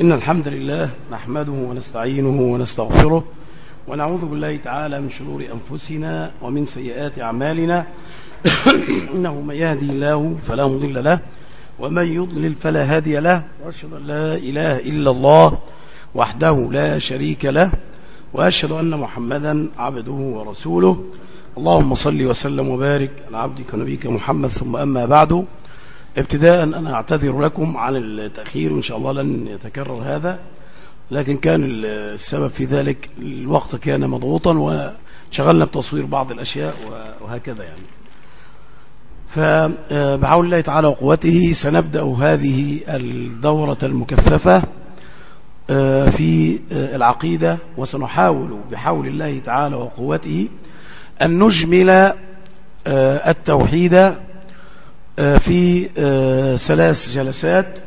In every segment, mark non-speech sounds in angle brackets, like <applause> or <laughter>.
إن الحمد لله نحمده ونستعينه ونستغفره ونعوذ بالله تعالى من شرور أنفسنا ومن سيئات أعمالنا. <coughs> إنه من يهدي الله فلا مضل له ومن يضلل فلا هادي له. وأشهد أن لا إله إلا الله وحده لا شريك له. وأشهد أن محمدا عبده ورسوله. اللهم صل وسلم وبارك على عبدك ونبيك محمد. ثم أما بعد. ابتداء أنا أعتذر لكم عن التأخير وإن شاء الله لن يتكرر هذا لكن كان السبب في ذلك الوقت كان مضغوطا وشغلنا بتصوير بعض الأشياء وهكذا يعني. فبحول الله تعالى وقوته سنبدأ هذه الدورة المكثفة في العقيدة وسنحاول بحول الله تعالى وقوته أن نجمل التوحيد في ثلاث جلسات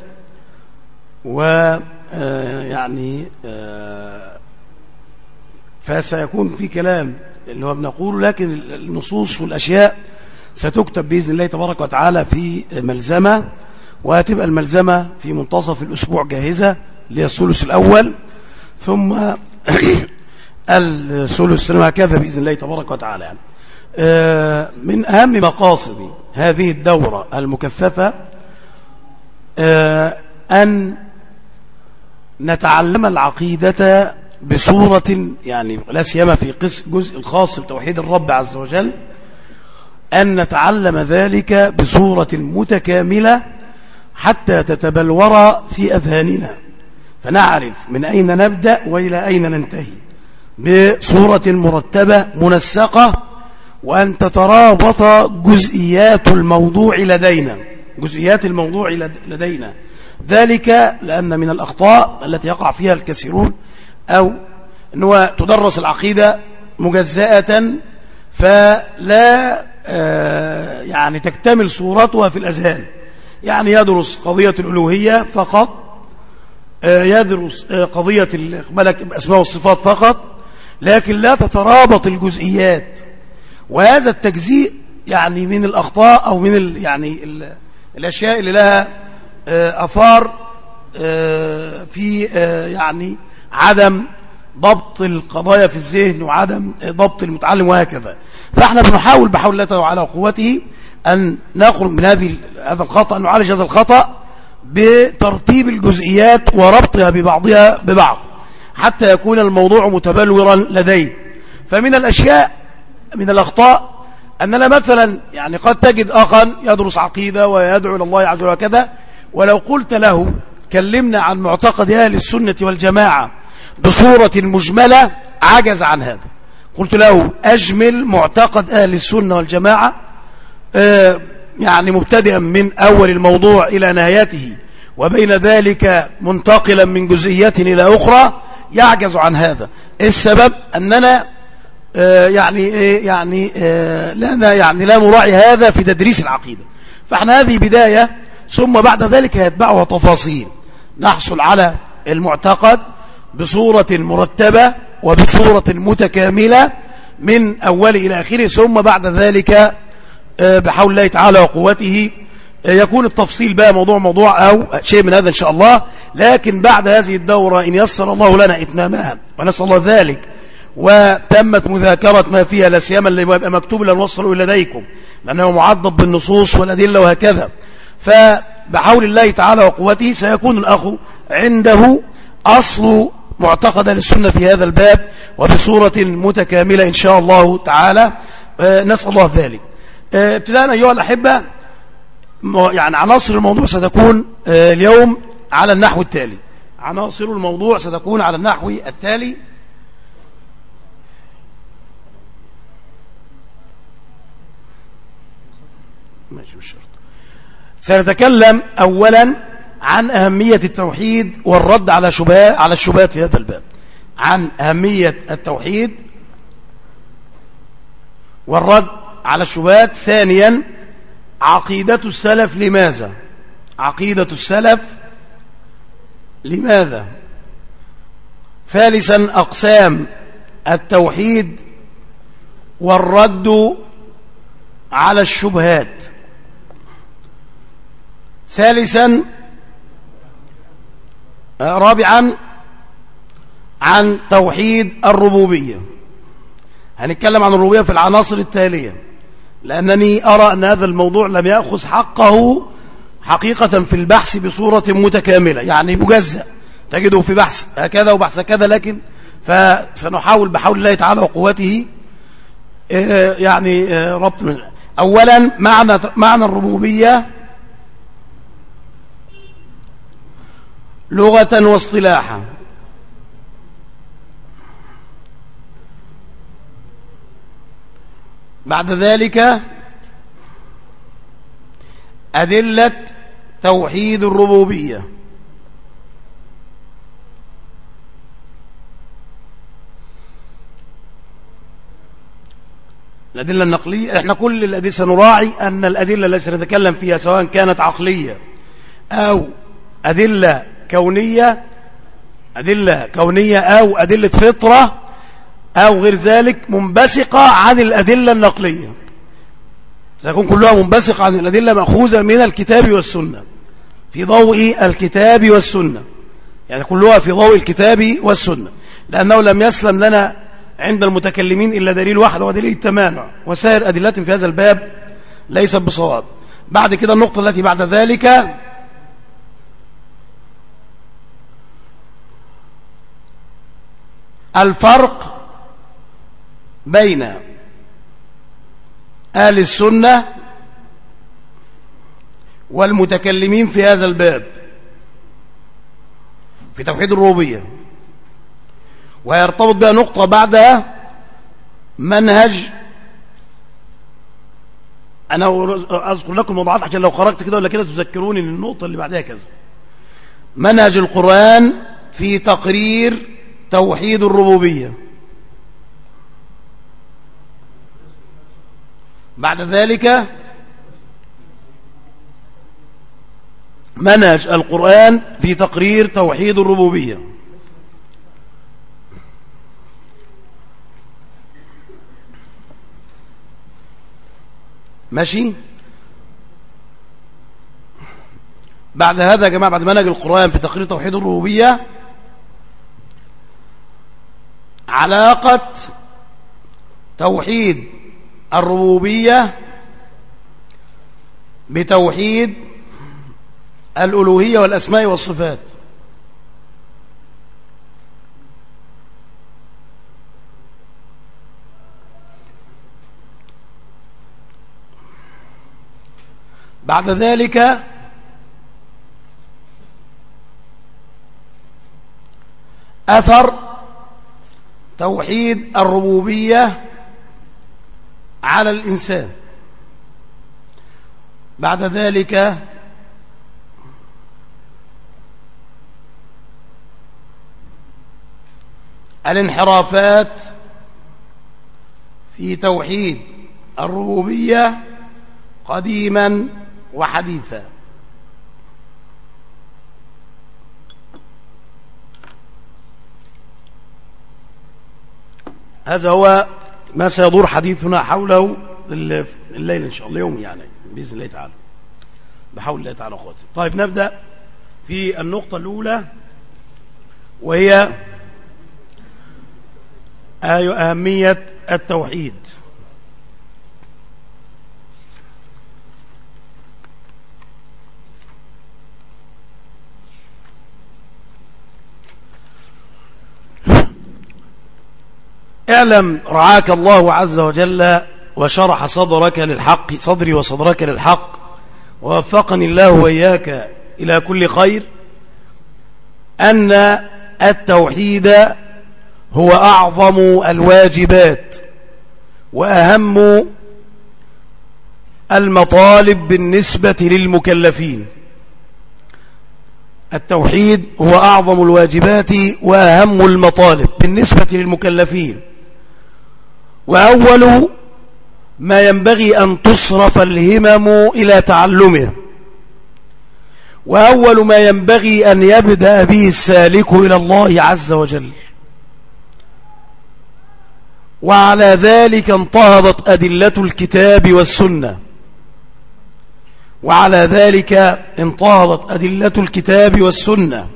ويعني فسيكون في كلام اللي هو بنقوله لكن النصوص والأشياء ستكتب بإذن الله تبارك وتعالى في ملزمة وهتبقى الملزمة في منتصف الأسبوع جاهزة اللي هي الثلث الأول ثم <coughs> الثلث هكذا بإذن الله تبارك وتعالى. من أهم مقاصد هذه الدورة المكثفة أن نتعلم العقيدة بصورة يعني لا سيما في جزء الخاص بتوحيد الرب عز وجل أن نتعلم ذلك بصورة متكاملة حتى تتبلور في أذهاننا. فنعرف من أين نبدأ وإلى أين ننتهي. بصورة مرتبة منسقة وأن تترابط جزئيات الموضوع لدينا. جزئيات الموضوع لدينا. ذلك لأن من الأخطاء التي يقع فيها الكثيرون أو أنه تدرس العقيدة مجزأة فلا يعني تكتمل صورتها في الأذهان. يعني يدرس قضية الألوهية فقط يدرس قضية ملك أسماء والصفات فقط لكن لا تترابط الجزئيات. وهذا التجزيء يعني من الأخطاء أو من ال يعني ال الأشياء اللي لها أثار في يعني عدم ضبط القضايا في الذهن وعدم ضبط المتعلم وهكذا. فإحنا بنحاول بحول الله تعالى وقوته أن نخرج من هذه هذا الخطأ نعالج هذا الخطأ بترتيب الجزئيات وربطها ببعضها ببعض حتى يكون الموضوع متبلورا لدي فمن الأشياء من الأخطاء أننا مثلا يعني قد تجد أخا يدرس عقيدة ويدعو إلى الله عز وجل وكذا ولو قلت له كلمنا عن معتقد أهل السنة والجماعة بصورة مجملة عجز عن هذا. قلت له أجمل معتقد أهل السنة والجماعة آه يعني مبتدئا من أول الموضوع إلى نهايته وبين ذلك منتقلا من جزئيات إلى أخرى يعجز عن هذا. السبب أننا آه يعني يعني آه لا يعني لا نراعي هذا في تدريس العقيدة. فإحنا هذه بداية ثم بعد ذلك يتبعها تفاصيل. نحصل على المعتقد بصورة مرتبة وبصورة متكاملة من أول إلى آخره ثم بعد ذلك بحول الله تعالى وقوته يكون التفصيل بقى موضوع موضوع أو شيء من هذا إن شاء الله. لكن بعد هذه الدورة إن يسر الله لنا إتمامها ونسأل الله ذلك وتمت مذاكرة ما فيها لا سيما اللي يبقى مكتوب لنوصله لديكم لأنه معضب بالنصوص والأدلة وهكذا. فبحول الله تعالى وقوته سيكون الأخ عنده أصل معتقد للسنة في هذا الباب وبصورة متكاملة إن شاء الله تعالى. نسأل الله ذلك. ابتداء أيها الأحبة يعني عناصر الموضوع ستكون اليوم على النحو التالي. عناصر الموضوع ستكون على النحو التالي. ماشي مش شرط. سنتكلم أولا عن أهمية التوحيد والرد على شبهات على الشبهات في هذا الباب. عن أهمية التوحيد والرد على الشبهات. ثانيا عقيدة السلف لماذا؟ عقيدة السلف لماذا؟ ثالثا أقسام التوحيد والرد على آه، رابعا عن توحيد الربوبية. هنتكلم عن الربوبية في العناصر التالية لأنني أرى أن هذا الموضوع لم يأخذ حقه حقيقة في البحث بصورة متكاملة يعني مجزأ. تجده في بحث هكذا وبحث كذا لكن فسنحاول بحول الله تعالى وقوته آه، يعني آه، ربط من أولا معنى, معنى الربوبية لغة واصطلاحا. بعد ذلك أدلة توحيد الربوبية. الأدلة النقلية إحنا كل الأدلة سنراعي أن الأدلة التي سنتكلم فيها سواء كانت عقلية أو أدلة كونية أدلة كونية أو أدلة فطرة أو غير ذلك منبثقة عن الأدلة النقلية. سيكون كلها منبثقة عن الأدلة مأخوذة من الكتاب والسنة. في ضوء الكتاب والسنة. يعني كلها في ضوء الكتاب والسنة. لأنه لم يسلم لنا عند المتكلمين إلا دليل واحد ودليل التمانع وسائر أدلات في هذا الباب ليست بصواب. بعد كده النقطة التي بعد ذلك الفرق بين أهل السنة والمتكلمين في هذا الباب في توحيد الربوبية. ويرتبط بها نقطة بعدها منهج أنا أذكر لكم موضوعات عشان لو خرجت كده ولا كده تذكروني ان النقطة اللي بعدها كذا. منهج القرآن في تقرير توحيد الربوبية. بعد ذلك منهج القرآن في تقرير توحيد الربوبية. ماشي؟ بعد هذا يا جماعة بعد منهج القرآن في تقرير توحيد الربوبية علاقة توحيد الربوبية بتوحيد الألوهية والأسماء والصفات. بعد ذلك أثر توحيد الربوبية على الإنسان. بعد ذلك الانحرافات في توحيد الربوبية قديما وحديثا. هذا هو ما سيدور حديثنا حوله الليل إن شاء الله يوم يعني بإذن الله تعالى. بحول الله تعالى أخواتي. طيب نبدأ في النقطة الأولى وهي أهمية التوحيد. اعلم رعاك الله عز وجل وشرح صدرك للحق صدري وصدرك للحق. ووفقني الله وإياك إلى كل خير. أن التوحيد هو أعظم الواجبات وأهم المطالب بالنسبة للمكلفين. التوحيد هو أعظم الواجبات وأهم المطالب بالنسبة للمكلفين. وأول ما ينبغي أن تصرف الهمم إلى تعلمه. وأول ما ينبغي أن يبدأ به السالك إلى الله عز وجل. وعلى ذلك انتهضت أدلة الكتاب والسنة. وعلى ذلك انتهضت أدلة الكتاب والسنة.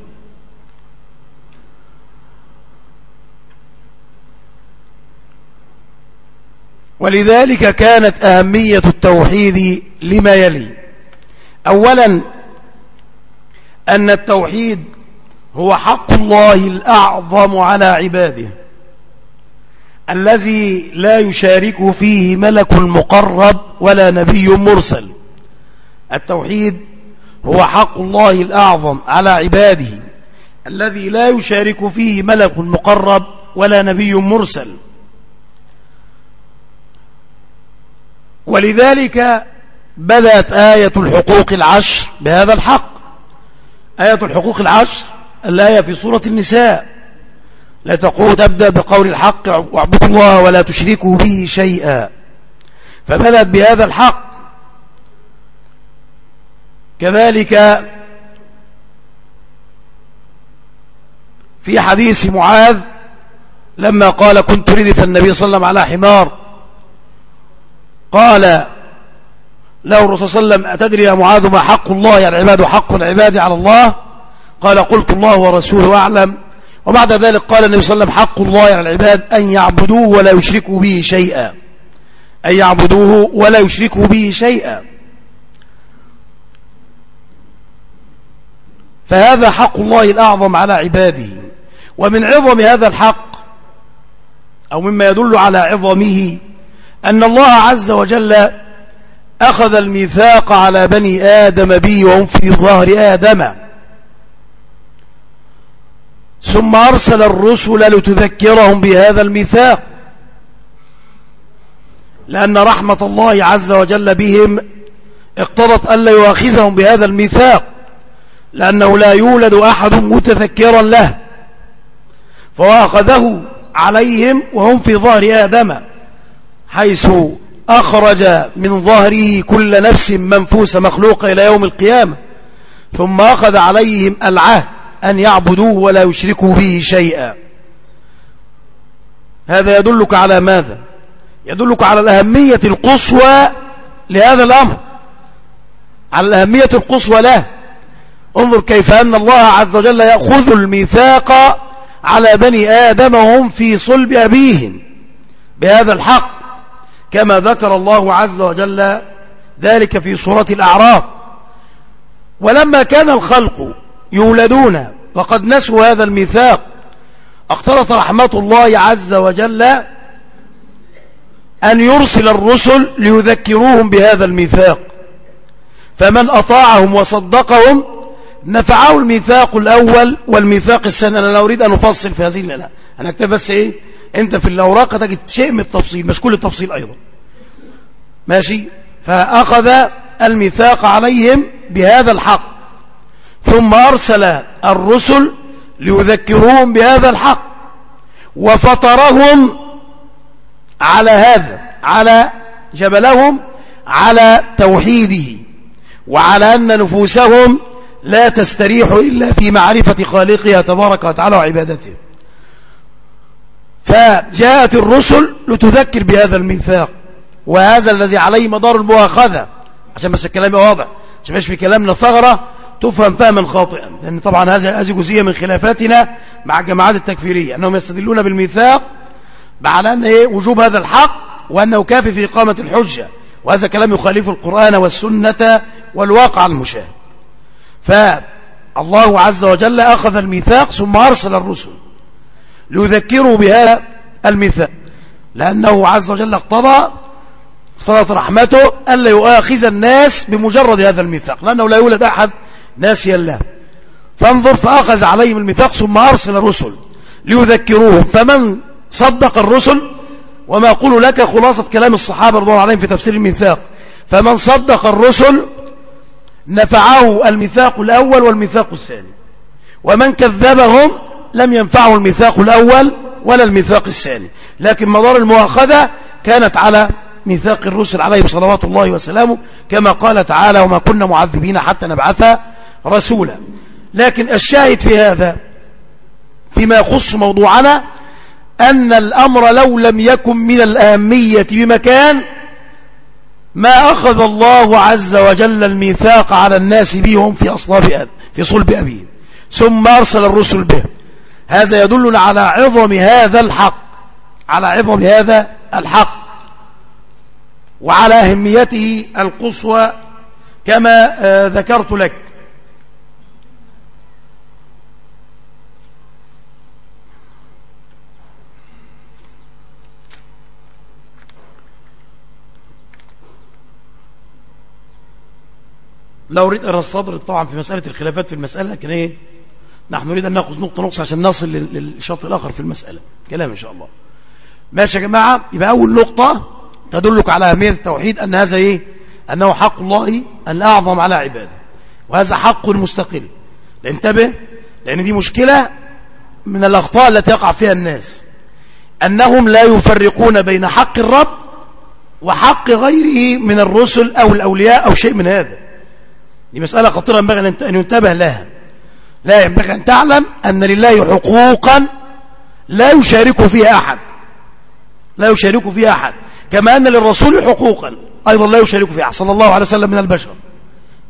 ولذلك كانت أهمية التوحيد لما يلي. أولا أن التوحيد هو حق الله الأعظم على عباده الذي لا يشارك فيه ملك مقرب ولا نبي مرسل. التوحيد هو حق الله الأعظم على عباده الذي لا يشارك فيه ملك مقرب ولا نبي مرسل. ولذلك بدأت آية الحقوق العشر بهذا الحق. آية الحقوق العشر الآية في سورة النساء. لا تقول تبدأ بقول الحق واعبدوا الله ولا تشركوا به شيئا. فبدأت بهذا الحق. كذلك في حديث معاذ لما قال كنت ردف النبي صلى الله عليه وسلم على حمار. قال له الرسول صلى الله عليه وسلم أتدري يا معاذ ما حق الله؟ يعني العباد حق العباد على الله؟ قال قلت الله ورسوله أعلم. وبعد ذلك قال النبي صلى الله عليه وسلم حق الله على العباد أن يعبدوه ولا يشركوا به شيئا. أن يعبدوه ولا يشركوا به شيئا. فهذا حق الله الأعظم على عباده. ومن عظم هذا الحق أو مما يدل على عظمه أن الله عز وجل أخذ الميثاق على بني آدم بي وهم في ظهر آدم. ثم أرسل الرسل لتذكرهم بهذا الميثاق لأن رحمة الله عز وجل بهم اقتضت ألا يؤاخذهم بهذا الميثاق لأنه لا يولد أحد متذكرا له فأخذه عليهم وهم في ظهر آدم. حيث أخرج من ظهره كل نفس منفوسة مخلوقة إلى يوم القيامة ثم أخذ عليهم العهد أن يعبدوه ولا يشركوا به شيئا. هذا يدلك على ماذا؟ يدلك على الأهمية القصوى لهذا الأمر. على الأهمية القصوى له. انظر كيف أن الله عز وجل يأخذ الميثاق على بني آدم وهم في صلب أبيهم. بهذا الحق. كما ذكر الله عز وجل ذلك في سورة الأعراف. ولما كان الخلق يولدون وقد نسوا هذا الميثاق اقترط رحمة الله عز وجل أن يرسل الرسل ليذكروهم بهذا الميثاق. فمن أطاعهم وصدقهم نفعه الميثاق الأول والميثاق الثاني. أنا لا أريد أن أفصل في هذه الأنا أنا أكتب بس إيه؟ أنت في الأوراق تجد شيء من التفصيل مش كل التفصيل أيضا. ماشي؟ فأخذ الميثاق عليهم بهذا الحق. ثم أرسل الرسل ليذكروهم بهذا الحق. وفطرهم على هذا على جبلهم على توحيده. وعلى أن نفوسهم لا تستريح إلا في معرفة خالقها تبارك وتعالى وعبادته. فجاءت الرسل لتذكر بهذا الميثاق. وهذا الذي عليه مدار المؤاخذة. عشان بس الكلام واضح. عشان مش في كلامنا ثغرة تفهم فهما خاطئا. لأن طبعا هذه هذه جزئية من خلافاتنا مع الجماعات التكفيرية. أنهم يستدلون بالميثاق على أن إيه؟ وجوب هذا الحق وأنه كافي في إقامة الحجة. وهذا كلام يخالف القرآن والسنة والواقع المشاهد. فالله عز وجل أخذ الميثاق ثم أرسل الرسل. ليذكروا بهذا الميثاق لأنه عز وجل اقتضى اقتضت رحمته ألا يؤاخذ الناس بمجرد هذا الميثاق لأنه لا يولد أحد ناسيا له. فانظر فأخذ عليهم الميثاق ثم أرسل الرسل ليذكروهم. فمن صدق الرسل؟ وما أقول لك خلاصة كلام الصحابة رضوان عليهم في تفسير الميثاق. فمن صدق الرسل نفعه الميثاق الأول والميثاق الثاني. ومن كذبهم لم ينفعه الميثاق الأول ولا الميثاق الثاني. لكن مدار المؤاخذة كانت على ميثاق الرسل عليه صلوات الله وسلامه كما قال تعالى وما كنا معذبين حتى نبعث رسولا. لكن الشاهد في هذا فيما يخص موضوعنا أن الأمر لو لم يكن من الأهمية بمكان ما أخذ الله عز وجل الميثاق على الناس بهم في أصلاب في صلب أبيه. ثم أرسل الرسل به. هذا يدلنا على عظم هذا الحق على عظم هذا الحق وعلى أهميته القصوى كما آه، ذكرت لك. لو أريد أن الصدر طبعا في مسألة الخلافات في المسألة لكن إيه؟ نحن نريد أن نأخذ نقطة نقص عشان نصل للشط الآخر في المسألة. كلام إن شاء الله. ماشي يا جماعة؟ يبقى أول نقطة تدلك على أهمية التوحيد أن هذا إيه؟ أنه حق الله الأعظم على عباده. وهذا حق مستقل. انتبه لأن دي مشكلة من الأخطاء التي يقع فيها الناس. أنهم لا يفرقون بين حق الرب وحق غيره من الرسل أو الأولياء أو شيء من هذا. دي مسألة خطيرة ينبغي أن ينتبه لها. لا ينبغي أن تعلم أن لله حقوقا لا يشارك فيها أحد. لا يشارك فيها أحد. كما أن للرسول حقوقا. أيضا لا يشارك فيها صلى الله عليه وسلم من البشر.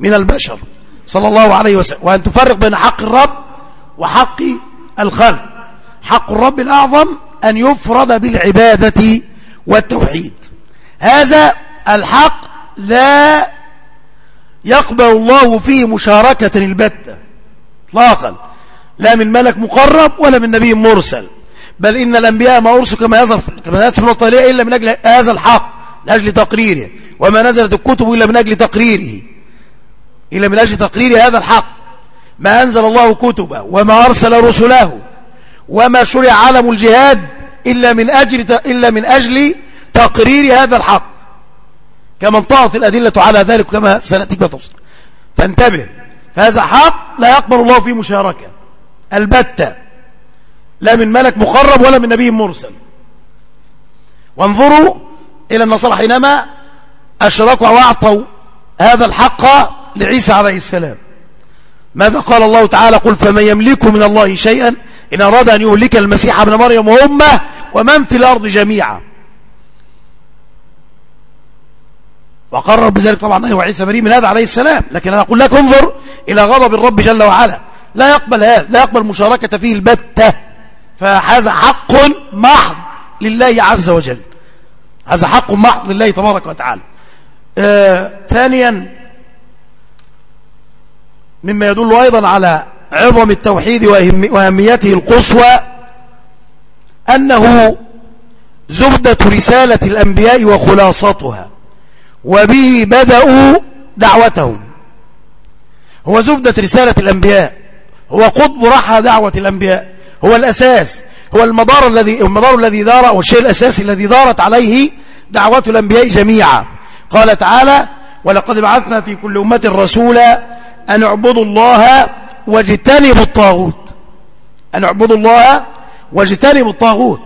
من البشر. صلى الله عليه وسلم. وأن تفرق بين حق الرب وحق الخلق. حق الرب الأعظم أن يفرد بالعبادة والتوحيد. هذا الحق لا يقبل الله فيه مشاركة البتة. اطلاقا. لا من ملك مقرب ولا من نبي مرسل. بل إن الأنبياء ما أرسوا كما يظهر كما يأتي في النقطة إلا من أجل هذا الحق لأجل تقريره. وما نزلت الكتب إلا من أجل تقريره. إلا من أجل تقرير هذا الحق. ما أنزل الله كتبه وما أرسل رسله وما شرع علم الجهاد إلا من أجل إلا من أجل تقرير هذا الحق. كما انطقت الأدلة على ذلك كما سنأتيك بتفصيل فانتبه. هذا حق لا يقبل الله فيه مشاركة. البتة. لا من ملك مقرب ولا من نبي مرسل. وانظروا إلى النصارى حينما أشركوا وأعطوا هذا الحق لعيسى عليه السلام. ماذا قال الله تعالى؟ قل فمن يملك من الله شيئا إن أراد أن يهلك المسيح ابن مريم وأمه ومن في الأرض جميعا. وقرر بذلك طبعا أيوة عيسى بريء من هذا عليه السلام. لكن أنا أقول لك انظر إلى غضب الرب جل وعلا. لا يقبل هذا لا يقبل مشاركة فيه البتة. فهذا حق محض لله عز وجل. هذا حق محض لله تبارك وتعالى. آه ثانيا مما يدل أيضا على عظم التوحيد وأهميته القصوى أنه زبدة رسالة الأنبياء وخلاصتها. وبه بدأوا دعوتهم. هو زبدة رسالة الأنبياء. هو قطب رحى دعوة الأنبياء. هو الأساس. هو المدار الذي المدار الذي دار أو الشيء الأساسي الذي دارت عليه دعوة الأنبياء جميعا. قال تعالى ولقد بعثنا في كل أمة رسولا أن اعبدوا الله واجتنبوا الطاغوت. أن اعبدوا الله واجتنبوا الطاغوت.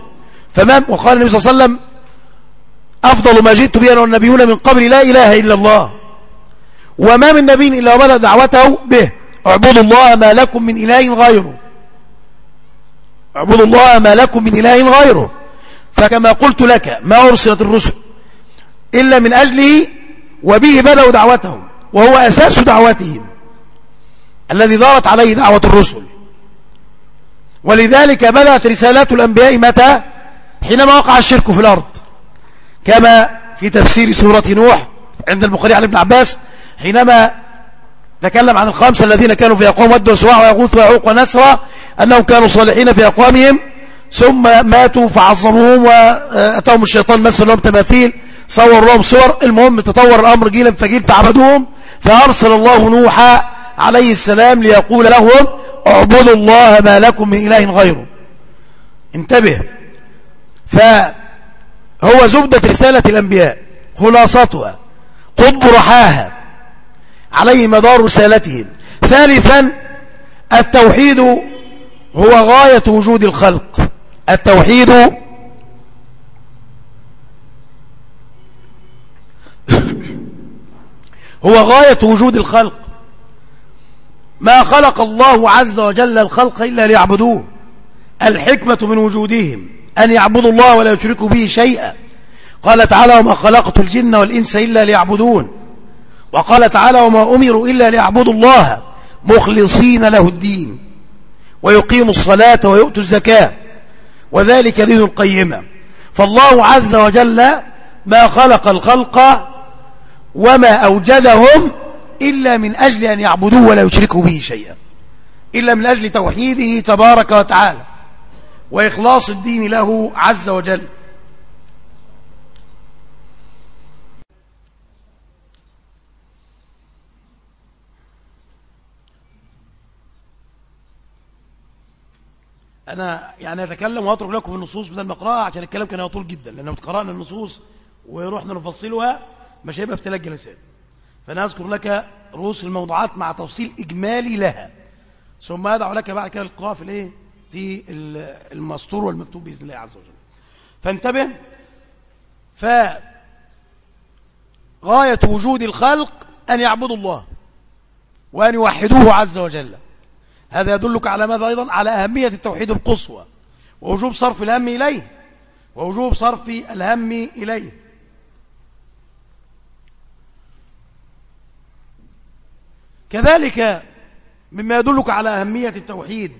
فما وقال النبي صلى الله عليه وسلم أفضل ما جئت به أنا والنبيون من قبل لا إله إلا الله. وما من نبي إلا بدأ دعوته به. اعبدوا الله ما لكم من إله غيره. اعبدوا الله ما لكم من إله غيره. فكما قلت لك ما أرسلت الرسل إلا من أجله وبه بدأوا دعوتهم وهو أساس دعوتهم الذي دارت عليه دعوة الرسل. ولذلك بدأت رسالات الأنبياء متى؟ حينما وقع الشرك في الأرض. كما في تفسير سورة نوح عند البخاري عن ابن عباس حينما تكلم عن الخمسة الذين كانوا في أقوام ود وسواع ويغوث ويعوق ونسرى أنهم كانوا صالحين في أقوامهم ثم ماتوا فعظموهم وأتاهم الشيطان مثل لهم تماثيل صور لهم صور المهم تطور الأمر جيلا فجيل فعبدوهم فأرسل الله نوحا عليه السلام ليقول لهم اعبدوا الله ما لكم من إله غيره انتبه. فأرسل هو زبدة رسالة الأنبياء خلاصتها قطب رحاها عليه مدار رسالتهم. ثالثا التوحيد هو غاية وجود الخلق. التوحيد <coughs> هو غاية وجود الخلق. ما خلق الله عز وجل الخلق إلا ليعبدوه. الحكمة من وجودهم. أن يعبدوا الله ولا يشركوا به شيئا. قال تعالى وما خلقت الجن والإنس إلا ليعبدون. وقال تعالى وما أمروا إلا ليعبدوا الله مخلصين له الدين ويقيموا الصلاة ويؤتوا الزكاة وذلك دين القيمة. فالله عز وجل ما خلق الخلق وما أوجدهم إلا من أجل أن يعبدوه ولا يشركوا به شيئا إلا من أجل توحيده تبارك وتعالى. وإخلاص الدين له عز وجل. أنا يعني أتكلم وأترك لكم النصوص بدل ما أقرأها عشان الكلام كان يطول جدا لأن لو قرأنا النصوص ورحنا نفصلها مش هيبقى ثلاث جلسات فأنا أذكر لك رؤوس الموضوعات مع تفصيل إجمالي لها. ثم أدعو لك بعد كده القراءة في الإيه؟ في المسطور والمكتوب بإذن الله عز وجل. فانتبه. فغاية وجود الخلق أن يعبدوا الله وأن يوحدوه عز وجل. هذا يدلك على ماذا أيضا؟ على أهمية التوحيد القصوى. ووجوب صرف الهم إليه. ووجوب صرف الهم إليه. كذلك مما يدلك على أهمية التوحيد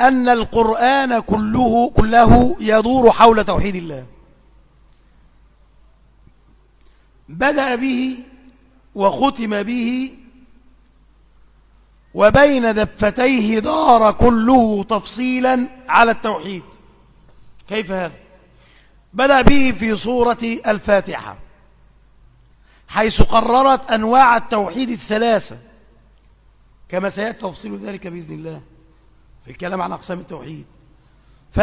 أن القرآن كله كله يدور حول توحيد الله. بدأ به وختم به وبين دفتيه دار كله تفصيلا على التوحيد. كيف هذا؟ بدأ به في سورة الفاتحة حيث قررت أنواع التوحيد الثلاثة. كما سيأتي تفصيل ذلك بإذن الله. في الكلام عن أقسام التوحيد. ف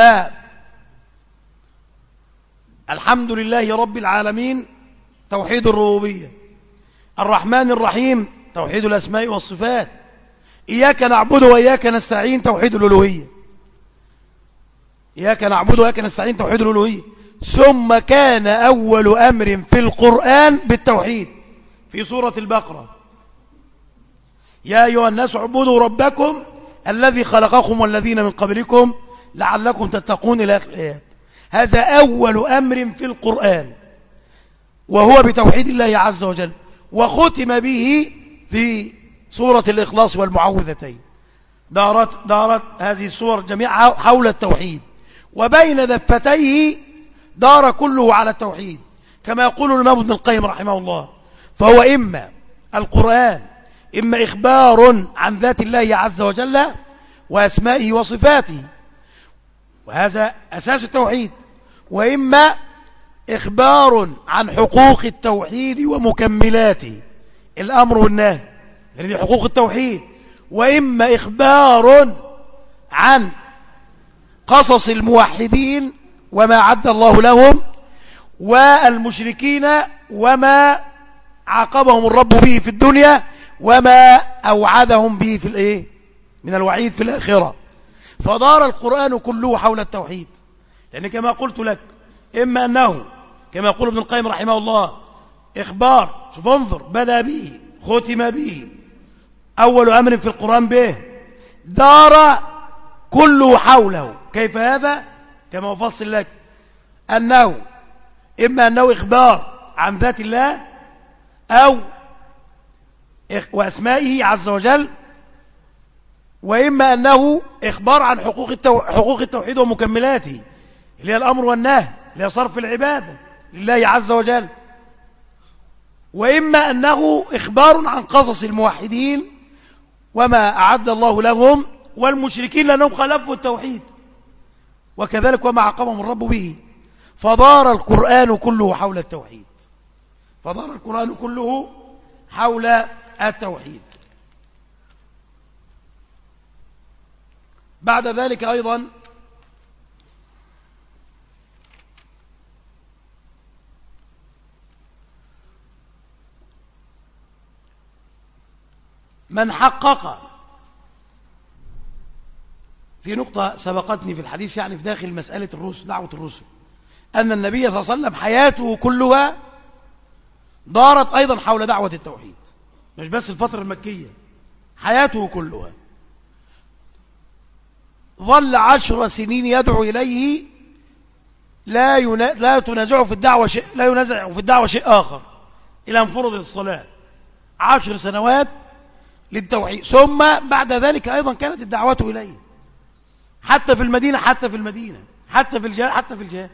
الحمد لله رب العالمين توحيد الربوبية. الرحمن الرحيم توحيد الأسماء والصفات. إياك نعبد وإياك نستعين توحيد الألوهية. إياك نعبد وإياك نستعين توحيد الألوهية. ثم كان أول أمر في القرآن بالتوحيد. في سورة البقرة. يا أيها الناس اعبدوا ربكم الذي خلقكم والذين من قبلكم لعلكم تتقون إلى آخر الآيات. هذا أول أمر في القرآن وهو بتوحيد الله عز وجل وختم به في سورة الإخلاص والمعوذتين. دارت, دارت هذه السور جميعها حول التوحيد وبين دفتيه دار كله على التوحيد كما يقول الإمام ابن القيم رحمه الله فهو إما القرآن إما إخبار عن ذات الله عز وجل وأسمائه وصفاته وهذا أساس التوحيد وإما إخبار عن حقوق التوحيد ومكملاته الأمر والنهي يعني حقوق التوحيد وإما إخبار عن قصص الموحدين وما عد الله لهم والمشركين وما عاقبهم الرب به في الدنيا وما أوعدهم به في الإيه؟ من الوعيد في الآخرة. فدار القرآن كله حول التوحيد. يعني كما قلت لك إما أنه كما يقول ابن القيم رحمه الله إخبار شوف انظر بدأ به ختم به أول أمر في القرآن به دار كله حوله. كيف هذا؟ كما أفصل لك أنه إما أنه إخبار عن ذات الله أو وأسمائه عز وجل وإما أنه إخبار عن حقوق, التو... حقوق التوحيد ومكملاته اللي هي الأمر والنهي اللي هي صرف العبادة لله عز وجل. وإما أنه إخبار عن قصص الموحدين وما أعد الله لهم والمشركين لأنهم خلفوا التوحيد وكذلك وما عقبهم الرب به. فدار القرآن كله حول التوحيد. فدار القرآن كله حول التوحيد. بعد ذلك أيضا من حقق في نقطة سبقتني في الحديث يعني في داخل مسألة الرسل دعوة الرسل أن النبي صلى الله عليه وسلم حياته كلها دارت أيضا حول دعوة التوحيد. مش بس الفترة المكية حياته كلها. ظل عشر سنين يدعو إليه لا ينا... لا تنازعه في الدعوة شيء لا ينازع في الدعوة شيء آخر إلى أن فرض الصلاة. عشر سنوات للتوحيد. ثم بعد ذلك أيضا كانت الدعوة إليه. حتى في المدينة حتى في المدينة حتى في الجهاد حتى في الجهاد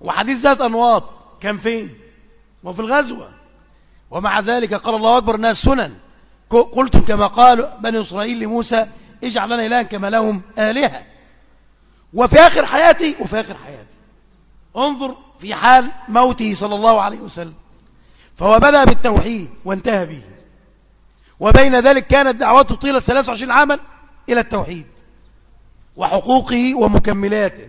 وحديث ذات أنواط كان فين؟ وفي الغزوة. ومع ذلك قال الله أكبر الناس سنن. قلتم كما قال بني إسرائيل لموسى اجعل لنا إلها كما لهم آلهة. وفي آخر حياتي وفي آخر حياتي. انظر في حال موته صلى الله عليه وسلم. فهو بدأ بالتوحيد وانتهى به. وبين ذلك كانت دعوته طيلة 23 عاما إلى التوحيد وحقوقه ومكملاته.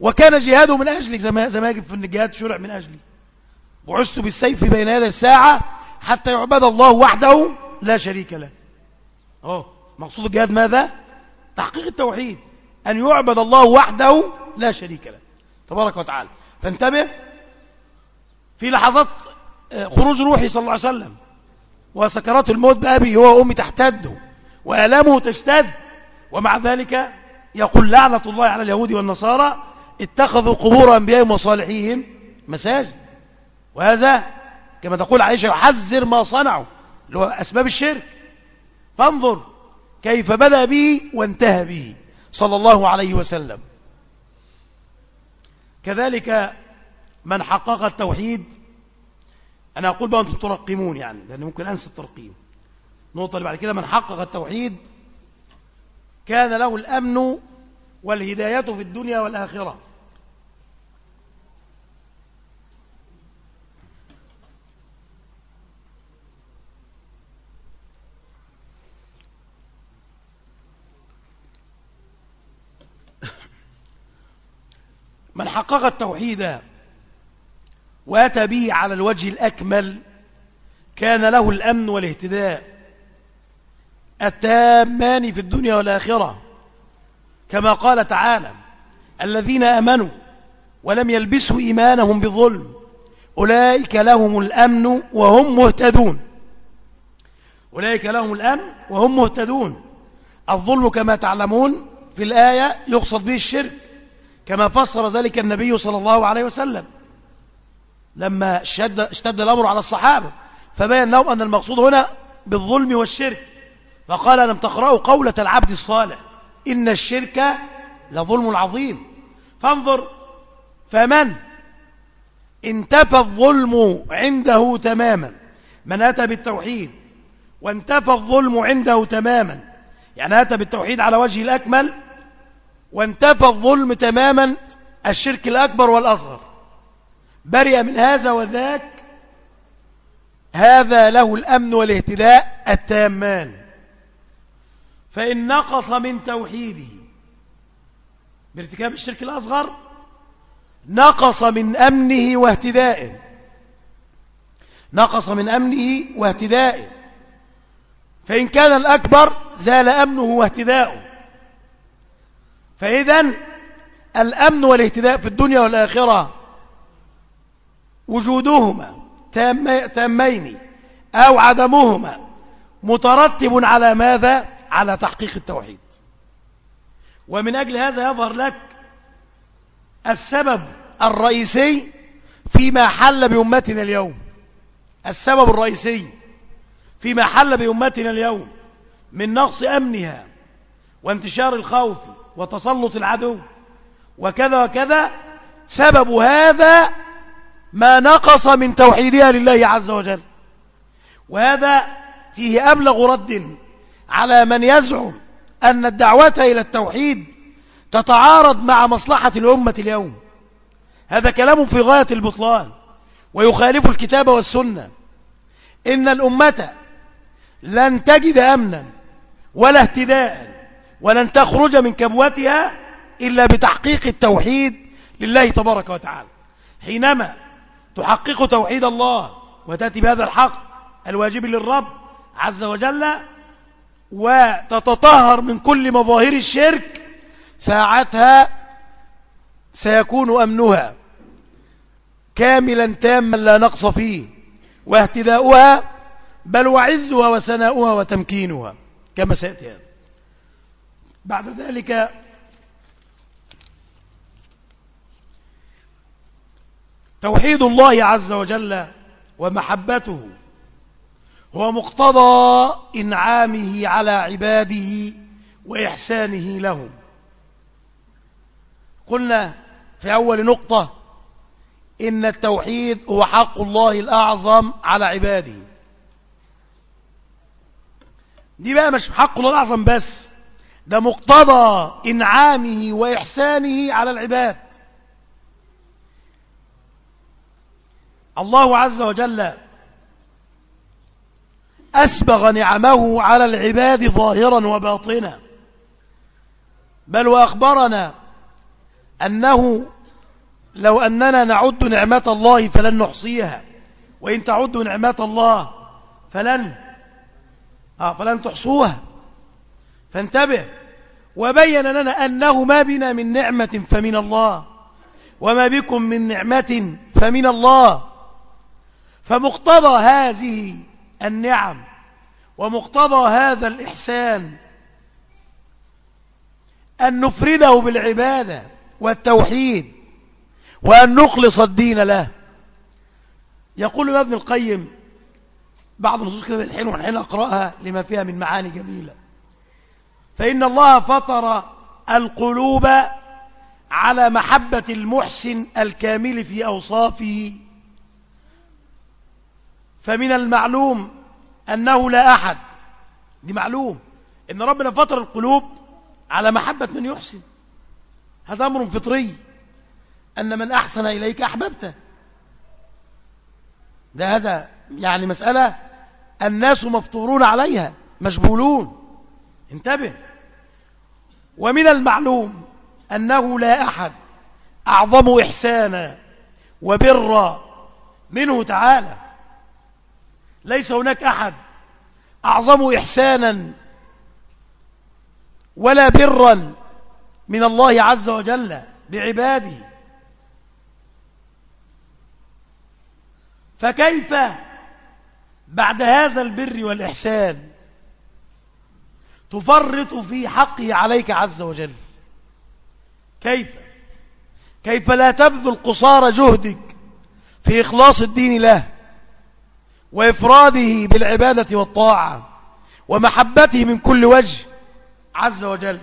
وكان جهاده من أجلك زي ما يجب في الجهاد شرع من أجلي بعثت بالسيف بين هذا الساعة حتى يعبد الله وحده لا شريك له. أوه. مقصود الجهاد ماذا؟ تحقيق التوحيد أن يعبد الله وحده لا شريك له. تبارك وتعالى. فانتبه في لحظات آه، خروج روحي صلى الله عليه وسلم وسكرات الموت بأبي هو وأمي تحتد وآلامه تشتد ومع ذلك يقول لعنة الله على اليهود والنصارى اتخذوا قبور أنبيائهم وصالحيهم مساجد. وهذا كما تقول عائشة يحذر ما صنعوا اللي هو أسباب الشرك. فانظر كيف بدأ به وانتهى به صلى الله عليه وسلم. كذلك من حقق التوحيد أنا أقول بقى أنتم ترقمون يعني لأن ممكن أنسى الترقيم. النقطة اللي بعد كده من حقق التوحيد كان له الأمن والهداية في الدنيا والآخرة. من حقق التوحيد وأتى به على الوجه الأكمل كان له الأمن والاهتداء التامان في الدنيا والآخرة. كما قال تعالى الذين أمنوا ولم يلبسوا إيمانهم بظلم أولئك لهم الأمن وهم مهتدون. أولئك لهم الأمن وهم مهتدون. الظلم كما تعلمون في الآية يقصد به الشرك كما فسر ذلك النبي صلى الله عليه وسلم. لما اشتد, اشتد الأمر على الصحابة فبين لهم أن المقصود هنا بالظلم والشرك. فقال لم تقرأوا قولة العبد الصالح؟ إن الشرك لظلم عظيم. فانظر فمن؟ انتفى الظلم عنده تماما. من أتى بالتوحيد؟ وانتفى الظلم عنده تماما. يعني أتى بالتوحيد على وجه الأكمل وانتفى الظلم تماما الشرك الأكبر والأصغر. برئ من هذا وذاك هذا له الأمن والاهتداء التامان. فإن نقص من توحيده بارتكاب الشرك الأصغر نقص من أمنه واهتدائه. نقص من أمنه واهتدائه. فإن كان الأكبر زال أمنه واهتداؤه. فإذا الأمن والاهتداء في الدنيا والآخرة وجودهما تامين أو عدمهما مترتب على ماذا؟ على تحقيق التوحيد ومن أجل هذا يظهر لك السبب الرئيسي فيما حل بأمتنا اليوم السبب الرئيسي فيما حل بأمتنا اليوم من نقص أمنها وانتشار الخوف وتسلط العدو. وكذا وكذا. سبب هذا ما نقص من توحيدها لله عز وجل. وهذا فيه أبلغ رد على من يزعم أن الدعوة إلى التوحيد تتعارض مع مصلحة الأمة اليوم. هذا كلام في غاية البطلان. ويخالف الكتاب والسنة. إن الأمة لن تجد أمنا ولا اهتداء. ولن تخرج من كبوتها إلا بتحقيق التوحيد لله تبارك وتعالى. حينما تحقق توحيد الله وتأتي بهذا الحق الواجب للرب عز وجل وتتطهر من كل مظاهر الشرك ساعتها سيكون أمنها كاملا تاما لا نقص فيه واهتداؤها بل وعزها وسناؤها وتمكينها كما سيأتي هذا. بعد ذلك توحيد الله عز وجل ومحبته هو مقتضى إنعامه على عباده وإحسانه لهم. قلنا في أول نقطة إن التوحيد هو حق الله الأعظم على عباده. دي بقى مش حق الله الأعظم بس ده مقتضى إنعامه وإحسانه على العباد. الله عز وجل أسبغ نعمه على العباد ظاهرا وباطنا. بل وأخبرنا أنه لو أننا نعد نعمة الله فلن نحصيها. وإن تعدوا نعمة الله فلن آه فلن تحصوها. فانتبه. وبين لنا أنه ما بنا من نعمة فمن الله وما بكم من نعمة فمن الله. فمقتضى هذه النعم ومقتضى هذا الإحسان أن نفرده بالعبادة والتوحيد وأن نخلص الدين له. يقول ابن القيم بعض النصوص كده الحين والحين أقرأها لما فيها من معاني جميلة. فإن الله فطر القلوب على محبة المحسن الكامل في أوصافه. فمن المعلوم أنه لا أحد دي معلوم إن ربنا فطر القلوب على محبة من يحسن. هذا أمر فطري. أن من أحسن إليك أحببته. ده هذا يعني مسألة الناس مفطورون عليها مجبولون. انتبه. ومن المعلوم أنه لا أحد أعظم إحسانا وبرا منه تعالى. ليس هناك أحد أعظم إحسانا ولا برا من الله عز وجل بعباده. فكيف بعد هذا البر والإحسان تفرط في حقه عليك عز وجل. كيف؟ كيف لا تبذل قصار جهدك في إخلاص الدين له وإفراده بالعبادة والطاعة ومحبته من كل وجه عز وجل.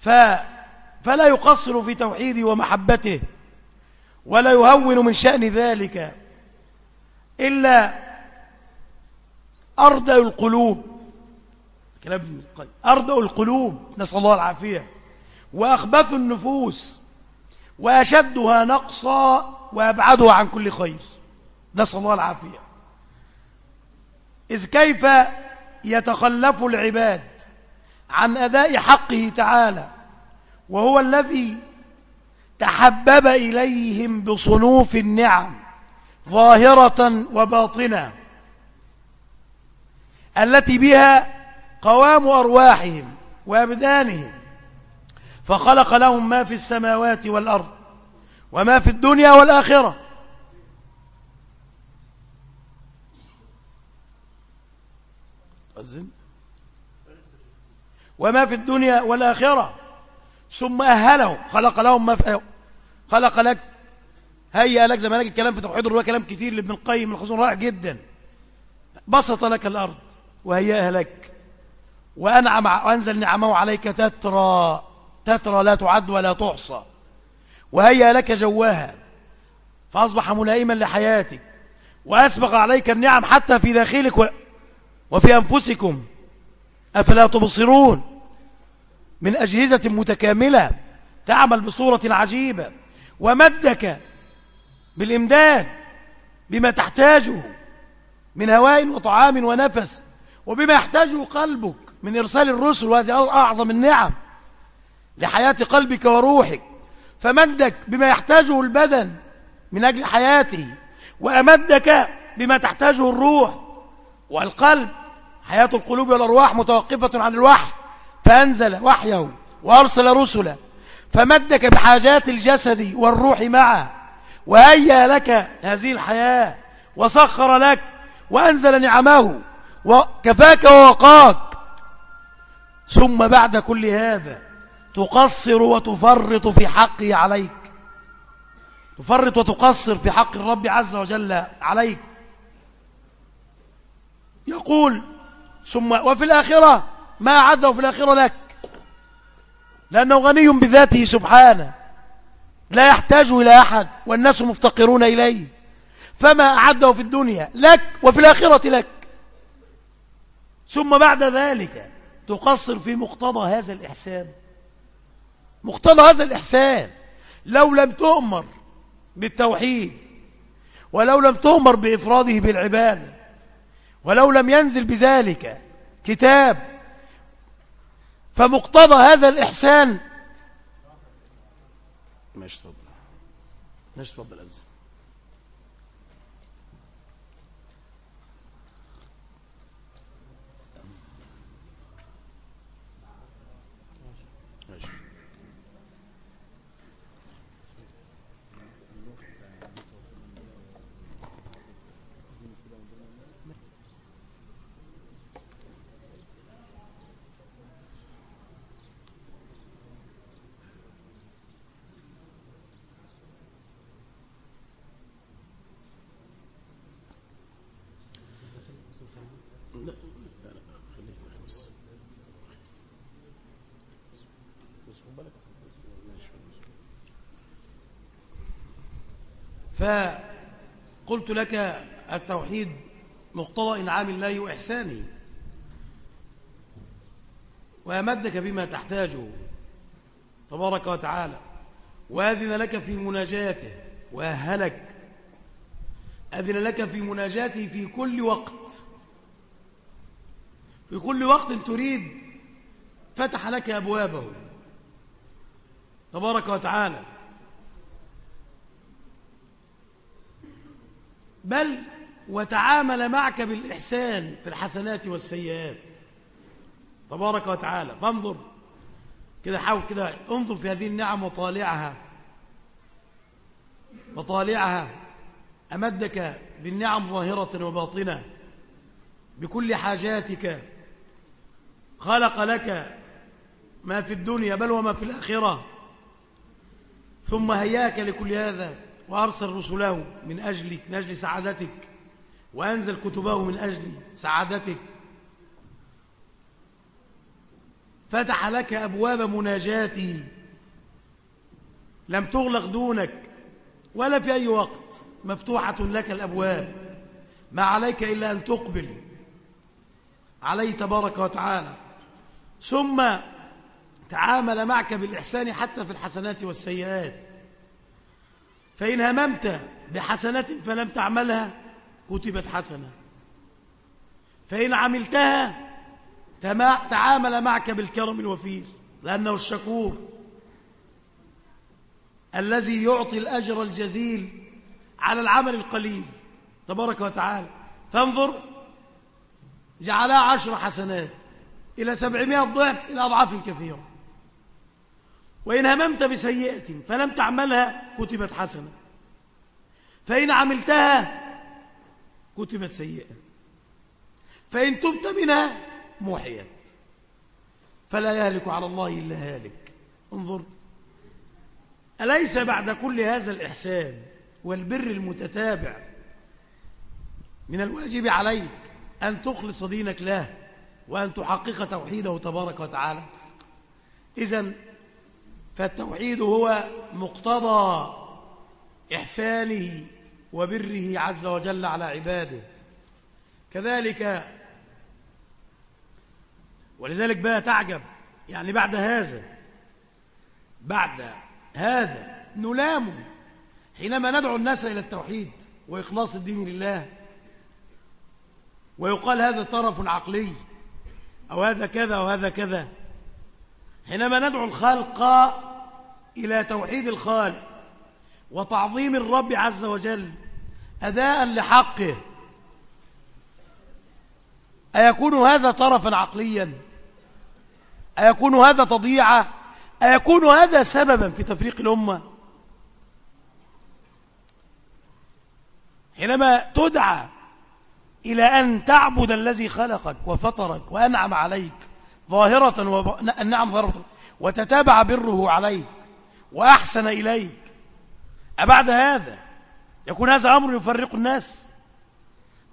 ف فلا يقصر في توحيده ومحبته ولا يهون من شأن ذلك. إلا أرضى القلوب. كلام ابن القيم أرضى القلوب نسأل الله العافية. وأخبث النفوس وأشدها نقصا وأبعدها عن كل خير. نسأل الله العافية. إذ كيف يتخلف العباد عن أداء حقه تعالى؟ وهو الذي تحبب إليهم بصنوف النعم. ظاهرة وباطنة التي بها قوام أرواحهم وأبدانهم. فخلق لهم ما في السماوات والأرض وما في الدنيا والآخرة. وما في الدنيا والآخرة. ثم أهله خلق لهم ما في خلق لك هيا لك زمانك الكلام في توحيد الرواية كلام كتير لابن القيم الخزون رائع جدا. بسط لك الأرض وهيئها لك. وأنعم وأنزل نعمه عليك تترى تترى لا تعد ولا تحصى وهيأ لك جواها. فأصبح ملائما لحياتك. وأسبغ عليك النعم حتى في داخلك و... وفي أنفسكم. أفلا تبصرون؟ من أجهزة متكاملة تعمل بصورة عجيبة. ومدك بالإمداد بما تحتاجه من هواء وطعام ونفس وبما يحتاجه قلبك من إرسال الرسل وهذه أعظم النعم لحياة قلبك وروحك. فمدك بما يحتاجه البدن من أجل حياته وأمدك بما تحتاجه الروح والقلب. حياة القلوب والأرواح متوقفة عن الوحي فأنزل وحيه وأرسل رسله. فمدك بحاجات الجسد والروح معه وهيا لك هذه الحياة وسخر لك وأنزل نعمه وكفاك ووقاك. ثم بعد كل هذا تقصر وتفرط في حقه عليك. تفرط وتقصر في حق الرب عز وجل عليك. يقول ثم وفي الآخرة ما أعده في الآخرة لك لأنه غني بذاته سبحانه. لا يحتاج إلى أحد والناس مفتقرون إليه. فما أعده في الدنيا لك وفي الآخرة لك. ثم بعد ذلك تقصر في مقتضى هذا الإحسان. مقتضى هذا الإحسان. لو لم تؤمر بالتوحيد ولو لم تؤمر بإفراده بالعبادة ولو لم ينزل بذلك كتاب فمقتضى هذا الإحسان مش تفضل مش تفضل أزل فقلت لك التوحيد مقتضى إنعام الله وإحسانه. وأمدك بما تحتاجه. تبارك وتعالى. وأذن لك في مناجاته. وأهلك. أذن لك في مناجاته في كل وقت. في كل وقت تريد. فتح لك أبوابه. تبارك وتعالى. بل وتعامل معك بالإحسان في الحسنات والسيئات. تبارك وتعالى فانظر كده حاول كده انظر في هذه النعم وطالعها. وطالعها أمدك بالنعم ظاهرة وباطنة بكل حاجاتك. خلق لك ما في الدنيا بل وما في الآخرة. ثم هياك لكل هذا. وأرسل رسله من أجلك من أجل سعادتك وأنزل كتبه من أجل سعادتك. فتح لك أبواب مناجاته لم تغلق دونك ولا في أي وقت. مفتوحة لك الأبواب ما عليك إلا أن تقبل. عليه تبارك وتعالى. ثم تعامل معك بالإحسان حتى في الحسنات والسيئات. فإن هممت بحسنة فلم تعملها كتبت حسنة. فإن عملتها تعامل معك بالكرم الوفير لأنه الشكور. الذي يعطي الأجر الجزيل على العمل القليل تبارك وتعالى. فانظر جعلها عشر حسنات إلى سبعمائة ضعف إلى أضعاف كثيرة. وإن هممت بسيئة فلم تعملها كتبت حسنة. فإن عملتها كتبت سيئة. فإن تبت منها موحيت فلا يهلك على الله إلا هالك. انظر. أليس بعد كل هذا الإحسان والبر المتتابع من الواجب عليك أن تخلص دينك له وأن تحقق توحيده تبارك وتعالى؟ إذن فالتوحيد هو مقتضى إحسانه وبره عز وجل على عباده. كذلك ولذلك بقى تعجب يعني بعد هذا بعد هذا نلام حينما ندعو الناس إلى التوحيد وإخلاص الدين لله. ويقال هذا طرف عقلي أو هذا كذا وهذا كذا. حينما ندعو الخلق إلى توحيد الخالق وتعظيم الرب عز وجل أداء لحقه أيكون هذا طرفا عقليا؟ أيكون هذا تضييعا؟ أيكون هذا سببا في تفريق الأمة؟ حينما تدعى إلى أن تعبد الذي خلقك وفطرك وأنعم عليك ظاهرة وب... النعم ظاهرة. وتتابع بره عليك وأحسن إليك. أبعد هذا. يكون هذا أمر يفرق الناس.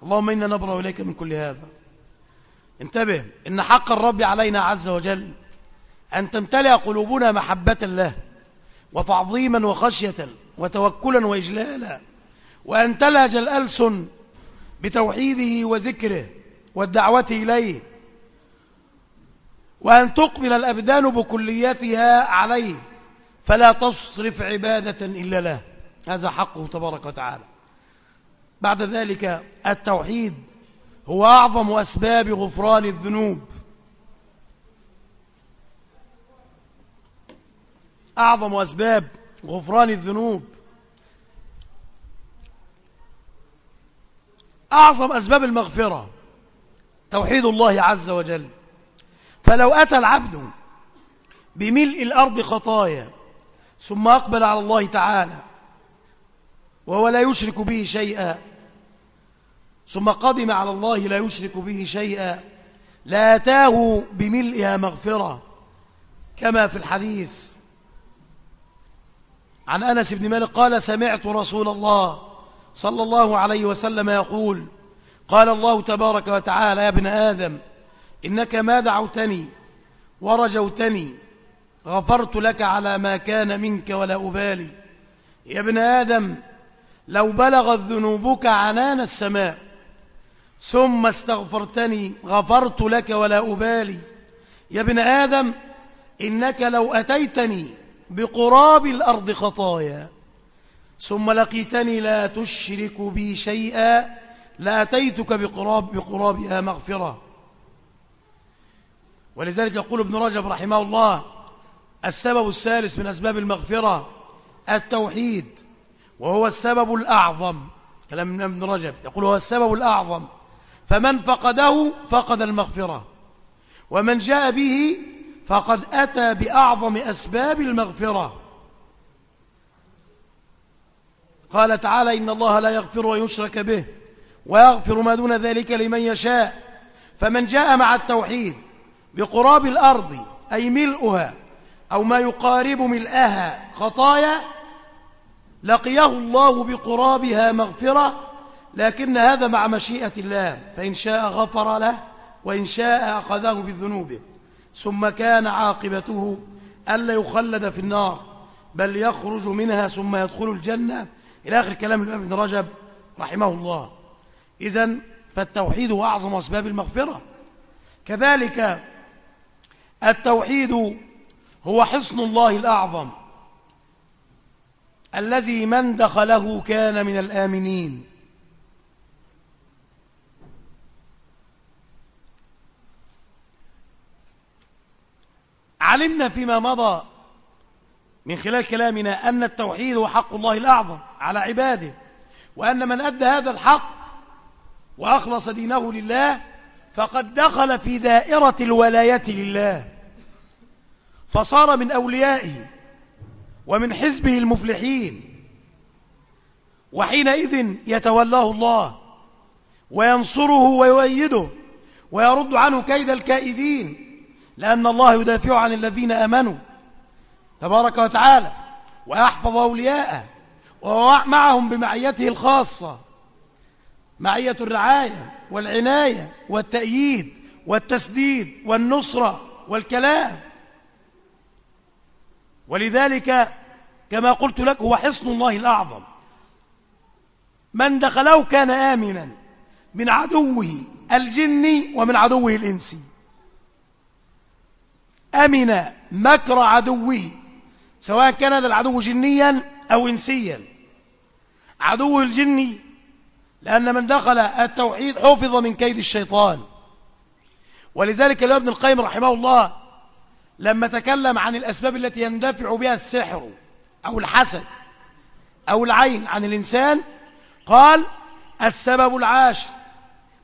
اللهم إنا نبرأ إليك من كل هذا. انتبه. إن حق الرب علينا عز وجل أن تمتلئ قلوبنا محبة له وتعظيما وخشية وتوكلا وإجلالا وأن تلهج الألسن بتوحيده وذكره والدعوة إليه. وأن تقبل الأبدان بكليتها عليه فلا تصرف عبادة إلا له. هذا حقه تبارك وتعالى. بعد ذلك التوحيد هو أعظم أسباب غفران الذنوب. أعظم أسباب غفران الذنوب. أعظم أسباب المغفرة توحيد الله عز وجل. فلو أتى العبد بملء الأرض خطايا ثم أقبل على الله تعالى وهو لا يشرك به شيئا ثم قدم على الله لا يشرك به شيئا لا أتاه بملئها مغفرة كما في الحديث. عن أنس بن مالك قال سمعت رسول الله صلى الله عليه وسلم يقول قال الله تبارك وتعالى يا ابن آدم إنك ما دعوتني ورجوتني غفرت لك على ما كان منك ولا أبالي. يا ابن آدم لو بلغت ذنوبك عنان السماء ثم استغفرتني غفرت لك ولا أبالي. يا ابن آدم إنك لو أتيتني بقراب الأرض خطايا ثم لقيتني لا تشرك بي شيئا لأتيتك بقراب بقرابها مغفرة. ولذلك يقول ابن رجب رحمه الله السبب الثالث من أسباب المغفرة التوحيد وهو السبب الأعظم. كلام ابن رجب يقول هو السبب الأعظم. فمن فقده فقد المغفرة ومن جاء به فقد أتى بأعظم أسباب المغفرة. قال تعالى إن الله لا يغفر ويشرك به ويغفر ما دون ذلك لمن يشاء. فمن جاء مع التوحيد بقراب الأرض أي ملؤها أو ما يقارب ملئها خطايا لقيه الله بقرابها مغفرة لكن هذا مع مشيئة الله. فإن شاء غفر له وإن شاء أخذه بالذنوب ثم كان عاقبته ألا يخلد في النار بل يخرج منها ثم يدخل الجنة. إلى آخر كلام الإمام ابن رجب رحمه الله. إذن فالتوحيد هو أعظم أسباب المغفرة. كذلك التوحيد هو حصن الله الأعظم الذي من دخله كان من الآمنين. علمنا فيما مضى من خلال كلامنا أن التوحيد هو حق الله الأعظم على عباده وأن من أدى هذا الحق وأخلص دينه لله فقد دخل في دائرة الولاية لله. فصار من أوليائه ومن حزبه المفلحين. وحينئذ يتولاه الله وينصره ويؤيده ويرد عنه كيد الكائدين لأن الله يدافع عن الذين أمنوا تبارك وتعالى ويحفظ أولياءه وهو معهم بمعيته الخاصة. معية الرعاية والعناية والتأييد والتسديد والنصرة والكلام. ولذلك كما قلت لك هو حصن الله الأعظم. من دخله كان آمنا من عدوه الجني ومن عدوه الإنسي أمن مكر عدوه سواء كان هذا العدو جنيا أو إنسيا. عدو الجني لأن من دخل التوحيد حفظ من كيد الشيطان. ولذلك ابن القيم رحمه الله لما تكلم عن الأسباب التي يندفع بها السحر أو الحسد أو العين عن الإنسان قال السبب العاشر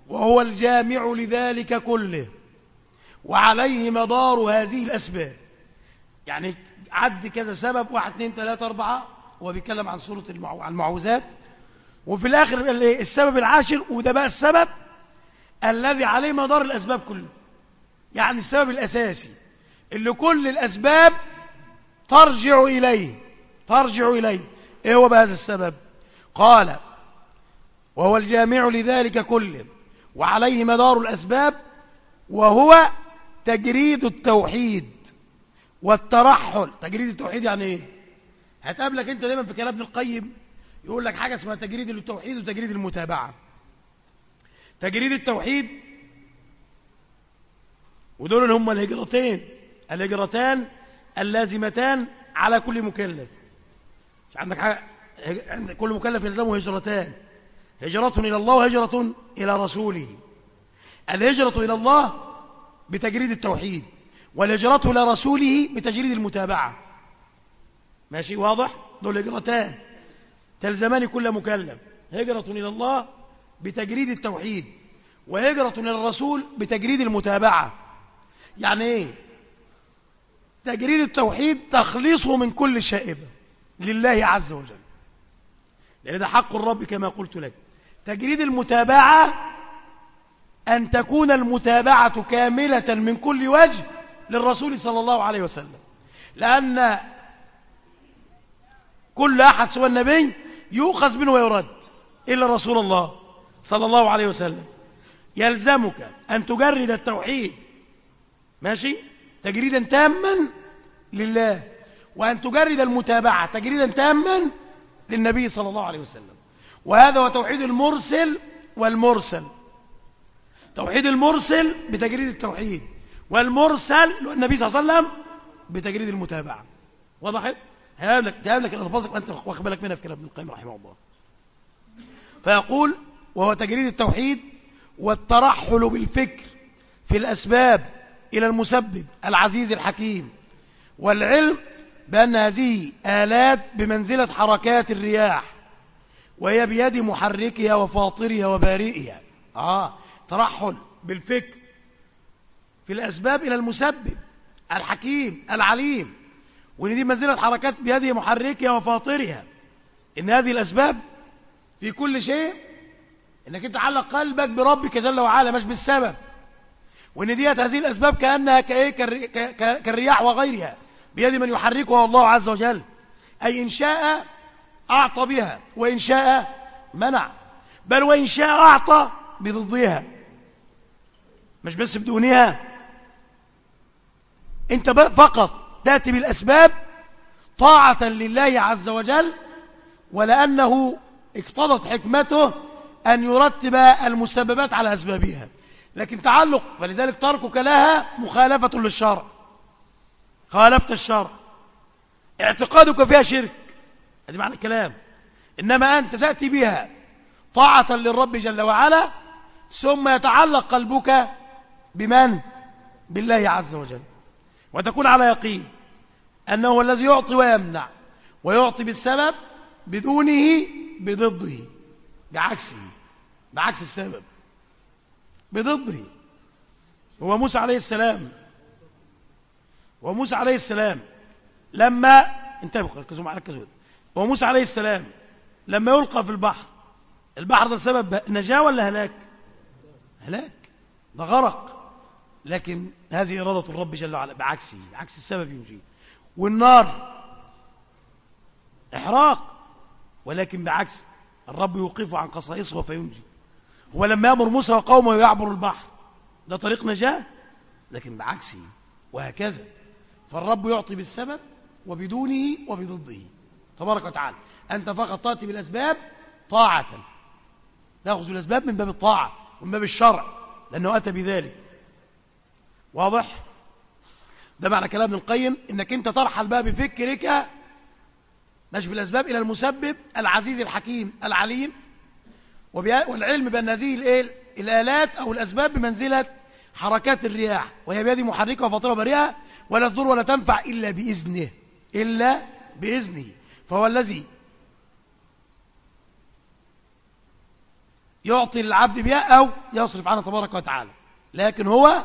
وهو الجامع لذلك كله وعليه مدار هذه الأسباب. يعني عد كذا سبب واحد اثنين ثلاثة أربعة هو بيتكلم عن سورة عن المعوذات. وفي الآخر السبب العاشر وده بقى السبب الذي عليه مدار الأسباب كله. يعني السبب الأساسي اللي كل الأسباب ترجع إليه ترجع إليه. إيه هو بهذا السبب؟ قال وهو الجامع لذلك كله وعليه مدار الأسباب وهو تجريد التوحيد والترحل. تجريد التوحيد يعني إيه؟ هتقابلك أنت دايما في كلام ابن القيم. يقول لك حاجة اسمها تجريد التوحيد وتجريد المتابعة. تجريد التوحيد ودول هم الهجرتين الهجرتان اللازمتان على كل مكلف. مش عندك حاجة؟ عند كل مكلف يلزمه هجرتان. هجرة إلى الله وهجرة إلى رسوله. الهجرة إلى الله بتجريد التوحيد والهجرة إلى رسوله بتجريد المتابعة. ماشي واضح؟ دول هجرتان. تلزمان كل مكلف هجرة إلى الله بتجريد التوحيد وهجرة إلى الرسول بتجريد المتابعة. يعني إيه؟ تجريد التوحيد تخليصه من كل شائبة لله عز وجل. لأن ده حق الرب كما قلت لك. تجريد المتابعة أن تكون المتابعة كاملة من كل وجه للرسول صلى الله عليه وسلم. لأن كل أحد سوى النبي يؤخذ منه ويرد. إلا رسول الله صلى الله عليه وسلم. يلزمك أن تجرد التوحيد. ماشي؟ تجريدا تاما لله. وأن تجرد المتابعة تجريدا تاما للنبي صلى الله عليه وسلم. وهذا هو توحيد المرسل والمرسل. توحيد المرسل بتجريد التوحيد والمرسل النبي صلى الله عليه وسلم بتجريد المتابعة. وضحت؟ هيقابلك لك الألفاظ وأنت واخد بالك منها في كلام ابن القيم رحمه الله. فيقول وهو تجريد التوحيد والترحل بالفكر في الأسباب إلى المسبب العزيز الحكيم والعلم بأن هذه آلات بمنزلة حركات الرياح وهي بيد محركها وفاطرها وبارئها. آه ترحل بالفكر في الأسباب إلى المسبب الحكيم العليم. وإن دي منزلة حركات بيد محركها وفاطرها. إن هذه الأسباب في كل شيء إنك أنت علق قلبك بربك جل وعلا مش بالسبب. وإن ديت هذه الأسباب كأنها كإيه كالرياح وغيرها بيد من يحركها الله عز وجل. أي إن شاء أعطى بها وإن شاء منع. بل وإن شاء أعطى بضدها. مش بس بدونها. أنت فقط تأتي بالأسباب طاعة لله عز وجل ولأنه اقتضت حكمته أن يرتب المسببات على أسبابها. لكن تعلق فلذلك تركك لها مخالفة للشرع. خالفت الشرع. اعتقادك فيها شرك. هذه معنى الكلام. إنما أنت تأتي بها طاعة للرب جل وعلا ثم يتعلق قلبك بمن؟ بالله عز وجل. وتكون على يقين. أنه هو الذي يعطي ويمنع ويعطي بالسبب بدونه بضده. بعكسه بعكس السبب. بضده. هو موسى عليه السلام. وموسى عليه السلام. لما انتبهوا ركزوا معايا ركزوا وموسى عليه السلام. لما يلقى في البحر البحر ده سبب نجاة ولا هلاك؟ هلاك. ده غرق. لكن هذه إرادة الرب جل وعلا بعكسه بعكس السبب ينجيه والنار. إحراق. ولكن بعكس الرب يوقفه عن قصائصه فينجي. هو لما يأمر موسى وقومه يعبر البحر. ده طريق نجاة؟ لكن بعكسه وهكذا. فالرب يعطي بالسبب وبدونه وبضده. تبارك وتعالى. أنت فقط تأتي بالأسباب طاعة. تأخذ بالأسباب من باب الطاعة ومن باب الشرع لأنه أتى بذلك. واضح؟ ده معنى كلام ابن القيم إنك أنت ترحل بقى بفكرك في الاسباب إلى المسبب العزيز الحكيم العليم والعلم بأن هذه الآلات أو الأسباب بمنزلة حركات الرياح وهي بيد محركة وفاطره بريئة ولا تضر ولا تنفع إلا بإذنه إلا بإذنه. فهو الذي يعطي العبد بها أو يصرف عنه تبارك وتعالى لكن هو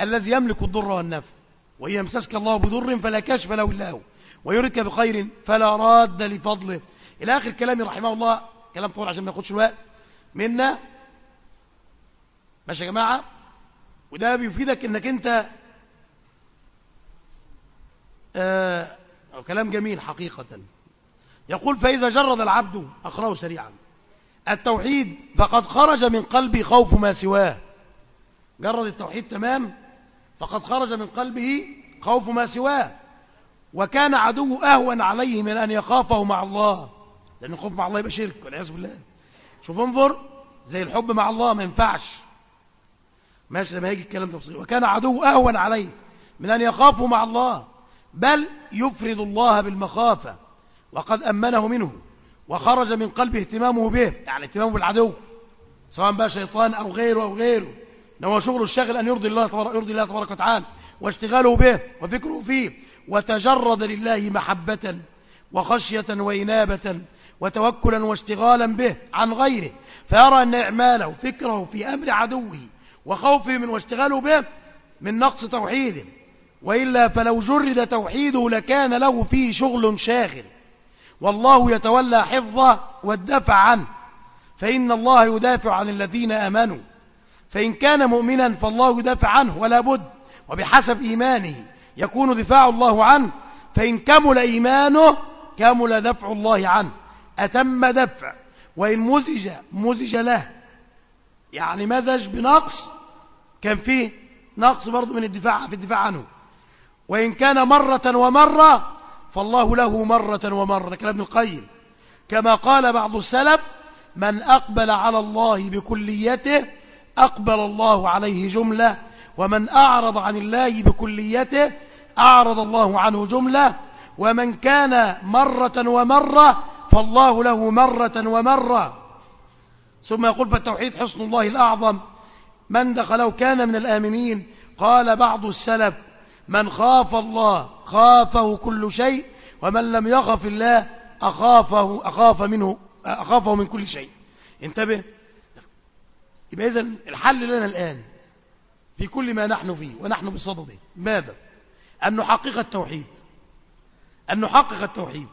الذي يملك الضر والنفع. وإن يمسسك الله بضر فلا كاشف له هو. ويردك بخير فلا راد لفضله. إلى آخر كلامي رحمه الله كلام طول عشان ما ياخدش الوقت. منا. ماشي يا جماعة؟ وده بيفيدك إنك أنت آه كلام جميل حقيقة. يقول فإذا جرد العبد أقرأه سريعا. التوحيد فقد خرج من قلبي خوف ما سواه. جرد التوحيد تمام؟ فقد خرج من قلبه خوف ما سواه وكان عدو أهون عليه من أن يخافه مع الله. لأن الخوف مع الله يبقى شرك والعياذ بالله. شوف انظر زي الحب مع الله ما ينفعش. ماشي لما يجي الكلام تفصيل. وكان عدو أهون عليه من أن يخافه مع الله بل يفرد الله بالمخافة وقد أمنه منه وخرج من قلبه اهتمامه به يعني اهتمامه بالعدو سواء بقى شيطان أو غيره أو غيره. هو شغله الشاغل أن يرضي الله تبارك, يرضي الله تبارك وتعالى واشتغاله به وفكره فيه وتجرد لله محبة وخشية وإنابة وتوكلا واشتغالا به عن غيره فيرى أن إعماله فكره في أمر عدوه وخوفه من واشتغاله به من نقص توحيده وإلا فلو جرد توحيده لكان له فيه شغل شاغل والله يتولى حفظه والدفع عنه فإن الله يدافع عن الذين أمنوا. فإن كان مؤمنا فالله يدافع عنه ولا بد وبحسب إيمانه يكون دفاع الله عنه فإن كمل إيمانه كمل دفع الله عنه. أتم دفع وإن مزج مزج له. يعني مزج بنقص كان فيه نقص برضه من الدفاع في الدفاع عنه. وإن كان مرة ومرة فالله له مرة ومرة كلام ابن القيم. كما قال بعض السلف من أقبل على الله بكليته أقبل الله عليه جملة ومن أعرض عن الله بكليته أعرض الله عنه جملة ومن كان مرة ومرة فالله له مرة ومرة. ثم يقول فالتوحيد حصن الله الأعظم. من دخله كان من الآمنين؟ قال بعض السلف من خاف الله خافه كل شيء ومن لم يخف الله أخافه, أخاف منه أخافه من كل شيء. انتبه. يبقى إذن الحل لنا الآن في كل ما نحن فيه ونحن بصدده. ماذا؟ أن نحقق التوحيد. أن نحقق التوحيد.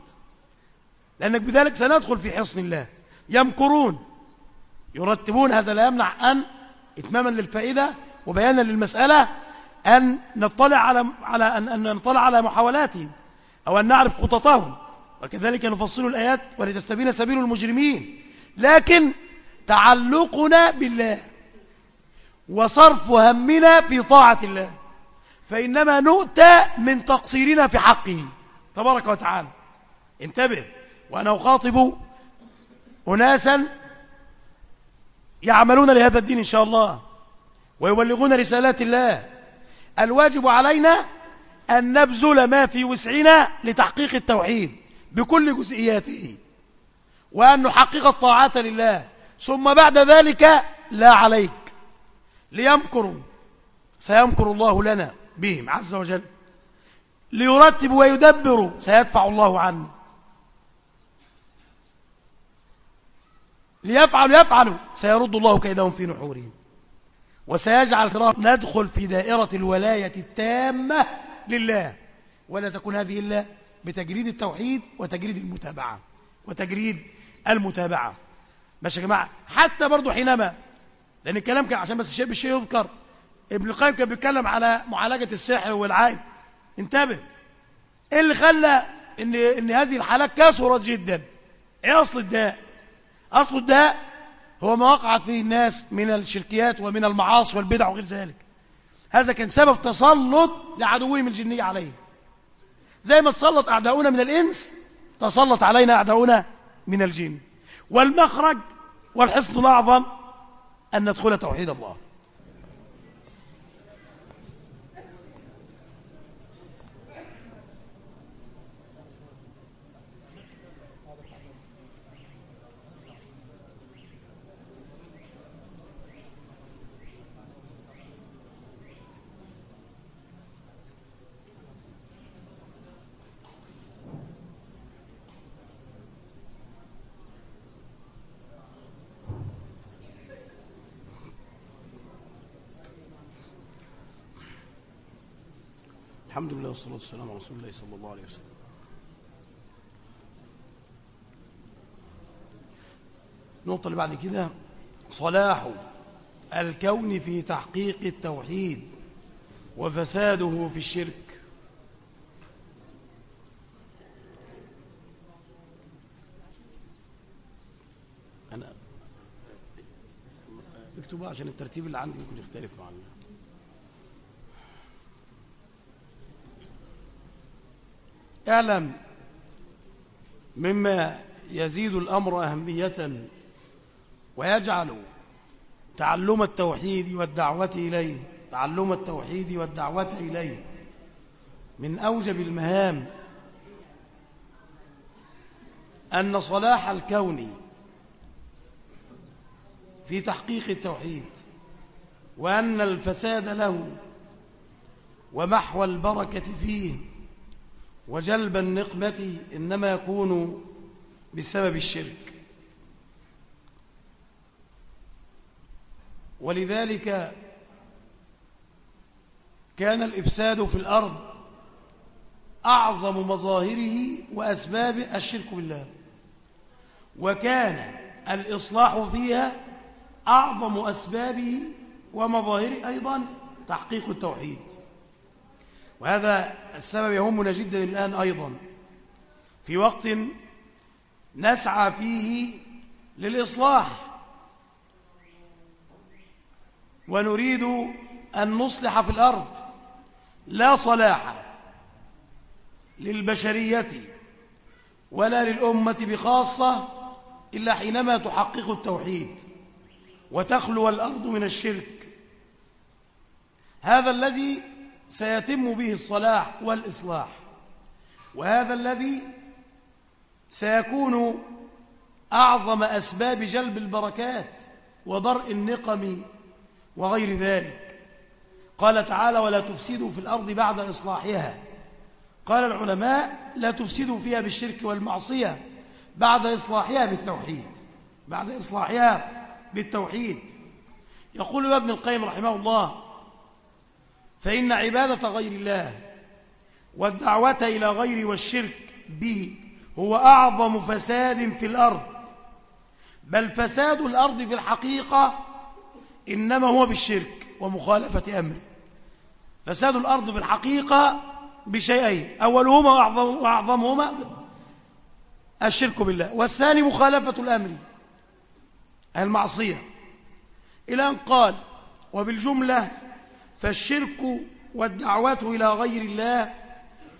لأنك بذلك سندخل في حصن الله. يمكرون. يرتبون هذا لا يمنع أن إتماما للفائدة وبيانا للمسألة أن نطلع على على أن, أن نطلع على محاولاتهم أو أن نعرف خططهم. وكذلك نفصل الآيات ولتستبين سبيل المجرمين. لكن تعلقنا بالله وصرف همنا في طاعة الله. فإنما نؤتى من تقصيرنا في حقه. تبارك وتعالى. انتبه. وأنا أخاطب أناسا يعملون لهذا الدين إن شاء الله ويبلغون رسالات الله. الواجب علينا أن نبذل ما في وسعنا لتحقيق التوحيد بكل جزئياته. وأن نحقق الطاعات لله. ثم بعد ذلك لا عليك. ليمكروا سيمكر الله لنا بهم عز وجل. ليرتب ويدبر سيدفع الله عنه. ليفعلوا يفعلوا سيرد الله كيدهم في نحورهم. وسيجعل ندخل في دائرة الولاية التامة لله. ولا تكون هذه إلا بتجريد التوحيد وتجريد المتابعة وتجريد المتابعة. ماشي يا جماعة حتى برضو حينما لأن الكلام كان عشان بس الشيء بالشيء يذكر ابن القيم كان بيتكلم على معالجة السحر والعين. انتبه. إيه اللي خلى ان, إن هذه الحالات كثرت جدا؟ إيه أصل الداء؟ أصل الداء هو ما وقعت فيه الناس من الشركيات ومن المعاصي والبدع وغير ذلك. هذا كان سبب تسلط لعدوهم الجنية عليه. زي ما تسلط أعداؤنا من الإنس تسلط علينا أعداؤنا من الجن. والمخرج والحصن الأعظم أن ندخل توحيد الله. الحمد لله والصلاة والسلام على رسول الله صلى الله عليه وسلم. النقطة اللي بعد كده صلاح الكون في تحقيق التوحيد وفساده في الشرك. أنا اكتبها عشان الترتيب اللي عندي ممكن يختلف مع اعلم مما يزيد الأمر أهمية ويجعل تعلم التوحيد والدعوة إليه تعلم التوحيد والدعوة إليه من أوجب المهام. أن صلاح الكون في تحقيق التوحيد وأن الفساد له ومحو البركة فيه وجلب النقمة إنما يكون بسبب الشرك. ولذلك كان الإفساد في الأرض أعظم مظاهره وأسباب الشرك بالله. وكان الإصلاح فيها أعظم أسبابه ومظاهره أيضا تحقيق التوحيد. وهذا السبب يهمنا جدا الآن أيضا. في وقت نسعى فيه للإصلاح. ونريد أن نصلح في الأرض. لا صلاح للبشرية ولا للأمة بخاصة إلا حينما تحقق التوحيد. وتخلو الأرض من الشرك. هذا الذي سيتم به الصلاح والإصلاح. وهذا الذي سيكون أعظم أسباب جلب البركات ودرء النقم وغير ذلك. قال تعالى ولا تفسدوا في الأرض بعد إصلاحها قال العلماء لا تفسدوا فيها بالشرك والمعصية بعد إصلاحها بالتوحيد بعد إصلاحها بالتوحيد. يقول ابن القيم رحمه الله فإن عبادة غير الله والدعوة إلى غير والشرك به هو أعظم فساد في الأرض. بل فساد الأرض في الحقيقة إنما هو بالشرك ومخالفة أمره. فساد الأرض في الحقيقة بشيئين أولهما وأعظمهما الشرك بالله والثاني مخالفة الأمر المعصية. إلى أن قال وبالجملة فالشرك والدعوة إلى غير الله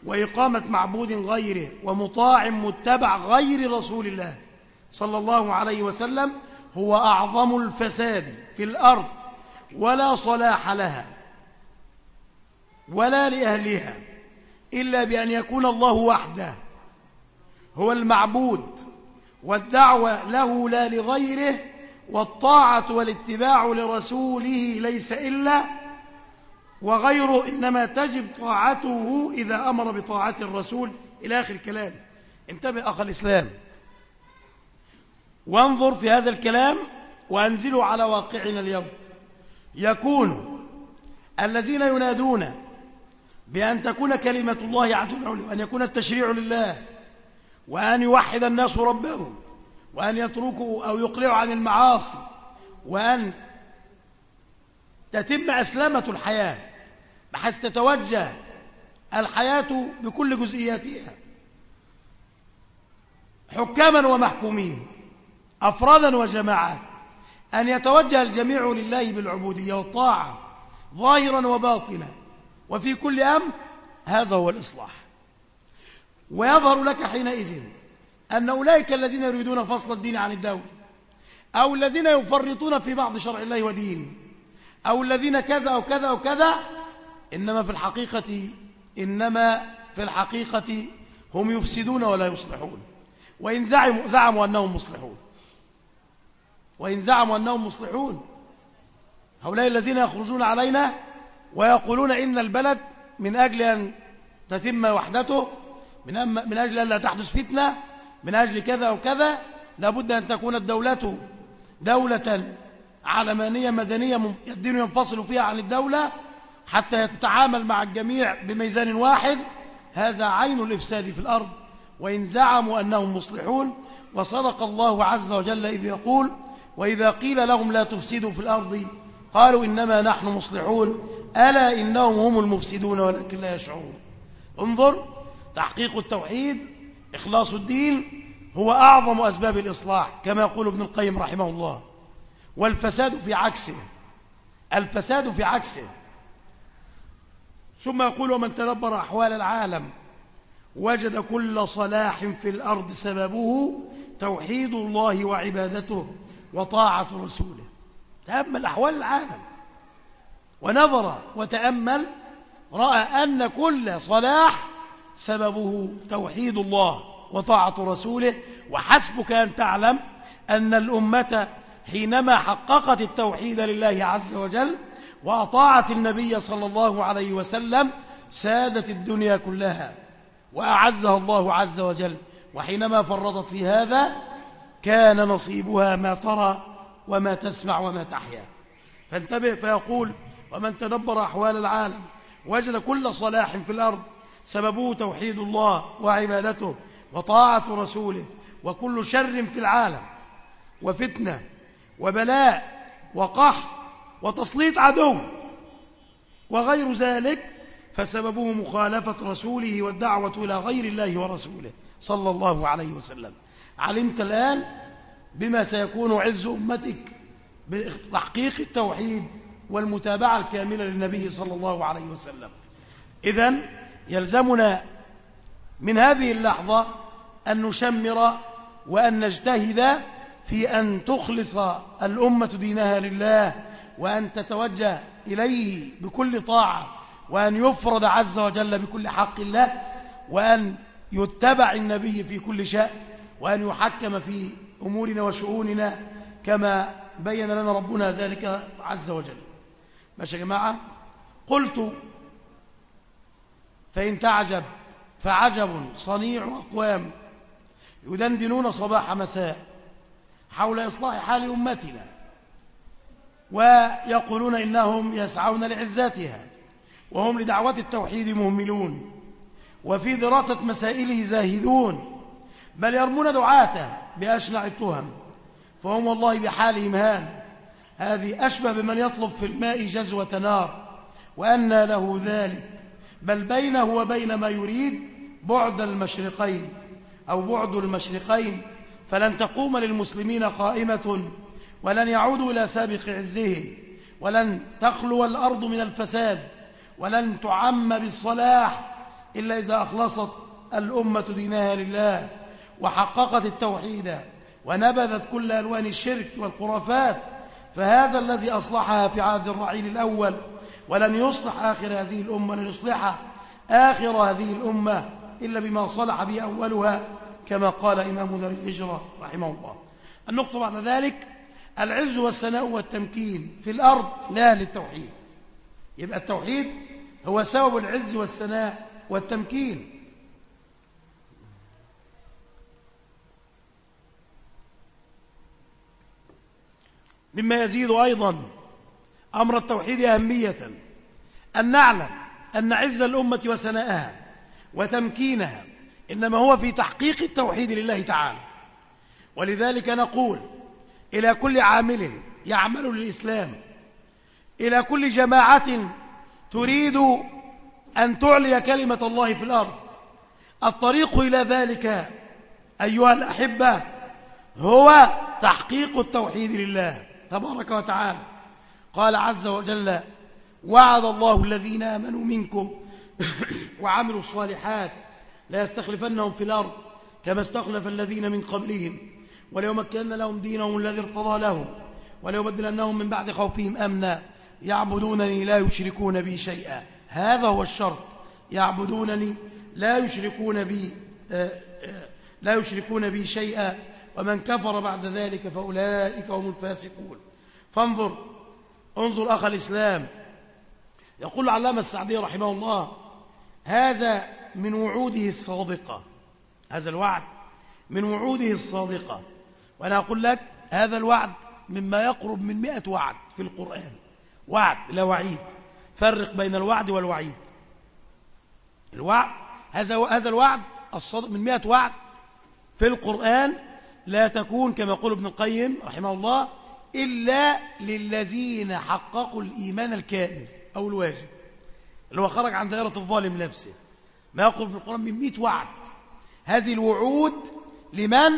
وإقامة معبود غيره ومطاع متبع غير رسول الله صلى الله عليه وسلم هو أعظم الفساد في الأرض ولا صلاح لها ولا لأهلها إلا بأن يكون الله وحده هو المعبود والدعوة له لا لغيره والطاعة والاتباع لرسوله ليس إلا وغيره إنما تجب طاعته إذا أمر بطاعة الرسول إلى آخر الكلام. انتبه أخ الإسلام. وانظر في هذا الكلام وأنزلوا على واقعنا اليوم. يكون الذين ينادون بأن تكون كلمة الله عز وجل وأن يكون التشريع لله وأن يوحد الناس ربهم وأن يتركوا أو يقلعوا عن المعاصي وأن تتم أسلامة الحياة. بحيث تتوجه الحياة بكل جزئياتها. حكاما ومحكومين أفرادا وجماعات. أن يتوجه الجميع لله بالعبودية والطاعة ظاهرا وباطنا. وفي كل أمر هذا هو الإصلاح. ويظهر لك حينئذ أن أولئك الذين يريدون فصل الدين عن الدولة أو الذين يفرطون في بعض شرع الله ودينه أو الذين كذا أو كذا أو كذا إنما في الحقيقة إنما في الحقيقة هم يفسدون ولا يصلحون. وإن زعموا, زعموا أنهم مصلحون. وإن زعموا أنهم مصلحون هؤلاء الذين يخرجون علينا ويقولون إن البلد من أجل أن تتم وحدته من, من أجل أن لا تحدث فتنة من أجل كذا وكذا لابد أن تكون الدولة دولة علمانية مدنية الدين ينفصل فيها عن الدولة حتى تتعامل مع الجميع بميزان واحد هذا عين الإفساد في الأرض وإن زعموا أنهم مصلحون. وصدق الله عز وجل إذ يقول وإذا قيل لهم لا تفسدوا في الأرض قالوا إنما نحن مصلحون. ألا إنهم هم المفسدون ولكن لا يشعرون. انظر تحقيق التوحيد إخلاص الدين هو أعظم أسباب الإصلاح كما يقول ابن القيم رحمه الله. والفساد في عكسه الفساد في عكسه. ثم يقول ومن تدبر أحوال العالم وجد كل صلاح في الأرض سببه توحيد الله وعبادته وطاعة رسوله. تأمل أحوال العالم. ونظر وتأمل رأى أن كل صلاح سببه توحيد الله وطاعة رسوله. وحسبك أن تعلم أن الأمة حينما حققت التوحيد لله عز وجل وأطاعت النبي صلى الله عليه وسلم سادت الدنيا كلها وأعزها الله عز وجل. وحينما فرطت في هذا كان نصيبها ما ترى وما تسمع وما تحيا. فانتبه فيقول ومن تدبر أحوال العالم وجد كل صلاح في الأرض سببه توحيد الله وعبادته وطاعة رسوله وكل شر في العالم وفتنة وبلاء وقحط وتسليط عدو. وغير ذلك فسببه مخالفة رسوله والدعوة إلى غير الله ورسوله صلى الله عليه وسلم. علمت الآن بما سيكون عز أمتك بتحقيق التوحيد والمتابعة الكاملة للنبي صلى الله عليه وسلم. إذن يلزمنا من هذه اللحظة أن نشمر وأن نجتهد في أن تخلص الأمة دينها لله وأن تتوجه إليه بكل طاعة وأن يفرض عز وجل بكل حق الله وأن يتبع النبي في كل شيء وأن يحكم في أمورنا وشؤوننا كما بين لنا ربنا ذلك عز وجل. ماشي يا جماعة؟ قلت فإن تعجب فعجب صنيع أقوام يدندنون صباح مساء حول إصلاح حال أمتنا. ويقولون إنهم يسعون لعزاتها وهم لدعوة التوحيد مهملون وفي دراسة مسائله زاهدون بل يرمون دعاته بأشنع التهم فهم والله بحالهم هان هذه أشبه بمن يطلب في الماء جزوة نار وأن له ذلك بل بينه وبين ما يريد بعد المشرقين أو بعد المشرقين فلن تقوم للمسلمين قائمة ولن يعودوا إلى سابق عزهم ولن تخلو الأرض من الفساد ولن تعم بالصلاح إلا إذا أخلصت الأمة دينها لله وحققت التوحيد ونبذت كل ألوان الشرك والخرافات فهذا الذي أصلحها في عهد الرعيل الأول ولن يصلح آخر هذه الأمة لن يصلح آخر هذه الأمة إلا بما صلح به أولها كما قال إمام دار الهجرة رحمه الله. النقطة بعد ذلك العز والسناء والتمكين في الأرض لا للتوحيد. يبقى التوحيد هو سبب العز والسناء والتمكين. مما يزيد أيضا أمر التوحيد أهمية أن نعلم أن عز الأمة وسناءها وتمكينها إنما هو في تحقيق التوحيد لله تعالى. ولذلك نقول إلى كل عامل يعمل للإسلام. إلى كل جماعة تريد أن تعلي كلمة الله في الأرض. الطريق إلى ذلك أيها الأحبة هو تحقيق التوحيد لله تبارك وتعالى. قال عز وجل وعد الله الذين آمنوا منكم <coughs> وعملوا الصالحات لا يستخلفنهم في الأرض كما استخلف الذين من قبلهم. وليمكن لهم دينهم الذي ارتضى لهم وليبدلنهم من بعد خوفهم أمنا. يعبدونني لا يشركون بي شيئا. هذا هو الشرط. يعبدونني لا يشركون بي آه، آه، لا يشركون بي شيئا. ومن كفر بعد ذلك فأولئك هم الفاسقون. فانظر انظر أخ الإسلام. يقول العلامة السعدي رحمه الله هذا من وعوده الصادقة. هذا الوعد من وعوده الصادقة. وأنا أقول لك هذا الوعد مما يقرب من مئة وعد في القرآن. وعد لا وعيد. فرق بين الوعد والوعيد. الوعد هذا هذا الوعد الصادق من مئة وعد في القرآن لا تكون كما يقول ابن القيم رحمه الله إلا للذين حققوا الإيمان الكامل أو الواجب. اللي هو خرج عن دائرة الظالم نفسه ما يقول في القرآن من مئة وعد. هذه الوعود لمن؟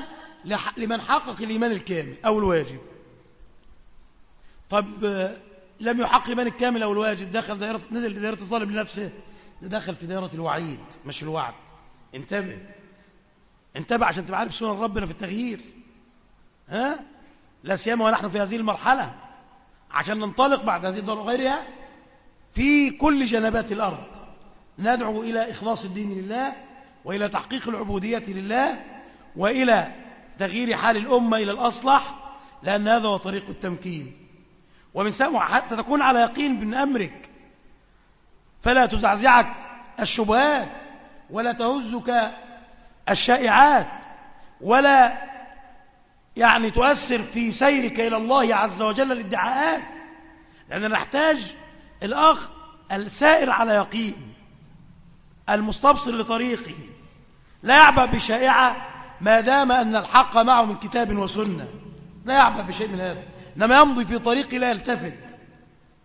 لمن حقق الإيمان الكامل أو الواجب. طب لم يحقق الإيمان الكامل أو الواجب دخل دائرة نزل دائرة الظالم لنفسه دخل في دائرة الوعيد مش الوعد. انتبه. انتبه عشان تبقى عارف سنن ربنا في التغيير. ها؟ لا سيما ونحن في هذه المرحلة. عشان ننطلق بعد هذه الدار وغيرها في كل جنبات الأرض ندعو إلى إخلاص الدين لله وإلى تحقيق العبودية لله وإلى تغيير حال الأمة إلى الأصلح لأن هذا هو طريق التمكين. ومن ثم حتى تكون على يقين من أمرك. فلا تزعزعك الشبهات ولا تهزك الشائعات ولا يعني تؤثر في سيرك إلى الله عز وجل الادعاءات لأننا نحتاج الأخ السائر على يقين المستبصر لطريقه لا يعبأ بشائعة ما دام أن الحق معه من كتاب وسنة. لا يعبأ بشيء من هذا. إنما يمضي في طريقه لا يلتفت.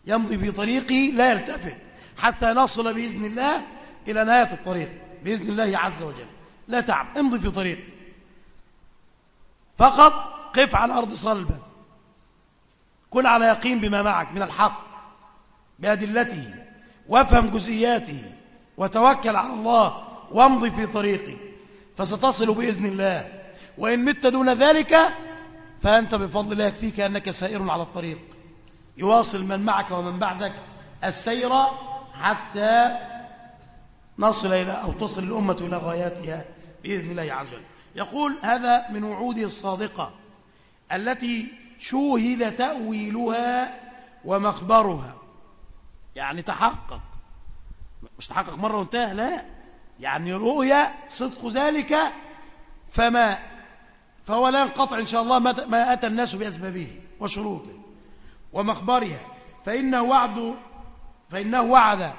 يمضي في طريقه لا يلتفت. حتى نصل بإذن الله إلى نهاية الطريق. بإذن الله عز وجل. لا تعب. امضي في طريقه فقط قف على أرض صلبة. كن على يقين بما معك من الحق بأدلته وافهم جزئياته وتوكل على الله وامضي في طريقي فستصل بإذن الله. وإن مت دون ذلك فأنت بفضل الله يكفيك أنك سائر على الطريق. يواصل من معك ومن بعدك السير حتى نصل إلى أو تصل الأمة إلى غاياتها بإذن الله عز وجل. يقول هذا من وعوده الصادقة التي شوهد تأويلها ومخبرها. يعني تحقق. مش تحقق مرة وانتهى؟ لا. يعني رؤيا صدق ذلك فما فهو لا ينقطع إن شاء الله ما أتى الناس بأسبابه وشروطه ومخبرها. فإنه وعد فإنه وعد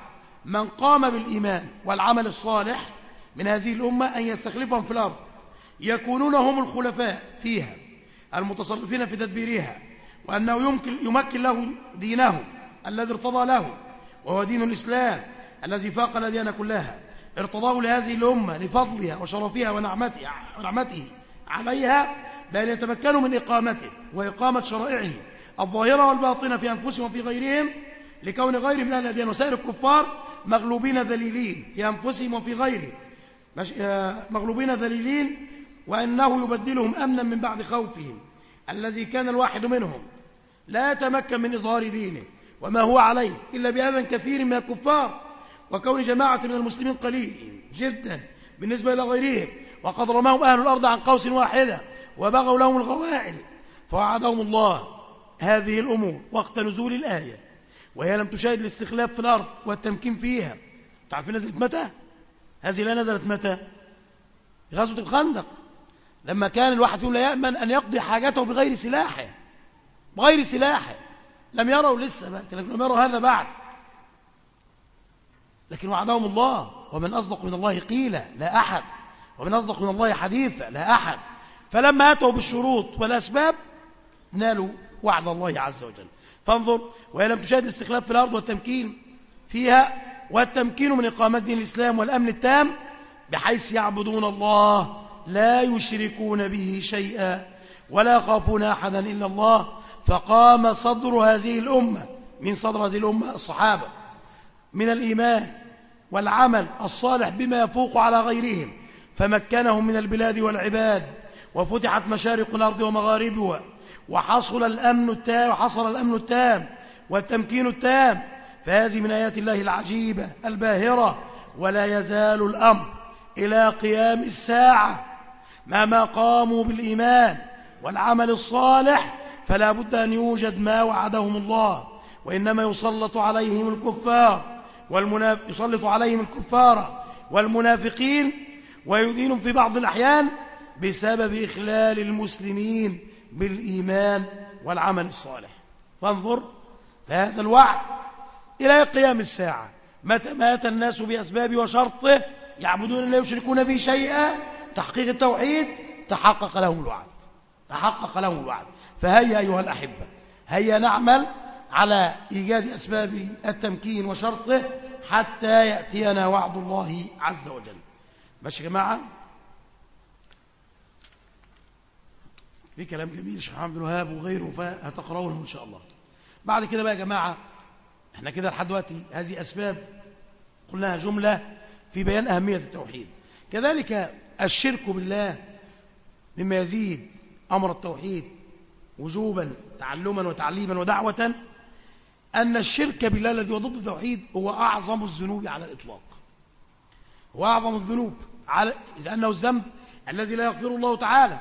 من قام بالإيمان والعمل الصالح من هذه الأمة أن يستخلفهم في الأرض. يكونون هم الخلفاء فيها المتصرفين في تدبيرها وأنه يمكن يمكن له دينه الذي ارتضى له وهو دين الإسلام الذي فاق الأديان كلها. ارتضاه لهذه الأمة لفضلها وشرفها ونعمته, ونعمته عليها بأن يتمكنوا من إقامته وإقامة شرائعه الظاهرة والباطنة في أنفسهم وفي غيرهم لكون غيرهم من أهل الأديان وسائر الكفار مغلوبين ذليلين في أنفسهم وفي غيرهم آه، مغلوبين ذليلين وأنه يبدلهم أمنا من بعد خوفهم. الذي كان الواحد منهم لا يتمكن من إظهار دينه وما هو عليه إلا بأذى كثير من الكفار. وكون جماعة من المسلمين قليل جدا بالنسبة إلى غيرهم وقد رماهم أهل الأرض عن قوس واحدة وبغوا لهم الغوائل فوعدهم الله هذه الأمور وقت نزول الآية وهي لم تشاهد الاستخلاف في الأرض والتمكين فيها تعرفين نزلت متى؟ هذه لا نزلت متى؟ غزوة الخندق لما كان الواحد فيهم لا يأمن أن يقضي حاجته بغير سلاحه بغير سلاحه لم يروا لسه لم يروا هذا بعد لكن وعدهم الله. ومن أصدق من الله قيلا لا أحد. ومن أصدق من الله حديثا لا أحد. فلما أتوا بالشروط والأسباب نالوا وعد الله عز وجل. فانظر وهي لم تشاهد الاستخلاف في الأرض والتمكين فيها والتمكين من إقامة دين الإسلام والأمن التام بحيث يعبدون الله لا يشركون به شيئا ولا يخافون أحدا إلا الله. فقام صدر هذه الأمة من صدر هذه الأمة الصحابة من الإيمان والعمل الصالح بما يفوق على غيرهم فمكنهم من البلاد والعباد وفتحت مشارق الأرض ومغاربها وحصل الأمن التام وحصل الأمن التام والتمكين التام. فهذه من آيات الله العجيبة الباهرة ولا يزال الأمر إلى قيام الساعة. مهما قاموا بالإيمان والعمل الصالح فلا بد أن يوجد ما وعدهم الله وإنما يسلط عليهم الكفار. والمناف... يسلط عليهم الكفار والمنافقين ويدين في بعض الأحيان بسبب إخلال المسلمين بالإيمان والعمل الصالح. فانظر فهذا الوعد إلى قيام الساعة. متى مات الناس بأسباب وشرطه؟ يعبدون لا يشركون به شيئا. تحقيق التوحيد تحقق لهم الوعد. تحقق لهم الوعد. فهيا أيها الأحبة هيا نعمل على إيجاد أسباب التمكين وشرطه حتى يأتينا وعد الله عز وجل. ماشي يا جماعة؟ في كلام جميل شيخ محمد بن وهاب وغيره فهتقرأونه إن شاء الله. بعد كده بقى يا جماعة إحنا كده لحد دلوقتي هذه أسباب قلناها جملة في بيان أهمية التوحيد. كذلك الشرك بالله مما يزيد أمر التوحيد وجوبا تعلما وتعليما ودعوة أن الشرك بالله الذي هو ضد التوحيد هو أعظم الذنوب على الإطلاق. هو أعظم الذنوب على إذا أنه الذنب الذي لا يغفر الله تعالى.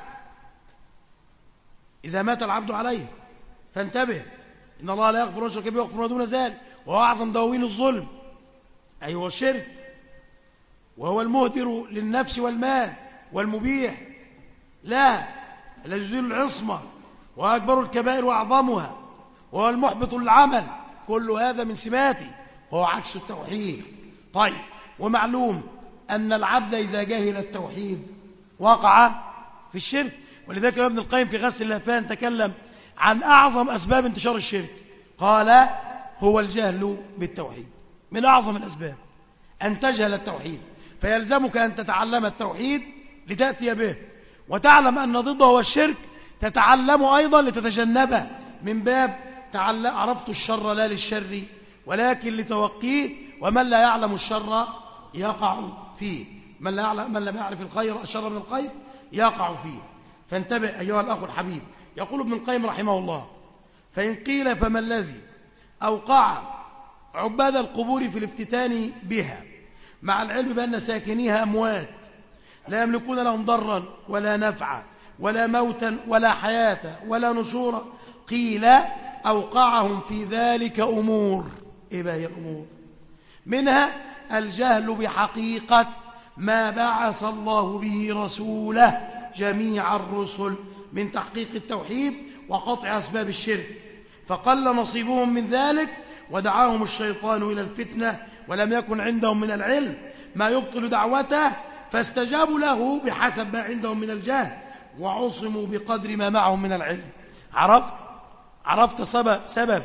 إذا مات العبد عليه فانتبه. إن الله لا يغفر وشرك به ويغفر ما دون ذلك. وهو أعظم دواوين الظلم. أي هو الشرك. وهو المهدر للنفس والمال والمبيح. لا. الذي يزيل العصمة. وأكبر الكبائر وأعظمها. وهو المحبط للعمل. كل هذا من سماته وهو عكس التوحيد. طيب ومعلوم أن العبد إذا جهل التوحيد وقع في الشرك. ولذلك ابن القيم في غسل اللافان تكلم عن أعظم أسباب انتشار الشرك. قال هو الجهل بالتوحيد. من أعظم الأسباب أن تجهل التوحيد. فيلزمك أن تتعلم التوحيد لتأتي به. وتعلم أن ضده هو الشرك تتعلم أيضا لتتجنبه. من باب تعلم عرفت الشر لا للشر ولكن لتوقيه ومن لا يعلم الشر يقع فيه. من لا يعلم من لم يعرف الخير الشر من الخير يقع فيه. فانتبه أيها الأخ الحبيب. يقول ابن القيم رحمه الله فإن قيل فما الذي أوقع عباد القبور في الافتتان بها مع العلم بأن ساكنيها أموات لا يملكون لهم ضرا ولا نفعا ولا موتا ولا حياة ولا نشورا قيل أوقعهم في ذلك أمور. إيه بقى الأمور؟ منها الجهل بحقيقة ما بعث الله به رسوله جميع الرسل من تحقيق التوحيد وقطع أسباب الشرك. فقل نصيبهم من ذلك ودعاهم الشيطان إلى الفتنة ولم يكن عندهم من العلم ما يبطل دعوته فاستجابوا له بحسب ما عندهم من الجهل وعصموا بقدر ما معهم من العلم. عرفت؟ عرفت سبب, سبب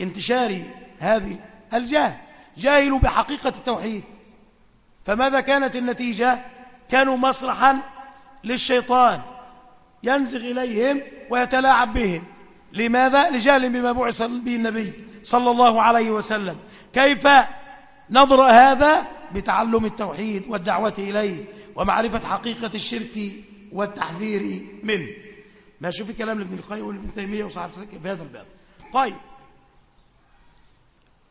انتشار هذه الجهل. جاهلوا بحقيقة التوحيد. فماذا كانت النتيجة؟ كانوا مسرحا للشيطان. ينزغ إليهم ويتلاعب بهم. لماذا؟ لجهل بما بعث به النبي صلى الله عليه وسلم. كيف نظر هذا؟ بتعلم التوحيد والدعوة إليه ومعرفة حقيقة الشرك والتحذير منه. ما شوف كلام ابن القيم وابن تيمية وصاحب في هذا الباب. طيب.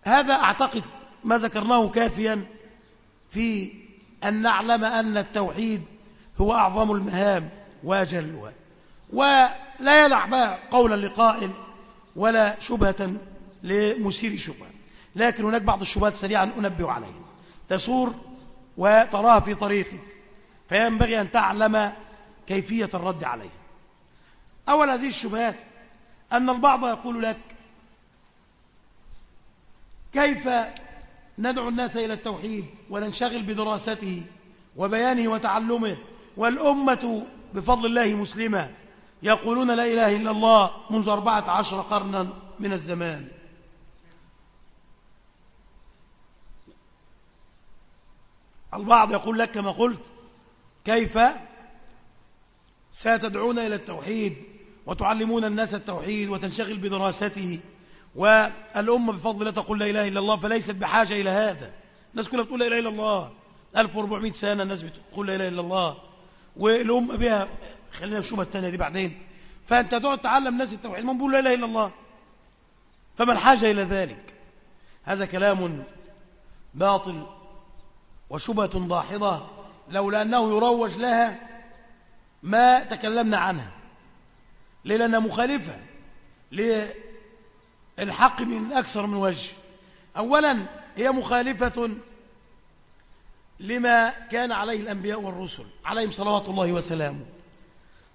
هذا أعتقد ما ذكرناه كافيا في أن نعلم أن التوحيد هو أعظم المهام وأجلها ولا بقى قولا لقائل ولا شبهة لمثير شبهة. لكن هناك بعض الشبهات سريعا أنبه عليها. تسور وتراها في طريقك. فينبغي أن تعلم كيفية الرد عليها. أول هذه الشبهات أن البعض يقول لك كيف ندعو الناس إلى التوحيد وننشغل بدراسته وبيانه وتعلمه والأمة بفضل الله مسلمة يقولون لا إله إلا الله منذ أربعة عشر قرنا من الزمان. البعض يقول لك كما قلت كيف ستدعون إلى التوحيد وتعلمون الناس التوحيد وتنشغل بدراسته. والأمة بفضل الله تقول لا إله إلا الله فليست بحاجة إلى هذا. الناس كلها بتقول لا إله إلا الله. 1400 سنة الناس بتقول لا إله إلا الله. والأمة بها خلينا الشبهة الثانية دي بعدين. فأنت تقعد تعلم الناس التوحيد من بيقول لا إله إلا الله. فما الحاجة إلى ذلك؟ هذا كلام باطل وشبهة ضاحضة لولا أنه يروج لها ما تكلمنا عنها. ليه؟ لأنها مخالفة للحق من أكثر من وجه. أولا هي مخالفة لما كان عليه الأنبياء والرسل عليهم صلوات الله وسلامه.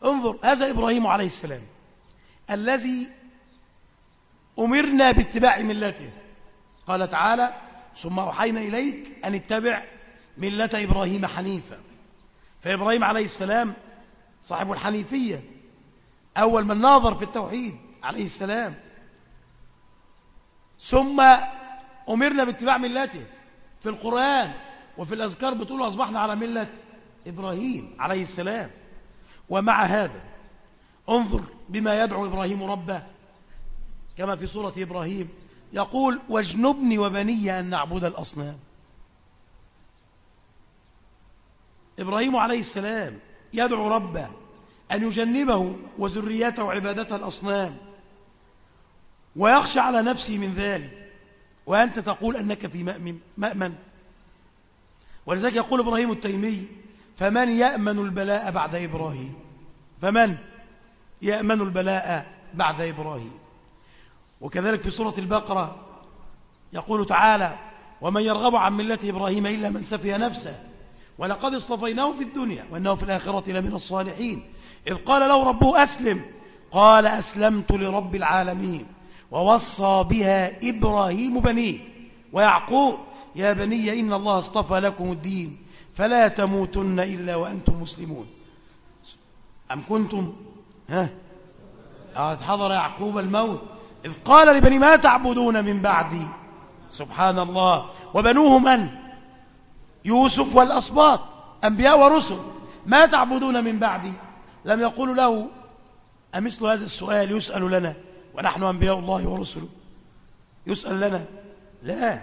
انظر هذا إبراهيم عليه السلام الذي أمرنا باتباع ملته. قال تعالى ثم أوحينا إليك أن اتبع ملة إبراهيم حنيفا. فإبراهيم عليه السلام صاحب الحنيفية. أول من ناظر في التوحيد عليه السلام. ثم أمرنا باتباع ملته في القرآن وفي الأذكار بتقول أصبحنا على ملة إبراهيم عليه السلام. ومع هذا انظر بما يدعو إبراهيم ربه كما في سورة إبراهيم يقول واجنبني وبني أن نعبد الأصنام. إبراهيم عليه السلام يدعو ربه أن يجنبه وذريته عبادة الأصنام ويخشى على نفسه من ذلك وأنت تقول أنك في مأمن, مأمن. ولذلك يقول إبراهيم التيمي فمن يأمن البلاء بعد إبراهيم؟ فمن يأمن البلاء بعد إبراهيم؟ وكذلك في سورة البقرة يقول تعالى ومن يرغب عن ملة إبراهيم إلا من سفي نفسه ولقد اصطفيناه في الدنيا وأنه في الآخرة لمن الصالحين. إذ قال له ربه أسلم. قال أسلمت لرب العالمين ووصى بها إبراهيم بنيه ويعقوب يا بني إن الله اصطفى لكم الدين فلا تموتن إلا وأنتم مسلمون. أم كنتم؟ ها؟ حضر يعقوب الموت. إذ قال لبني ما تعبدون من بعدي؟ سبحان الله. وبنوه من؟ يوسف والأصباط. أنبياء ورسل. ما تعبدون من بعدي؟ لم يقولوا له أمثل هذا السؤال يسأل لنا ونحن أنبياء الله ورسله. يسأل لنا. لا.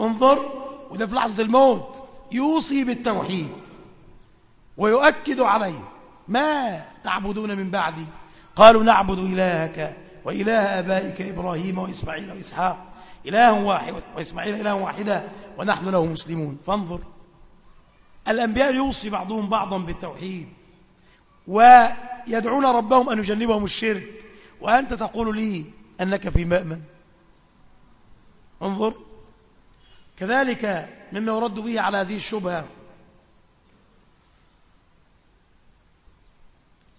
انظر وده في لحظة الموت يوصي بالتوحيد ويؤكد عليه. ما تعبدون من بعدي؟ قالوا نعبد إلهك وإله آبائك إبراهيم وإسماعيل وإسحاق. إله واحد وإسماعيل إله واحدة ونحن له مسلمون. فانظر. الأنبياء يوصي بعضهم بعضا بالتوحيد. ويدعون ربهم أن يجنبهم الشرك. وأنت تقول لي أنك في مأمن. انظر. كذلك مما يرد به على هذه الشبهة.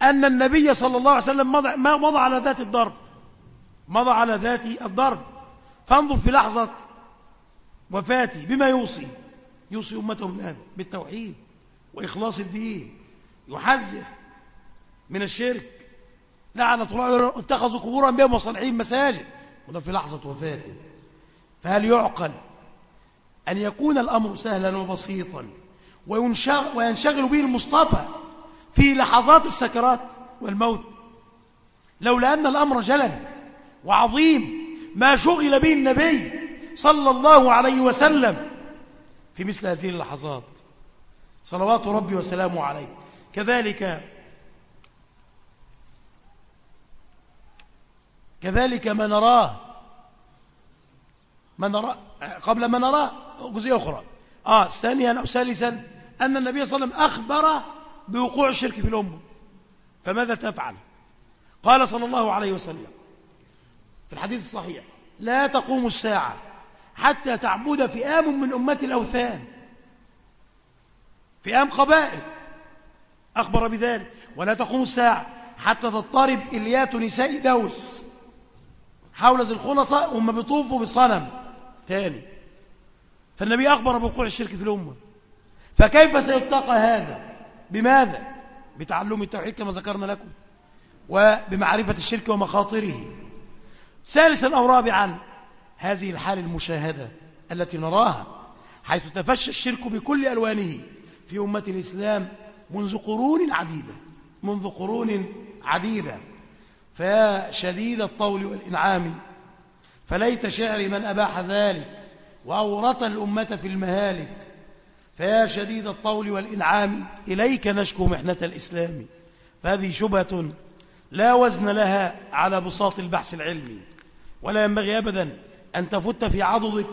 أن النبي صلى الله عليه وسلم مضى, مضى على ذات الضرب. مضى على ذات الضرب. فانظر في لحظة وفاتي بما يوصي. يوصي أمته من هذا بالتوحيد وإخلاص الدين. يحذر. من الشرك. لعنة الله اتخذوا قبور أنبياء وصالحين مساجد. وده في لحظة وفاته. فهل يعقل أن يكون الأمر سهلا وبسيطا وينشغل به المصطفى في لحظات السكرات والموت؟ لولا أن الأمر جلل وعظيم ما شغل به النبي صلى الله عليه وسلم في مثل هذه اللحظات. صلوات ربي وسلامه عليه. كذلك كذلك ما نراه. ما نراه. قبل ما نراه جزئية أخرى. آه ثانيا أو ثالثا أن النبي صلى الله عليه وسلم أخبر بوقوع الشرك في الأمة. فماذا تفعل؟ قال صلى الله عليه وسلم في الحديث الصحيح لا تقوم الساعة حتى تعبد فئام من أمة الأوثان. فئام قبائل. أخبر بذلك. ولا تقوم الساعة حتى تضطرب إليات نساء دوس حول ذي الخلصة وهم بيطوفوا بصنم تاني. فالنبي أخبر بوقوع الشرك في الأمة. فكيف سيتقى هذا؟ بماذا؟ بتعلم التوحيد كما ذكرنا لكم. وبمعرفة الشرك ومخاطره. ثالثا أو رابعا هذه الحال المشاهدة التي نراها حيث تفشى الشرك بكل ألوانه في أمة الإسلام منذ قرون عديدة. منذ قرون عديدة. فيا شديد الطول والإنعام. فليت شعري من أباح ذلك وأورط الأمة في المهالك. فيا شديد الطول والإنعام. إليك نشكو محنة الإسلام. فهذه شبهة لا وزن لها على بساط البحث العلمي. ولا ينبغي أبدا أن تفت في عضدك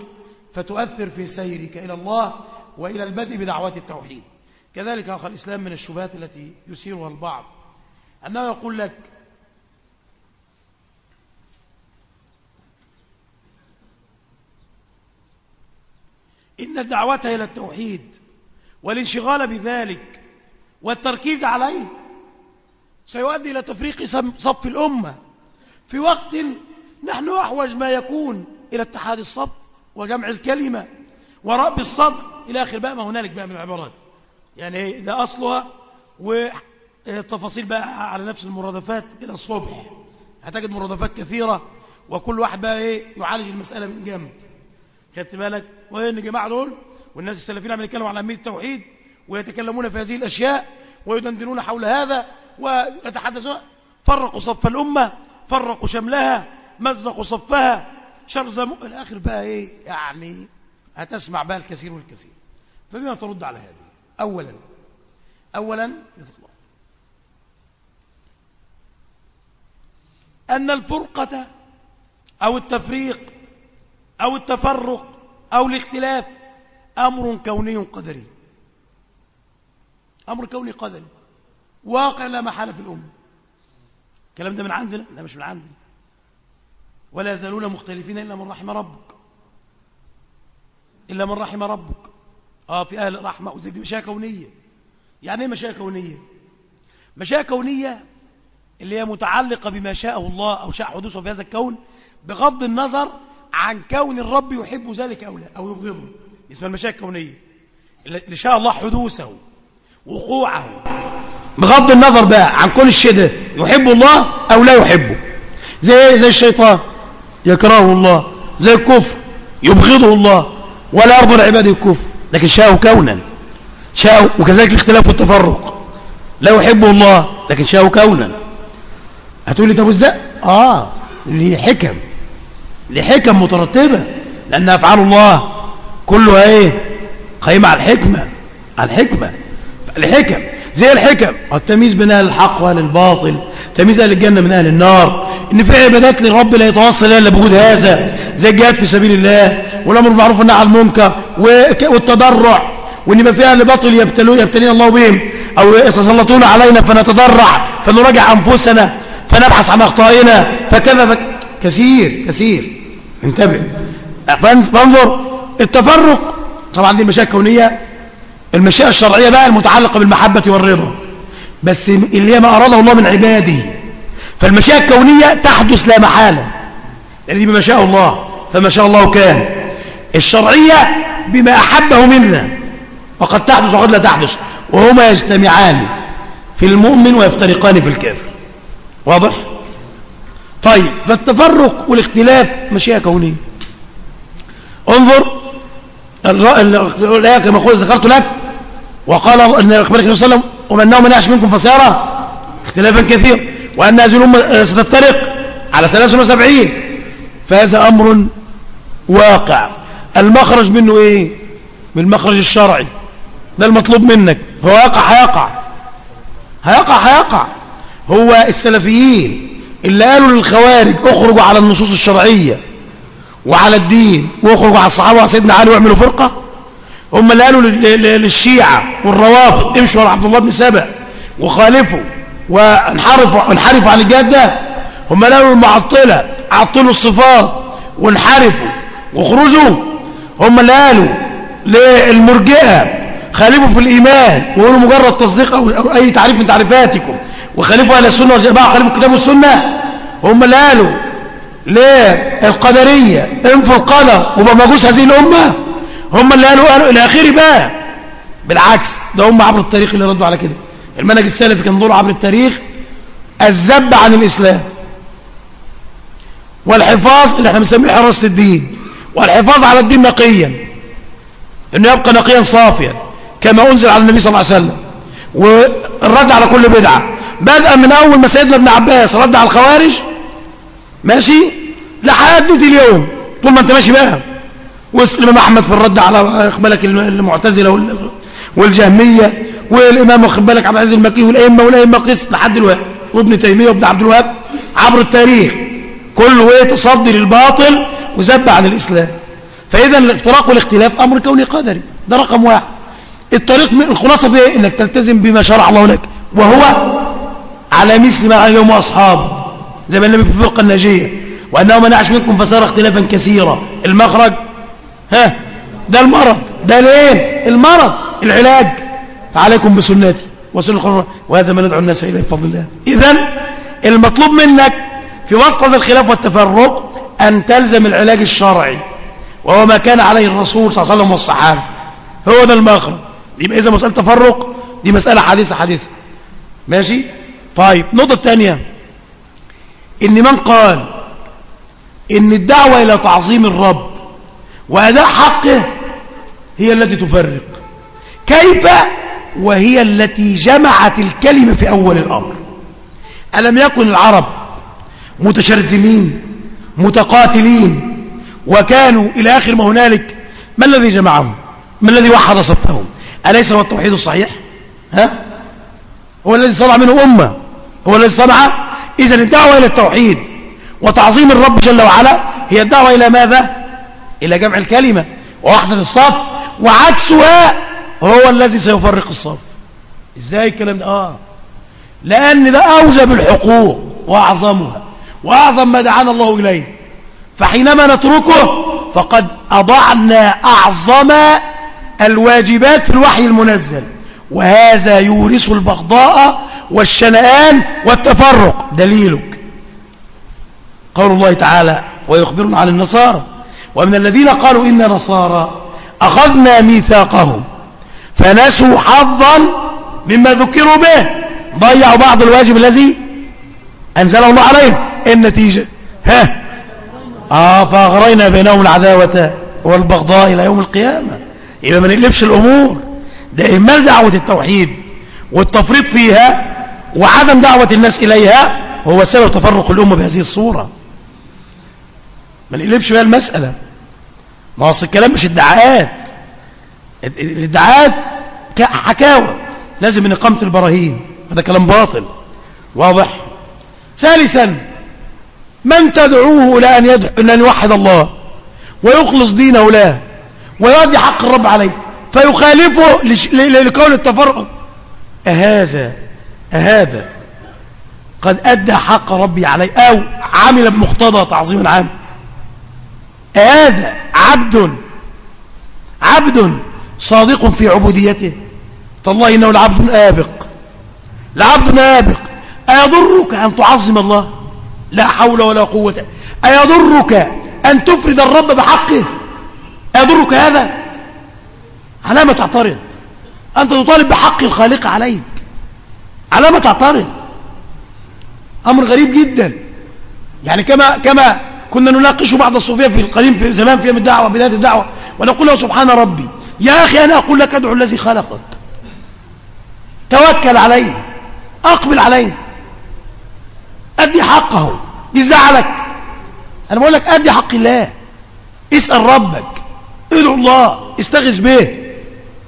فتؤثر في سيرك إلى الله وإلى البدء بدعوات التوحيد. كذلك أخي الإسلام من الشبهات التي يسيرها البعض. أنه يقول لك إن الدعوة إلى التوحيد والانشغال بذلك والتركيز عليه سيؤدي إلى تفريق صف الأمة. في وقت نحن أحوج ما يكون إلى اتحاد الصف وجمع الكلمة ورب الصدر إلى آخر بقى ما هنالك بقى من العبارات. يعني إذا أصلها والتفاصيل بقى على نفس المرادفات إلى الصبح. هتجد مرادفات كثيرة وكل واحد بقى إيه يعالج المسألة من جنب. خدت بالك؟ وإن الجماعة دول؟ والناس السلفيين عم يتكلموا على أهمية التوحيد ويتكلمون في هذه الأشياء ويدندنون حول هذا ويتحدثون. فرقوا صف الأمة فرقوا شملها مزقوا صفها. شرزموا الآخر بقى إيه؟ يعني هتسمع بقى الكثير والكثير. فبما ترد على هذه أولا أولا الله. أن الفرقة أو التفريق أو التفرق أو الاختلاف أمر كوني قدري. أمر كوني قدري. واقع لا محالة في الأمة. الكلام ده من عندنا؟ لا مش من عندنا. ولا يزالون مختلفين إلا من رحم ربك. إلا من رحم ربك. آه في أهل الرحمة وزي دي مشاية كونية. يعني إيه مشاية كونية؟ مشاية كونية اللي هي متعلقة بما شاءه الله أو شاء حدوثه في هذا الكون بغض النظر عن كون الرب يحب ذلك أو لا أو يبغضه. اسمها المشاية الكونية. اللي شاء الله حدوثه وقوعه. بغض النظر بقى عن كل الشيء ده يحب الله أو لا يحبه زي إيه؟ زي الشيطان. يكرهه الله. زي الكفر. يبغضه الله. ولا يرضى العباد الكفر. لكن شاءه كونا. شاءه وكذلك الاختلاف والتفرق. لا يحبه الله لكن شاءه كونا. هتقول لي طب إزاي؟ آه ليه؟ حكم. لحكم مترتبة لأن أفعال الله كلها إيه؟ قائمه على الحكمة على الحكمة الحكم زي الحكم. التمييز بين أهل الحق وأهل الباطل تمييز أهل الجنة من أهل النار إن في عبادات للرب لا يتوصل إلا بوجود هذا زي الجهاد في سبيل الله والأمر بالمعروف والنهي عن المنكر والتضرع وإن ما في أهل باطل يبتلون يبتلين الله بهم أو يتسلطون علينا فنتضرع فنراجع أنفسنا فنبحث عن أخطائنا فكذا فك... كثير كثير. انتبه. فانظر التفرق طبعا دي مشاكل كونية. المشيئة الشرعية بقى المتعلقة بالمحبة والرضا. بس اللي هي ما أراده الله من عباده. فالمشيئة الكونية تحدث لا محالة. يعني دي بما شاء الله. فما شاء الله كان. الشرعية بما أحبه منا. وقد تحدث وقد لا تحدث. وهما يجتمعان في المؤمن ويفترقان في الكافر. واضح؟ طيب فالتفرق والاختلاف مشيئة كونية. انظر الآية كما قلت ذكرت لك وقال أخبرك النبي صلى الله عليه وسلم ومن من منكم فسيرى. اختلافا كثيرا وأن هذه الأمة ستفترق على 73 فهذا أمر واقع. المخرج منه إيه؟ بالمخرج الشرعي. ده المطلوب منك. فواقع هيقع. هيقع هيقع. هو السلفيين. اللي قالوا للخوارج اخرجوا على النصوص الشرعية وعلى الدين واخرجوا على الصحابة وعلى سيدنا علي واعملوا فرقة. هم اللي قالوا للشيعة والروافض. امشوا على عبد الله بن سبأ وخالفوا وانحرفوا وانحرفوا عن الجادة هم اللي قالوا المعطلة عطلوا الصفات وانحرفوا وخرجوا. هم اللي قالوا للمرجئة خالفوا في الإيمان وقالوا مجرد تصديق أو أي تعريف من تعريفاتكم. وخالفوا أهل السنة والجماعة خالفوا الكتاب والسنة. هم اللي قالوا للقدرية انفوا القدر وبمجوس هذه الأمة. هم اللي قالوا قالوا إلى آخره بقى. بالعكس ده هم عبر التاريخ اللي ردوا على كده. المنهج السلفي كان دوره عبر التاريخ الذب عن الإسلام. والحفاظ اللي إحنا بنسميه حراسة الدين والحفاظ على الدين نقيا. إنه يبقى نقيا صافيا. كما أنزل على النبي صلى الله عليه وسلم. والرد على كل بدعة. بدءا من أول ما سيدنا ابن عباس رد على الخوارج ماشي؟ لحد اليوم. طول ما أنت ماشي بقى. والإمام أحمد في الرد على اقبالك المعتزلة والجهمية والإمام بالك عبد العزيز المكي والأئمة والأئمة قسم لحد دلوقتي وابن تيمية وابن عبد الوهاب عبر التاريخ. كله تصدي للباطل وزب عن الإسلام. فإذا الافتراق والاختلاف أمر كوني قدري ده رقم واحد. الطريق من الخلاصة فيه إيه؟ إنك تلتزم بما شرع الله لك. وهو على مثل ما عليه يوم أصحابه زي ما النبي في الفرقة الناجية وأنه من أعش منكم فسار اختلافا كثيرا. المخرج ها؟ ده المرض. ده ليه؟ المرض. العلاج. فعليكم بسنتي. وسنة الخلفاء وهذا ما ندعو الناس إليه بفضل الله. إذا المطلوب منك في وسط هذا الخلاف والتفرق أن تلزم العلاج الشرعي. وهو ما كان عليه الرسول صلى الله عليه وسلم والصحابة. هو ده المخرج. يبقى إذا مسألة تفرق دي مسألة حديثة حديثة. ماشي؟ طيب النقطة الثانية إن من قال إن الدعوة إلى تعظيم الرب وأداء حقه هي التي تفرق. كيف؟ وهي التي جمعت الكلمة في أول الأمر. ألم يكن العرب متشرزمين متقاتلين وكانوا إلى آخر ما هنالك ما الذي جمعهم؟ ما الذي وحد صفهم؟ أليس هو التوحيد الصحيح؟ ها؟ هو الذي صنع منه أمة. هو الذي صنع إذا الدعوة إلى التوحيد وتعظيم الرب جل وعلا هي الدعوة إلى ماذا؟ إلى جمع الكلمة ووحدة الصف وعكسها هو الذي سيفرق الصف إزاي الكلام ده؟ آه. لأن ده أوجب الحقوق وأعظمها وأعظم ما دعانا الله إليه. فحينما نتركه فقد أضعنا أعظم الواجبات في الوحي المنزل. وهذا يورث البغضاء والشنآن والتفرق. دليلك. قول الله تعالى ويخبرنا عن النصارى. ومن الذين قالوا إن نصارى أخذنا ميثاقهم فنسوا حظا مما ذكروا به. ضيعوا بعض الواجب الذي أنزله الله عليهم. النتيجة؟ ها؟ آه فأغرينا بينهم العداوة والبغضاء إلى يوم القيامة. إذا ما نقلبش الأمور. ده إهمال دعوة التوحيد والتفريط فيها وعدم دعوة الناس إليها هو سبب تفرق الأمة بهذه الصورة. ما نقلبش بها المسألة. ما أصل الكلام مش ادعاءات الادعاءات حكاوى لازم من إقامة البراهين. هذا كلام باطل. واضح؟ ثالثا من تدعوه إلى أن, يدعو إلى أن يوحد الله ويخلص دينه له ويؤدي حق الرب عليه. فيخالفه لكون التفرق. أهذا أهذا قد أدى حق ربي عليه أو عمل بمقتضى تعظيم العام. هذا عبد عبد صادق في عبوديته. تالله إنه لعبد آبق لعبد آبق. أيضرك أن تعظم الله؟ لا حول ولا قوة. أيضرك أن تفرد الرب بحقه؟ أيضرك هذا؟ على ما تعترض أنت تطالب بحق الخالق عليك. على ما تعترض أمر غريب جدا. يعني كما كما كنا نناقش بعض الصوفية في القديم في زمان في الدعوة بداية الدعوة ونقول له سبحان ربي يا أخي أنا أقول لك ادعو الذي خلقك. توكل عليه. أقبل عليه. أدي حقه. دي زعلك أنا بقول لك أدي حق الله. اسأل ربك. ادعو الله استغيث به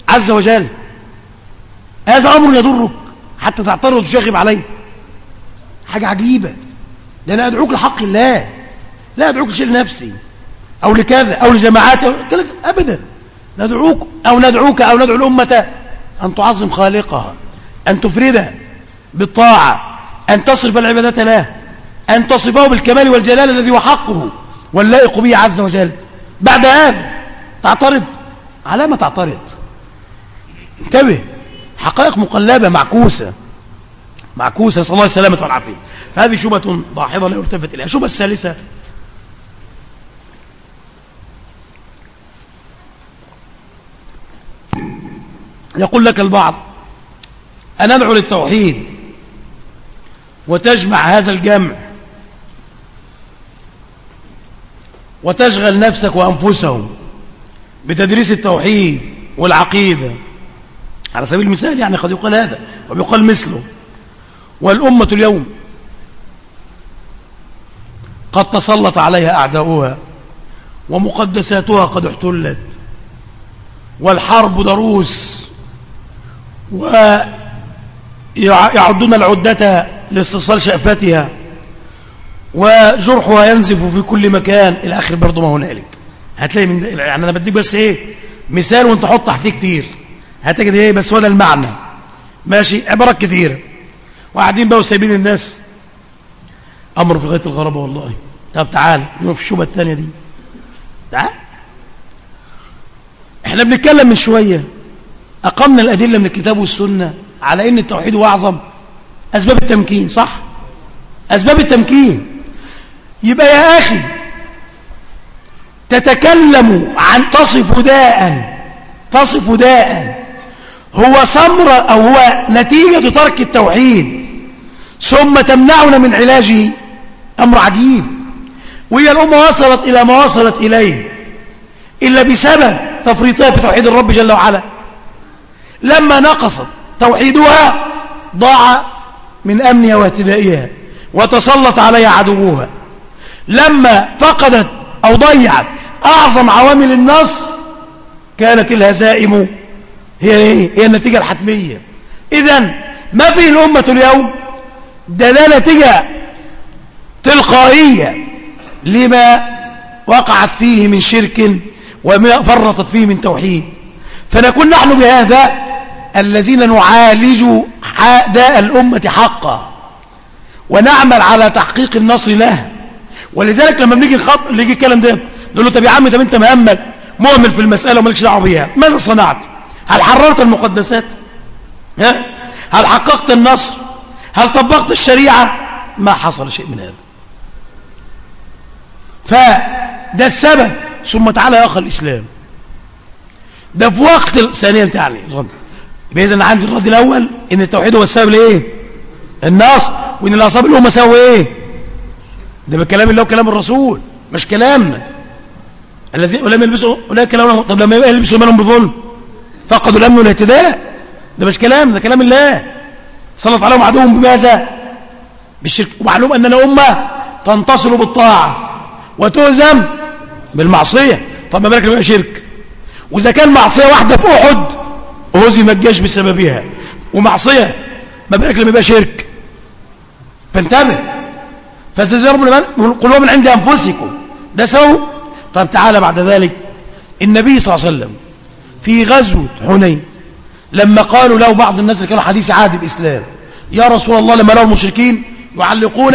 عز وجل. هذا أمر يضرك حتى تعترض وتشاغب عليه. حاجة عجيبة. لأن أدعوك لحق الله. لا أدعوك لشيء نفسي أو لكذا أو لجماعات أبدا. ندعوك أو ندعوك أو ندعو الأمة أن تعظم خالقها أن تفردها بالطاعة أن تصرف العبادة له أن تصفه بالكمال والجلال الذي هو حقه واللائق به عز وجل. بعد هذا تعترض. على ما تعترض. انتبه. حقائق مقلبة معكوسة. معكوسة نسأل الله السلامة والعافية فهذه شبهة ضاحضة لا يلتفت إليها. الشبهة الثالثة يقول لك البعض أن ندعو للتوحيد وتجمع هذا الجمع وتشغل نفسك وأنفسهم. بتدريس التوحيد والعقيدة. على سبيل المثال يعني قد يقال هذا ويقال مثله. والأمة اليوم قد تسلط عليها أعداؤها ومقدساتها قد احتلت والحرب دروس ويعدون العدة لاستئصال شأفتها وجرحها ينزف في كل مكان. إلى آخر برضه ما هنالك هتلاقي من يعني أنا بديك بس إيه مثال وأنت حط تحتيه كتير. هتجد إيه بس هو ده المعنى. ماشي؟ عبارات كثيرة وقاعدين بقى وسايبين الناس. أمر في غاية الغرابة والله. طب تعال نشوف الشوبة الثانية دي. تعال. إحنا بنتكلم من شوية. أقمنا الأدلة من الكتاب والسنة على أن التوحيد هو أعظم أسباب التمكين صح؟ أسباب التمكين. يبقى يا أخي تتكلم عن تصف داء تصف داء. هو صمر أو هو نتيجة ترك التوحيد. ثم تمنعنا من علاجه أمر عجيب. وهي الأمة وصلت إلى ما وصلت إليه. إلا بسبب تفريطها في توحيد الرب جل وعلا. لما نقصت توحيدها ضاع من أمنها واهتدائها وتسلط عليها عدوها. لما فقدت أو ضيعت أعظم عوامل النصر كانت الهزائم. هي إيه؟ هي النتيجة الحتمية. إذا ما فيه الأمة اليوم؟ ده ده نتيجة تلقائية لما وقعت فيه من شرك وما فرطت فيه من توحيد. فنكون نحن بهذا الذين نعالج داء الأمة حقا. ونعمل على تحقيق النصر له. ولذلك لما بنيجي خط اللي يجي الكلام ده نقول له طب يا عم طب انت مهمل مهمل في المسألة ومالكش دعوة بيها. ماذا صنعت؟ هل حررت المقدسات؟ ها؟ هل حققت النصر؟ هل طبقت الشريعة؟ ما حصل شيء من هذا. فده السبب. ثم تعالى يا أخ الإسلام. ده في وقت ثانيا تعالى. يبقى إذا عندي الرد الأول. إن التوحيد هو السبب لإيه؟ النصر. وإن الأصحاب اللي هم سووا إيه؟ ده بالكلام اللي هو كلام الرسول مش كلامنا. الذين ولم يلبسوا أولئك كلام طب لما يلبسوا ايمانهم بظلم فقدوا الأمن والاهتداء ده مش كلام ده كلام الله. سلط عليهم عدوهم بماذا؟ بالشرك. ومعلوم اننا امه تنتصر بالطاعة وتهزم بالمعصية. طب ما بالك لما شرك؟ وإذا كان معصية واحدة في أحد هزم الجيش بسببها. ومعصية ما بالك لما يبقى شرك؟ فانتبه. فتضربوا القلوب من عند أنفسكم. ده سوء طب تعالى بعد ذلك. النبي صلى الله عليه وسلم في غزوة حنين لما قالوا له بعض الناس اللي كانوا حديث عهد الإسلام يا رسول الله لما لقوا المشركين يعلقون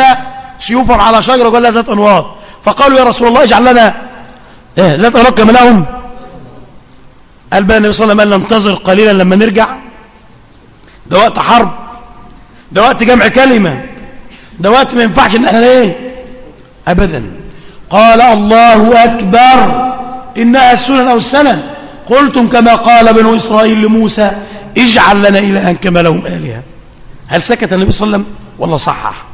سيوفهم على شجرة وقال لها ذات انواط فقالوا يا رسول الله اجعل لنا إيه ذات انواط كما لهم. قال بقى النبي صلى الله عليه وسلم ننتظر قليلا لما نرجع. ده وقت حرب. ده وقت جمع كلمة. ده وقت ما ينفعش إن إحنا إيه؟ ابدا. قال الله أكبر انها السنن أو السنن قلتم كما قال بنو إسرائيل لموسى اجعل لنا إلها كما لهم آلهة. هل سكت النبي صلى الله عليه وسلم؟ ولا صحح.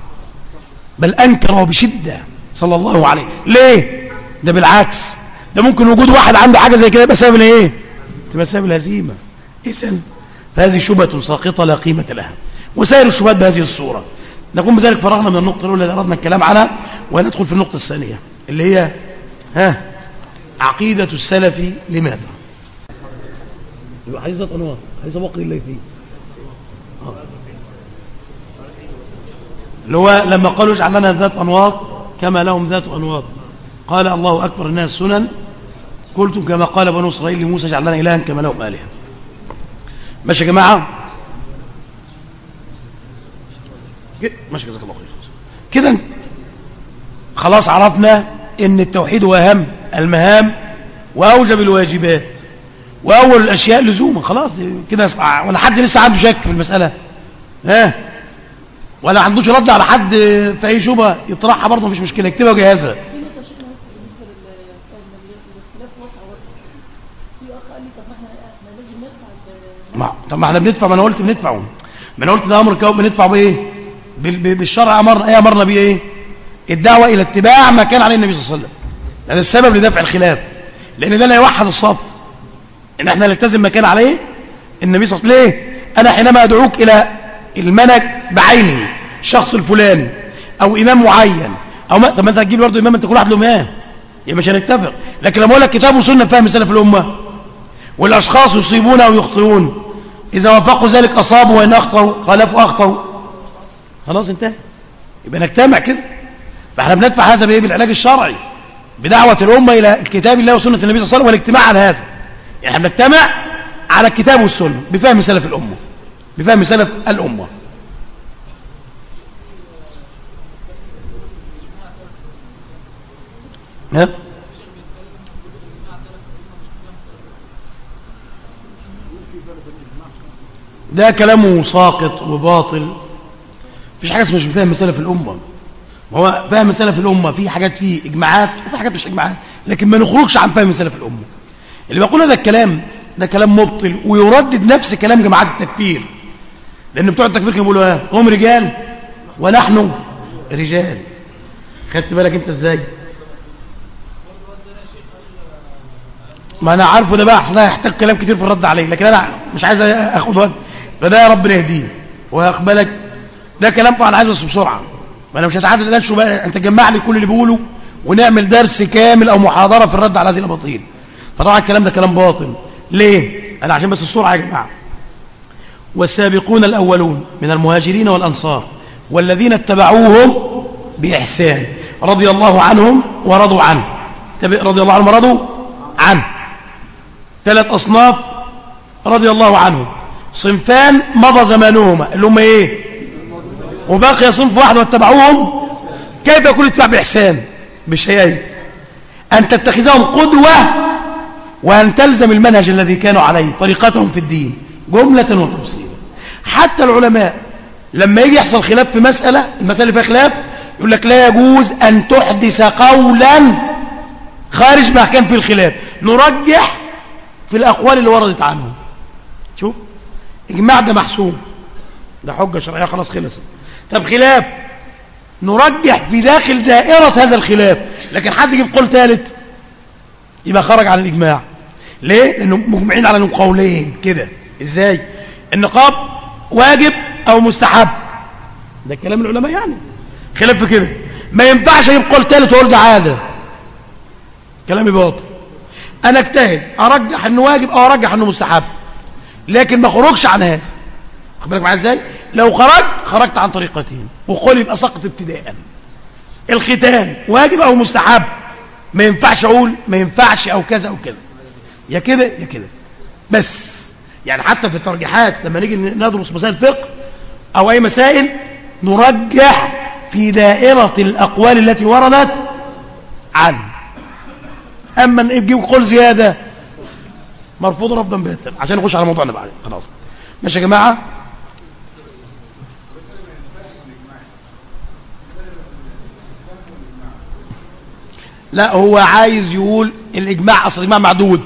بل انكر بشدة صلى الله عليه. ليه؟ ده بالعكس. ده ممكن وجود واحد عنده حاجة زي كده يبقى سبب إيه تبقى سبب الهزيمة. اذا فهذه شبهة ساقطة لا قيمة لها. وسائر الشبهات بهذه الصورة. نقوم بذلك فرغنا من النقطة الأولى التي أردنا الكلام عنها وندخل في النقطة الثانية. اللي هي ها عقيدة السلف لماذا؟ يبقى حديثة أنوار حديثة وقت الله فيه. اللي هو لما قالوا اجعل لنا ذات أنواط كما لهم ذات أنواط قال الله أكبر الناس سنن قلتم كما قال بنو إسرائيل لموسى اجعل لنا إلها كما لهم آلهة. ماشي يا جماعة؟ ماشي جزاك الله خير. كده خلاص عرفنا إن التوحيد هو أهم المهام وأوجب الواجبات وأول الأشياء لزوما خلاص كده ولا حد لسه عنده شك في المسألة. ها؟ ولا عندوش رد على حد في أي شبهة. يطرحها برضه مفيش مشكلة. اكتبها وجهزها ما طب ما إحنا بندفع. ما أنا قلت بندفع ما أنا قلت ده أمر كون بندفع بإيه؟ بالشرع امرنا إيه أمرنا بيه إيه؟ الدعوة إلى اتباع ما كان عليه النبي صلى الله عليه وسلم. هذا السبب لدفع الخلاف. لأن ده لا يوحد الصف. إن إحنا نلتزم ما كان عليه النبي صلى الله عليه وسلم. ليه؟ أنا حينما أدعوك إلى المنهج بعينه الشخص الفلاني أو إمام معين أو ما طب ما أنت هتجيب برضه إمام؟ أنت كل واحد له إمام. يبقى مش هنتفق. لكن لما أقول لك كتاب وسنة فهم سلف الأمة؟ والأشخاص يصيبون أو يخطئون. إذا وافقوا ذلك أصابوا وإن أخطأوا خالفوا أخطأوا. خلاص انتهى. يبقى نجتمع كده. فاحنا بندفع هذا بايه بالعلاج الشرعي بدعوة الأمة إلى كتاب الله وسنة النبي صلى الله عليه وسلم والاجتماع على هذا. يعني إحنا بنجتمع على الكتاب والسنة بفهم سلف الأمة بفهم سلف الأمة. ها؟ ده كلامه ساقط وباطل. مفيش حاجة اسمها مش فاهم سلف الأمة. هو فاهم سلف الأمة في حاجات فيه إجماعات وفي حاجات مش إجماعات لكن ما نخرجش عن فهم سلف الأمة. اللي بيقول هذا الكلام ده كلام مبطل ويردد نفس كلام جماعات التكفير. لأن بتوع التكفير كانوا بيقولوا إيه؟ هم رجال ونحن رجال. خدت بالك أنت إزاي؟ ما أنا عارفه ده بقى أحسن هيحتاج كلام كتير في الرد عليه لكن أنا مش عايز أخد وقت. فده يا ربنا يهديه ويقبلك ده كلام طبعا عايز بس بسرعة. ما أنا مش الآن شو بقى انت جمع لي كل اللي بيقوله ونعمل درس كامل أو محاضرة في الرد على هذه الأباطيل. فطبعا الكلام ده كلام باطل. ليه؟ أنا عشان بس السرعه يا جماعة. والسابقون الأولون من المهاجرين والأنصار والذين اتبعوهم بإحسان. رضي الله عنهم ورضوا عنه رضي الله عنهم ورضوا عنه ثلاث أصناف رضي الله عنهم. صنفان مضى زمانهما اللي هم إيه؟ وبقي صنف واحد واتبعوهم كيف يكون اتباع بإحسان؟ بشيئين أن تتخذهم قدوة وأن تلزم المنهج الذي كانوا عليه طريقتهم في الدين جملة وتفصيلا حتى العلماء لما يجي يحصل خلاف في مسألة المسألة اللي فيها خلاف يقول لك لا يجوز أن تحدث قولا خارج ما كان في الخلاف. نرجح في الأقوال اللي وردت عنه شوف إجماع ده محسوم. ده حجة شرعية خلاص خلصت. طب خلاف. نرجح في داخل دائرة هذا الخلاف. لكن حد يجيب قول ثالث؟ يبقى خرج عن الإجماع. ليه؟ لأنه مجمعين على قولين كده. إزاي؟ النقاب واجب أو مستحب. ده كلام العلماء يعني. خلاف في كده. ما ينفعش أجيب قول ثالث وأقول ده عادة. كلامي باطل أنا أجتهد. أرجح إنه واجب أو أرجح إنه مستحب. لكن ما خرجش عن هذا. خد بالك معايا إزاي؟ لو خرجت خرجت عن طريقتين وقول يبقى سقط ابتداء. الختان واجب أو مستحب؟ ما ينفعش أقول ما ينفعش أو كذا أو كذا. يا كده يا كده. بس يعني حتى في الترجيحات لما نيجي ندرس مسائل فقه أو أي مسائل نرجح في دائرة الأقوال التي وردت عنه أما نجيب قول زيادة مرفوض رفضا باتا عشان نخش على موضوعنا بعد خلاص. ماشي يا جماعة؟ لا هو عايز يقول الإجماع أصل الإجماع معدود.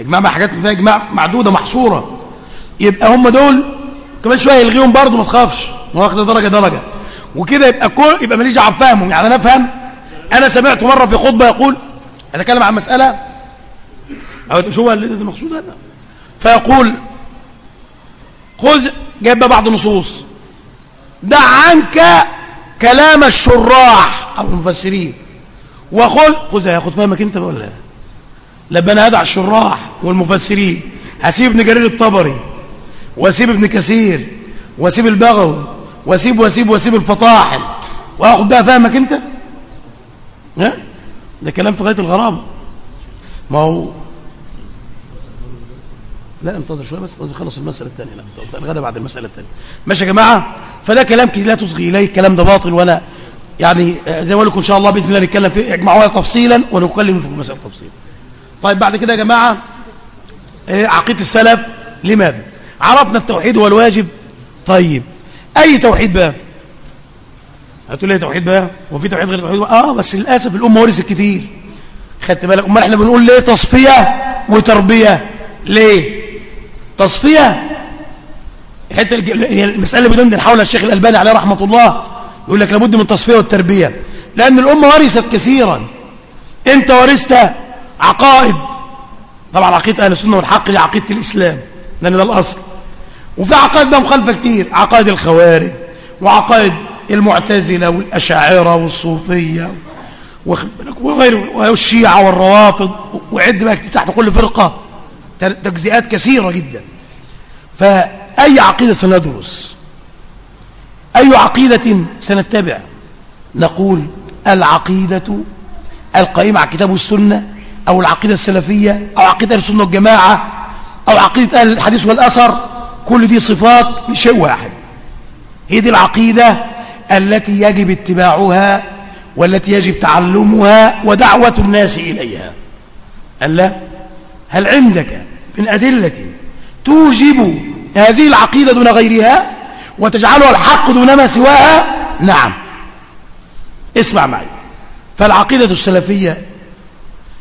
إجماع مع حاجات فيها إجماع معدودة محصورة. يبقى هم دول كمان شوية يلغيهم برضه ما تخافش. واخد درجة درجة. وكده يبقى كل يبقى ماليش دعوة بفهمهم. يعني أنا أفهم. أنا سمعت مرة في خطبة يقول أتكلم عن مسألة. أو شو هو المقصود هذا. فيقول خذ جايب بعض النصوص. دع عنك كلام الشراح أو المفسرين. وخذ خذ ياخد فهمك انت ولا لما أنا هدع الشراح والمفسرين هسيب ابن جرير الطبري واسيب ابن كثير واسيب البغوي واسيب واسيب واسيب الفطاحل واخد بقى فاهمك انت ها ده كلام في غايه الغرابه ما هو لا انتظر شوية بس انتظر خلص المساله الثانية لا الغدا بعد المساله الثانية ماشي يا جماعة فده كلام لا تصغي اليه الكلام ده باطل ولا يعني آه، زي ما لكم إن شاء الله بإذن الله نتكلم فيه اجمعوها تفصيلا ونكلم في المساله تفصيلا طيب بعد كده يا جماعة آه، عقيدة السلف لماذا؟ عرفنا التوحيد هو الواجب؟ طيب أي توحيد بقى؟ هتقول لي توحيد بقى؟ وفي توحيد غير توحيد؟ بقى. آه بس للأسف الأمة ورثت كتير. خدت بالك؟ أمال إحنا بنقول ليه تصفية وتربية؟ ليه؟ تصفية؟ الحتة المسألة بدون حول الشيخ الألباني عليه رحمة الله. يقول لك لابد من التصفيه والتربية لأن الأمة ورثت كثيرا. أنت ورثت عقائد. طبعا عقيدة أهل السنة والحق دي عقيدة الإسلام لأن ده الأصل. وفي عقائد بقى مخالفة كتير عقائد الخوارج وعقائد المعتزلة والأشاعرة والصوفية وغير والشيعة والروافض وعد بقى تحت كل فرقة. تجزئات كثيرة جدا. فأي عقيدة سندرس؟ أي عقيدة سنتبع؟ نقول العقيدة القائمة على الكتاب والسنة أو العقيدة السلفية أو عقيدة السنة والجماعة أو عقيدة أهل الحديث والأثر. كل دي صفات شيء واحد. هي دي العقيدة التي يجب اتباعها والتي يجب تعلمها ودعوة الناس إليها. ألا هل عندك من أدلة توجب هذه العقيدة دون غيرها؟ وتجعلها الحق دون ما سواها؟ نعم. اسمع معي. فالعقيدة السلفية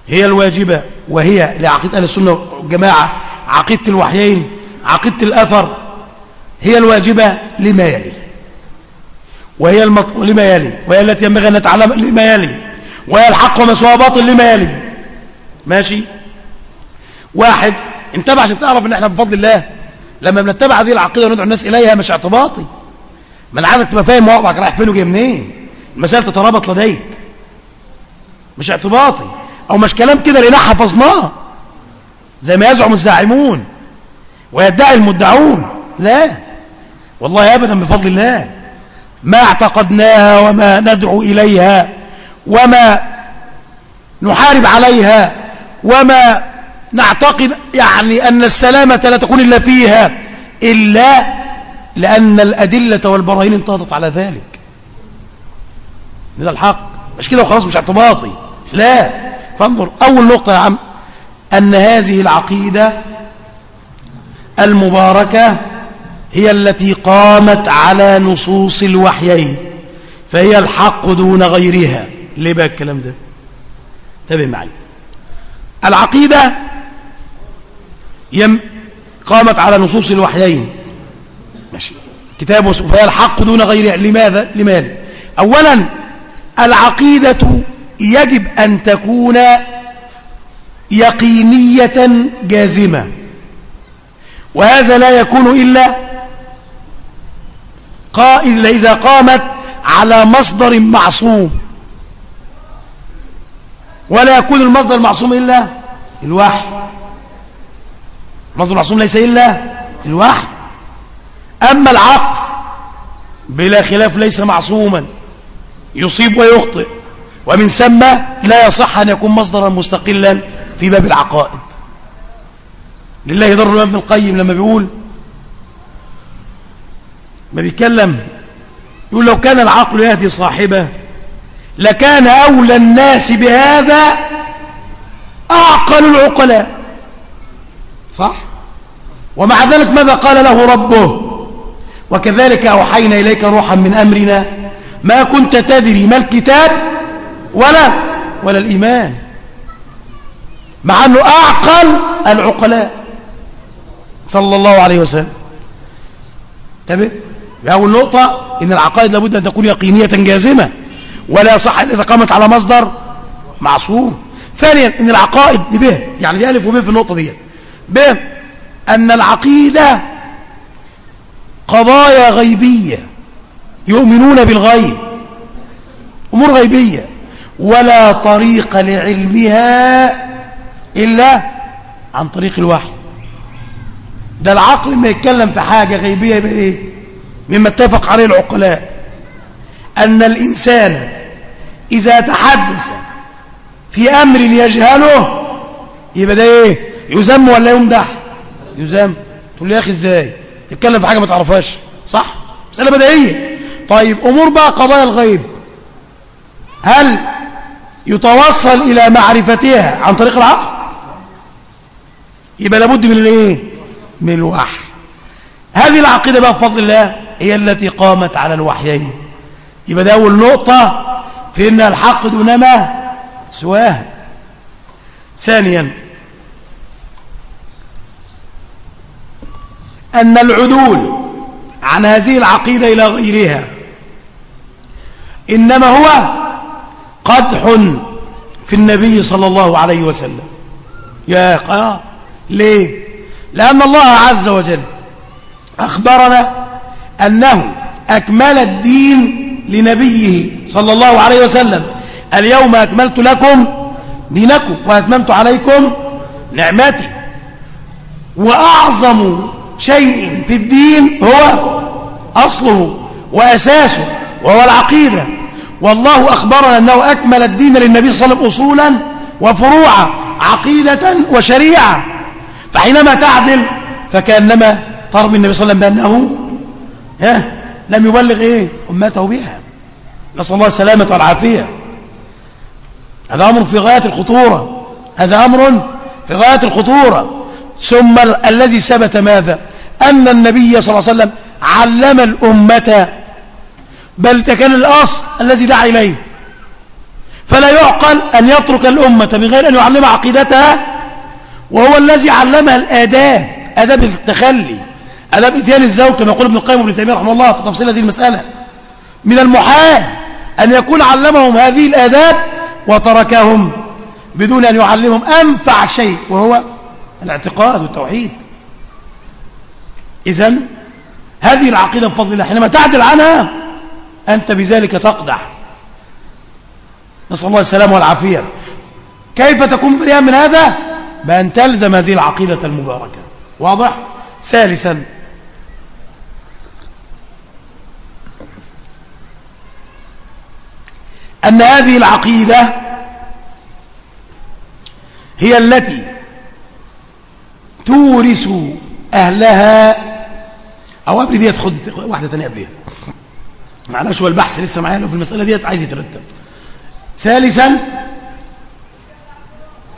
هي الواجبة وهي لعقيدة أهل السنة والجماعة. عقيدة الوحيين عقيدة الأثر هي الواجبة لما يلي. وهي المط... لما يلي. وهي التي ينبغي أن نتعلم لما يلي. وهي الحق وما سوى باطل لما يلي. ماشي؟ واحد انتبه عشان تعرف إن إحنا بفضل الله لما بنتبع هذه العقيدة وندعو الناس إليها مش اعتباطي. ما أنا عايزك تبقى فاهم موقعك رايح فين وجاي منين. المسائل تترابط لديك. مش اعتباطي. أو مش كلام كده لنا حفظناه. زي ما يزعم الزاعمون. ويدعي المدعون. لا. والله أبدا بفضل الله. ما اعتقدناها وما ندعو إليها. وما نحارب عليها. وما نعتقد يعني أن السلامة لا تكون إلا فيها إلا لأن الأدلة والبراهين انتهضت على ذلك. هذا الحق. مش كده وخلاص مش اعتباطي. لا. فانظر أول نقطة يا عم أن هذه العقيدة المباركة هي التي قامت على نصوص الوحيين فهي الحق دون غيرها. ليه بقى الكلام ده؟ انتبه معي. العقيدة يم قامت على نصوص الوحيين. ماشي. كتاب فهي الحق دون غيرها لماذا؟ لماذا؟ اولا العقيدة يجب أن تكون يقينية جازمة. وهذا لا يكون إلا إلا إذا قامت على مصدر معصوم. ولا يكون المصدر المعصوم إلا الوحي. المصدر المعصوم ليس إلا الوحي. أما العقل بلا خلاف ليس معصوما يصيب ويخطئ ومن ثم لا يصح أن يكون مصدرا مستقلا في باب العقائد. لله يضر ابن القيم لما بيقول ما بيتكلم يقول لو كان العقل يهدي صاحبه لكان أولى الناس بهذا أعقل العقلاء. صح؟ ومع ذلك ماذا قال له ربه؟ وكذلك أوحينا إليك روحا من أمرنا ما كنت تدري ما الكتاب ولا ولا الإيمان. مع أنه أعقل العقلاء. صلى الله عليه وسلم. تمام؟ أول نقطة إن العقائد لابد أن تكون يقينية جازمة ولا صح إذا قامت على مصدر معصوم. ثانيا إن العقائد به يعني دي ألف في النقطة دي ب أن العقيدة قضايا غيبية يؤمنون بالغيب أمور غيبية ولا طريق لعلمها إلا عن طريق الوحي. ده العقل ما يتكلم في حاجة غيبية يبقى إيه مما اتفق عليه العقلاء. أن الإنسان إذا تحدث في أمر يجهله يبقى ده إيه؟ يذم ولا يمدح؟ يذم. تقول لي يا أخي إزاي؟ تتكلم في حاجة ما تعرفهاش. صح؟ مسألة بدائية. طيب أمور بقى قضايا الغيب. هل يتوصل إلى معرفتها عن طريق العقل؟ يبقى لابد من الإيه؟ من الوحي. هذه العقيدة بقى بفضل الله هي التي قامت على الوحيين. يبقى ده أول نقطة في أن الحق دون ما سواه ثانيا أن العدول عن هذه العقيدة إلى غيرها إنما هو قدح في النبي صلى الله عليه وسلم. يا آه ليه؟ لأن الله عز وجل أخبرنا أنه أكمل الدين لنبيه صلى الله عليه وسلم. اليوم أكملت لكم دينكم وأتممت عليكم نعمتي. وأعظم شيء في الدين هو أصله وأساسه وهو العقيدة. والله أخبرنا أنه أكمل الدين للنبي صلى الله عليه وسلم أصولا وفروعا عقيدة وشريعة. فحينما تعدل فكأنما ترمي النبي صلى الله عليه وسلم بأنه لم يبلغ إيه؟ أمته بها. نسأل الله السلامة والعافية. هذا أمر في غاية الخطورة. هذا أمر في غاية الخطورة. ثم الذي ثبت ماذا؟ أن النبي صلى الله عليه وسلم علم الأمة بل كان الأصل الذي دعا إليه. فلا يعقل أن يترك الأمة بغير أن يعلم عقيدتها وهو الذي علمها الآداب آداب التخلي آداب إتيان الزوج كما يقول ابن القيم وابن تيمية رحمه الله في تفصيل هذه المسألة. من المحال أن يكون علمهم هذه الآداب وتركهم بدون أن يعلمهم أنفع شيء وهو الاعتقاد والتوحيد. إذا هذه العقيدة بفضل الله حينما تعدل عنها أنت بذلك تقدح. نسأل الله السلامة والعافية. كيف تكون بريئا من هذا؟ بأن تلزم هذه العقيدة المباركة. واضح؟ ثالثا. أن هذه العقيدة هي التي تورث أهلها أو قبل ديت خد واحدة تانية قبلها معلش هو البحث لسه معايا في المسألة ديت عايز يترتب. ثالثا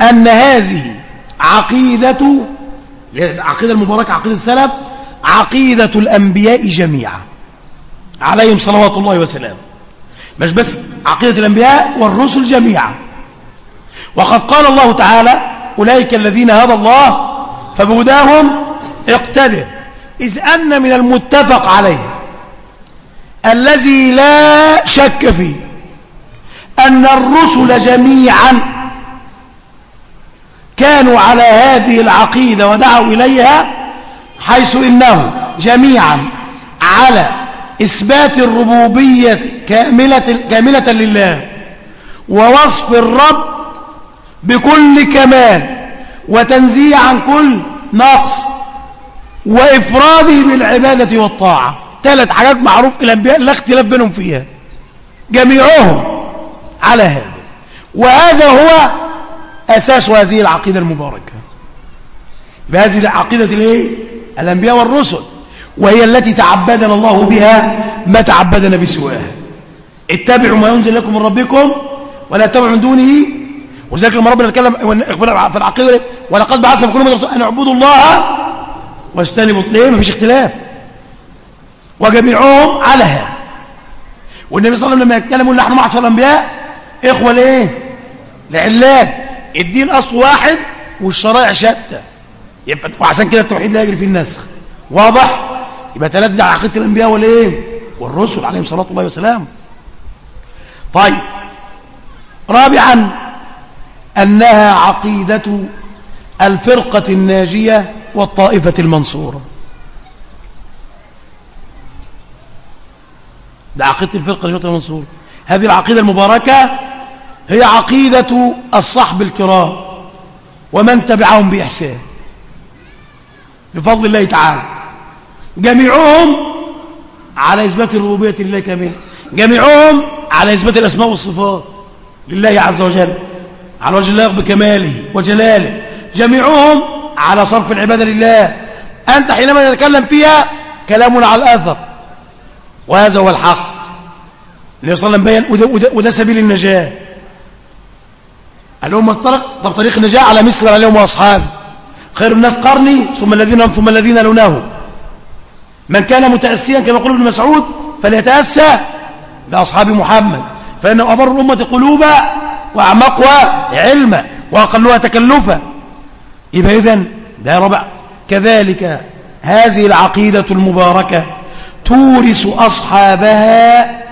أن هذه عقيدة عقيدة المباركة عقيدة السلف عقيدة الأنبياء جميعا. عليهم صلوات الله وسلامه. مش بس عقيدة الأنبياء والرسل جميعا. وقد قال الله تعالى أولئك الذين هدى الله فبهداهم اقتدر. إذ أن من المتفق عليه الذي لا شك فيه أن الرسل جميعا كانوا على هذه العقيدة ودعوا إليها حيث إنه جميعا على إثبات الربوبية كاملة, كاملة لله ووصف الرب بكل كمال وتنزيه عن كل نقص وإفراده بالعبادة والطاعة. ثلاث حاجات معروف الأنبياء لا اختلاف بينهم فيها. جميعهم على هذا. وهذا هو أساس هذه العقيدة المباركة. بهذه العقيدة الإيه؟ الأنبياء والرسل. وهي التي تعبدنا الله بها ما تعبدنا بسواها. اتبعوا ما ينزل لكم من ربكم ولا تتبعوا من دونه. ولذلك لما ربنا نتكلم في العقيدة ولقد بعثنا في كل أن اعبدوا الله واجتنبوا ليه ما فيش اختلاف. وجميعهم على هذا. والنبي صلى الله عليه وسلم لما يتكلم يقول نحن معشر الأنبياء إخوة لإيه؟ لعلات الدين أصل واحد والشرائع شتى. وعشان كده التوحيد لا يجري فيه النسخ. واضح؟ يبقى دي عقيدة الأنبياء والإيه؟ والرسل عليهم صلاه الله وسلامه. طيب. رابعا أنها عقيدة الفرقة الناجية والطائفة المنصورة. ده عقيدة الفرقة لشرط المنصور هذه العقيدة المباركة هي عقيدة الصحب الكرام ومن تبعهم بإحسان. بفضل الله تعالى. جميعهم على إثبات الربوبية لله كاملة. جميعهم على إثبات الأسماء والصفات لله عز وجل. على وجه الله بكماله وجلاله. جميعهم على صرف العبادة لله. أنت حينما تتكلم فيها كلام على الأثر. وهذا هو الحق. النبي صلى الله عليه وسلم بين وده, سبيل النجاة. الأمة الطرق طب طريق النجاة على مثل عليهم وأصحابه خير الناس قرني ثم الذين ثم الذين لونه من كان متأسيا كما يقول ابن مسعود فليتأسى بأصحاب محمد. فإنه أبر الأمة قلوبا وأعمقها علما وأقلها تكلفا. يبقى إذن ده ربع. كذلك هذه العقيدة المباركة تورث أصحابها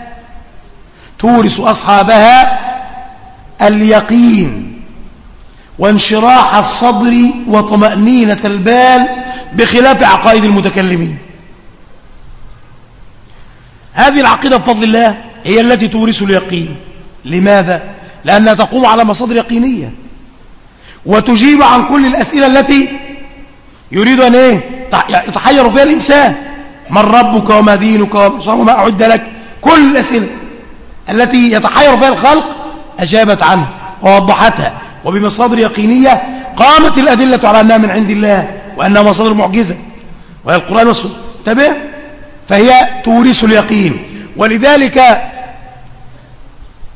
تورث أصحابها اليقين وانشراح الصدر وطمأنينة البال بخلاف عقائد المتكلمين. هذه العقيدة بفضل الله هي التي تورث اليقين. لماذا؟ لأنها تقوم على مصادر يقينية. وتجيب عن كل الأسئلة التي يريد أن إيه؟ يتحير فيها الإنسان. من ربك وما دينك وما أعد لك. كل الأسئلة التي يتحير فيها الخلق أجابت عنها ووضحتها. وبمصادر يقينية قامت الأدلة على أنها من عند الله وأنها مصادر معجزة. وهي القرآن والسنة. انتبه فهي تورث اليقين. ولذلك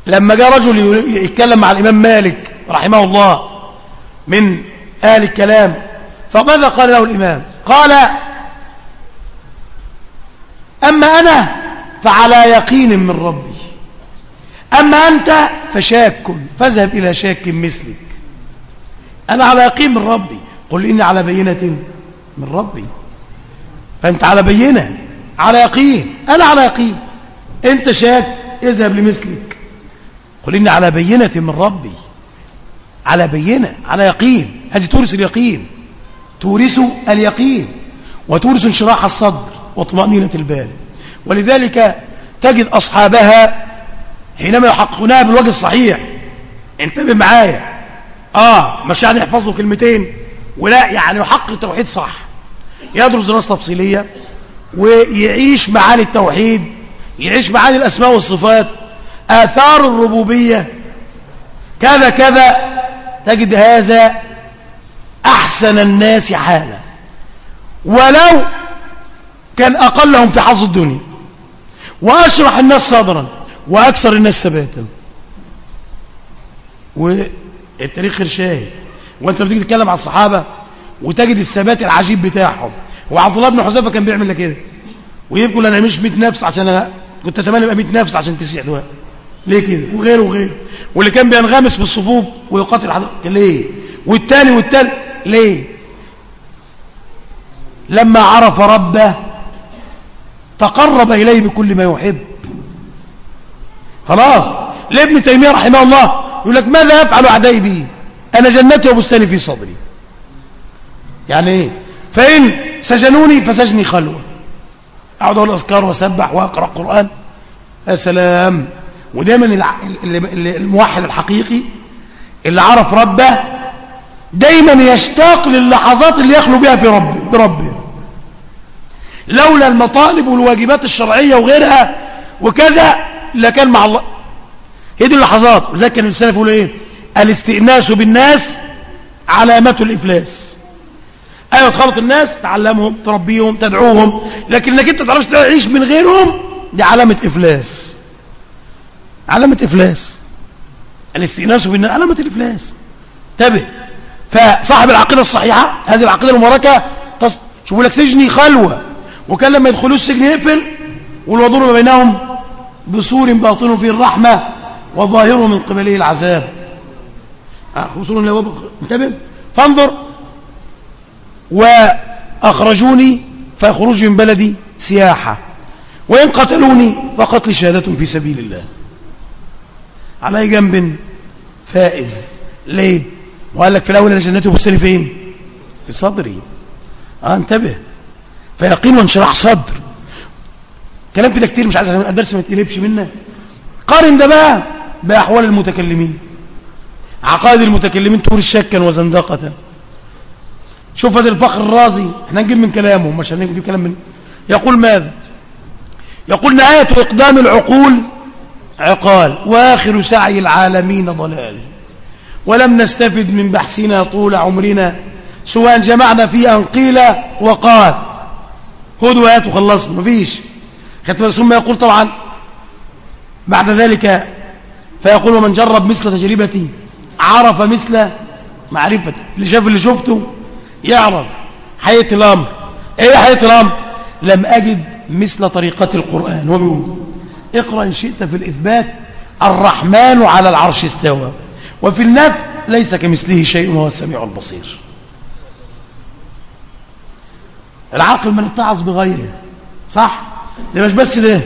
لما جاء رجل يتكلم مع الإمام مالك رحمه الله من آل الكلام. فماذا قال له الإمام؟ قال أما أنا فعلى يقين من ربي. أما أنت فشاك فاذهب إلى شاك مثلك. أنا على يقين من ربي. قل إني على بينة من ربي. فأنت على بينة على يقين. أنا على يقين. أنت شاك اذهب لمثلك. قل إني على بينة من ربي. على بينة على يقين. هذه تورث اليقين. تورث اليقين. وتورث انشراح الصدر وطمأنينة البال. ولذلك تجد أصحابها حينما يحققونها بالوجه الصحيح. انتبه معايا. آه مش يعني يحفظ له كلمتين. ولا يعني يحقق التوحيد صح. يدرس دراسة تفصيلية ويعيش معاني التوحيد يعيش معاني الأسماء والصفات. آثار الربوبية كذا كذا تجد هذا أحسن الناس حالا. ولو كان أقلهم في حظ الدنيا وأشرح الناس صدرا وأكثر الناس ثباتا والتاريخ شاهد وأنت بتيجي تتكلم على الصحابة وتجد الثبات العجيب بتاعهم. وعبد الله بن حذيفة كان بيعمل كده. ويبقوا أنا مش 100 نفس عشان أنا كنت أتمنى ابقى 100 نفس عشان تسيح دواء ليه كده؟ وغيره وغيره. واللي كان بينغمس في الصفوف ويقاتل حد ليه؟ والتاني والتالي ليه؟ لما عرف ربه تقرب إليه بكل ما يحب. خلاص. لابن تيمية رحمه الله يقول لك ماذا يفعل أعدائي بي؟ أنا جنتي وبستاني في صدري. يعني إيه؟ فإن سجنوني فسجني خلوة. أقعد أقول أذكار وأسبح وأقرأ قرآن. يا سلام. ودايما الموحد الحقيقي اللي عرف ربه دايما يشتاق للحظات اللي يخلو بها في ربه بربه. لولا المطالب والواجبات الشرعية وغيرها وكذا لكان مع الله. هي دي اللحظات. ولذلك كان الإنسان يقول إيه؟ الإستئناس بالناس علامة الإفلاس. أيوة تخلط الناس تعلمهم تربيهم تدعوهم لكن إنك أنت تعرفش تعيش من غيرهم دي علامة إفلاس. علامة إفلاس. الاستئناس بالناس علامة الإفلاس انتبه. فصاحب العقيدة الصحيحة هذه العقيدة المباركة شوف يقول لك سجني خلوة. وكان لما يدخلوا السجن يقفل والوضور بينهم بسور باطن فيه الرحمة وظاهره من قبله العذاب. آه، خصوصا انتبه. فانظر. وأخرجوني فأخرج من بلدي سياحة. وإن قتلوني فقتل شهادة في سبيل الله. على أي جنب فائز. ليه؟ وقال لك في الأول أنا جنتي بصني فين؟ في صدري. آه انتبه. فيقين وانشراح صدر. كلام كده كتير مش عايز الدرس ما يتقلبش منه. قارن ده بقى بأحوال المتكلمين. عقائد المتكلمين تور شكا وزندقة. شوف هذا الفخر الرازي. إحنا نجيب من كلامه مش هنجيب كلام من يقول ماذا؟ يقول نهاية إقدام العقول عقال وآخر سعي العالمين ضلال. ولم نستفد من بحثنا طول عمرنا سواء جمعنا في أن قيل وقال. خذوا آيات وخلصنا مفيش ثم يقول طبعا بعد ذلك فيقول ومن جرب مثل تجربتي عرف مثل معرفتي. اللي شاف اللي شفته يعرف حياة الأمر. إيه حياة الأمر؟ لم أجد مثل طريقة القرآن. هو بيقول اقرأ إن شئت في الإثبات الرحمن على العرش استوى. وفي النفي ليس كمثله شيء وهو السميع البصير. العقل من اتعظ بغيره صح؟ مش بس ده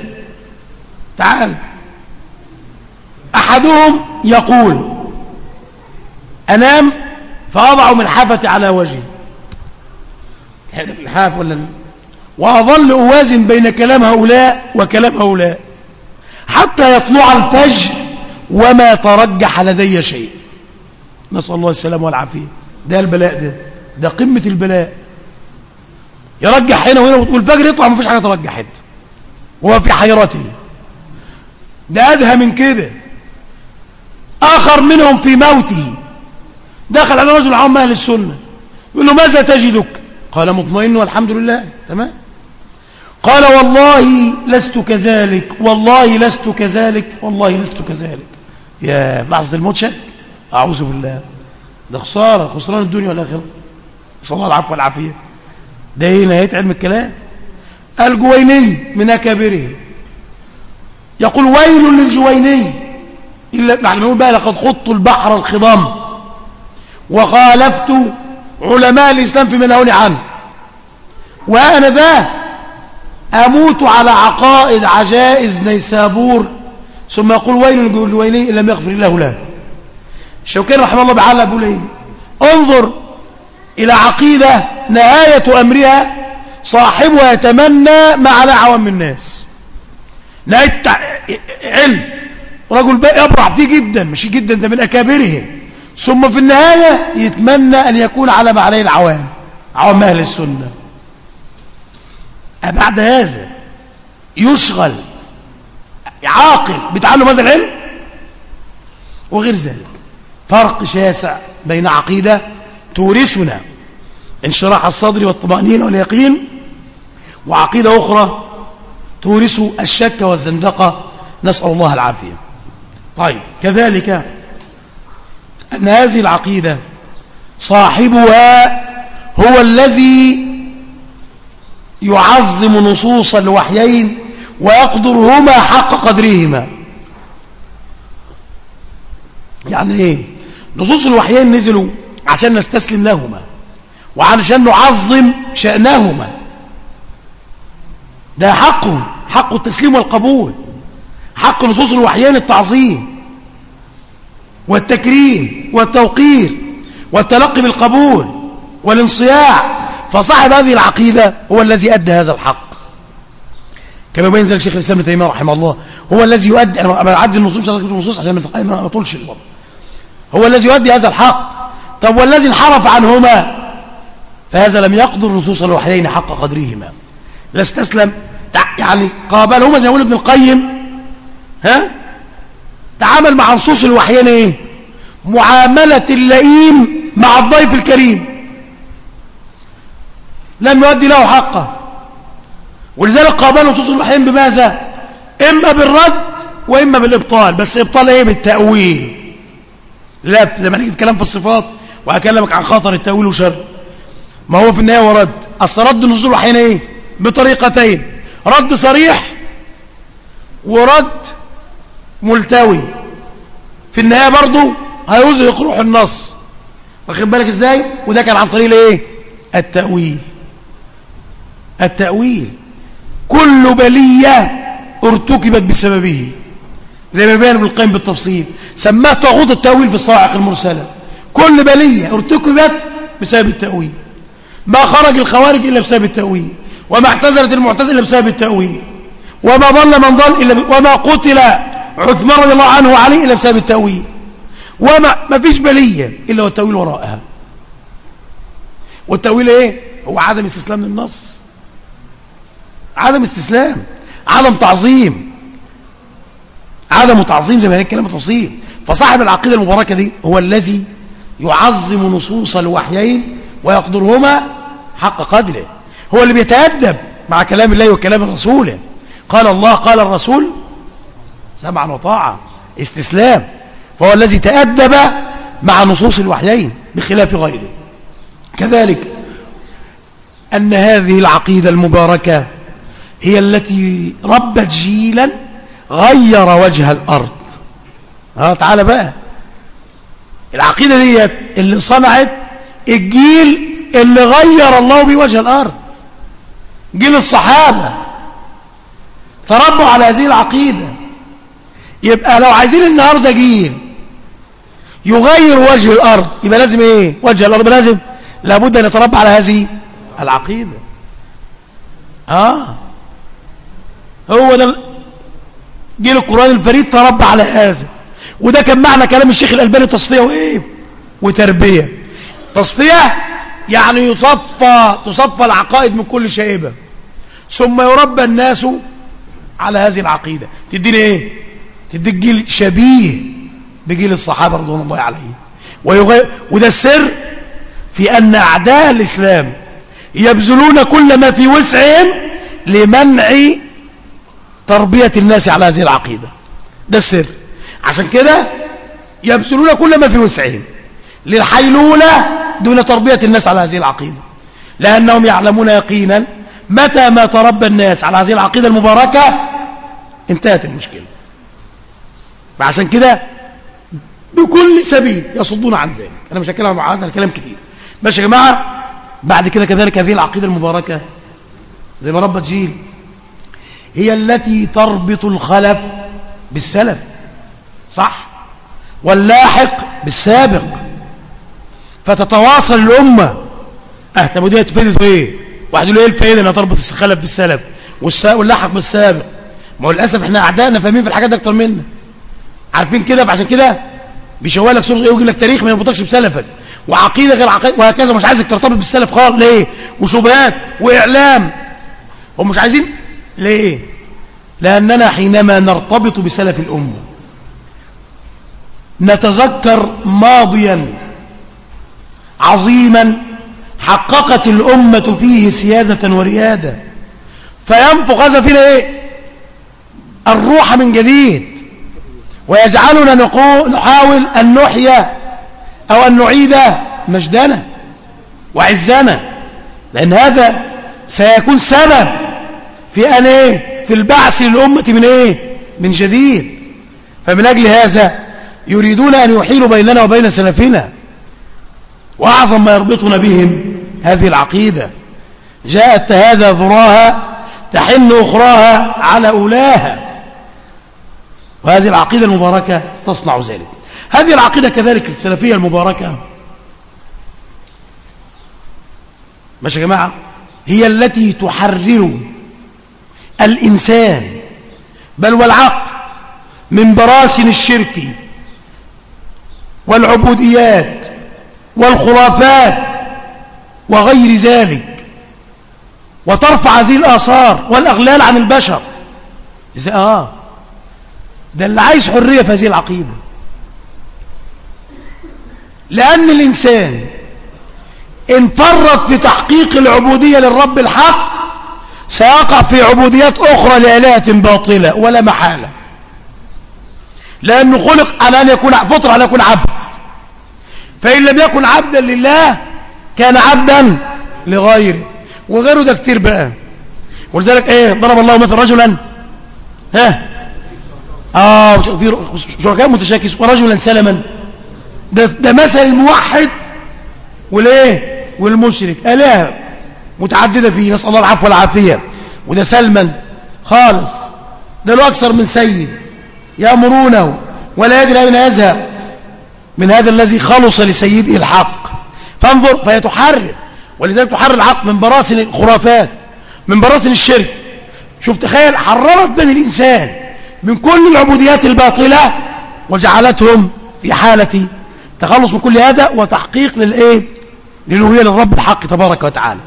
تعال. أحدهم يقول أنام فأضع ملحفتي على وجهي. الحاف ولا وأظل أوازن بين كلام هؤلاء وكلام هؤلاء. حتى يطلع الفجر وما ترجح لدي شيء. نسأل الله السلام والعافية. ده البلاء ده. ده قمة البلاء. يرجح هنا وهنا والفجر يطلع ما فيش حاجة ترجحت وهو في حيرته ده أدهى من كده. آخر منهم في موته. دخل على رجل عام أهل السنة. يقول له ماذا تجدك؟ قال مطمئن والحمد لله. تمام؟ قال والله لست كذلك والله لست كذلك والله لست كذلك. يا لحظة الموت شك أعوذ بالله. ده خسارة خسران الدنيا والآخرة. صلى الله العفو والعافية. ده إيه؟ نهاية علم الكلام. الجويني من أكابره يقول ويل للجويني. إلا ما يقول بقى لقد خضت البحر الخضام. وخالفت علماء الإسلام في منهوني عنه. وأنا ذا أموت على عقائد عجائز نيسابور. ثم يقول ويل للجويني إن لم يغفر الله له. الشوكين رحمه الله بعلى أبو ليه انظر إلى عقيدة نهاية أمرها صاحبها يتمنى ما على عوام الناس. نهاية علم. رجل يبرع فيه جدا مش جدا ده من أكابرهم. ثم في النهاية يتمنى أن يكون على ما عليه العوام عوام أهل السنة. بعد هذا يشغل عاقل بتعلم هذا العلم وغير ذلك. فرق شاسع بين عقيدة تورثنا انشراح الصدر والطمأنينة واليقين وعقيدة أخرى تورث الشك والزندقة. نسأل الله العافية. طيب كذلك أن هذه العقيدة صاحبها هو الذي يعظم نصوص الوحيين ويقدرهما حق قدرهما. يعني إيه؟ نصوص الوحيين نزلوا عشان نستسلم لهما وعشان نعظم شأنهما. ده حقهم حق التسليم والقبول حق نصوص الوحيين التعظيم والتكريم والتوقير والتلقي بالقبول والانصياع. فصاحب هذه العقيدة هو الذي أدى هذا الحق. كما يبين ذلك شيخ الإسلام تيمية رحمه الله هو الذي يؤدي أنا بعد النصوص النصوص عشان ما أطولش الوضع. هو الذي يؤدي هذا الحق. طب والذي انحرف عنهما؟ فهذا لم يقدر نصوص الوحيين حق قدرهما. لا استسلم. يعني قابلهما زي ما يقول ابن القيم. ها؟ تعامل مع نصوص الوحيين إيه؟ معاملة اللئيم مع الضيف الكريم. لم يؤدي له حقه. ولذلك قابل نصوص الوحيين بماذا؟ إما بالرد وإما بالإبطال. بس إبطال إيه؟ بالتأويل. لا زي ما نيجي الكلام في الصفات وهكلمك عن خطر التأويل وشر. ما هو في النهاية ورد أصل رد نصوص الوحيين إيه؟ بطريقتين. رد صريح ورد ملتوي. في النهاية برضو هيوزق روح النص. واخد بالك إزاي؟ وده كان عن طريق الإيه؟ التأويل. التأويل. كل بلية ارتكبت بسببه. زي ما بيان ابن القيم بالتفصيل. سماه طاغوت التأويل في الصواعق المرسلة. كل بلية ارتكبت بسبب التأويل. ما خرج الخوارج إلا بسبب التأويل. وما اعتزلت المعتزلة إلا بسبب التأويل. وما ضل من ضل إلا وما قتل عثمان رضي الله عنه وعليه إلا بسبب التأويل. وما ما فيش بلية إلا والتأويل وراءها. والتأويل إيه؟ هو عدم استسلام للنص. عدم استسلام عدم تعظيم. عدم تعظيم زي ما هنتكلم بالتفصيل فصاحب العقيدة المباركة دي هو الذي يعظم نصوص الوحيين ويقدرهما حق قدره. هو اللي بيتأدب مع كلام الله وكلام الرسول قال الله قال الرسول سمعا وطاعة استسلام. فهو الذي تأدب مع نصوص الوحيين بخلاف غيره. كذلك أن هذه العقيدة المباركة هي التي ربت جيلا غير وجه الأرض. ها تعالى بقى العقيدة دي اللي صنعت الجيل اللي غير الله به وجه الأرض. جيل الصحابة. تربوا على هذه العقيدة. يبقى لو عايزين النهاردة جيل يغير وجه الأرض يبقى لازم إيه؟ وجه الأرض لازم لابد أن يتربى على هذه العقيدة. آه. هو ده جيل القرآن الفريد تربى على هذا. وده كان معنى كلام الشيخ الألباني تصفية وإيه؟ وتربية. تصفية يعني يصفى تصفى العقائد من كل شائبة. ثم يربى الناس على هذه العقيدة. تديني إيه؟ تديك جيل شبيه بجيل الصحابة رضوان الله عليهم. ويغير وده السر في أن أعداء الإسلام يبذلون كل ما في وسعهم لمنع تربية الناس على هذه العقيدة. ده السر. عشان كده يبذلون كل ما في وسعهم للحيلولة دون تربية الناس على هذه العقيدة. لأنهم يعلمون يقينا متى ما تربى الناس على هذه العقيدة المباركة انتهت المشكلة. فعشان كده بكل سبيل يصدون عن ذلك. أنا مش هتكلم عن هذا الكلام كتير. ماشي يا جماعة؟ بعد كده كذلك هذه العقيدة المباركة زي ما ربت جيل هي التي تربط الخلف بالسلف صح؟ واللاحق بالسابق. فتتواصل الأمة. أه طب ودي هتفيدته إيه؟ واحد يقول إيه الفايدة إنها تربط الخلف بالسلف؟ واللاحق بالسابق. ما هو للأسف إحنا أعدائنا فاهمين في الحاجات دي أكتر منا عارفين كده؟ فعشان كده بيشوه لك صوره إيه ويجيب لك تاريخ ما يربطكش بسلفك. وعقيدة غير عقيده وهكذا. مش عايزك ترتبط بالسلف خالص. ليه؟ وشبهات وإعلام. هم مش عايزين ليه؟ لأننا حينما نرتبط بسلف الأمة نتذكر ماضيا عظيما حققت الأمة فيه سيادة وريادة. فينفخ هذا فينا إيه؟ الروح من جديد. ويجعلنا نحاول أن نحيا أو أن نعيد مجدنا وعزنا لأن هذا سيكون سبب في أن إيه؟ في البعث للأمة من إيه؟ من جديد. فمن أجل هذا يريدون أن يحيلوا بيننا وبين سلفنا. وأعظم ما يربطنا بهم هذه العقيدة. جاءت هذا ذراها تحن أخراها على أولاها. وهذه العقيدة المباركة تصنع ذلك. هذه العقيدة كذلك السلفية المباركة. ماشي يا جماعة؟ هي التي تحرر الإنسان بل والعقل من براسن الشرك والعبوديات والخرافات وغير ذلك. وترفع هذه الآثار والأغلال عن البشر. إذا آه. ده اللي عايز حرية في هذه العقيدة. لأن الإنسان إن فرط في تحقيق العبودية للرب الحق سيقع في عبوديات أخرى لآلهة باطلة ولا محالة. لأنه خلق على أن يكون فطر على يكون عبد. فإن لم يكن عبدا لله كان عبدا لغيره. وغيره ده كتير بقى. ولذلك إيه ضرب الله مثل رجلا. ها؟ آه في شركاء متشاكس ورجلا سلما. ده, ده مثل الموحد والإيه؟ والمشرك. اله متعددة فيه نسأل الله العفو والعافية. وده سلما. خالص. ده له أكثر من سيد. يأمرونه ولا يدري أين يذهب. من هذا الذي خلص لسيده الحق. فانظر فهي تحرر. ولذلك تحرر الحق من براسن الخرافات من براسن الشرك. شوف تخيل حررت بني الإنسان من كل العبوديات الباطلة وجعلتهم في حالة تخلص من كل هذا وتحقيق للإيه؟ للوهية للرب الحق تبارك وتعالى.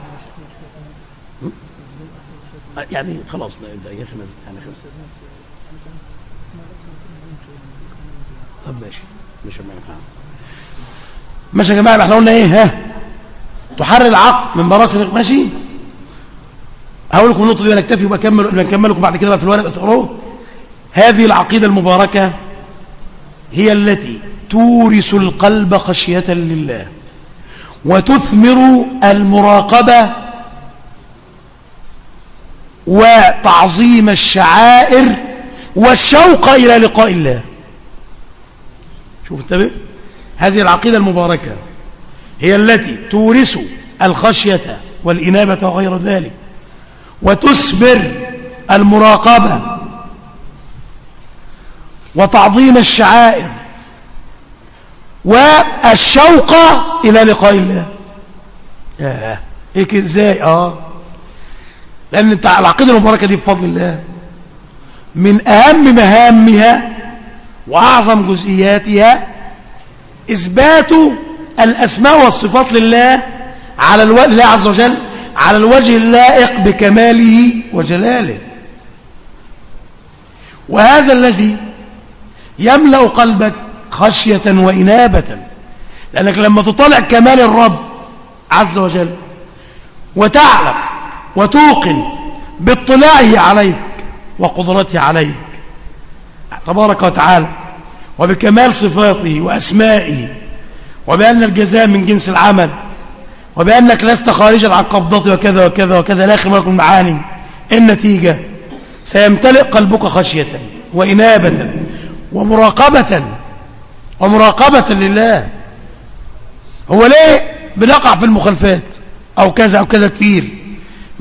يعني خلاص لا يبدأ يخمز يعني خمس. طب ماشي مش ماشي يا جماعة إحنا قلنا إيه؟ ها؟ تحرر العقل من براسل ماشي؟ هقول لكم النقطة دي ونكتفي وبكمل نكمل لكم بعد كده بقى في الورق تقروه هذه العقيدة المباركة هي التي تورث القلب خشية لله وتثمر المراقبة وتعظيم الشعائر والشوق إلى لقاء الله. شوف انتبه. هذه العقيدة المباركة هي التي تورث الخشية والإنابة وغير ذلك وتسبر المراقبة وتعظيم الشعائر والشوق إلى لقاء الله. إيه كده إزاي؟ آه. لأن العقيدة المباركة دي بفضل الله. من أهم مهامها وأعظم جزئياتها إثبات الأسماء والصفات لله على ألو... الله عز وجل على الوجه اللائق بكماله وجلاله. وهذا الذي يملأ قلبك خشية وإنابة لأنك لما تطلع كمال الرب عز وجل وتعلم وتوقن باطلاعه عليك وقدرته عليك. تبارك وتعالى وبكمال صفاته وأسمائه وبأن الجزاء من جنس العمل وبأنك لست خارجا عن قبضته وكذا وكذا وكذا لا آخر المعاني النتيجة سيمتلئ قلبك خشية وإنابة ومراقبة ومراقبة لله. هو ليه بنقع في المخالفات أو كذا أو كذا كتير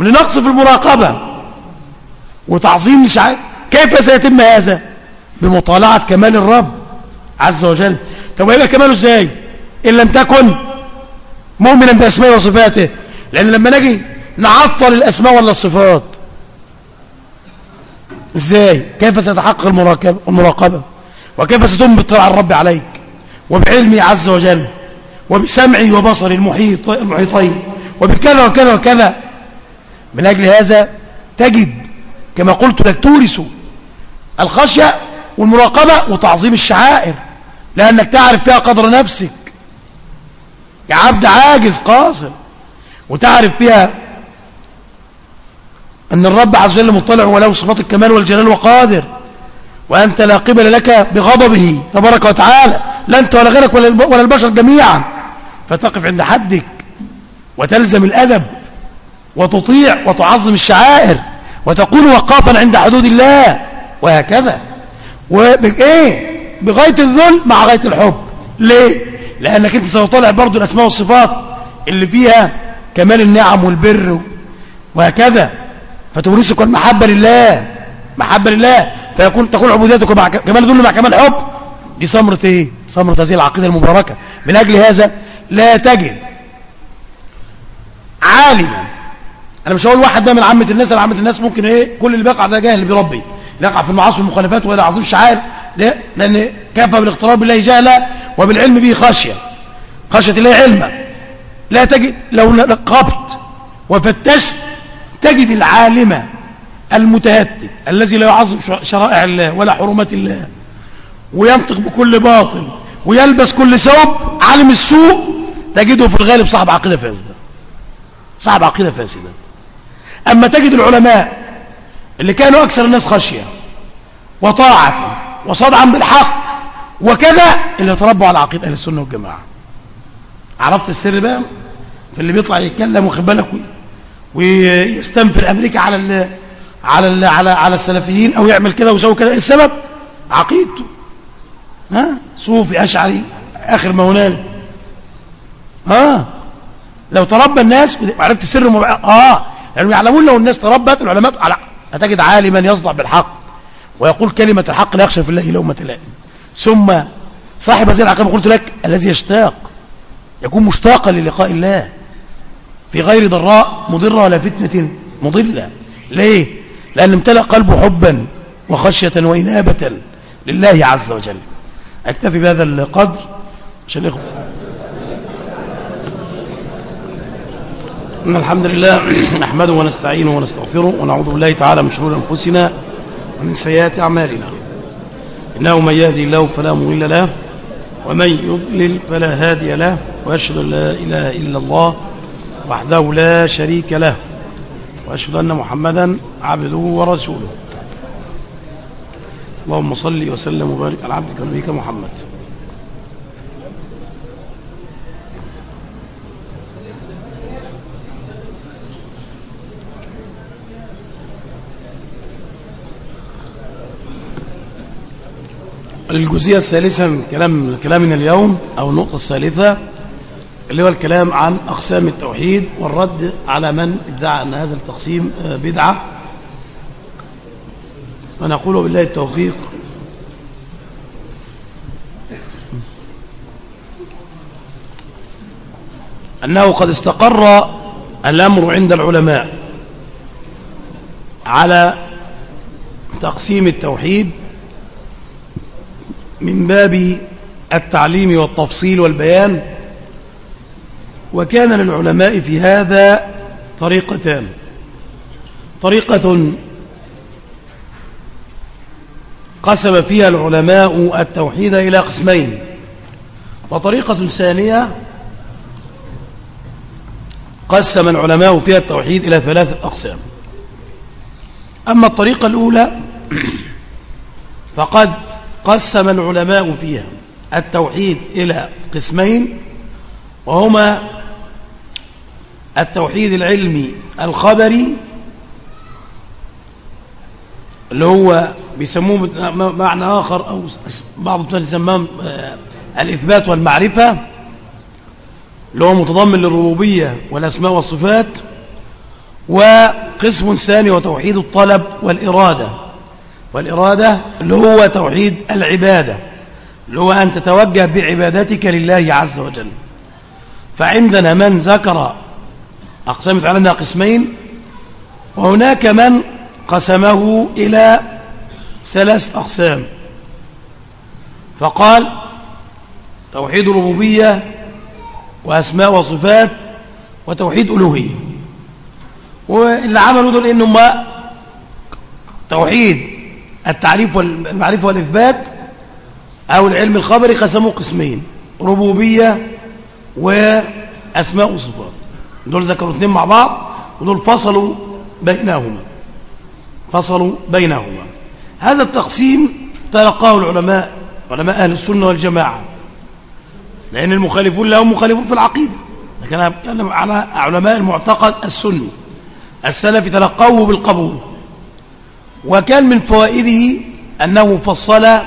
من نقص في المراقبة. وتعظيم شعائر كيف سيتم هذا؟ بمطالعة كمال الرب عز وجل. طب هيبقى كماله إزاي؟ إن لم تكن مؤمنا باسماء وصفاته. لأن لما نجي نعطل الأسماء ولا الصفات. إزاي؟ كيف ستحقق المراقبه المراقبة؟ وكيف ستم باطلاع الرب عليك؟ وبعلمه عز وجل وبسمعه وبصره المحيط المحيطين وبكذا وكذا وكذا. من أجل هذا تجد كما قلت لك تورث الخشية والمراقبة وتعظيم الشعائر لأنك تعرف فيها قدر نفسك. يا عبد عاجز قاصر وتعرف فيها أن الرب عز وجل مطلع وله صفات الكمال والجلال وقادر وأنت لا قبل لك بغضبه تبارك وتعالى لا أنت ولا غيرك ولا البشر جميعا فتقف عند حدك وتلزم الأدب وتطيع وتعظم الشعائر وتكون وقافا عند حدود الله وهكذا. وبإيه بغاية الذل مع غاية الحب. ليه؟ لأنك أنت ستطلع برضو الأسماء والصفات اللي فيها كمال النعم والبر وهكذا. فتورثك المحبة لله محبة لله. فيكون تكون عبوديتك مع كمال ذل مع كمال حب دي ثمرة إيه؟ ثمرة هذه العقيدة المباركة. من أجل هذا لا تجد عالما أنا مش هقول واحد ده من عامة الناس عامة الناس ممكن إيه كل اللي بيقع ده جاهل بربي. يقع في المعاصي والمخالفات والى عظيم الشعائر. ده لأن كفى بالاقتراب بالله جهلا وبالعلم به خشيه خشيه الله علما لا تجد لو نقبت وفتشت تجد العالم المتهتك الذي لا يعظم شرائع الله ولا حرمات الله. وينطق بكل باطل ويلبس كل ثوب. عالم السوء تجده في الغالب صاحب عقيدة فاسدة. صاحب عقيدة فاسدة. أما تجد العلماء اللي كانوا أكثر الناس خشية وطاعة وصدعا بالحق وكذا اللي تربوا على عقيدة أهل السنة والجماعة. عرفت السر بقى؟ في اللي بيطلع يتكلم واخد بالك ويستنفر أمريكا على ال على ال على على السلفيين أو يعمل كده ويسوي كده السبب؟ عقيدته. ها؟ صوفي أشعري آخر ما هنالك ها لو تربى الناس وعرفت سر. آه. لأنهم يعلمون لو الناس تربت العلماء على هتجد عالما يصدع بالحق ويقول كلمة الحق لا يخشى في الله لومة لائم ثم صاحب هذه العقيده قلت لك الذي يشتاق يكون مشتاقا للقاء الله. في غير ضراء مضرة ولا فتنة مضلة. ليه؟ لأن امتلأ قلبه حبا وخشية وإنابة لله عز وجل. أكتفي بهذا القدر. عشان إخوة إن الحمد لله <clears throat> نحمده ونستعينه ونستغفره ونعوذ بالله تعالى من شرور أنفسنا ومن سيئات أعمالنا. إنه من يهدي الله فلا مضل له ومن يضلل فلا هادي له وأشهد أن لا إله إلا الله وحده لا شريك له وأشهد أن محمدا عبده ورسوله. اللهم صل وسلم وبارك على عبدك ونبيك محمد. الجزئية الثالثة من كلام كلامنا اليوم أو النقطة الثالثة اللي هو الكلام عن أقسام التوحيد والرد على من ادعى أن هذا التقسيم بدعة. ونقول بالله التوفيق. أنه قد استقر الأمر عند العلماء على تقسيم التوحيد من باب التعليم والتفصيل والبيان وكان للعلماء في هذا طريقتان. طريقة قسم فيها العلماء التوحيد إلى قسمين. وطريقة ثانية قسم العلماء فيها التوحيد إلى ثلاثة أقسام. أما الطريقة الأولى فقد قسم العلماء فيها التوحيد إلى قسمين وهما التوحيد العلمي الخبري اللي هو بيسموه معنى آخر أو بعض الناس آه، الإثبات والمعرفة اللي هو متضمن للربوبية والأسماء والصفات وقسم ثاني وتوحيد الطلب والإرادة. والإرادة اللي هو توحيد العبادة اللي هو أن تتوجه بعبادتك لله عز وجل. فعندنا من ذكر أقسام تعالى قسمين وهناك من قسمه إلى ثلاث أقسام. فقال توحيد ربوبية وأسماء وصفات وتوحيد ألوهية. واللي عملوا دول إنهم توحيد التعريف والمعرفة والإثبات أو العلم الخبري قسموا قسمين ربوبية وأسماء وصفات. دول ذكروا اثنين مع بعض ودول فصلوا بينهما. فصلوا بينهما. هذا التقسيم تلقاه العلماء علماء أهل السنة والجماعة. لأن المخالفون لهم مخالفون في العقيدة. لكن أنا أتكلم على علماء المعتقد السني. السلف تلقوه بالقبول. وكان من فوائده أنه فصل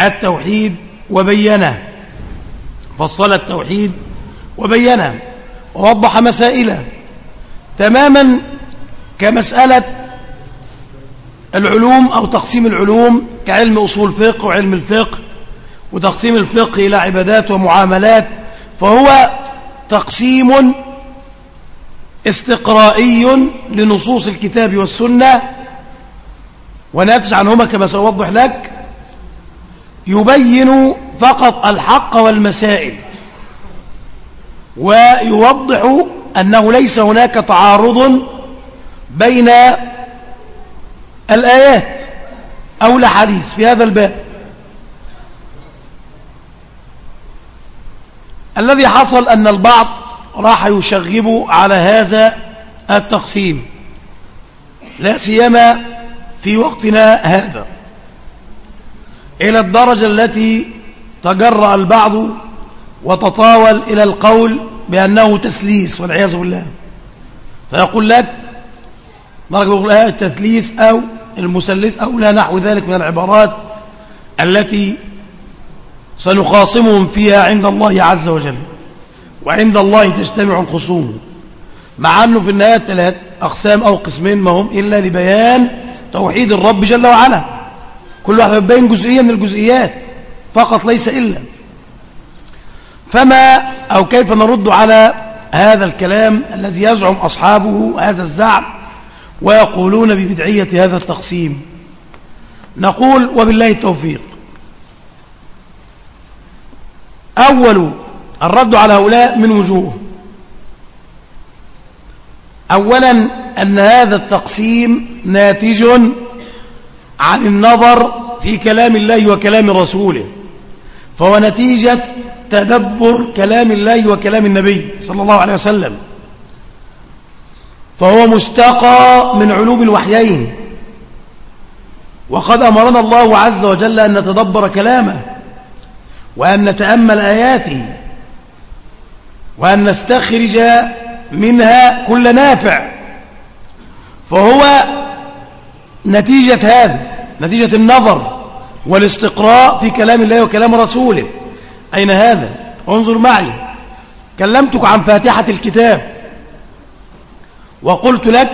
التوحيد وبينه. فصل التوحيد وبينه ووضح مسائله تماما كمسألة العلوم أو تقسيم العلوم كعلم أصول فقه وعلم الفقه وتقسيم الفقه إلى عبادات ومعاملات فهو تقسيم استقرائي لنصوص الكتاب والسنة وناتج عنهما كما سأوضح لك يبين فقط الحق والمسائل ويوضح أنه ليس هناك تعارض بين الآيات أو الأحاديث في هذا الباب. الذي حصل أن البعض راح يشغب على هذا التقسيم لا سيما في وقتنا هذا. إلى الدرجة التي تجرأ البعض وتطاول إلى القول بأنه تسليس والعياذ بالله. فيقول لك درجة يقول لها التثليس أو المسلس أو لا نحو ذلك من العبارات التي سنخاصمهم فيها عند الله عز وجل وعند الله تجتمع الخصوم. مع أنه في النهاية ثلاث أقسام أو قسمين ما هم إلا لبيان توحيد الرب جل وعلا. كل واحد يبين جزئية من الجزئيات فقط ليس إلا. فما أو كيف نرد على هذا الكلام الذي يزعم أصحابه هذا الزعم ويقولون ببدعية هذا التقسيم؟ نقول وبالله التوفيق. أول الرد على هؤلاء من وجوه أولا أن هذا التقسيم ناتج عن النظر في كلام الله وكلام رسوله فهو نتيجة تدبر كلام الله وكلام النبي صلى الله عليه وسلم. فهو مستقى من علوم الوحيين. وقد أمرنا الله عز وجل أن نتدبر كلامه وأن نتأمل آياته وأن نستخرج منها كل نافع. فهو نتيجة هذا نتيجة النظر والاستقراء في كلام الله وكلام رسوله. أين هذا؟ انظر معي. كلمتك عن فاتحة الكتاب. وقلت لك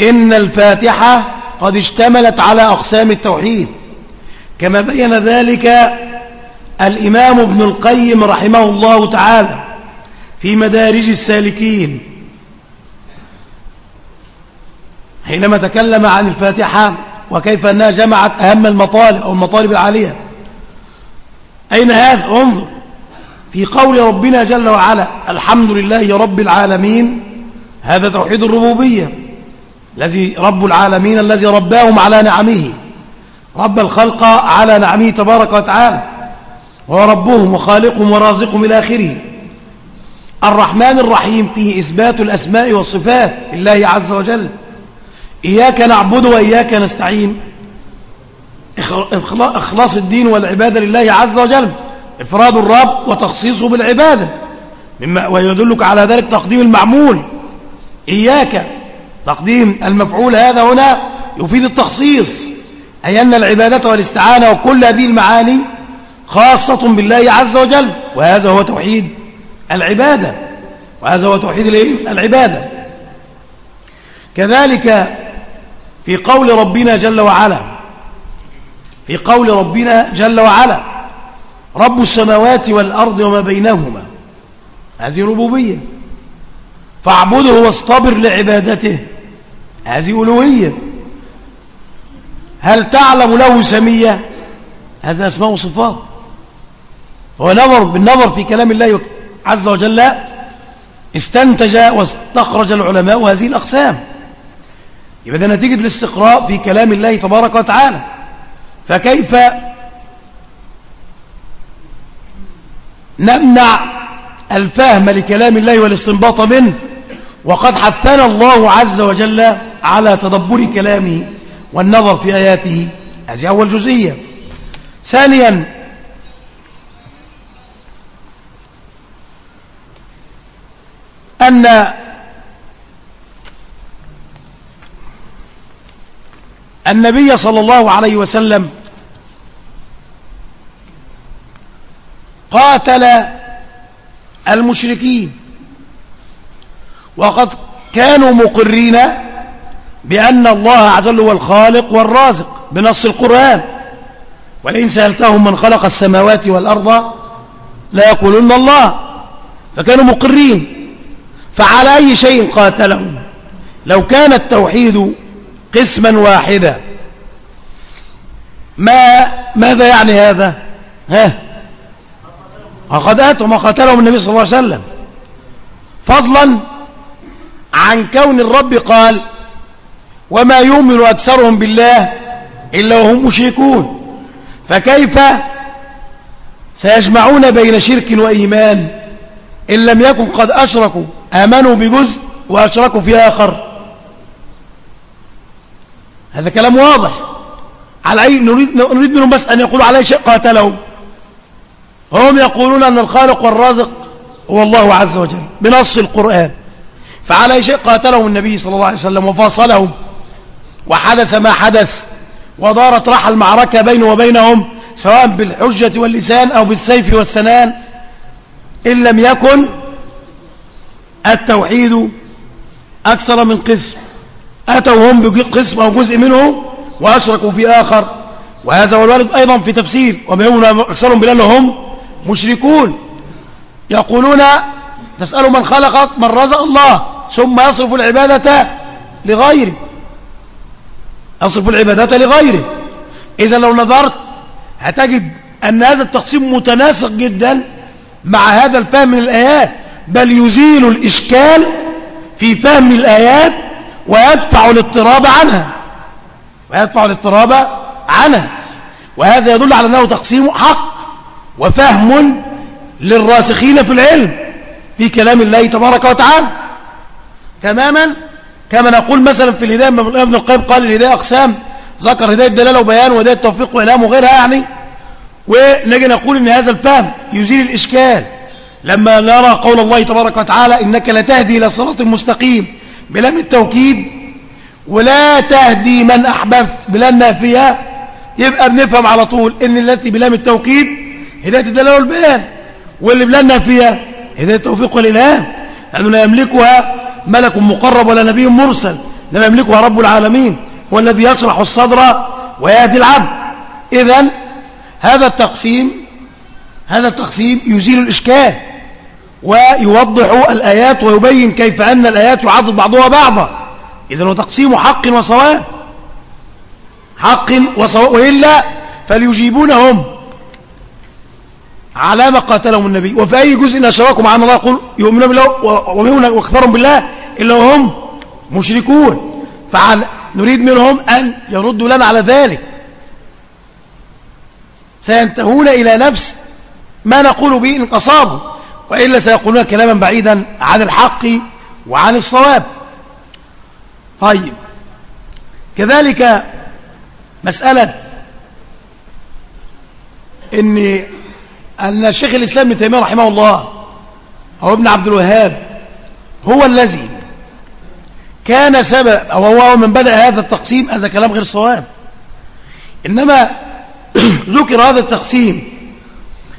إن الفاتحة قد اشتملت على أقسام التوحيد. كما بين ذلك الإمام ابن القيم رحمه الله تعالى. في مدارج السالكين. حينما تكلم عن الفاتحة وكيف أنها جمعت أهم المطالب أو المطالب العالية. أين هذا؟ انظر. في قول ربنا جل وعلا الحمد لله رب العالمين. هذا توحيد الربوبية. الذي رب العالمين الذي رباهم على نعمه. رب الخلق على نعمه تبارك وتعالى. وهو ربهم وخالقهم ورازقهم إلى آخره. الرحمن الرحيم فيه إثبات الأسماء والصفات لله عز وجل. إياك نعبد وإياك نستعين. إخلاص الدين والعبادة لله عز وجل. إفراد الرب وتخصيصه بالعبادة. مما ويدلك على ذلك تقديم المعمول. إياك. تقديم المفعول هذا هنا يفيد التخصيص. أي أن العبادة والاستعانة وكل هذه المعاني خاصة بالله عز وجل. وهذا هو توحيد. العبادة. وهذا هو توحيد العبادة. كذلك في قول ربنا جل وعلا في قول ربنا جل وعلا رب السماوات والأرض وما بينهما. هذه ربوبية. فاعبده واصطبر لعبادته. هذه ألوهية. هل تعلم له سمية؟ هذا أسماء وصفات. هو نظر بالنظر في كلام الله عز وجل استنتج واستخرج العلماء هذه الأقسام. يبقى ده نتيجة الاستقراء في كلام الله تبارك وتعالى. فكيف نمنع الفهم لكلام الله والاستنباط منه؟ وقد حثنا الله عز وجل على تدبر كلامه والنظر في آياته. هذه أول جزئية. ثانيا أن النبي صلى الله عليه وسلم قاتل المشركين وقد كانوا مقرين بأن الله عز وجل هو الخالق والرازق بنص القرآن. ولئن سألتهم من خلق السماوات والأرض لا يقولون الله. فكانوا مقرين. فعلى أي شيء قاتلهم؟ لو كان التوحيد قسما واحدا ما ماذا يعني هذا؟ ها؟ وقد قاتلهم النبي صلى الله عليه وسلم. فضلا عن كون الرب قال وما يؤمن أكثرهم بالله إلا وهم مشركون فكيف سيجمعون بين شرك وإيمان إن لم يكن قد أشركوا؟ آمنوا بجزء وأشركوا في آخر. هذا كلام واضح. على أي نريد, نريد منهم بس أن يقولوا على شيء قاتلهم. هم يقولون أن الخالق والرازق هو الله عز وجل بنص القرآن. فعلى أي شيء قاتلهم النبي صلى الله عليه وسلم وفاصلهم. وحدث ما حدث. ودارت راح المعركة بينه وبينهم سواء بالحجة واللسان أو بالسيف والسنان. إن لم يكن التوحيد أكثر من قسم. أتوا هم بقسم أو جزء منه وأشركوا في آخر. وهذا هو الوارد أيضا في تفسير. يؤمن أكثرهم بالله مشركون. يقولون تسألوا من خلق من رزق الله ثم يصرف العبادة لغيره. يصرف العبادة لغيره. إذا لو نظرت هتجد أن هذا التقسيم متناسق جدا مع هذا الفهم من الآيات. بل يزيل الإشكال في فهم الآيات ويدفع الاضطراب عنها. ويدفع الاضطراب عنها. وهذا يدل على أنه تقسيم حق وفهم للراسخين في العلم في كلام الله تبارك وتعالى. تماما كما نقول مثلا في الهداية ابن القيم قال الهداية أقسام ذكر هداية دلالة وبيان وهداية توفيق وإلهام وغيرها يعني. ونجي نقول إن هذا الفهم يزيل الإشكال. لما نرى قول الله تبارك وتعالى إنك لتهدي إلى صراط مستقيم بلام التوكيد ولا تهدي من أحببت بلام نافية يبقى بنفهم على طول إن التي بلام التوكيد هداية الدلالة والبيان واللي بلام نافية هداية التوفيق والإلهام لأنه لا يملكها ملك مقرب ولا نبي مرسل لم يملكها رب العالمين هو الذي يشرح الصدر ويهدي العبد. إذن هذا التقسيم هذا التقسيم يزيل الإشكال. ويوضح الآيات ويبين كيف أن الآيات يعضد بعضها بعضا. إذن هو تقسيم حق وصواب حق وصواب وإلا فليجيبونهم على ما قاتلهم النبي. وفي أي جزء أشراكم عن الله يقول يؤمنون بالله ويؤمنون واكثرهم بالله إلا هم مشركون. فعل نريد منهم أن يردوا لنا على ذلك. سينتهون إلى نفس ما نقول به إن أصابوا. وإلا سيقولون كلاما بعيدا عن الحق وعن الصواب. طيب. كذلك مسألة إن أن الشيخ الإسلام ابن تيمية رحمه الله أو ابن عبد الوهاب هو الذي كان سبب أو هو من بدأ هذا التقسيم هذا كلام غير صواب. إنما <clears throat> ذكر هذا التقسيم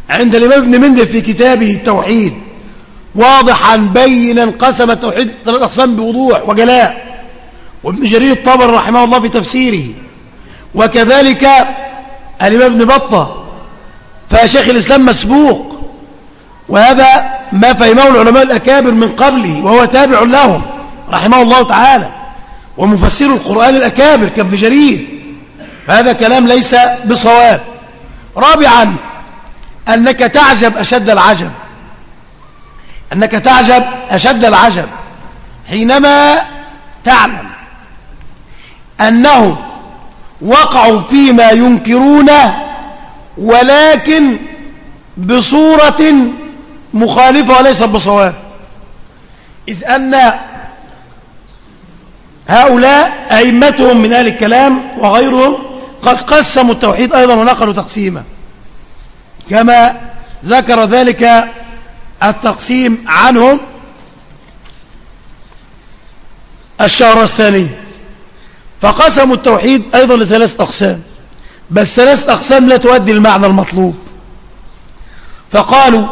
عند الإمام ابن مندل في كتابه التوحيد واضحا بينا قسم التوحيد ثلاث أقسام بوضوح وجلاء. وابن جرير الطبر رحمه الله في تفسيره. وكذلك الإمام ابن بطة فشيخ الإسلام مسبوق. وهذا ما فهمه العلماء الأكابر من قبله وهو تابع لهم رحمه الله تعالى ومفسر القرآن الأكابر كابن جرير. فهذا كلام ليس بصواب. رابعا أنك تعجب أشد العجب. أنك تعجب أشد العجب. حينما تعلم أنهم وقعوا فيما ينكرونه ولكن بصورة مخالفة وليست بصواب. إذ أن هؤلاء أئمتهم من أهل الكلام وغيرهم قد قسموا التوحيد أيضا ونقلوا تقسيما. كما ذكر ذلك التقسيم عنهم الشهر الثاني. فقسموا التوحيد أيضا لثلاث أقسام بس ثلاث أقسام لا تؤدي المعنى المطلوب. فقالوا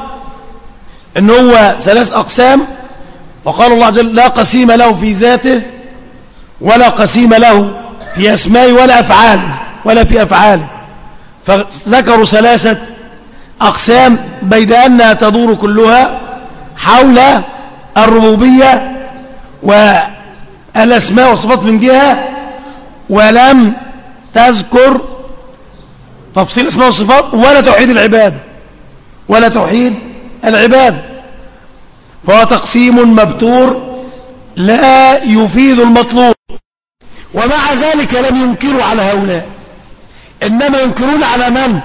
إن هو ثلاث أقسام وقال الله جل لا قسيم له في ذاته ولا قسيم له في أسماء ولا أفعال ولا في أفعال فذكروا ثلاثة أقسام بيد أنها تدور كلها حول الربوبية والأسماء والصفات من جهة ولم تذكر تفصيل اسماء والصفات ولا توحيد العبادة ولا توحيد العبادة فهو تقسيم مبتور لا يفيد المطلوب ومع ذلك لم ينكروا على هؤلاء إنما ينكرون على من؟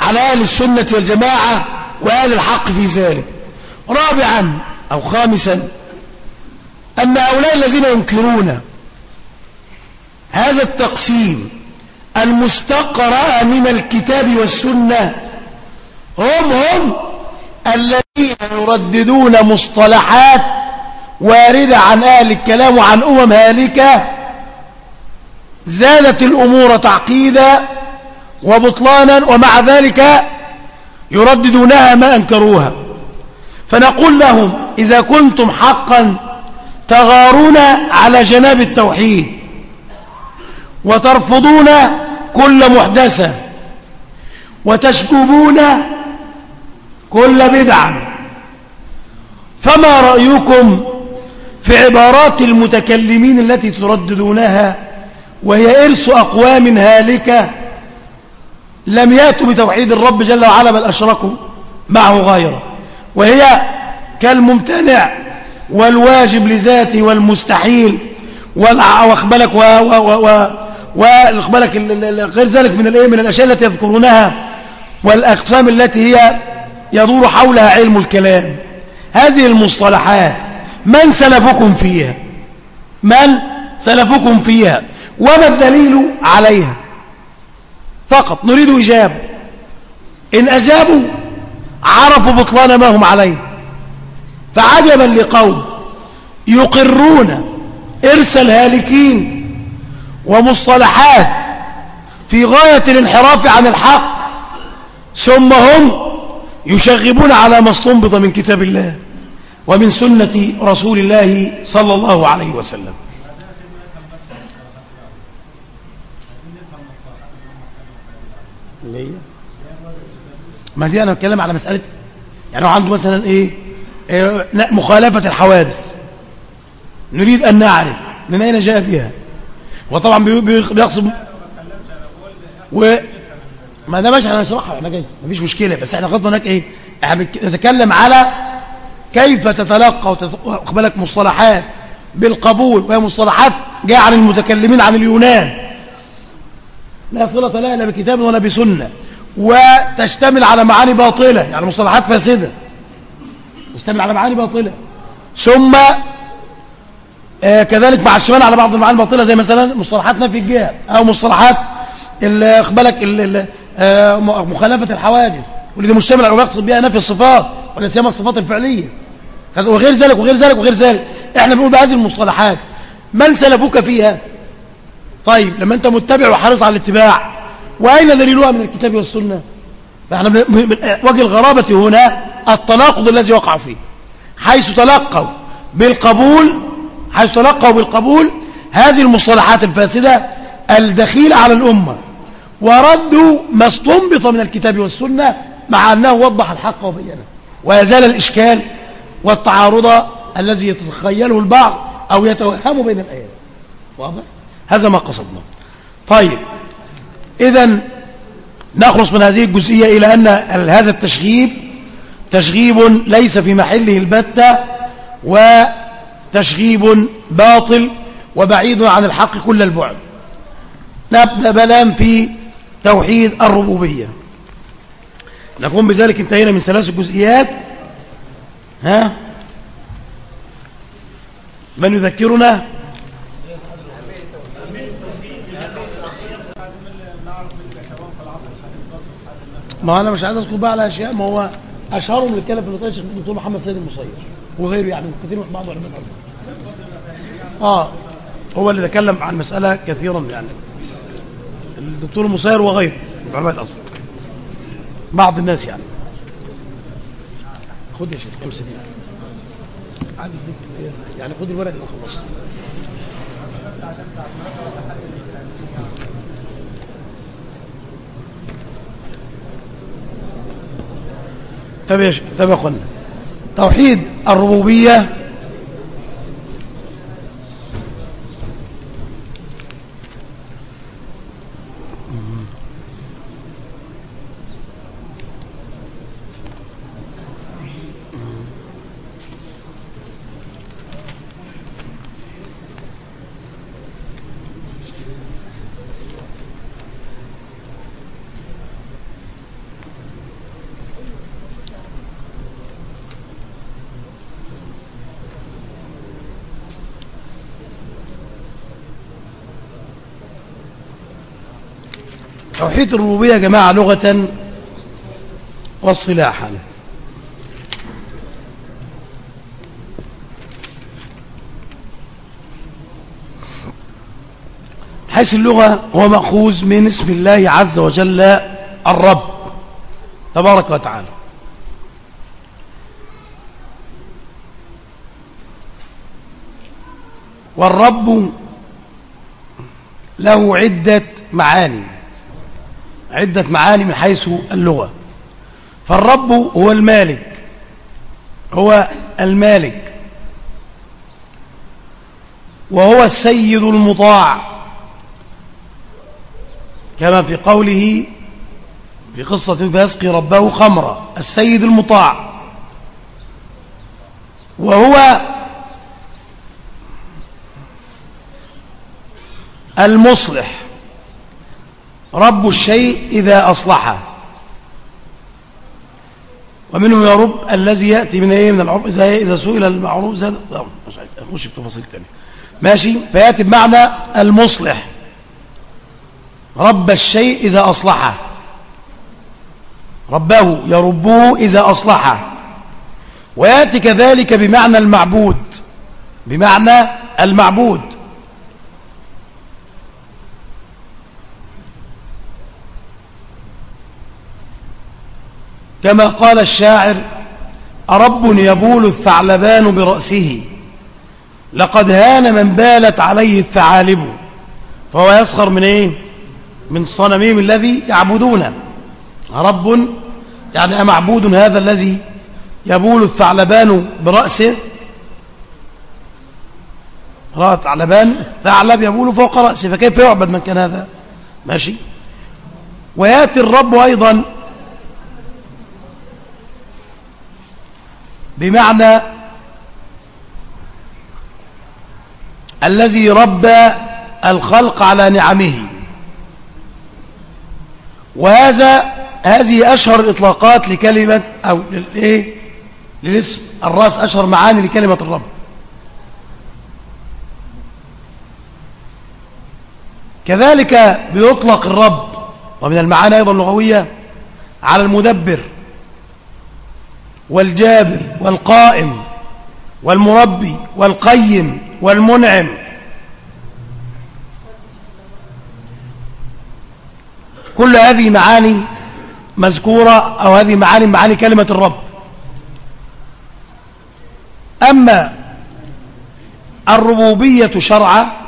على أهل السنة والجماعة وأهل الحق في ذلك. رابعا أو خامسا أن هؤلاء الذين ينكرون هذا التقسيم المستقرأ من الكتاب والسنة هم هم الذين يرددون مصطلحات واردة عن أهل الكلام وعن أمم هالكة زادت الأمور تعقيدا وبطلانا ومع ذلك يرددونها ما أنكروها. فنقول لهم إذا كنتم حقا تغارون على جناب التوحيد وترفضون كل محدثة وتشكبون كل بدعة فما رأيكم في عبارات المتكلمين التي ترددونها وهي إرث أقوام هالكة لم يأتوا بتوحيد الرب جل وعلا بل أشركوا معه غيره وهي كالممتنع والواجب لذاته والمستحيل واخبلك واخبلك غير ذلك من الإيه؟ من الأشياء التي يذكرونها والأقسام التي هي يدور حولها علم الكلام. هذه المصطلحات من سلفكم فيها؟ من سلفكم فيها؟ وما الدليل عليها؟ فقط نريد إجابة إن أجابوا عرفوا بطلان ما هم عليه. فعجبا لقوم يقرون إرث الهالكين ومصطلحات في غاية الانحراف عن الحق ثم هم يشغبون على ما استنبط من كتاب الله ومن سنة رسول الله صلى الله عليه وسلم ليه ما دي أنا اتكلم على مسألة يعني هو عنده مثلا إيه, إيه مخالفة الحوادث. نريد أن نعرف من أين جاء بها. وطبعا بيقصد و ما ده ماشي أنا هشرحها أنا جاي مفيش مشكلة بس إحنا غضنا هناك إيه؟ إحنا نتكلم على كيف تتلقى وتقبلك مصطلحات بالقبول. وهي مصطلحات جاية عن المتكلمين عن اليونان. لا صلة لها لا بكتاب ولا بسنة. وتشتمل على معاني باطلة يعني مصطلحات فاسدة. تشتمل على معاني باطلة. ثم آه كذلك مع الشمال على بعض المعاني الباطلة زي مثلا مصطلحات نفي الجهة أو مصطلحات اخبالك آه مخالفة الحوادث واللي دي مشتمل على يقصد بها نفي الصفات ولا سيما الصفات الفعلية. وغير ذلك وغير ذلك وغير ذلك. إحنا بنقول بهذه المصطلحات. من سلفوك فيها؟ طيب لما أنت متبع وحريص على الاتباع وأين دليلها من الكتاب والسنة؟ فإحنا وجه الغرابة هنا التناقض الذي وقع فيه حيث تلقوا بالقبول حيث تلقوا بالقبول هذه المصطلحات الفاسدة الدخيل على الأمة وردوا ما استنبط من الكتاب والسنة مع أنه وضح الحق وبينه ويزال الإشكال والتعارض الذي يتخيله البعض أو يتوهم بين الآيات واضح؟ هذا ما قصدنا. طيب إذا نخلص من هذه الجزئية إلى أن هذا التشغيب تشغيب ليس في محله البتة وتشغيب باطل وبعيد عن الحق كل البعد. نبدأ بلام في توحيد الربوبية. نقوم بذلك انتهينا من ثلاث جزئيات. ها؟ من يذكرنا؟ ما أنا مش عايز أذكر بقى على أشياء ما هو اشهرهم اللي اتكلم في المسائل الشيخ الدكتور محمد سيد المصير وغيره يعني كثير من بعض علماء الازهر آه هو اللي تكلم عن مسألة كثيرا يعني. الدكتور المصير وغيره من علماء الازهر بعض الناس يعني. خد يا شيخ امسك يعني خد الورق اللي خلصت يا طب يا أخوانا. توحيد الربوبية توحيد الربوبية يا جماعة لغة واصطلاحا حيث اللغة هو مأخوذ من اسم الله عز وجل الرب. تبارك وتعالى. والرب له عدة معاني. عدة معاني من حيث اللغة. فالرب هو المالك. هو المالك. وهو السيد المطاع. كما في قوله في قصة فيسقي ربه خمرا السيد المطاع. وهو المصلح. رب الشيء إذا أصلحه. ومنه يا رب الذي يأتي من إيه؟ من العرب إذا, إذا سئل المعروف زاد مش أخش في تفاصيل تانية ماشي؟ فيأتي بمعنى المصلح. رب الشيء إذا أصلحه. ربه يربه إذا أصلحه. ويأتي كذلك بمعنى المعبود. بمعنى المعبود. كما قال الشاعر أرب يبول الثعلبان برأسه. لقد هان من بالت عليه الثعالب. فهو يسخر من إيه؟ من صنمهم الذي يعبدونه. رب يعني أمعبود هذا الذي يبول الثعلبان برأسه؟ رأى ثعلبان ثعلب يبول فوق رأسه. فكيف يعبد من كان هذا؟ ماشي. ويأتي الرب أيضا بمعنى الذي ربى الخلق على نعمه. وهذا هذه أشهر الإطلاقات لكلمة أو للإيه؟ للاسم. الرأس أشهر معاني لكلمة الرب. كذلك بيطلق الرب ومن المعاني أيضا اللغوية على المدبر. والجابر والقائم والمربي والقيم والمنعم. كل هذه معاني مذكورة أو هذه معاني معاني كلمة الرب. أما الربوبية شرعا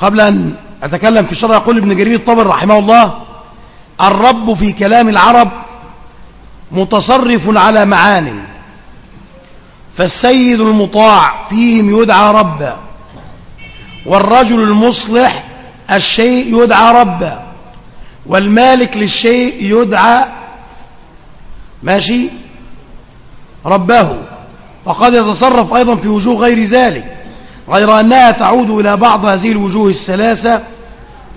قبل أن أتكلم في الشرع يقول ابن جرير الطبر رحمه الله الرب في كلام العرب متصرف على معان فالسيد المطاع فيهم يدعى ربا والرجل المصلح الشيء يدعى ربا والمالك للشيء يدعى ماشي ربه. وقد يتصرف أيضا في وجوه غير ذلك. غير أنها تعود إلى بعض هذه الوجوه الثلاثة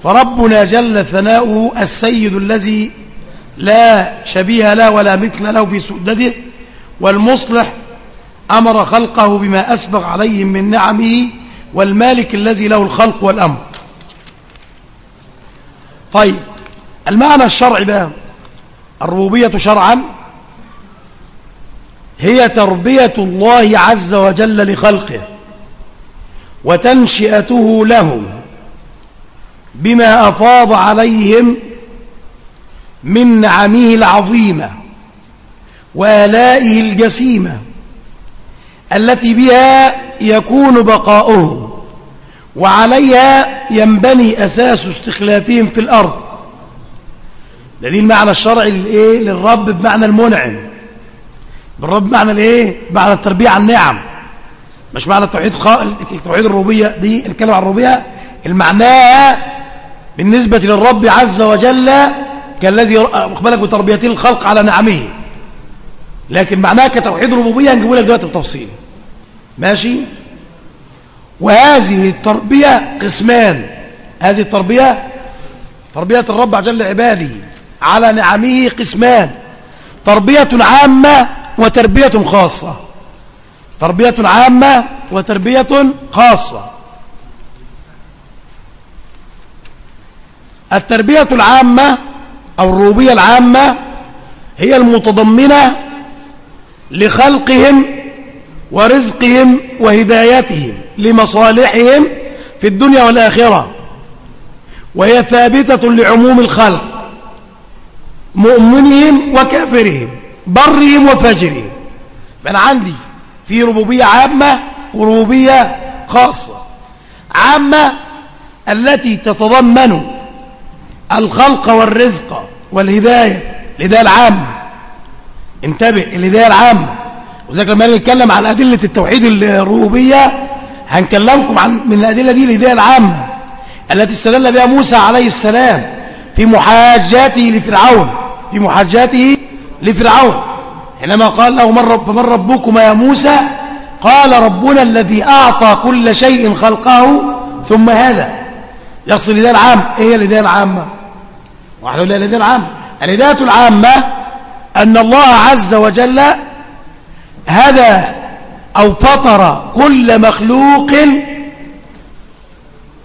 فربنا جل ثناؤه السيد الذي لا شبيه له ولا مثل له في سؤدده والمصلح أمر خلقه بما أسبغ عليهم من نعمه والمالك الذي له الخلق والأمر. طيب المعنى الشرعي بقى الربوبية شرعا هي تربية الله عز وجل لخلقه. وتنشئته لهم بما أفاض عليهم من نعمه العظيمة وآلائه الجسيمة التي بها يكون بقاؤهم وعليها ينبني أساس استخلافهم في الأرض لذي المعنى الشرعي؟ للرب بمعنى المنعم بالرب بمعنى الإيه؟ بمعنى التربية عن النعم مش معنى التوحيد خ... توحيد الربوبية دي نتكلم عن الربوبية المعنى بالنسبة للرب عز وجل كالذي بالك بتربيته الخلق على نعمه. لكن معناه كتوحيد الربوبيه هنجيبه لك دلوقتي بتفصيل. ماشي؟ وهذه التربية قسمان. هذه التربية تربية الرب جل عباده على نعمه قسمان. تربية عامة وتربية خاصة. تربية عامة وتربية خاصة. التربية العامة أو الروبية العامة هي المتضمنة لخلقهم ورزقهم وهدايتهم لمصالحهم في الدنيا والآخرة. وهي ثابتة لعموم الخلق مؤمنهم وكافرهم برهم وفجرهم من عندي في ربوبية عامة وربوبية خاصة. عامة التي تتضمن الخلق والرزق والهداية الهداية العامة انتبه الهداية العامة وذلك لما نتكلم عن أدلة التوحيد الربوبية هنكلمكم عن من الأدلة دي الهداية العامة التي استدل بها موسى عليه السلام في محاجاته لفرعون. في محاجاته لفرعون. حينما قال له من رب فمن ربكما يا موسى؟ قال ربنا الذي أعطى كل شيء خلقه ثم هذا. يقصد الهداية العام. إيه هي العامة؟ واحد يقول الهداية العامة. الهداية العامة أن الله عز وجل هدى أو فطر كل مخلوق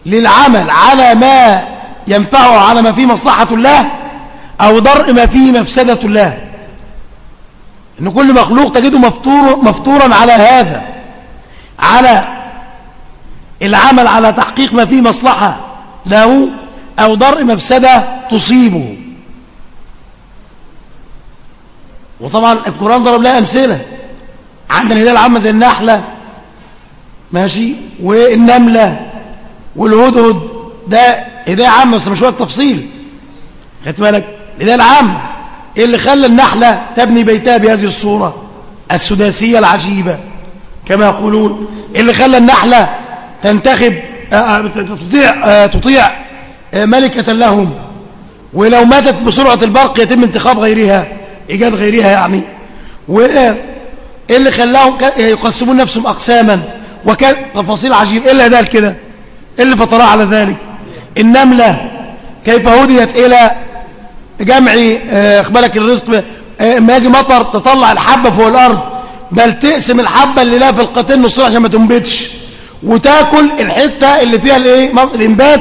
للعمل على ما ينفعه على ما فيه مصلحة الله أو درء ما فيه مفسدة الله. إن كل مخلوق تجده مفطور مفطورا على هذا على العمل على تحقيق ما فيه مصلحة له أو درء مفسدة تصيبه. وطبعا القرآن ضرب لها أمثلة. عندنا الهداية العامة زي النحلة ماشي والنملة والهدهد. ده هداية عامة بس مش وقت تفصيل. خدت بالك؟ الهداية العامة إيه اللي خلى النحلة تبني بيتها بهذه الصورة؟ السداسية العجيبة كما يقولون. إيه اللي خلى النحلة تنتخب آه، آه، تطيع, آه، تطيع ملكة لهم؟ ولو ماتت بسرعة البرق يتم انتخاب غيرها إيجاد غيرها يعني. وإيه اللي خلاهم يقسمون نفسهم أقساما؟ وكان تفاصيل عجيبة. إيه اللي هدال كده؟ إيه اللي فطرها على ذلك؟ النملة كيف هديت إلى جمع آه، اخبالك الرزق آه، ما يجي مطر تطلع الحبة فوق الأرض بل تقسم الحبة اللي لها في القطين نصين عشان ما تنبتش. وتاكل الحتة اللي فيها الإيه؟ الإنبات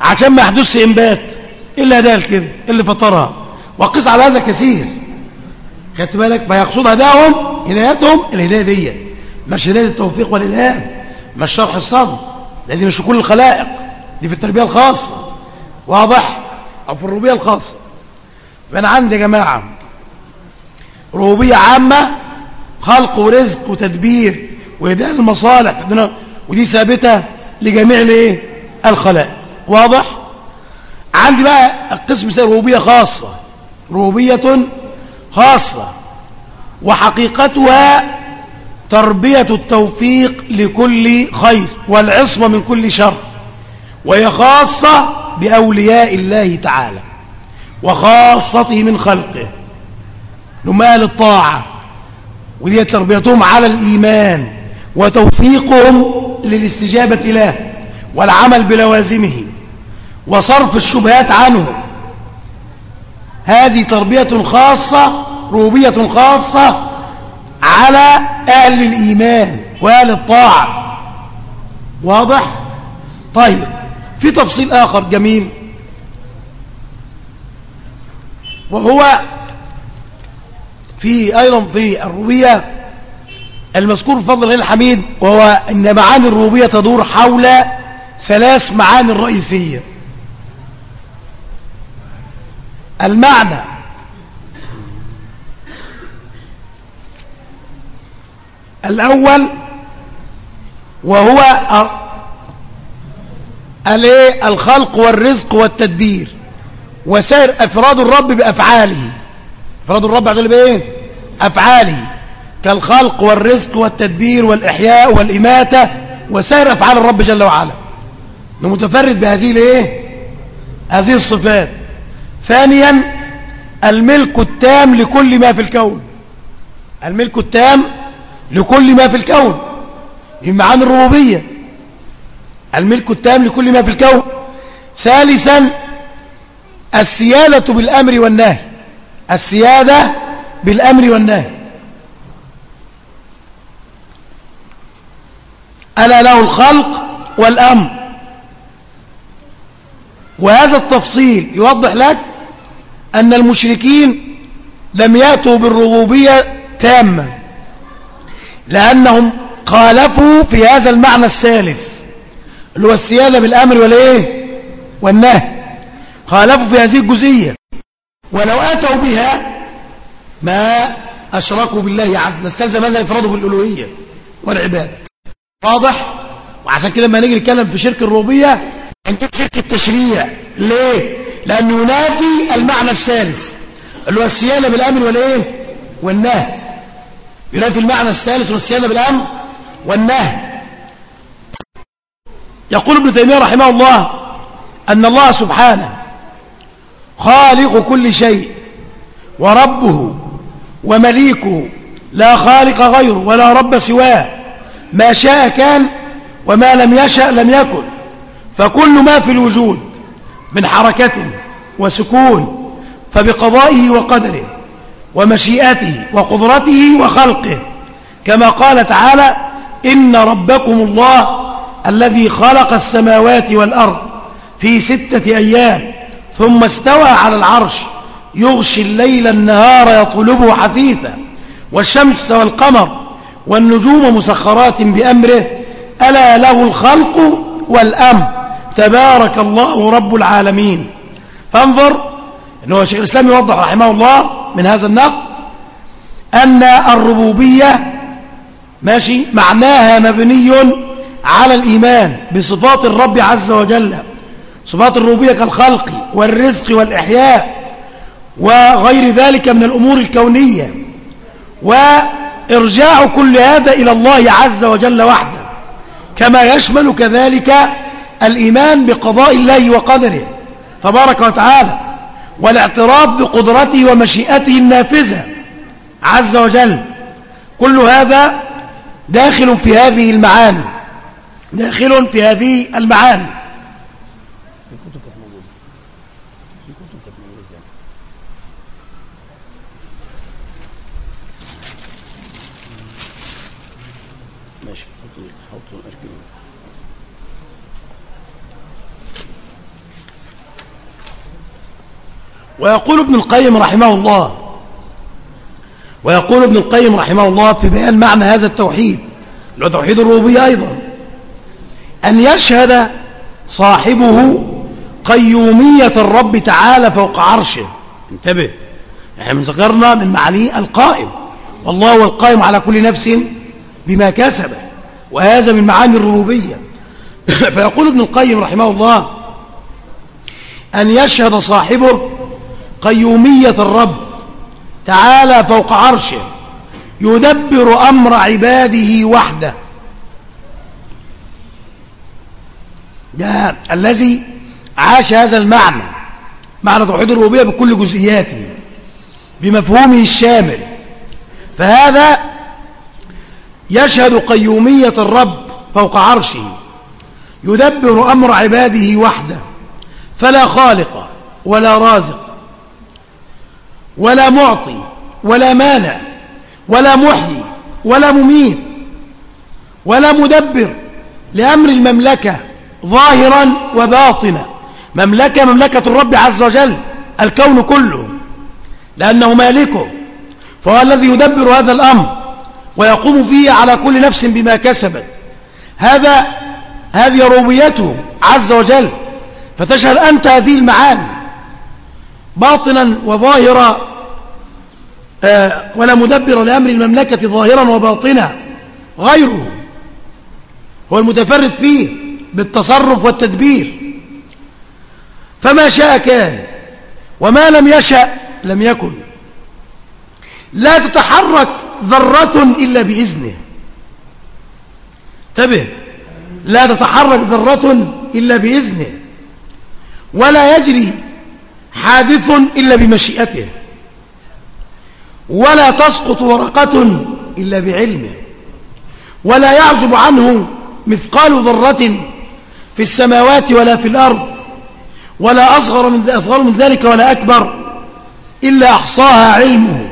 عشان ما يحدثش إنبات. إلا ده كده اللي فطرها. وقس على هذا كثير. خدت بالك؟ ما يقصد هداهم هدايتهم الهداية دي. مش هدايه التوفيق والالهام مش شرح الصدر لأن دي مش كل الخلائق. دي في التربية الخاصة. واضح؟ أو في الربوبية الخاصة. فأنا عندي يا جماعة؟ ربوبية عامة خلق ورزق وتدبير وإداء المصالح. ودي ثابتة لجميع الايه؟ الخلائق. واضح؟ عندي بقى القسم ربوبية خاصة. ربوبية خاصة. وحقيقتها تربية التوفيق لكل خير والعصمة من كل شر. وهي خاصة بأولياء الله تعالى. وخاصته من خلقه. نمال الطاعة. ودي تربيتهم على الإيمان وتوفيقهم للاستجابة له والعمل بلوازمه وصرف الشبهات عنه. هذه تربية خاصة ربوبية خاصة على أهل الإيمان وأهل الطاعة. واضح؟ طيب في تفصيل آخر جميل. وهو في أيضا في الربوبية المذكور في فضل الغني الحميد وهو أن معاني الربوبية تدور حول ثلاث معاني رئيسية. المعنى. الأول وهو الخلق والرزق والتدبير. وسائر أفراد الرب بأفعاله. أفراد الرب عدل بإيه؟ أفعاله. كالخلق والرزق والتدبير والإحياء والإماتة وسائر أفعال الرب جل وعلا. متفرد بهذه الإيه؟ هذه الصفات. ثانيا الملك التام لكل ما في الكون. الملك التام لكل ما في الكون. من معاني الربوبية. الملك التام لكل ما في الكون. ثالثا السيادة بالأمر والنهي. السيادة بالأمر والنهي. ألا له الخلق والأمر. وهذا التفصيل يوضح لك أن المشركين لم يأتوا بالربوبية تامة لأنهم خالفوا في هذا المعنى الثالث اللي هو السيادة بالأمر والإيه؟ والنهي. خالفوا في هذه الجزئية. ولو أتوا بها ما أشركوا بالله عز نستلزم هذا إفراده بالألوهية والعباد. واضح؟ وعشان كده لما نيجي نتكلم في شرك الربوبية نجيب شرك التشريع. ليه؟ لأنه ينافي المعنى الثالث اللي هو السيادة بالأمر والإيه؟ والنهي. ينافي المعنى الثالث والسيادة بالأمر والنهي. يقول ابن تيمية رحمه الله أن الله سبحانه خالق كل شيء وربه ومليكه لا خالق غيره ولا رب سواه. ما شاء كان وما لم يشأ لم يكن. فكل ما في الوجود من حركة وسكون فبقضائه وقدره ومشيئته وقدرته وخلقه. كما قال تعالى إن ربكم الله الذي خلق السماوات والأرض في ستة أيام. ثم استوى على العرش يغشي الليل النهار يطلبه حثيثا والشمس والقمر والنجوم مسخرات بأمره ألا له الخلق والأمر. تبارك الله رب العالمين. فانظر أنه شيخ الإسلام يوضح رحمه الله من هذا النقل أن الربوبية ماشي معناها مبني على الإيمان بصفات الرب عز وجل. صفات الربوبية كالخلق والرزق والإحياء وغير ذلك من الأمور الكونية وإرجاع كل هذا إلى الله عز وجل وحده كما يشمل كذلك الإيمان بقضاء الله وقدره تبارك وتعالى والاعتراف بقدرته ومشيئته النافذة عز وجل. كل هذا داخل في هذه المعاني داخل في هذه المعاني. ويقول ابن القيم رحمه الله ويقول ابن القيم رحمه الله في بيان معنى هذا التوحيد اللي هو توحيد الربوبية أيضا أن يشهد صاحبه قيومية الرب تعالى فوق عرشه. انتبه إحنا من ذكرنا من معاني القائم والله هو القائم على كل نفس بما كسب وهذا من معاني الربوبية. <coughs> فيقول ابن القيم رحمه الله أن يشهد صاحبه قيومية الرب. تعالى فوق عرشه. يدبر أمر عباده وحده. ده الذي عاش هذا المعنى. معنى توحيد الربوبية بكل جزئياته. بمفهومه الشامل. فهذا يشهد قيومية الرب فوق عرشه. يدبر أمر عباده وحده. فلا خالق ولا رازق ولا معطي ولا مانع ولا محيي ولا مميت ولا مدبر لأمر المملكة ظاهرا وباطنا. مملكة مملكة الرب عز وجل الكون كله لأنه مالكه. فهو الذي يدبر هذا الأمر ويقوم فيه على كل نفس بما كسبت. هذا هذه ربوبيته عز وجل. فتشهد أنت هذه المعاني باطنا وظاهرا ولا مدبر لأمر المملكة ظاهرا وباطنا غيره. هو المتفرد فيه بالتصرف والتدبير. فما شاء كان وما لم يشأ لم يكن. لا تتحرك ذرة إلا بإذنه. انتبه لا تتحرك ذرة إلا بإذنه ولا يجري حادث إلا بمشيئته. ولا تسقط ورقة إلا بعلمه ولا يعزب عنه مثقال ذرة في السماوات ولا في الأرض ولا أصغر من, أصغر من ذلك ولا أكبر إلا أحصاها علمه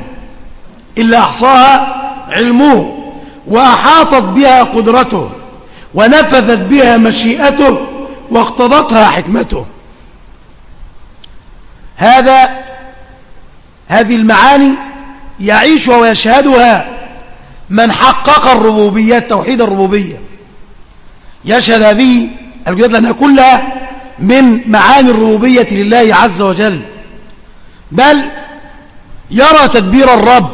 إلا أحصاها علمه وأحاطت بها قدرته ونفذت بها مشيئته واقتضتها حكمته. هذا هذه المعاني يعيشها ويشهدها من حقق الربوبية توحيد الربوبية. يشهد هذه الوجودات لأنها كلها من معاني الربوبية لله عز وجل. بل يرى تدبير الرب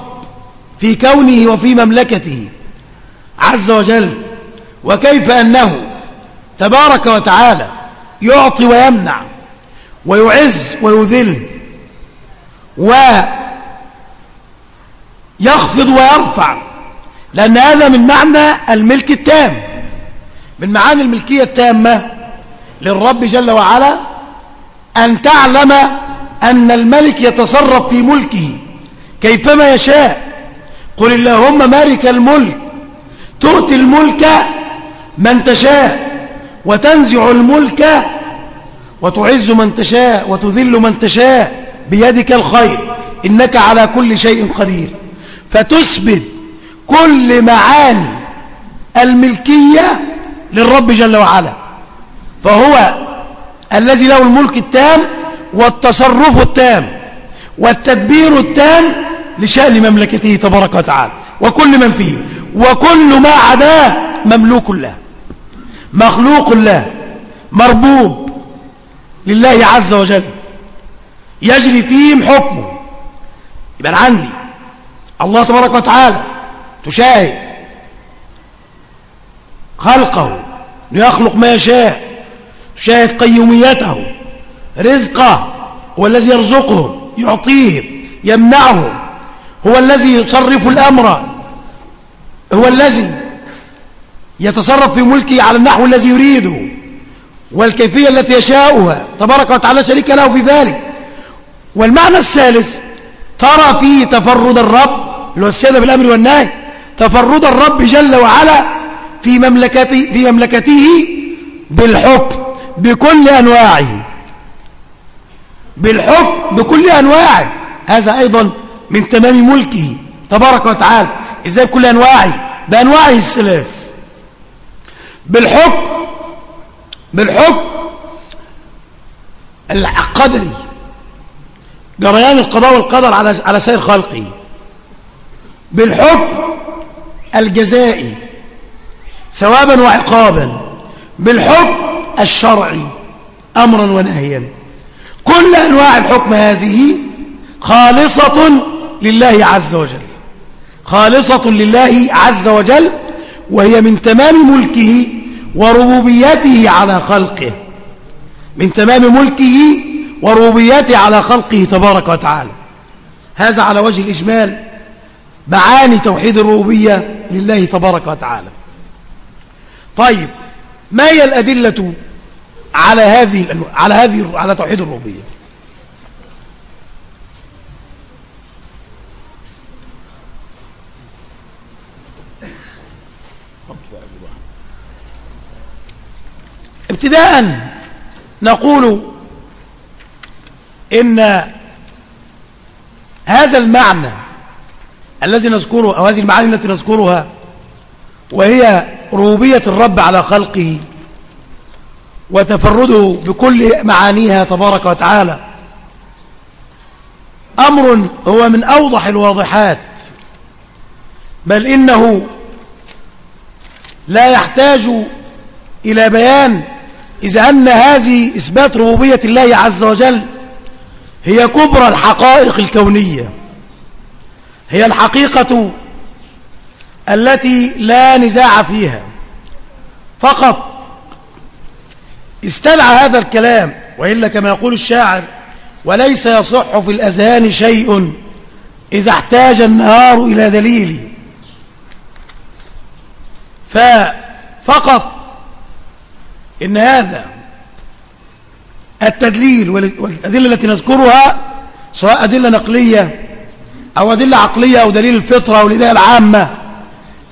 في كونه وفي مملكته عز وجل وكيف أنه تبارك وتعالى يعطي ويمنع ويعز ويذل ويخفض ويرفع. لأن هذا من معنى الملك التام. من معاني الملكية التامة للرب جل وعلا أن تعلم أن الملك يتصرف في ملكه كيفما يشاء. قل اللهم مالك الملك تؤتي الملك من تشاء وتنزع الملك وتعز من تشاء وتذل من تشاء بيدك الخير. إنك على كل شيء قدير. فتثبت كل معاني الملكية للرب جل وعلا. فهو الذي له الملك التام والتصرف التام والتدبير التام لشأن مملكته تبارك وتعالى وكل من فيه وكل ما عداه مملوك له مخلوق له مربوب لله عز وجل يجري فيهم حكمه. يبقى عندي الله تبارك وتعالى تشاهد خلقه ليخلق ما يشاء تشاهد قيوميته رزقه هو الذي يرزقه يعطيه يمنعه هو الذي يصرف الأمر هو الذي يتصرف في ملكه على النحو الذي يريده والكيفية التي يشاؤها تبارك وتعالى شريك له في ذلك. والمعنى الثالث ترى فيه تفرد الرب السيادة بالأمر والنهي تفرد الرب جل وعلا في مملكته, في مملكته بالحكم بكل أنواعه. بالحكم بكل أنواعه. هذا أيضا من تمام ملكه تبارك وتعالى. إزاي بكل أنواعه بأنواعه الثلاث. بالحكم بالحكم القدري. جريان القضاء والقدر على على سير خلقه. بالحكم الجزائي ثوابا وعقابا بالحكم الشرعي امرا ونهيا. كل أنواع الحكم هذه خالصة لله عز وجل خالصة لله عز وجل وهي من تمام ملكه وربوبيته على خلقه من تمام ملكه وربوبيته على خلقه تبارك وتعالى. هذا على وجه الإجمال معاني توحيد الربوبية لله تبارك وتعالى. طيب ما هي الأدلة على هذه على هذه على توحيد الربوبية؟ ابتداء نقول إن هذا المعنى الذي نذكره أو هذه المعاني التي نذكرها وهي ربوبية الرب على خلقه وتفرده بكل معانيها تبارك وتعالى. أمر هو من أوضح الواضحات بل إنه لا يحتاج إلى بيان إذا أن هذه إثبات ربوبية الله عز وجل هي كبرى الحقائق الكونية. هي الحقيقة التي لا نزاع فيها. فقط استدعى هذا الكلام وإلا كما يقول الشاعر وليس يصح في الأذهان شيء إذا احتاج النهار إلى دليل ففقط إن هذا التدليل والأدلة التي نذكرها سواء أدلة نقلية أو أدلة عقلية أو دليل الفطرة أو الإداء العامة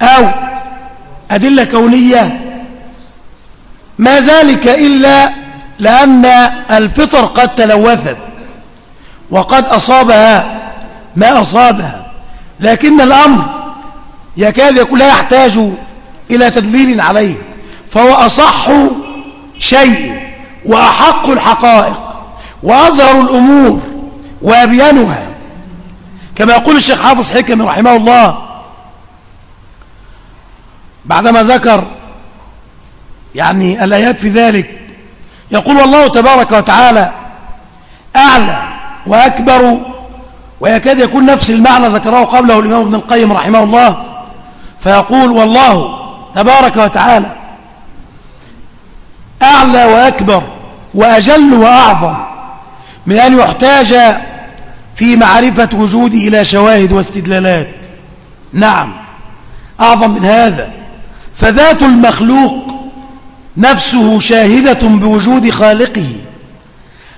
أو أدلة كونية. ما ذلك إلا لأن الفطر قد تلوثت وقد أصابها ما أصابها لكن الأمر يكاد يكون لا يحتاج إلى تدليل عليه فهو أصح شيء وأحق الحقائق وأظهر الأمور وأبينها. كما يقول الشيخ حافظ حكم رحمه الله. بعدما ذكر يعني الآيات في ذلك يقول والله تبارك وتعالى أعلى وأكبر ويكاد يكون نفس المعنى ذكره قبله الإمام ابن القيم رحمه الله. فيقول والله تبارك وتعالى أعلى وأكبر وأجل وأعظم من أن يحتاج في معرفة وجوده إلى شواهد واستدلالات. نعم أعظم من هذا. فذات المخلوق نفسه شاهدة بوجود خالقه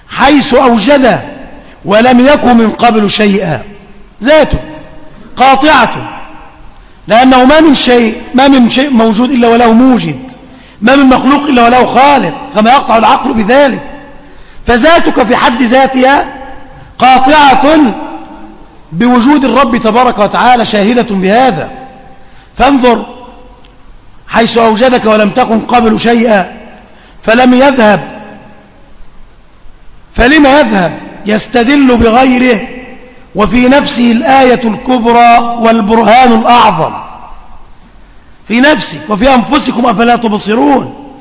حيث أوجد ولم يكن من قبل شيئا. ذاته قاطعة لأنه ما من شيء ما من شيء موجود إلا وله موجد. ما من مخلوق إلا وله خالق كما يقطع العقل بذلك. فذاتك في حد ذاتها قاطعة بوجود الرب تبارك وتعالى شاهدة بهذا. فانظر حيث أوجدك ولم تكن قبل شيئا فلم يذهب. فلما يذهب؟ يستدل بغيره. وفي نفسه الآية الكبرى والبرهان الأعظم. في نفسك وفي أنفسكم أفلا تبصرون؟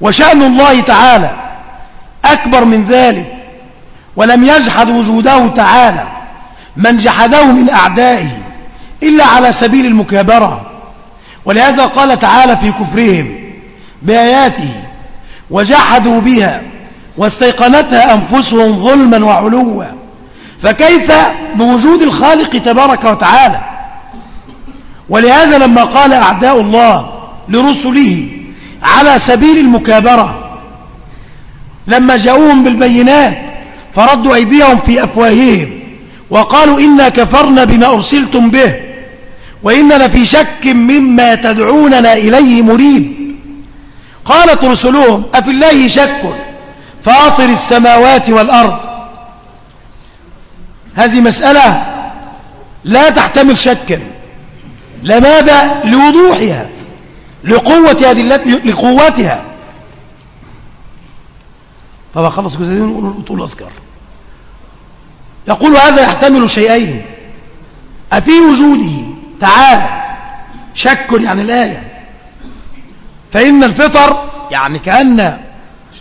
وشأن الله تعالى أكبر من ذلك. ولم يجحد وجوده تعالى. من جحده من أعدائه إلا على سبيل المكابرة. ولهذا قال تعالى في كفرهم بآياته وجحدوا بها واستيقنتها أنفسهم ظلما وعلوا فكيف بوجود الخالق تبارك وتعالى؟ ولهذا لما قال أعداء الله لرسله على سبيل المكابرة لما جاءوهم بالبينات فردوا أيديهم في أفواههم وقالوا إنا كفرنا بما أرسلتم به وإننا في شك مما تدعوننا إليه مريب. قالت رسلهم أفي الله شك؟ فاطر السماوات والأرض. هذه مسألة لا تحتمل شكا لماذا؟ لوضوحها لقوة أدلة لقوتها. طب خلص جزئين وتقول أذكر يقول هذا يحتمل شيئين. أفي وجوده؟ تعالى شك يعني الآية فإن الفطر يعني كأن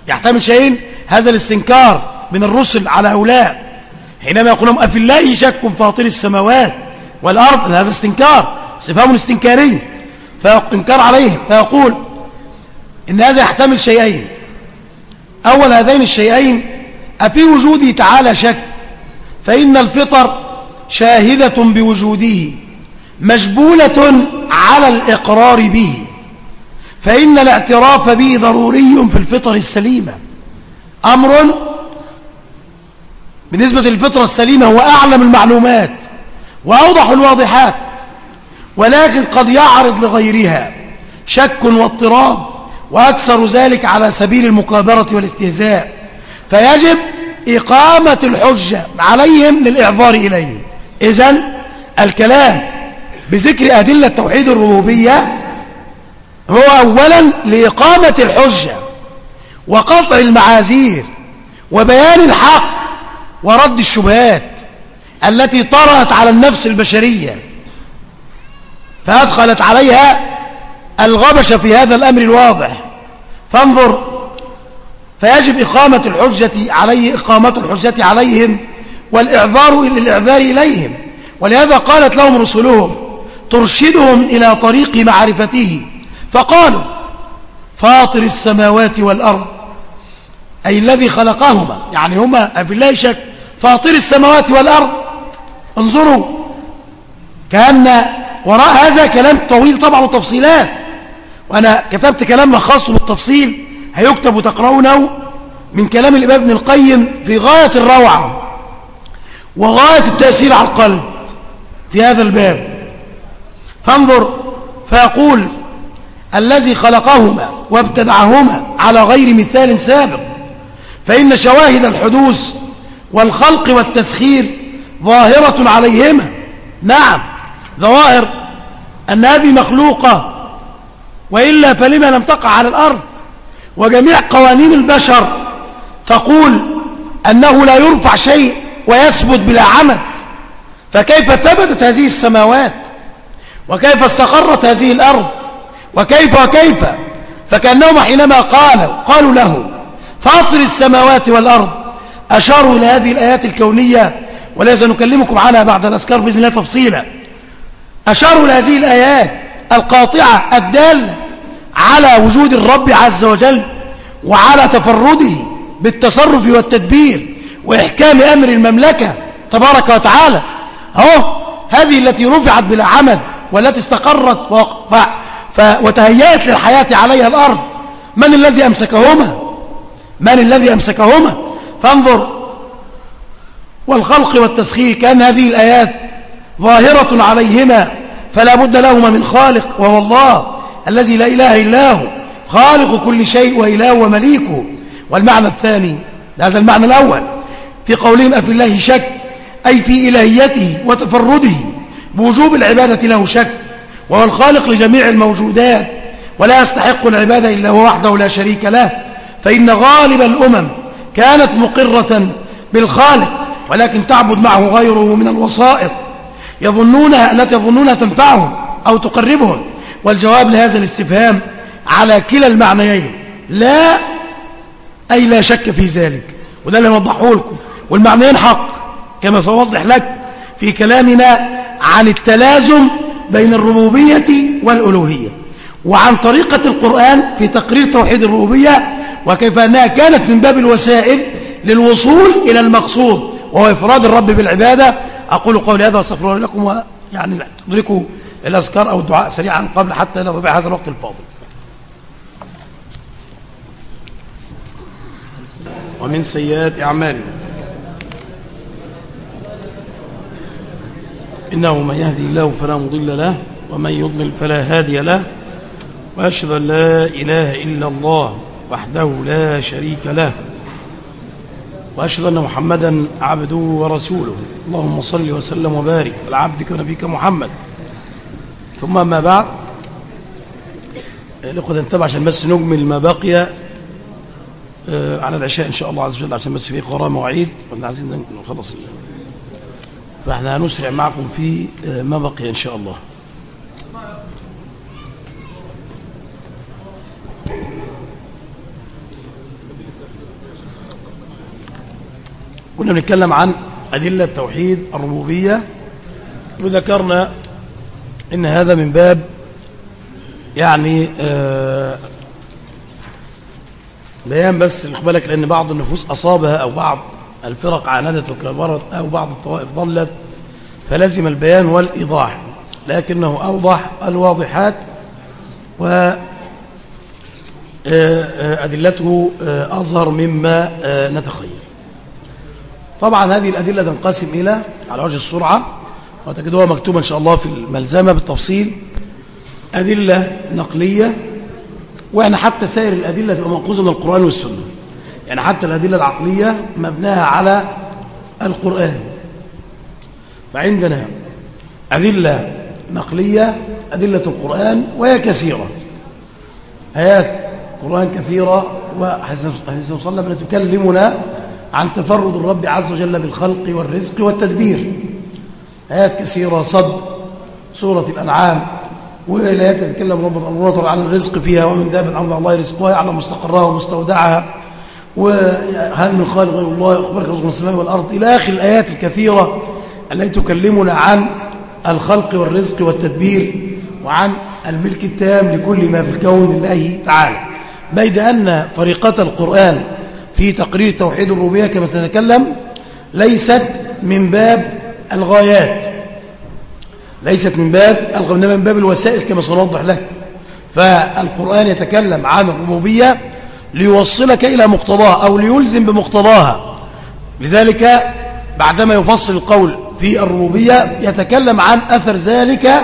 يحتمل شيئين. هذا الاستنكار من الرسل على هؤلاء. حينما يقولون أفي الله شك فاطر السماوات والأرض؟ هذا استنكار. استفهام استنكاري. فإنكار عليه. فيقول إن هذا يحتمل شيئين. أول هذين الشيئين أفي وجوده تعالى شك فإن الفطر شاهدة بوجوده مجبولة على الإقرار به فإن الاعتراف به ضروري في الفطر السليمة أمر بالنسبة للفطرة السليمة هو أعلم المعلومات وأوضح الواضحات ولكن قد يعرض لغيرها شك واضطراب. وأكثر ذلك على سبيل المكابرة والاستهزاء. فيجب إقامة الحجة عليهم للإعذار إليهم. إذن الكلام بذكر أدلة توحيد الربوبية هو أولا لإقامة الحجة وقطع المعاذير وبيان الحق ورد الشبهات التي طرأت على النفس البشرية فأدخلت عليها الغبش في هذا الأمر الواضح. فانظر فيجب إقامة الحجة عليه إقامة الحجة عليهم والإعذار للإعذار إليهم. ولهذا قالت لهم رسلهم ترشدهم إلى طريق معرفته. فقالوا فاطر السماوات والأرض أي الذي خلقهما. يعني هما في الله شك فاطر السماوات والأرض. انظروا كأن وراء هذا كلام طويل طبعا وتفصيلات. وأنا كتبت كلام خاص بالتفصيل هيكتب وتقرؤونه من كلام الإمام ابن القيم في غاية الروعة وغاية التأثير على القلب في هذا الباب. فانظر فيقول الذي خلقهما وابتدعهما على غير مثال سابق فإن شواهد الحدوث والخلق والتسخير ظاهرة عليهما. نعم ظواهر أن هذه مخلوقة وإلا فلما لم تقع على الأرض وجميع قوانين البشر تقول أنه لا يرفع شيء ويثبت بلا عمد فكيف ثبتت هذه السماوات؟ وكيف استقرت هذه الأرض؟ وكيف وكيف؟ فكأنهم حينما قالوا قالوا له فاطر السماوات والأرض أشاروا إلى هذه الآيات الكونية وليس نكلمكم عنها بعد الأذكار بإذن الله تفصيلا. أشاروا إلى هذه الآيات القاطعة الدالة على وجود الرب عز وجل وعلى تفرده بالتصرف والتدبير وإحكام أمر المملكة تبارك وتعالى. أهو هذه التي رفعت بلا عمد والتي استقرت وتهيأت للحياة عليها الأرض. من الذي أمسكهما؟ من الذي أمسكهما؟ فانظر. والخلق والتسخير كأن هذه الآيات ظاهرة عليهما فلا بد لهما من خالق وهو الله. الذي لا إله إلا هو خالق كل شيء وإله ومليكه والمعنى الثاني هذا المعنى الأول في قولهم أفي الله شك أي في إلهيته وتفرده بوجوب العبادة له شك وهو الخالق لجميع الموجودات ولا يستحق العبادة إلا هو وحده لا شريك له. فإن غالب الأمم كانت مقرة بالخالق ولكن تعبد معه غيره من الوسائط يظنونها التي يظنونها تنفعهم أو تقربهم. والجواب لهذا الاستفهام على كلا المعنيين. لا أي لا شك في ذلك. وده اللي نوضحه لكم. والمعنيين حق كما سأوضح لك في كلامنا عن التلازم بين الربوبية والألوهية وعن طريقة القرآن في تقرير توحيد الربوبية وكيف أنها كانت من باب الوسائل للوصول إلى المقصود وهو إفراد الرب بالعبادة. أقول قولي هذا وأستغفر لكم ويعني تدركوا الأذكار أو الدعاء سريعا قبل حتى نضيع هذا الوقت الفاضل. ومن سيئات أعمالنا. إنه من يهدي الله فلا مضل له ومن يضلل فلا هادي له وأشهد أن لا إله إلا الله وحده لا شريك له وأشهد أن محمدا عبده ورسوله. اللهم صل وسلم وبارك على عبدك ونبيك محمد. ثم ما بعد الأخوة انتبه عشان بس نجمل ما بقي آه، على العشاء إن شاء الله عز وجل عشان بس في قراءة مواعيد وإحنا عايزين نخلص فإحنا هنسرع معكم في آه، ما بقي إن شاء الله. كنا بنتكلم عن أدلة توحيد الربوبية وذكرنا إن هذا من باب يعني آه بيان بس بالك لأن بعض النفوس أصابها أو بعض الفرق عاندت وكبرت أو بعض الطوائف ضلت فلزم البيان والإيضاح لكنه أوضح الواضحات و آه، آه، أدلته آه، أظهر مما نتخيل. طبعا هذه الأدلة تنقسم إلى على وجه السرعة وتجدوها مكتوبة إن شاء الله في الملزمة بالتفصيل. أدلة نقلية وأنا حتى سائر الأدلة تبقى منقوزة من القرآن والسنة. يعني حتى الأدلة العقلية مبناها على القرآن. فعندنا أدلة نقلية أدلة القرآن وهي كثيرة. آيات قرآن كثيرة وحسن صلى الله عليه وسلم تكلمنا عن تفرد الرب عز وجل بالخلق والرزق والتدبير. آيات كثيرة صد سورة الأنعام وآيات تتكلم رب الله عن الرزق فيها ومن داب الأرض الله رزقها يعلم مستقرها ومستودعها. وهل من خالق غير الله أخبرك رزق السماء والأرض. إلى آخر الآيات الكثيرة التي تكلمنا عن الخلق والرزق والتدبير وعن الملك التام لكل ما في الكون لله تعالى. بيد أن طريقة القرآن في تقرير توحيد الربوبية كما سنتكلم ليست من باب الغايات. ليست من باب إنما من باب الوسائل كما سنوضح لك. فالقرآن يتكلم عن الربوبية ليوصلك إلى مقتضاها أو ليلزم بمقتضاها. لذلك بعدما يفصل القول في الربوبية يتكلم عن أثر ذلك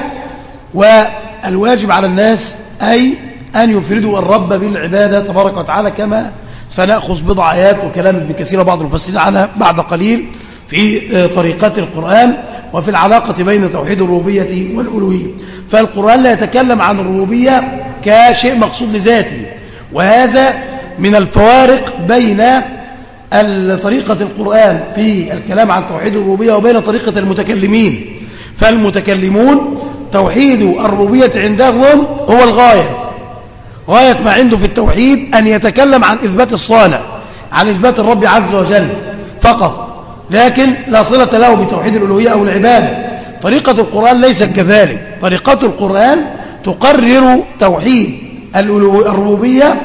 والواجب على الناس أي أن يفردوا الرب بالعبادة تبارك وتعالى كما سنأخذ بضع آيات وكلام ابن كثير بعض المفسرين عنها بعد قليل. في طريقة القرآن وفي العلاقة بين توحيد الربوبية والألوهية. فالقرآن لا يتكلم عن الربوبية كشيء مقصود لذاته وهذا من الفوارق بين طريقة القرآن في الكلام عن توحيد الربوبية وبين طريقة المتكلمين. فالمتكلمون توحيد الربوبية عندهم هو الغاية. غاية ما عنده في التوحيد أن يتكلم عن إثبات الصانع عن إثبات الرب عز وجل فقط. لكن لا صلة له بتوحيد الألوهية أو العبادة. طريقة القرآن ليست كذلك. طريقة القرآن تقرر توحيد الربوبية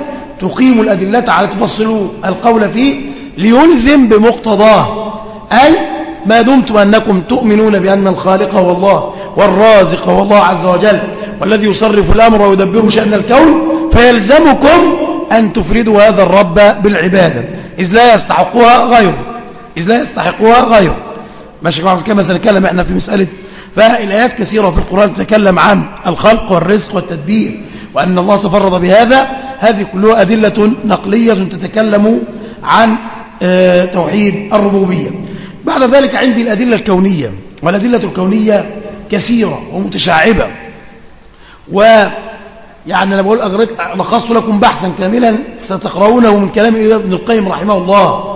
تقيم الأدلة على تفصل القول فيه ليلزم بمقتضاه. أي ما دمتم أنكم تؤمنون بأن الخالق هو الله والرازق هو الله عز وجل والذي يصرف الأمر ويدبر شأن الكون فيلزمكم أن تفردوا هذا الرب بالعبادة. إذ لا يستحقها غيره. إذ لا يستحقها غيره ماشي كما سنتكلم إحنا في مسألة فالآيات كثيرة في القرآن تتكلم عن الخلق والرزق والتدبير وأن الله تفرد بهذا. هذه كلها أدلة نقلية تتكلم عن آه، توحيد الربوبية. بعد ذلك عندي الأدلة الكونية والأدلة الكونية كثيرة ومتشعبة. ويعني أنا بقول أغريت لخصت لكم بحثا كاملا ستقرؤونه من كلام ابن القيم رحمه الله.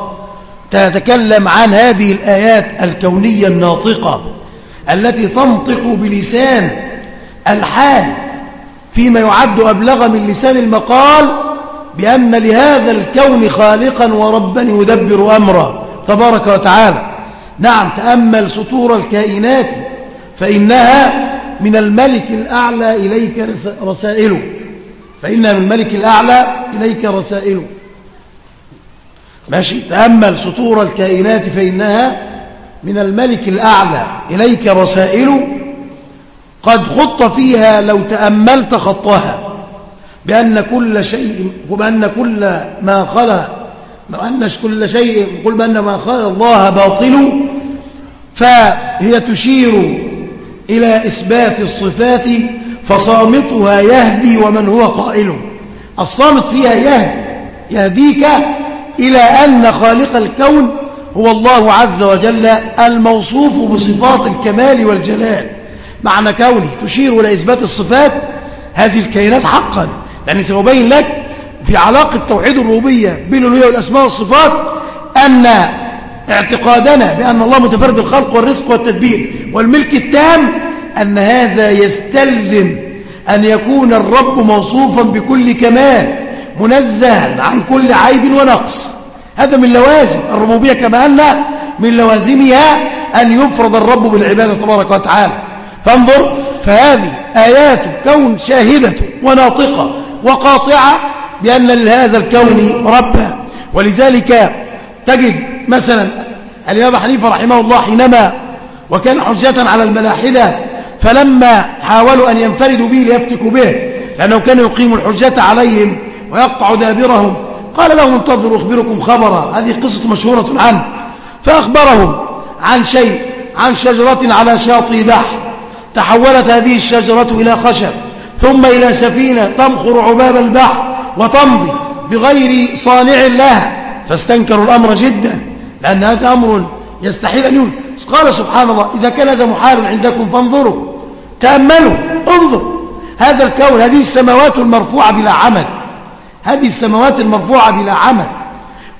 تتكلم عن هذه الآيات الكونية الناطقة التي تنطق بلسان الحال فيما يعد أبلغ من لسان المقال بأن لهذا الكون خالقا وربا يدبر أمره. تبارك وتعالى. نعم تأمل سطور الكائنات فإنها من الملك الأعلى إليك رسائله. فإنها من الملك الأعلى إليك رسائله. ماشي؟ تأمل سطور الكائنات فإنها من الملك الأعلى. إليك رسائله قد خط فيها لو تأملت خطها. بأن كل شيء وبأن كل ما خلا بأن كل شيء قل بأن ما خلا الله باطل. فهي تشير إلى إثبات الصفات فصامتها يهدي ومن هو قائل. الصامت فيها يهدي يهديك إلى أن خالق الكون هو الله عز وجل الموصوف بصفات الكمال والجلال. معنى كونه تشير إلى إثبات الصفات هذه الكائنات حقا. لأن سأبين لك في علاقة توحيد الربوبية بالألوهية والأسماء والصفات أن اعتقادنا بأن الله متفرد بالخلق والرزق والتدبير والملك التام أن هذا يستلزم أن يكون الرب موصوفا بكل كمال. منزها عن كل عيب ونقص. هذا من لوازم الربوبية كما أن من لوازمها أن يفرض الرب بالعبادة تبارك وتعالى. فانظر فهذه آيات كون شاهدة وناطقة وقاطعة بأن لهذا الكون ربا ولذلك تجد مثلا الإمام حنيفة رحمه الله حينما وكان حجة على الملاحدة فلما حاولوا أن ينفردوا به ليفتكوا به لأنه كان يقيم الحجة عليهم ويقطع دابرهم. قال لهم انتظروا أخبركم خبرا. هذه قصة مشهورة عنه فأخبرهم عن شيء عن شجرة على شاطئ بحر. تحولت هذه الشجرة إلى خشب ثم إلى سفينة تمخر عباب البحر وتمضي بغير صانع لها. فاستنكروا الأمر جدا لأن هذا أمر يستحيل أن يوجد قال سبحان الله إذا كان هذا محال عندكم فانظروا تأملوا انظروا. هذا الكون هذه السماوات المرفوعة بلا عمد هذه السماوات المرفوعة بلا عمد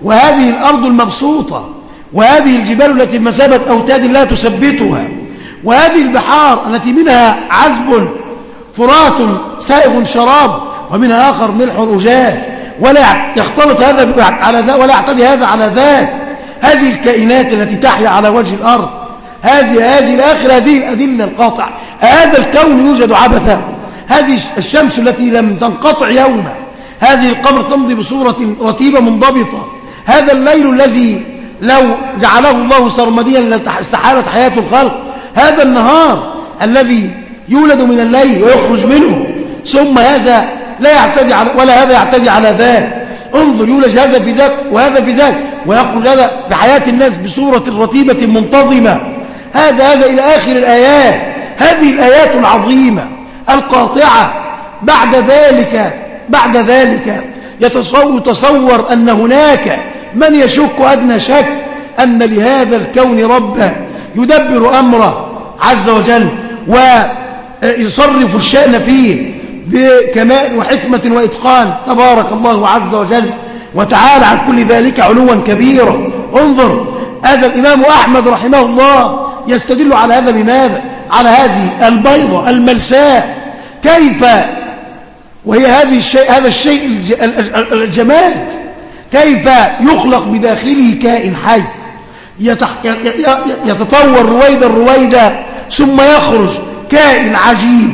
وهذه الأرض المبسوطة وهذه الجبال التي بمثابة أوتاد لا تثبتها وهذه البحار التي منها عذب فرات سائغ شراب ومنها آخر ملح أجاج. ولا يختلط هذا على ذا ولا يعتدي هذا على ذاك. هذه الكائنات التي تحيا على وجه الأرض. هذه هذه الآخر هذه الأدلة القاطعة. هذا الكون يوجد عبثا. هذه الشمس التي لم تنقطع يوما. هذه القمر تمضي بصورة رتيبة منضبطة. هذا الليل الذي لو جعله الله سرمديا استحالت حياة الخلق. هذا النهار الذي يولد من الليل ويخرج منه. ثم هذا لا يعتدي على ولا هذا يعتدي على ذاك. انظر يولج هذا في ذاك وهذا في ذاك ويخرج هذا في حياة الناس بصورة رتيبة منتظمة. هذا هذا إلى آخر الآيات. هذه الآيات العظيمة القاطعة. بعد ذلك بعد ذلك يتصور, أن هناك من يشك أدنى شك أن لهذا الكون ربا يدبر أمره عز وجل ويصرف الشأن فيه بكماء وحكمة وإتقان تبارك الله عز وجل. وتعالى عن كل ذلك علوا كبيرا. انظر هذا الإمام أحمد رحمه الله يستدل على هذا بماذا؟ على هذه البيضة الملساء. كيف وهي هذه الشيء هذا الشيء الجماد. كيف يخلق بداخله كائن حي. يتطور رويدا رويدا ثم يخرج كائن عجيب.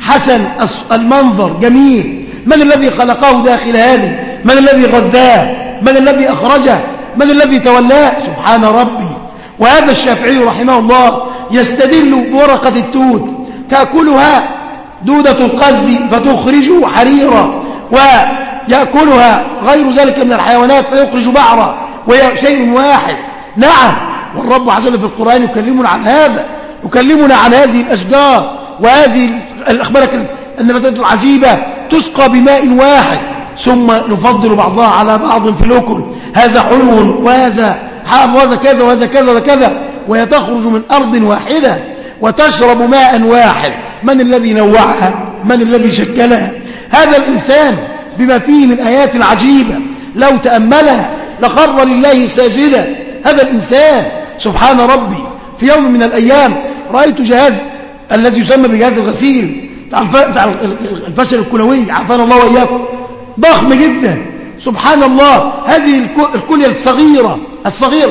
حسن المنظر جميل. من الذي خلقه داخل هذه؟ من الذي غذاه؟ من الذي أخرجه؟ من الذي تولاه؟ سبحان ربي. وهذا الشافعي رحمه الله يستدل بورقة التوت. تأكلها دودة القز فتخرج حريرا ويأكلها غير ذلك من الحيوانات فيخرج بعرا وهي شيء واحد. نعم والرب عز وجل في القرآن يكلمنا عن هذا يكلمنا عن هذه الأشجار وهذه الأخبار النباتات العجيبة تسقى بماء واحد ثم نفضل بعضها على بعض في الأكل. هذا حلو وهذا حام وهذا كذا وهذا كذا وكذا وهي تخرج من أرض واحدة وتشرب ماء واحد. من الذي نوعها؟ من الذي شكلها؟ هذا الإنسان بما فيه من آيات عجيبة. لو تأملها لخر لله ساجدا. هذا الإنسان سبحان ربي في يوم من الأيام رأيت جهاز الذي يسمى بجهاز الغسيل بتاع الفشل الكلوي. عافانا الله وإياكم. ضخم جدا. سبحان الله هذه الكلية الصغيرة الصغير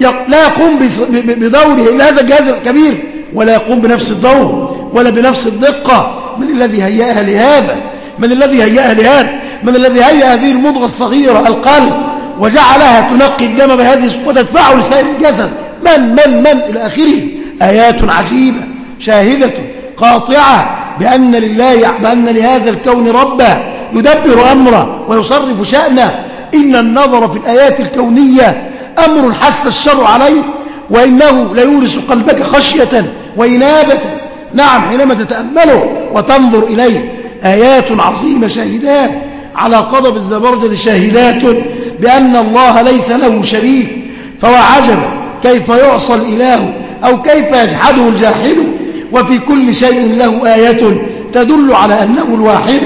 لا يقوم بدوره إلا هذا الجهاز الكبير ولا يقوم بنفس الدور. ولا بنفس الدقة. من الذي هيأها لهذا؟ من الذي هيأها لهذا؟ من الذي هيأ هذه المضغة الصغيرة القلب وجعلها تنقي الدم بهذه وتدفعه لسائر الجسد؟ من من من؟ إلى آخره. آيات عجيبة شاهدة قاطعة بأن لله بأن لهذا الكون ربا يدبر أمره ويصرف شأنه. إن النظر في الآيات الكونية أمر حس الشر عليه وإنه ليورث قلبك خشية وإنابة نعم حينما تتأمله وتنظر إليه آيات عظيمة شاهدات على قضب الزبرجد شاهدات بأن الله ليس له شريك فهو عجب كيف يعصى الإله أو كيف يجحده الجاحد وفي كل شيء له آية تدل على أنه الواحد.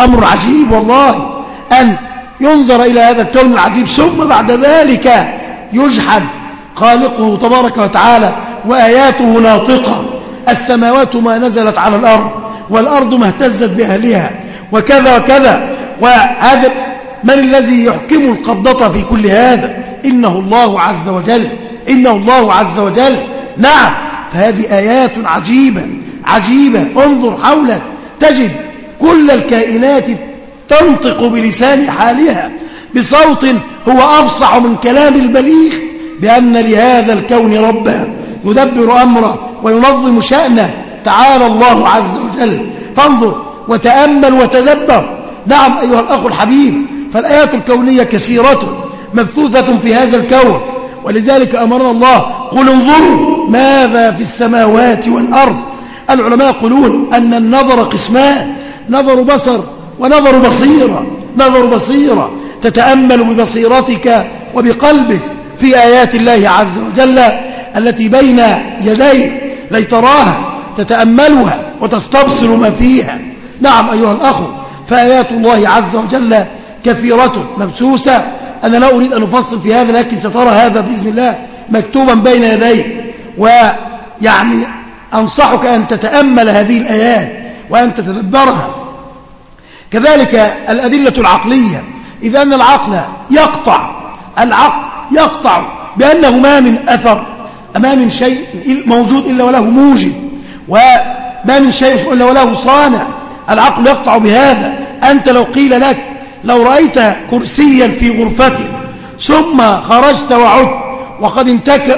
أمر عجيب والله أن ينظر إلى هذا الكون العجيب ثم بعد ذلك يجحد خالقه تبارك وتعالى وآياته ناطقة. السماوات ما نزلت على الأرض والأرض ما اهتزت بأهلها وكذا وكذا. وهذا من الذي يحكم القبضة في كل هذا؟ إنه الله عز وجل إنه الله عز وجل. نعم فهذه آيات عجيبة عجيبة. انظر حولك تجد كل الكائنات تنطق بلسان حالها بصوت هو أفصح من كلام البليغ بأن لهذا الكون ربا يدبر أمره. وينظم شأنه. تعالى الله عز وجل. فانظر وتأمل وتدبر. نعم أيها الأخ الحبيب فالآيات الكونية كثيرة مبثوثة في هذا الكون. ولذلك أمرنا الله قل انظروا ماذا في السماوات والأرض. العلماء يقولون أن النظر قسمان. نظر بصر ونظر بصيرة. نظر بصيرة. تتأمل ببصيرتك وبقلبك في آيات الله عز وجل التي بين يديك. ليتراها تتأملها وتستبصر ما فيها. نعم أيها الأخ فآيات الله عز وجل كثيرة مبسوسة. أنا لا أريد أن أفصل في هذا لكن سترى هذا بإذن الله مكتوبا بين يديك ويعني أنصحك أن تتأمل هذه الآيات وأن تتدبرها. كذلك الأدلة العقلية. إذا أن العقل يقطع العقل يقطع بأنه ما من أثر ما من شيء موجود إلا وله موجد وما من شيء إلا وله صانع. العقل يقطع بهذا. أنت لو قيل لك لو رأيت كرسيا في غرفتك ثم خرجت وعدت وقد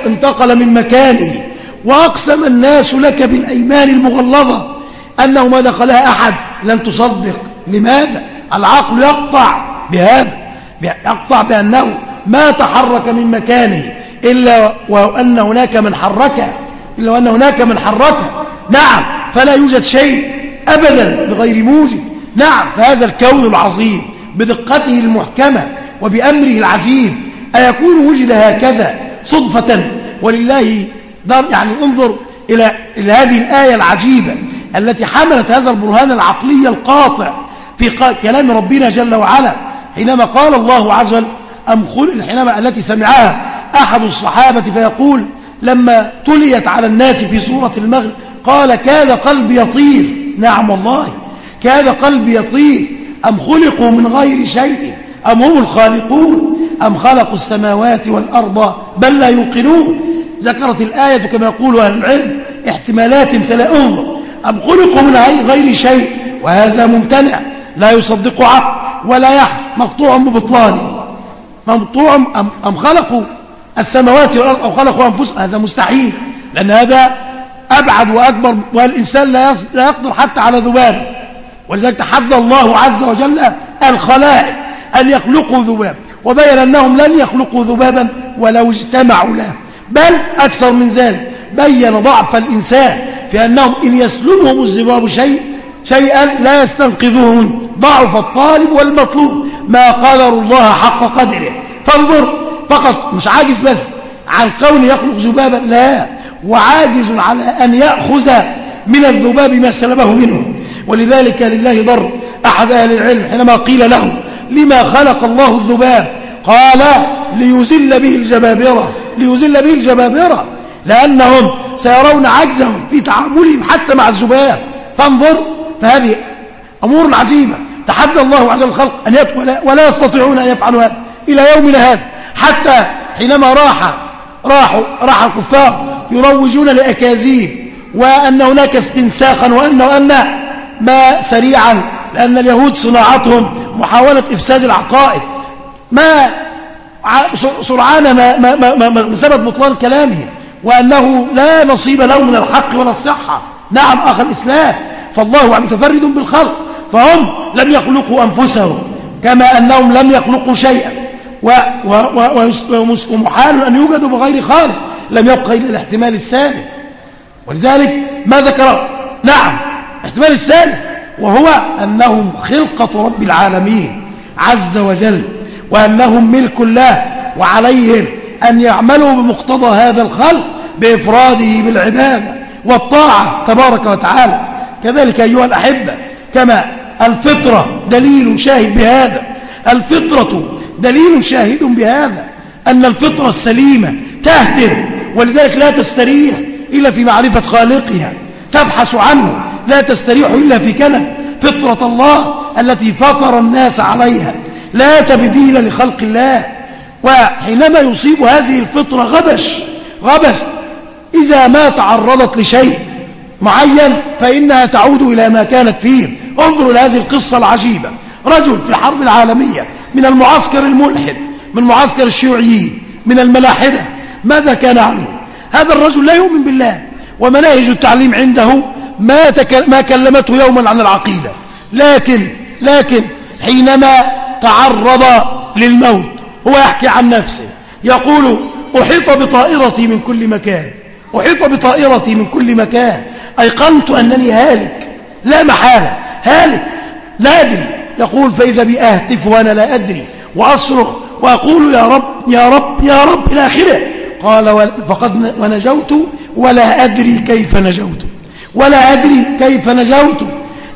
انتقل من مكانه وأقسم الناس لك بالأيمان المغلظة أنه ما دخلها أحد. لن تصدق. لماذا؟ العقل يقطع بهذا يقطع بأنه ما تحرك من مكانه. إلا وأن هناك من حركه إلا وأن هناك من حركه نعم فلا يوجد شيء أبدا بغير موجب. نعم فهذا الكون العظيم بدقته المحكمة وبأمره العجيب. أيكون وجد هكذا صدفة؟ ولله دار يعني انظر إلى, إلى هذه الآية العجيبة التي حملت هذا البرهان العقلي القاطع في كلام ربنا جل وعلا حينما قال الله عز وجل أم خلق حينما التي سمعها أحد الصحابة فيقول لما تليت على الناس في سورة المغرب قال كاد قلبي يطير. نعم والله. كاد قلبي يطير. أم خلقوا من غير شيء؟ أم هم الخالقون؟ أم خلقوا السماوات والأرض بل لا يوقنون؟ ذكرت الآية كما يقول أهل العلم احتمالات فلا أنظر. أم خلقوا من غير شيء؟ وهذا ممتنع. لا يصدق عقل ولا يحدث مقطوع ببطلانه مقطوع أم خلقوا؟ السماوات والأرض أو خلقوا أنفسهم هذا مستحيل لأن هذا أبعد وأكبر والإنسان لا يقدر حتى على ذباب ولذلك تحدى الله عز وجل الخلائق أن يخلقوا ذباب وبين أنهم لن يخلقوا ذبابا ولو اجتمعوا له. بل أكثر من ذلك بين ضعف الإنسان في أنهم إن يسلمهم الذباب شيء شيئا لا يستنقذون. ضعف الطالب والمطلوب ما قدر الله حق قدره. فانظر فقط مش عاجز بس. عن كون يخلق ذبابا لا. وعاجز على أن يأخذ من الذباب ما سلبه منه. ولذلك لله ضر. أحد أهل العلم حينما قيل له لما خلق الله الذباب؟ قال ليزل به الجبابرة. ليزل به الجبابرة. لأنهم سيرون عجزهم في تعاملهم حتى مع الذباب. فانظر فهذه أمور عجيبة. تحدى الله عز وجل الخلق أن ولا, ولا يستطيعون أن يفعلوا هذا. إلى يومنا هذا. حتى حينما راح راحوا راح الكفار يروجون لأكاذيب وأن هناك استنساخا وأن وأن ما سريعا لأن اليهود صناعتهم محاولة إفساد العقائد. ما سرعان ما, ما, ما, ما, بسبب بطلان كلامهم وأنه لا نصيب له من الحق ولا الصحة. نعم أخ الإسلام فالله متفرد بالخلق فهم لم يخلقوا أنفسهم كما أنهم لم يخلقوا شيئا. ومحال أن يوجدوا بغير خالق لم يبقى إلا الاحتمال الثالث. ولذلك ما ذكر نعم الاحتمال الثالث وهو أنهم خلقة رب العالمين عز وجل وأنهم ملك الله وعليهم أن يعملوا بمقتضى هذا الخلق بإفراده بالعبادة والطاعة تبارك وتعالى. كذلك أيها الأحبة كما الفطرة دليل شاهد بهذا الفطرة دليل شاهد بهذا أن الفطرة السليمة تهدر ولذلك لا تستريح إلا في معرفة خالقها. تبحث عنه لا تستريح إلا في كنف فطرة الله التي فطر الناس عليها لا تبديل لخلق الله. وحينما يصيب هذه الفطرة غبش غبش. إذا ما تعرضت لشيء معين فإنها تعود إلى ما كانت فيه. انظروا لهذه القصة العجيبة. رجل في الحرب العالمية من المعسكر الملحد من معسكر الشيوعيين من الملاحدة. ماذا كان عنه؟ هذا الرجل لا يؤمن بالله ومناهج التعليم عنده ما. ما كلمته يوما عن العقيدة. لكن لكن حينما تعرض للموت هو يحكي عن نفسه يقول أحيط بطائرتي من كل مكان أحيط بطائرتي من كل مكان أيقنت أنني هالك لا محالة هالك لا أدري. يقول فإذا بي أهتف وأنا لا أدري وأصرخ وأقول يا رب يا رب يا رب إلى آخره. قال فقد ونجوت ولا أدري كيف نجوت. ولا أدري كيف نجوت.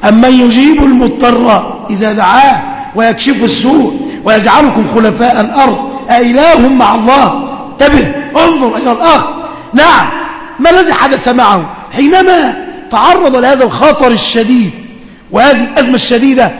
أمن يجيب المضطر إذا دعاه ويكشف السوء ويجعلكم خلفاء الأرض أإله مع الله. انتبه انظر أيها الأخ. نعم ما الذي حدث معه؟ حينما تعرض لهذا الخطر الشديد وهذه الأزمة الشديدة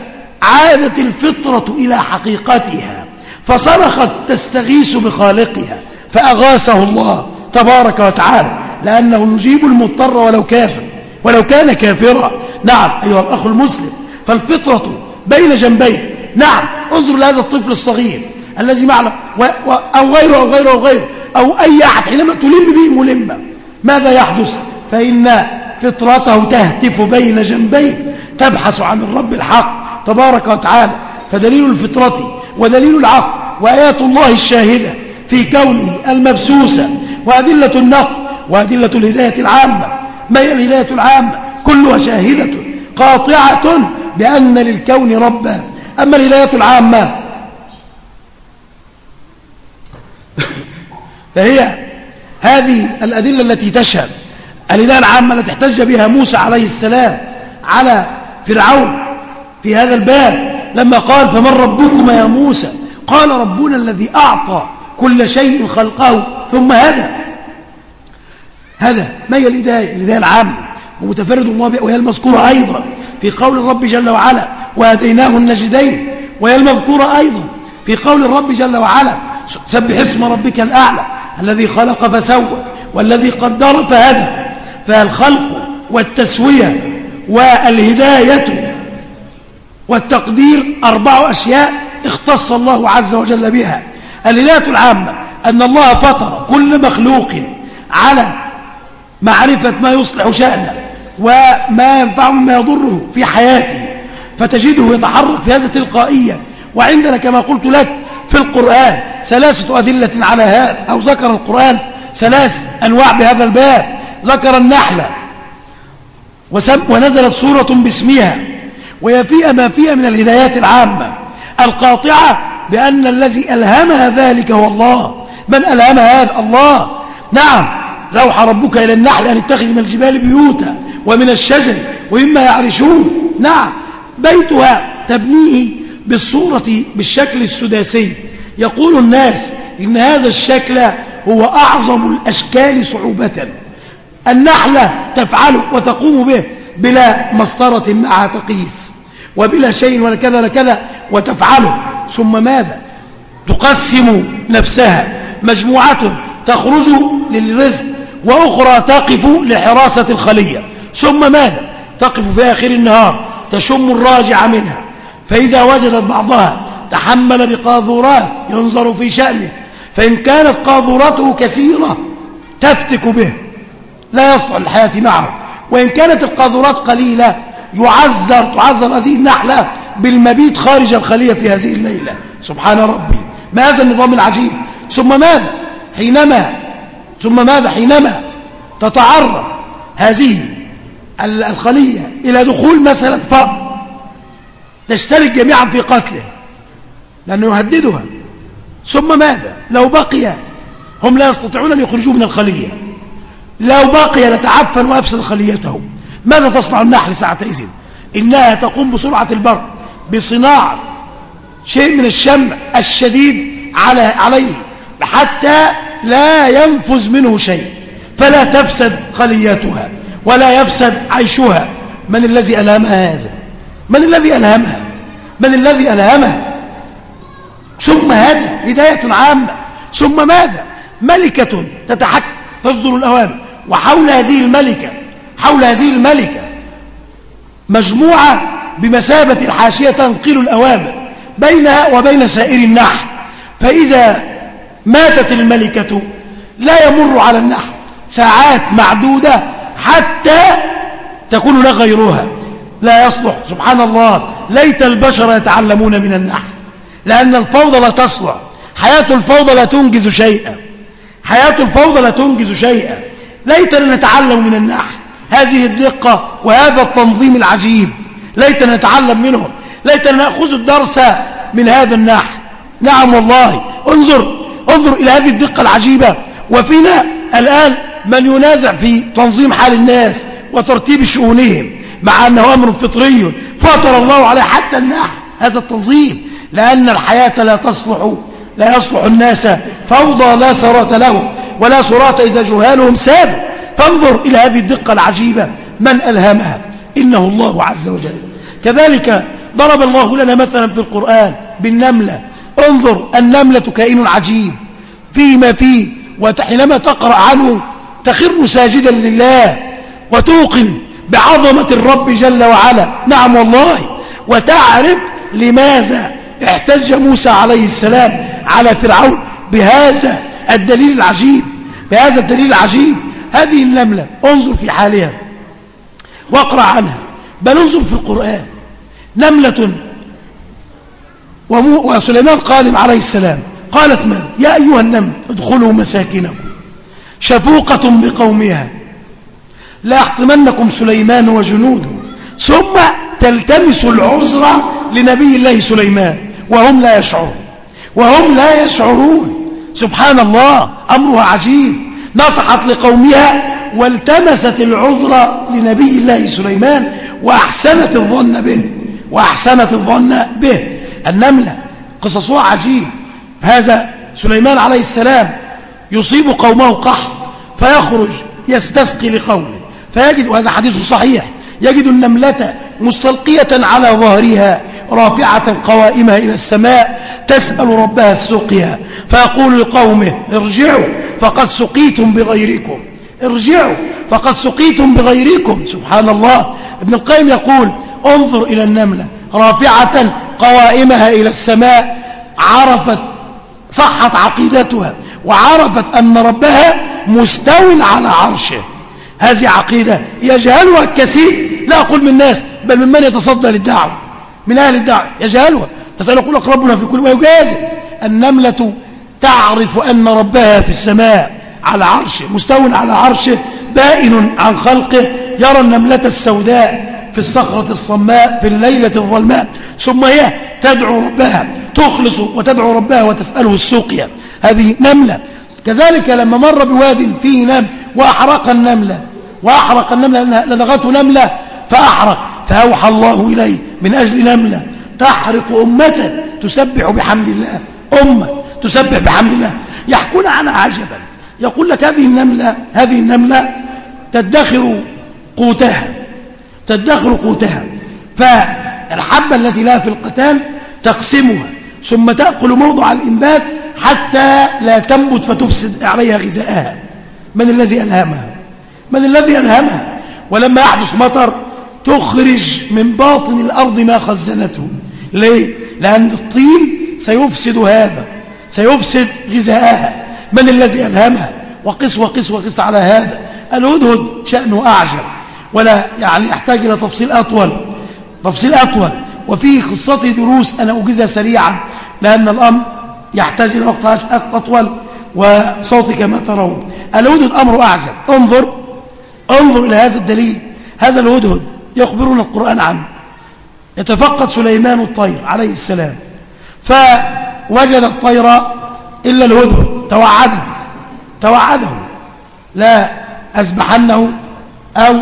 عادت الفطرة إلى حقيقتها فصرخت تستغيث بخالقها فأغاثه الله تبارك وتعالى لأنه يجيب المضطر ولو كافر ولو كان كافرا. نعم أيها الأخ المسلم فالفطرة بين جنبين. نعم انظر لهذا الطفل الصغير الذي معنا و... و... أو غيره أو غيره أو غيره أو أي أحد حينما تلم به ملمة ماذا يحدث؟ فإن فطرته تهتف بين جنبين تبحث عن الرب الحق. تبارك وتعالى فدليل الفطرة ودليل العقل وآيات الله الشاهدة في كونه المبسوسة وأدلة النقل وأدلة الهداية العامة. ما هي الهداية العامة؟ كلها شاهدة قاطعة بأن للكون ربا. أما الهداية العامة فهي هذه الأدلة التي تشهد الهداية العامة التي احتج بها موسى عليه السلام على فرعون. في هذا الباب لما قال فمن ربكما يا موسى؟ قال ربنا الذي أعطى كل شيء خلقه ثم هذا هذا ما هي الهداية الهداية العامة ومتفرد الله وهي المذكورة أيضا في قول الرب جل وعلا وهديناه النجدين وهي المذكورة أيضا في قول الرب جل وعلا سبح اسم ربك الأعلى الذي خلق فسوى والذي قدر فهدى فالخلق والتسوية والهداية والتقدير أربع أشياء اختص الله عز وجل بها. الهداية العامة أن الله فطر كل مخلوق على معرفة ما يصلح شأنه وما ينفعه مما يضره في حياته فتجده يتحرك في هذا تلقائيا. وعندنا كما قلت لك في القرآن ثلاثة أدلة على هذا أو ذكر القرآن ثلاث أنواع بهذا الباب. ذكر النحلة ونزلت سورة باسمها. وهي فيها ما فيها من الهدايات العامة. القاطعة بأن الذي ألهمها ذلك هو الله. من ألهم هذا؟ الله. نعم. زوح ربك إلى النحل أن اتخذ من الجبال بيوتا ومن الشجر ومما يعرشون. نعم. بيتها تبنيه بالصورة بالشكل السداسي. يقول الناس إن هذا الشكل هو أعظم الأشكال صعوبة. النحلة تفعله وتقوم به. بلا مسطرة معها تقيس وبلا شيء ولا كذا ولا كذا وتفعله. ثم ماذا؟ تقسم نفسها. مجموعة تخرج للرزق وأخرى تقف لحراسة الخلية. ثم ماذا؟ تقف في آخر النهار تشم الراجع منها. فإذا وجدت بعضها تحمل بقاذورات ينظر في شأنه. فإن كانت قاذورته كثيرة تفتك به. لا يصلح الحياة معه. وإن كانت القاذورات قليلة يعذر تعذر هذه النحلة بالمبيت خارج الخلية في هذه الليلة. سبحان ربي. ما هذا النظام العجيب؟ ثم ماذا؟ حينما ثم ماذا؟ حينما تتعرض هذه الخلية إلى دخول مثلا فأر تشترك جميعا في قتله لأنه يهددها. ثم ماذا؟ لو بقي هم لا يستطيعون أن يخرجوا من الخلية. لو بقي لتعفن وأفسد خليته ماذا تصنع النحل ساعتئذ إنها تقوم بسرعة البر بصناعة شيء من الشمع الشديد على عليه حتى لا ينفذ منه شيء فلا تفسد خليتها ولا يفسد عيشها. من الذي ألهمها هذا من الذي ألهمها من الذي ألهمها ثم هذا هداية عامة. ثم ماذا؟ ملكة تتحكم تصدر الأوامر. وحول هذه الملكة حول هذه الملكة مجموعة بمثابة الحاشية تنقل الأوامر بينها وبين سائر النحل فإذا ماتت الملكة لا يمر على النحل ساعات معدودة حتى تكون لا غيرها. لا يصلح. سبحان الله. ليت البشر يتعلمون من النحل لأن الفوضى لا تصلح. حياة الفوضى لا تنجز شيئا. حياة الفوضى لا تنجز شيئا. ليتنا نتعلم من النحل. هذه الدقة وهذا التنظيم العجيب. ليتنا نتعلم منهم. ليتنا نأخذ الدرس من هذا النحو نعم والله. انظر. انظر إلى هذه الدقة العجيبة. وفينا الآن من ينازع في تنظيم حال الناس وترتيب شؤونهم مع أنه أمر فطري فطر الله عليه حتى النحو هذا التنظيم. لأن الحياة لا تصلح لا يصلح الناس فوضى لا سرات لهم. ولا سرات إذا جهالهم سادوا فانظر إلى هذه الدقة العجيبة. من ألهمها؟ إنه الله عز وجل. كذلك ضرب الله لنا مثلا في القرآن بالنملة. انظر النملة كائن عجيب. فيما فيه وحينما تقرأ عنه تخر ساجدا لله وتوقن بعظمة الرب جل وعلا. نعم والله. وتعرف لماذا احتج موسى عليه السلام على فرعون بهذا الدليل العجيب بهذا الدليل العجيب هذه النملة. انظر في حالها واقرأ عنها. بل انظر في القرآن. نملة وسليمان قادم عليه السلام. قالت من؟ يا أيها النمل ادخلوا مساكنكم. شفوقة بقومها. لا يحطمنكم سليمان وجنوده ثم تلتمس العذر لنبي الله سليمان. وهم لا يشعرون. وهم لا يشعرون. سبحان الله أمرها عجيب. نصحت لقومها والتمست العذر لنبي الله سليمان وأحسنت الظن به وأحسنت الظن به. النملة قصصها عجيب. هذا سليمان عليه السلام يصيب قومه قحط فيخرج يستسقي لقومه. فيجد وهذا حديث صحيح يجد النملة مستلقية على ظهرها. رافعة قوائمها إلى السماء تسأل ربها السقيا فيقول لقومه ارجعوا فقد سقيتم بغيركم ارجعوا فقد سقيتم بغيركم. سبحان الله. ابن القيم يقول انظر إلى النملة. رافعة قوائمها إلى السماء عرفت صحت عقيدتها وعرفت أن ربها مستو على عرشه. هذه عقيدة يجهلها الكثير. لا أقول من الناس بل من من يتصدى للدعوة. من أهل الدعوة يجهلها. تسأل يقول لك ربنا في كل ما يجادل. النملة تعرف أن ربها في السماء على عرشه. مستو على عرشه. بائن عن خلقه. يرى النملة السوداء في الصخرة الصماء في الليلة الظلماء. ثم هي تدعو ربها. تخلص وتدعو ربها وتسأله السوقيا هذه نملة. كذلك لما مر بواد فيه نمل وأحرق النملة. وأحرق النملة لدغته نملة فأحرق. فأوحى الله إليه من أجل نملة. تحرق أمة تسبح بحمد الله. أمة تسبح بحمد الله. يحكون عنها عجبا. يقول لك هذه النملة هذه النملة تدخر قوتها. تدخر قوتها. فالحبة التي لها في القتال تقسمها. ثم تأكل موضع الإنبات حتى لا تنبت فتفسد عليها غذاءها. من الذي ألهمها؟ من الذي ألهمها؟ ولما يحدث مطر تخرج من باطن الأرض ما خزنته. ليه؟ لأن الطين سيفسد هذا سيفسد غذاءها من الذي ألهمها؟ وقس وقس وقس على هذا. الهدهد شأنه أعجب. ولا يعني يحتاج إلى تفصيل أطول. تفصيل أطول. وفيه قصتي دروس أنا أجيزها سريعا لأن الأمر يحتاج إلى وقت أطول وصوتي كما ترون. الهدهد أمر أعجب. انظر انظر إلى هذا الدليل. هذا الهدهد يخبرنا القرآن عنه. يتفقد سليمان الطير عليه السلام. فوجد الطير إلا الهدهد توعده توعده. لا أذبحنه أو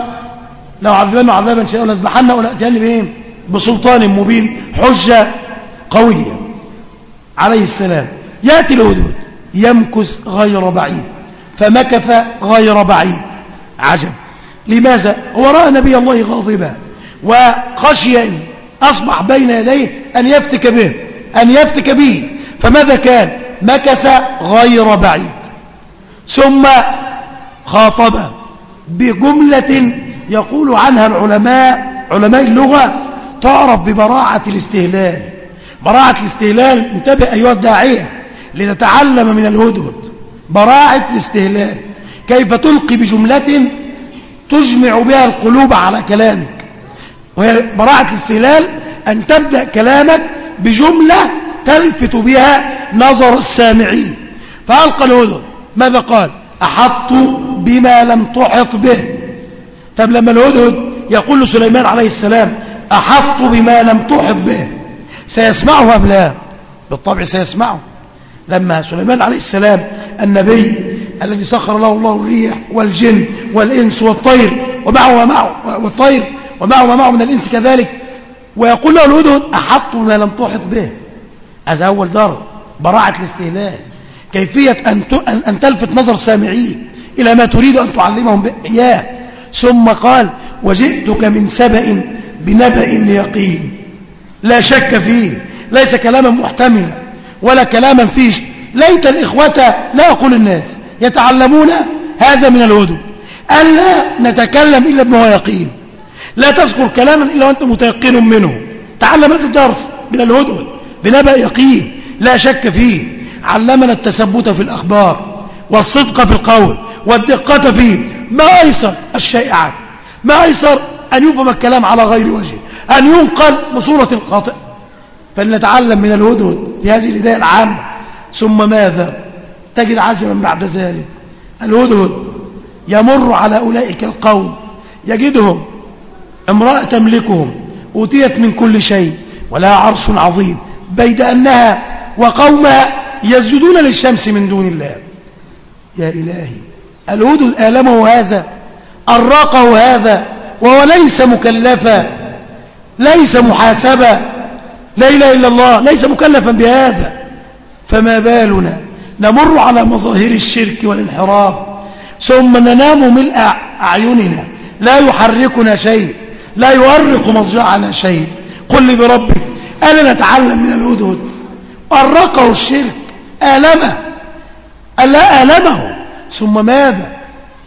لو عذبنه عذابا شيئا لأذبحنه ولأتيني بهم بسلطان مبين حجة قوية. عليه السلام. يأتي الهدود يمكث غير بعيد. فمكث غير بعيد. عجب. لماذا؟ هو رأى نبي الله غاضبا. وخشي إن أصبح بين يديه أن يفتك به أن يفتك به. فماذا كان؟ مكث غير بعيد. ثم خاطب بجملة يقول عنها العلماء علماء اللغة تعرف ببراعة الاستهلال. براعة الاستهلال انتبه أيها الداعية لنتعلم من الهدهد. براعة الاستهلال كيف تلقي بجملة تجمع بها القلوب على كلامك. وهي براعة الاستهلال أن تبدأ كلامك بجملة تلفت بها نظر السامعين. فألقى الهدهد ماذا قال؟ أحط بما لم تحط به. طب لما الهدهد يقول لسليمان عليه السلام أحط بما لم تحط به. سيسمعه أم لا؟ بالطبع سيسمعه. لما سليمان عليه السلام النبي الذي سخر له الله الريح والجن والإنس والطير ومعه ومعه والطير ومعه ومعه من الإنس كذلك. ويقول له الهدهد أحط بما لم تحط به. هذا أول ضرب براعة الاستهلال. كيفية أن تلفت نظر سامعين إلى ما تريد أن تعلمهم إياه ثم قال وجئتك من سبأ بنبأ يقين لا شك فيه ليس كلاما محتملا ولا كلاما فيه. ليت الإخوة لا أقول الناس. يتعلمون هذا من الهدوء. ألا نتكلم إلا بما يقين. لا تذكر كلاما إلا وأنت متيقن منه. تعلم هذا الدرس من الهدوء بنبأ يقين. لا شك فيه. علمنا التثبت في الأخبار والصدق في القول والدقة فيه ما أيسر الشائعات. ما أيسر أن يفهم الكلام على غير وجه. أن ينقل بصورة قاطئة فلنتعلم من الهدهد في هذه الهداية العامة. ثم ماذا؟ تجد عجبا بعد ذلك. الهدهد يمر على أولئك القوم يجدهم امرأة تملكهم أوتيت من كل شيء ولها عرش عظيم بيد أنها وقومها يسجدون للشمس من دون الله. يا إلهي الهدهد آلمه هذا أراقه هذا وهو ليس مكلفا ليس محاسبا لا إله إلا الله ليس مكلفا بهذا. فما بالنا؟ نمر على مظاهر الشرك والانحراف ثم ننام ملء أعيننا. لا يحركنا شيء لا يؤرق مضجعنا شيء. قل لي بربك ألا نتعلم من الهدهد أرقه الشرك آلمه ألا آلمه؟ ثم ماذا؟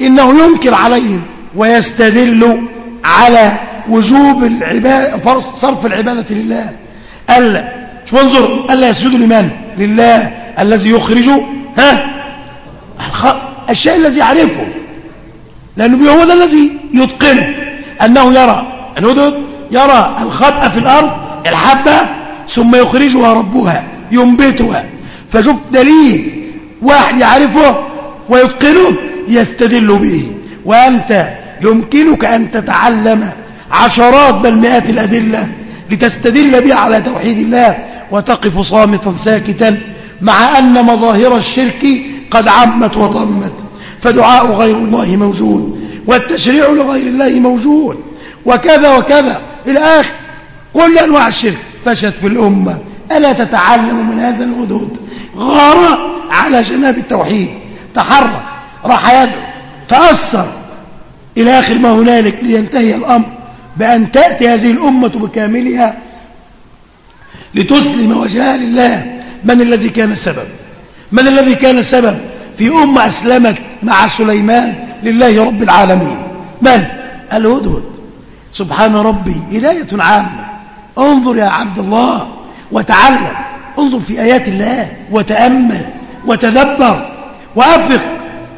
إنه ينكر عليهم ويستدل على وجوب العبادة صرف العبادة لله. ألا شو انظر ألا يسجد لمن؟ لله. الذي يخرج ها؟ الشيء الذي يعرفه. لأنه هو ده الذي يتقنه أنه يرى الهدد يرى الخبأ في الأرض الحبة ثم يخرجها ربها ينبتها. فشوف دليل واحد يعرفه ويتقنه يستدل به. وأنت يمكنك أن تتعلم عشرات بل مئات الأدلة لتستدل بها على توحيد الله وتقف صامتا ساكتا. مع أن مظاهر الشرك قد عمت وطمت فدعاء غير الله موجود والتشريع لغير الله موجود وكذا وكذا. إلى آخر كل أنواع الشرك فشت في الأمة. ألا تتعلم من هذا الغدود غار على جناب التوحيد تحرك راح يدعو تأثر. إلى آخر ما هنالك لينتهي الأمر بأن تأتي هذه الأمة بكاملها لتسلم وجهها لله. من الذي كان السبب من الذي كان السبب في أمة أسلمت مع سليمان لله رب العالمين؟ من؟ الهدهد. سبحان ربي هداية عامة. انظر يا عبد الله وتعلم. انظر في آيات الله. وتأمل وتدبر وأفق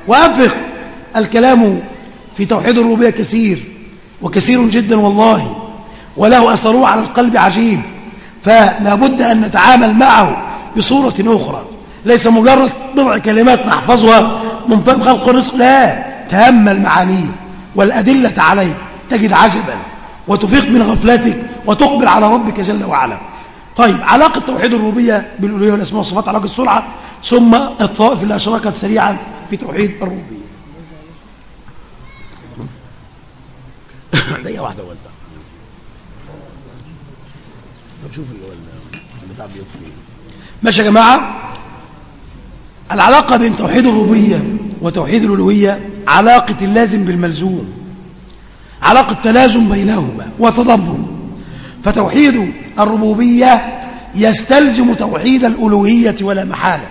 وأفق. الكلام في توحيد الربوبية كثير وكثير جدا والله. وله أثره على القلب عجيب. فلا بد أن نتعامل معه. بصورة أخرى. ليس مجرد بضع كلمات نحفظها من فهم خلق الرزق لا. تأمل معانيه والأدلة عليه تجد عجبا وتفيق من غفلتك وتقبل على ربك جل وعلا. طيب علاقة توحيد الربوبية بالألوهية والأسماء والصفات علاقة السرعة. ثم الطوائف اللي أشركت سريعا في توحيد الربوبية. دقيقة واحدة وزع طب شوف البتاع بيطفي. ماشي يا جماعة؟ العلاقة بين توحيد الربوبية وتوحيد الألوهية علاقة اللازم بالملزوم علاقة تلازم بينهما وتضمن. فتوحيد الربوبية يستلزم توحيد الألوهية ولا محالة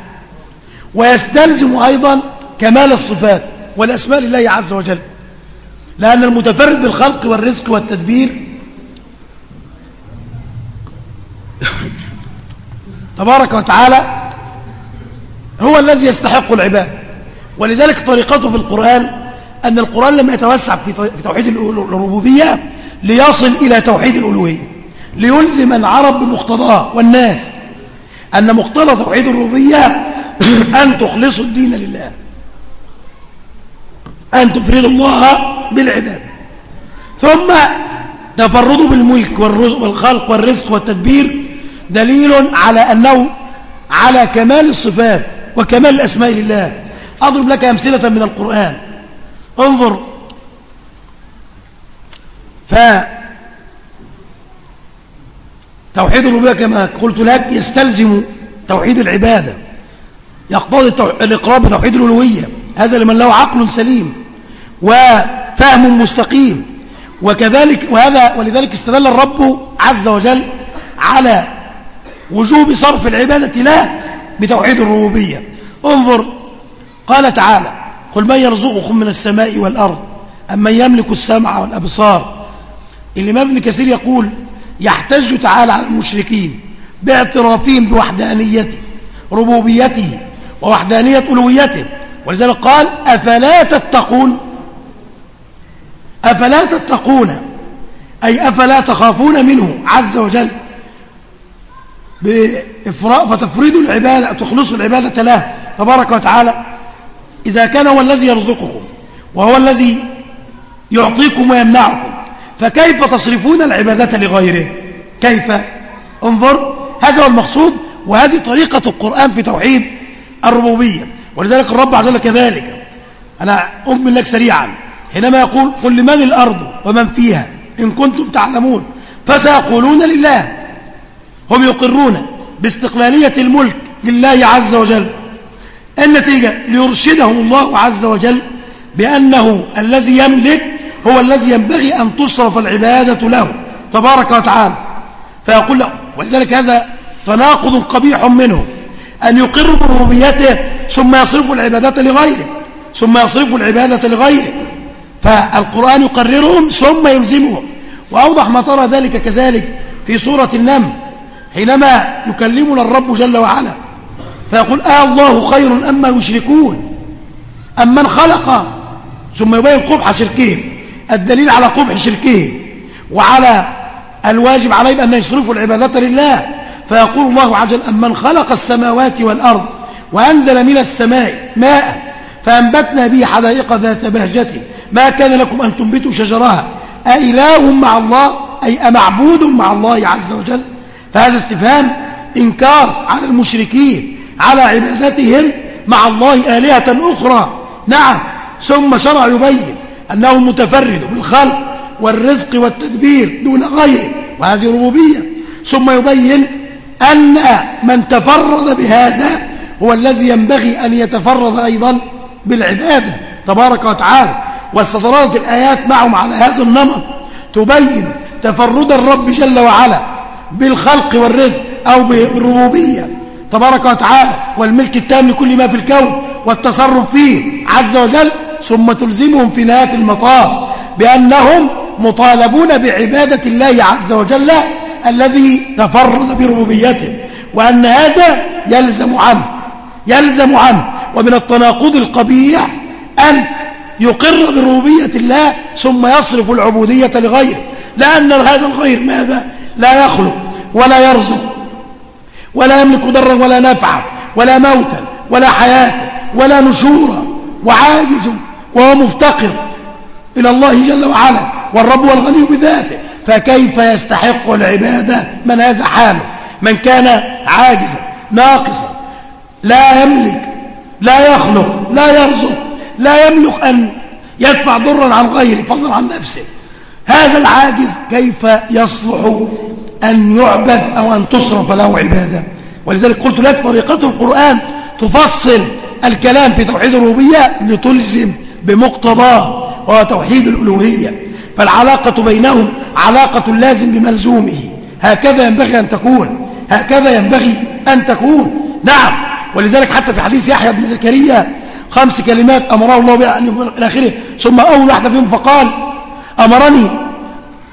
ويستلزم أيضا كمال الصفات والأسماء لله عز وجل لأن المتفرد بالخلق والرزق والتدبير تبارك وتعالى هو الذي يستحق العباد. ولذلك طريقته في القرآن أن القرآن لم يتوسع في توحيد الربوبية ليصل إلى توحيد الألوهية. ليلزم العرب بمقتضاه والناس أن مقتضى توحيد الربوبية <clears throat> أن تخلصوا الدين لله. أن تفردوا الله بالعبادة ثم تفرده بالملك والخلق والرزق والتدبير دليل على أنه على كمال الصفات وكمال الأسماء لله. أضرب لك أمثلة من القرآن. انظر. ف توحيد الربوبية كما قلت لك يستلزم توحيد العبادة. يقتضي الإقرار بتوحيد الألوهية. هذا لمن له عقل سليم وفهم مستقيم. وكذلك وهذا ولذلك استدل الرب عز وجل على وجوب صرف العبادة له بتوحيد الربوبية. انظر قال تعالى قل من يرزقكم من السماء والأرض أم من يملك السمع والأبصار؟ الإمام ابن كثير يقول يحتج تعالى على المشركين باعترافهم بوحدانيته ربوبيته ووحدانية ألويته ولذلك قال أفلا تتقون؟ أفلا تتقون؟ أي أفلا تخافون منه عز وجل؟ فتفردوا العبادة تخلصوا العبادة له تبارك وتعالى. إذا كان هو الذي يرزقكم وهو الذي يعطيكم ويمنعكم فكيف تصرفون العبادة لغيره؟ كيف؟ انظر هذا هو المقصود وهذه طريقة القرآن في توحيد الربوبية. ولذلك الرب عز وجل كذلك أنا أؤمن لك سريعا. حينما يقول قل لمن الأرض ومن فيها؟ إن كنتم تعلمون. فسيقولون لله هم يقرون باستقلالية الملك لله عز وجل. النتيجة ليرشدهم الله عز وجل بأنه الذي يملك هو الذي ينبغي أن تصرف العبادة له تبارك وتعالى. فيقول له ولذلك هذا تناقض قبيح منه أن يقر بربوبيته ثم يصرف العبادة لغيره ثم يصرف العبادة لغيره. فالقرآن يقررهم ثم يلزمهم. وأوضح ما ترى ذلك كذلك في سورة النمل. حينما يكلمنا الرب جل وعلا فيقول آه الله خير أما يشركون أم من خلق. ثم يبين قبح شركهم الدليل على قبح شركهم وعلى الواجب عليهم أن يصرفوا العبادة لله. فيقول الله عز وجل أمن خلق السماوات والأرض وأنزل من السماء ماء فأنبتنا به حدائق ذات بهجة. ما كان لكم أن تنبتوا شجرها؟ أإله مع الله؟ أي أمعبود مع الله عز وجل؟ فهذا استفهام إنكار على المشركين على عبادتهم مع الله آلهة أخرى. نعم ثم شرع يبين أنه متفرد بالخلق والرزق والتدبير دون غيره وهذه ربوبية. ثم يبين أن من تفرد بهذا هو الذي ينبغي أن يتفرد أيضا بالعبادة. تبارك وتعالى واستطردت الآيات معهم على هذا النمط. تبين تفرد الرب جل وعلا بالخلق والرزق أو بالربوبية. تبارك وتعالى والملك التام لكل ما في الكون والتصرف فيه عز وجل ثم تلزمهم في نهاية المطاف بأنهم مطالبون بعبادة الله عز وجل الذي تفرد بربوبيته وأن هذا يلزم عنه يلزم عنه. ومن التناقض القبيح أن يقر بربوبية الله ثم يصرف العبودية لغيره. لأن هذا الغير ماذا؟ لا يخلق ولا يرزق ولا يملك ضرا ولا نفعا ولا موتا ولا حياة ولا نشورا وعاجز وهو مفتقر إلى الله جل وعلا والرب والغني بذاته فكيف يستحق العبادة من هذا حاله؟ من كان عاجزا ناقصا لا يملك لا يخلق لا يرزق لا يملك أن يدفع ضرا عن غيره فضلا عن نفسه. هذا العاجز كيف يصلح أن يعبد أو أن تصرف له عبادة؟ ولذلك قلت لك طريقة القرآن تفصل الكلام في توحيد الربوبية لتلزم بمقتضاه وهو توحيد الألوهية. فالعلاقة بينهم علاقة لازم بملزومه. هكذا ينبغي أن تكون. هكذا ينبغي أن تكون. نعم. ولذلك حتى في حديث يحيى بن زكريا خمس كلمات أمره الله بها إلى آخره. ثم أول واحدة فيهم فقال أمرني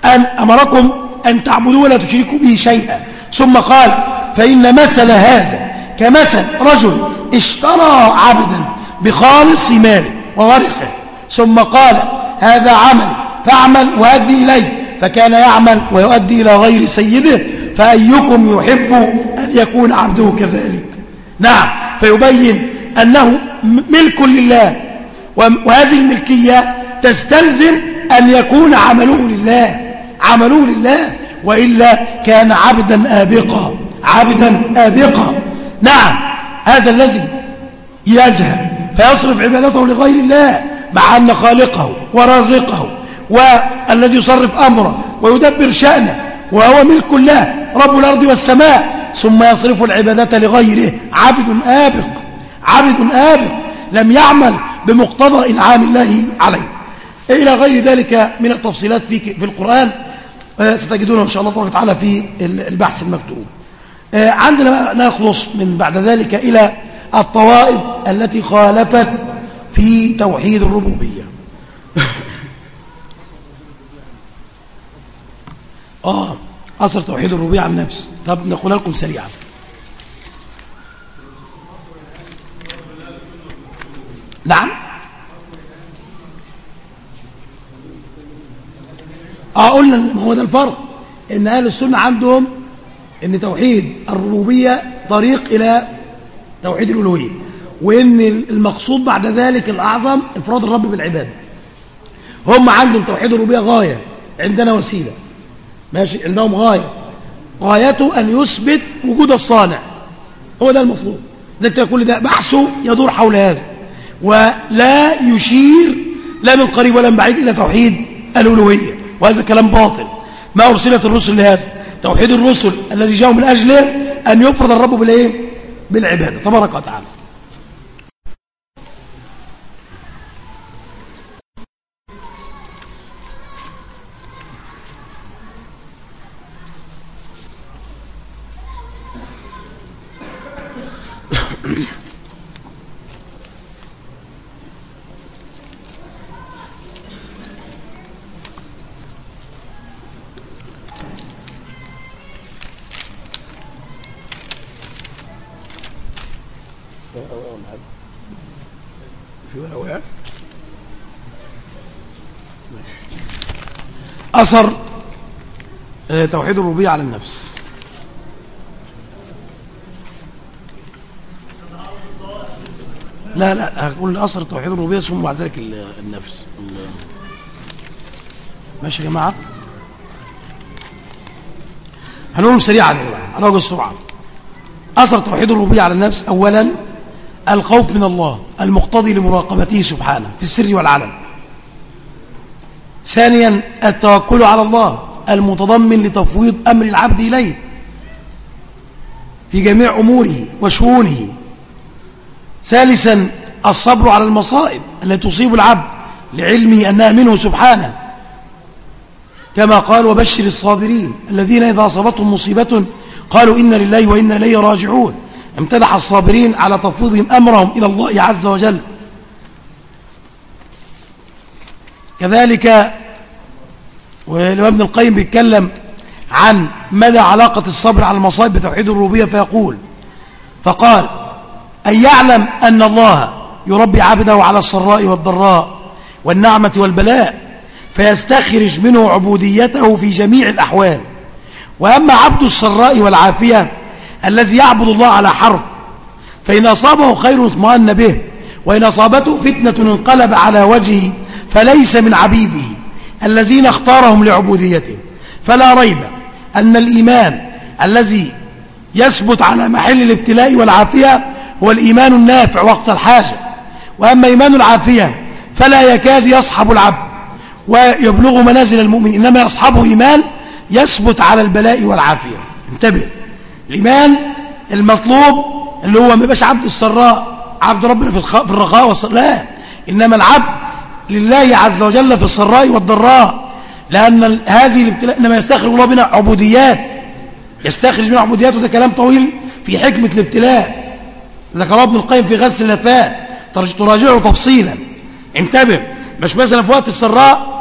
أن أمركم أن تعبدوا ولا تشركوا به شيئا. ثم قال فإن مثل هذا كمثل رجل اشترى عبدا بخالص ماله وورقه ثم قال هذا عمل فاعمل وأدي إليه. فكان يعمل ويؤدي إلى غير سيده فأيكم يحب أن يكون عبده كذلك؟ نعم فيبين أنه ملك لله وهذه الملكية تستلزم أن يكون عمله لله عملوه لله وإلا كان عبدا آبقا عبدا آبقا. نعم هذا الذي يذهب فيصرف عبادته لغير الله مع أن خالقه ورازقه والذي يصرف أمره ويدبر شأنه وهو ملك الله رب الأرض والسماء ثم يصرف العبادة لغيره عبد آبق عبد آبق لم يعمل بمقتضى إنعام الله عليه. إلى غير ذلك من التفصيلات في في القرآن آه، ستجدونه إن شاء الله تبارك وتعالى في البحث المكتوب. آه، عندنا نخلص من بعد ذلك إلى الطوائف التي خالفت في توحيد الربوبية. <laughs> آه أثر توحيد الربوبية عن النفس. طب نقول لكم سريعا. نعم؟ آه قلنا هو ده الفرق إن أهل السنة عندهم إن توحيد الربوبية طريق إلى توحيد الألوهية وإن المقصود بعد ذلك الأعظم إفراد الرب بالعبادة. هم عندهم توحيد الربوبية غاية عندنا وسيلة. ماشي؟ عندهم غاية. غايته أن يثبت وجود الصانع. هو ده المطلوب. ده كل ده. بحثه يدور حول هذا. ولا يشير لا من قريب ولا من بعيد إلى توحيد الألوهية. وهذا كلام باطل. ما أرسلت الرسل لهذا؟ توحيد الرسل الذي جاءوا من أجله أن يفرض الرب بالإيه؟ بالعبادة. تبارك وتعالى. أثر. آه، توحيد الربوبية على النفس. لا لا هقول أثر توحيد الربوبية ثم بعد ذلك النفس. ماشي يا جماعة؟ هنقول سريعا على وجه السرعة أثر توحيد الربوبية على النفس أولا الخوف من الله المقتضي لمراقبته سبحانه في السر والعلن. ثانيا التوكل على الله المتضمن لتفويض أمر العبد إليه في جميع أموره وشؤونه. ثالثا الصبر على المصائب التي تصيب العبد لعلمه أنها منه سبحانه. كما قال وبشر الصابرين الذين إذا أصابتهم مصيبة قالوا إن لله وإنا إليه راجعون. امتدح الصابرين على تفويضهم أمرهم إلى الله عز وجل. كذلك والإمام ابن القيم بيتكلم عن مدى علاقة الصبر على المصائب بتوحيد الربوبية فيقول فقال أن يعلم أن الله يربي عبده على السراء والضراء والنعمة والبلاء فيستخرج منه عبوديته في جميع الأحوال. وأما عبد السراء والعافية الذي يعبد الله على حرف فإن أصابه خير اطمأن به وإن أصابته فتنة انقلب على وجهه فليس من عبيده الذين اختارهم لعبوديته. فلا ريب أن الإيمان الذي يثبت على محل الابتلاء والعافية هو الإيمان النافع وقت الحاجة. وأما إيمان العافية فلا يكاد يصحب العبد ويبلغ منازل المؤمن إنما يصحبه إيمان يثبت على البلاء والعافية. انتبه. الإيمان المطلوب اللي هو ما يبقاش عبد السراء عبد ربنا في الرخاء لا. إنما العبد لله عز وجل في السراء والضراء لأن هذه الابتلاء إنما يستخرج الله بنا عبوديات. يستخرج من عبوديات وده كلام طويل في حكمة الابتلاء. ذكر ابن القيم في غسل النفاء تراجعه تفصيلا. انتبه مش مثلا في وقت السراء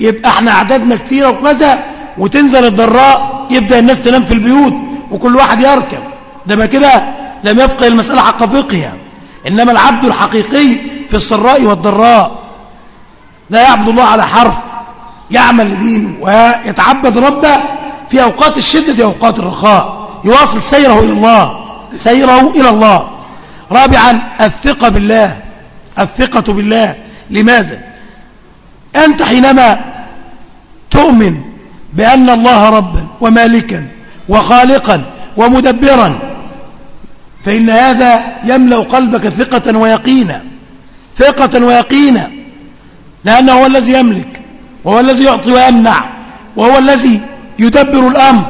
يبقى إحنا أعدادنا كثيرة وكذا وتنزل الضراء يبدأ الناس تنام في البيوت وكل واحد يركب. ده ما كده لم يفقه المسألة حق فقهها. إنما العبد الحقيقي في السراء والضراء. لا يعبد الله على حرف يعمل لدينه ويتعبد ربه في أوقات الشدة في أوقات الرخاء. يواصل سيره إلى الله سيره إلى الله. رابعا الثقة بالله الثقة بالله. لماذا؟ أنت حينما تؤمن بأن الله ربا ومالكا وخالقا ومدبرا فإن هذا يملأ قلبك ثقة ويقينا. ثقة ويقينا لأنه هو الذي يملك وهو الذي يعطي ويمنع وهو الذي يدبر الأمر.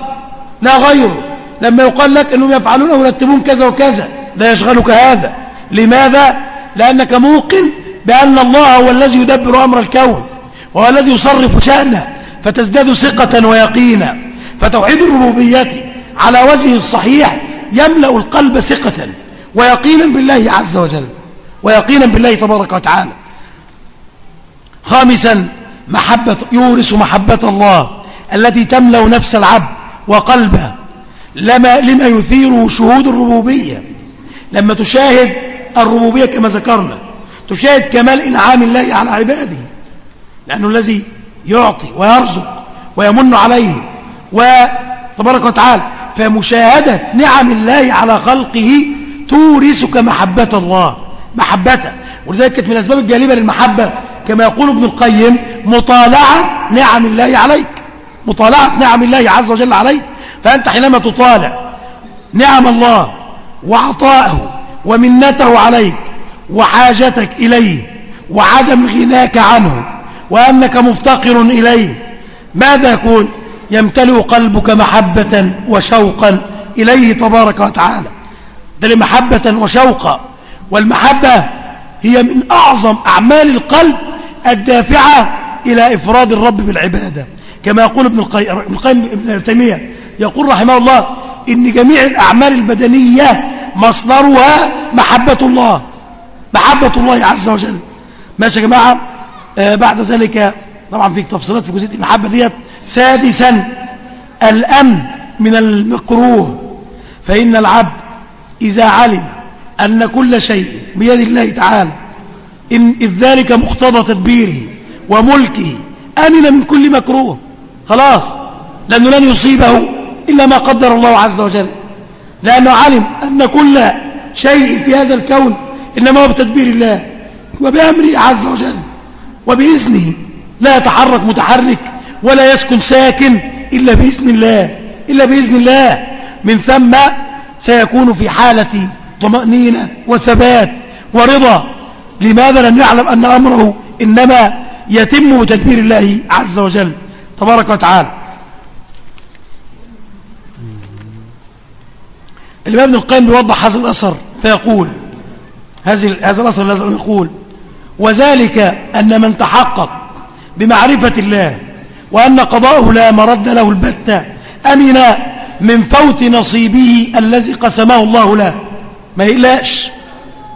لا غيره. لما يقال لك أنهم يفعلون ويرتبون كذا وكذا لا يشغلك هذا. لماذا؟ لأنك موقن بأن الله هو الذي يدبر أمر الكون وهو الذي يصرف شأنه فتزداد ثقة ويقينا. فتوحيد الربوبية على وجهه الصحيح يملأ القلب ثقة ويقينا بالله عز وجل. ويقينا بالله تبارك وتعالى. خامسا محبة يورث محبة الله التي تملأ نفس العبد وقلبه. لما, لما يثير شهود الربوبية. لما تشاهد الربوبية كما ذكرنا. تشاهد كمال إنعام الله على عباده. لأنه الذي يعطي ويرزق ويمن عليه. وتبارك وتعالى فمشاهدة نعم الله على خلقه تورثك محبة الله. محبته. ولذلك كانت من الأسباب الجالبة للمحبة كما يقول ابن القيم مطالعة نعم الله عليك مطالعة نعم الله عز وجل عليك فأنت حينما تطالع نعم الله وعطاءه ومنته عليك وحاجتك إليه وعدم غناك عنه وأنك مفتقر إليه ماذا يكون يمتلئ قلبك محبة وشوقا إليه تبارك وتعالى. ده محبة وشوقا. والمحبة هي من أعظم أعمال القلب الدافعة إلى إفراد الرب بالعبادة. كما يقول ابن القيم ابن تيمية يقول رحمه الله إن جميع الأعمال البدنية مصدرها محبة الله. محبة الله عز وجل. ماشي يا جماعة؟ آه بعد ذلك طبعا في تفصيلات في جزئية المحبة ديت سادسا الأمن من المكروه. فإن العبد إذا علم أن كل شيء بيد الله تعالى إن إذ ذلك مقتضى تدبيره وملكه أمن من كل مكروه. خلاص لأنه لن يصيبه إلا ما قدر الله عز وجل. لأنه علم أن كل شيء في هذا الكون إنما هو بتدبير الله وبأمره عز وجل وبإذنه. لا يتحرك متحرك ولا يسكن ساكن إلا بإذن الله إلا بإذن الله. من ثم سيكون في حالة طمأنينة وثبات ورضا. لماذا لم يعلم أن أمره إنما يتم بتدبير الله عز وجل؟ تبارك وتعالى. الإمام ابن القيم بيوضح هذا الأثر فيقول هذا الأثر الذي يقول وذلك أن من تحقق بمعرفة الله وأن قضاءه لا مرد له البتة أمن من فوت نصيبه الذي قسمه الله له. ما يقلقش.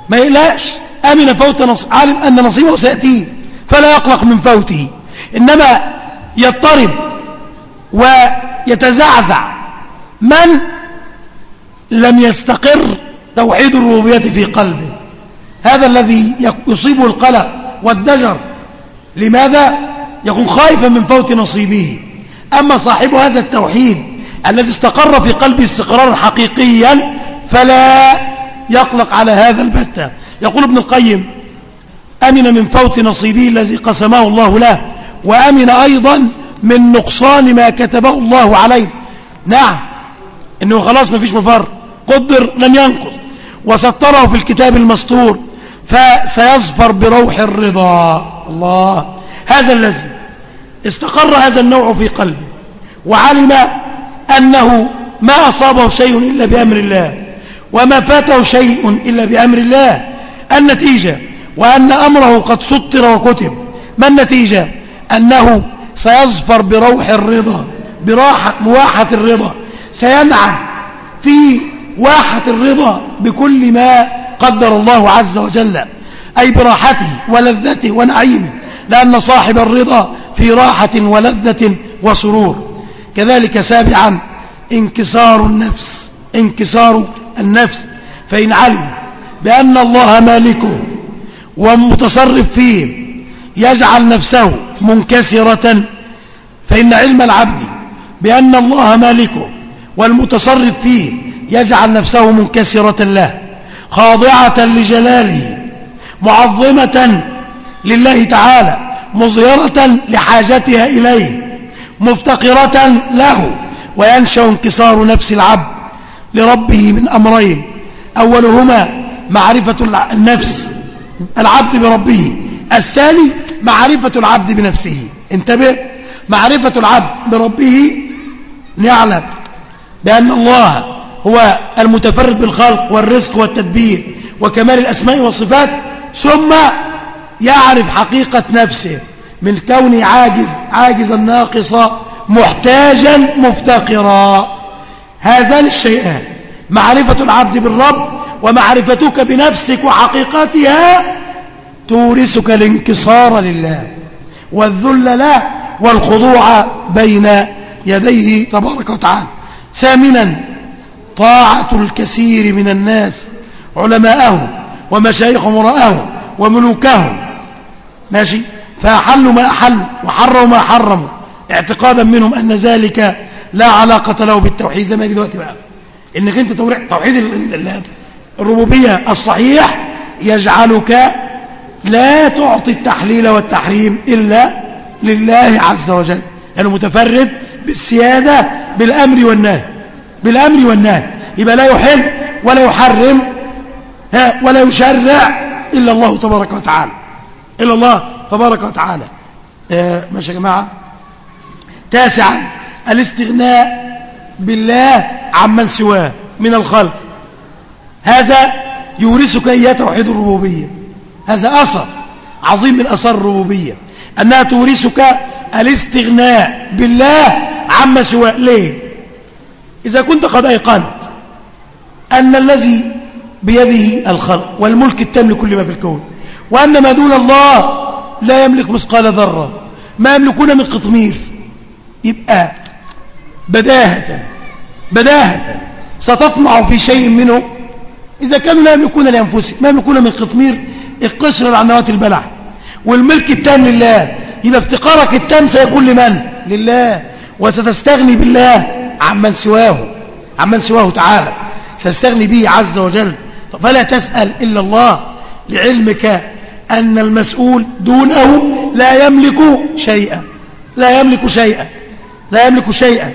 ما يقلقش. أمن فوت نصيب عالم أن نصيبه سيأتيه فلا يقلق من فوته. إنما يضطرب ويتزعزع من لم يستقر توحيد الربوبية في قلبه. هذا الذي يصيبه القلق والدجر. لماذا؟ يكون خائفا من فوت نصيبه. أما صاحب هذا التوحيد الذي استقر في قلبه استقرارا حقيقيا فلا يقلق على هذا البتة. يقول ابن القيم أمن من فوت نصيبه الذي قسمه الله له وأمن أيضا من نقصان ما كتبه الله عليه. نعم إنه خلاص ما فيش مفر. قدر لم ينقص. وستره في الكتاب المسطور فسيظفر بروح الرضا. الله هذا الذي استقر هذا النوع في قلبه وعلم أنه ما أصابه شيء إلا بأمر الله. وما فاته شيء إلا بأمر الله. النتيجة وأن أمره قد سطر وكتب. ما النتيجة؟ أنه سيظفر بروح الرضا براحة مواحة الرضا. سينعم في واحة الرضا بكل ما قدر الله عز وجل أي براحته ولذته ونعيمه. لأن صاحب الرضا في راحة ولذة وسرور. كذلك سابعا انكسار النفس انكسار النفس فإن علم بأن الله مالكه ومتصرف فيه يجعل نفسه منكسرة فإن علم العبد بأن الله مالكه والمتصرف فيه يجعل نفسه منكسرة له خاضعة لجلاله معظمة لله تعالى مظهرة لحاجتها إليه مفتقرة له وينشأ انكسار نفس العبد. لربه من أمرين. أولهما معرفة النفس العبد بربه. الثاني معرفة العبد بنفسه. انتبه. معرفة العبد بربه نعلم بأن الله هو المتفرد بالخلق والرزق والتدبير وكمال الأسماء والصفات ثم يعرف حقيقة نفسه من كونه عاجز عاجزا ناقصا محتاجا مفتقرا. هذان الشيئان. معرفة العبد بالرب ومعرفتك بنفسك وحقيقتها تورثك الانكسار لله والذل له والخضوع بين يديه تبارك وتعالى. ثامنا طاعة الكثير من الناس علماءه ومشايخ وراءه وملوكه. ماشي؟ فأحلوا ما أحلوا وحرموا ما حرموا. اعتقادا منهم أن ذلك لا علاقة له بالتوحيد زي ما يجي دلوقتي بقى. إنك أنت توحيد الربوبية الصحيح يجعلك لا تعطي التحليل والتحريم إلا لله عز وجل. لأنه يعني متفرد بالسيادة بالأمر والنهي. بالأمر والنهي. يبقى لا يحل ولا يحرم ولا يشرع إلا الله تبارك وتعالى. إلا الله تبارك وتعالى. آه، ماشي يا جماعة. تاسعا. الاستغناء بالله عمن سواه من الخلق. هذا يورثك إياه توحيد الربوبية. هذا أثر عظيم من أثر الربوبية. أنها تورثك الاستغناء بالله عما سواه. ليه؟ إذا كنت قد أيقنت أن الذي بيده الخلق والملك التام لكل ما في الكون وأن ما دون الله لا يملك مثقال ذرة ما يملكون من قطمير يبقى بداهة بداهة. ستطمع في شيء منه؟ إذا كانوا لا يملكون لأنفسهم ما يملكون من قطمير القشر العنوات البلع. والملك التام لله يبقى افتقارك التام سيكون لمن؟ لله. وستستغني بالله عمن سواه عمن سواه تعالى. ستستغني به عز وجل. فلا تسأل إلا الله لعلمك أن المسؤول دونه لا يملك شيئا. لا يملك شيئا. لا يملك شيئا.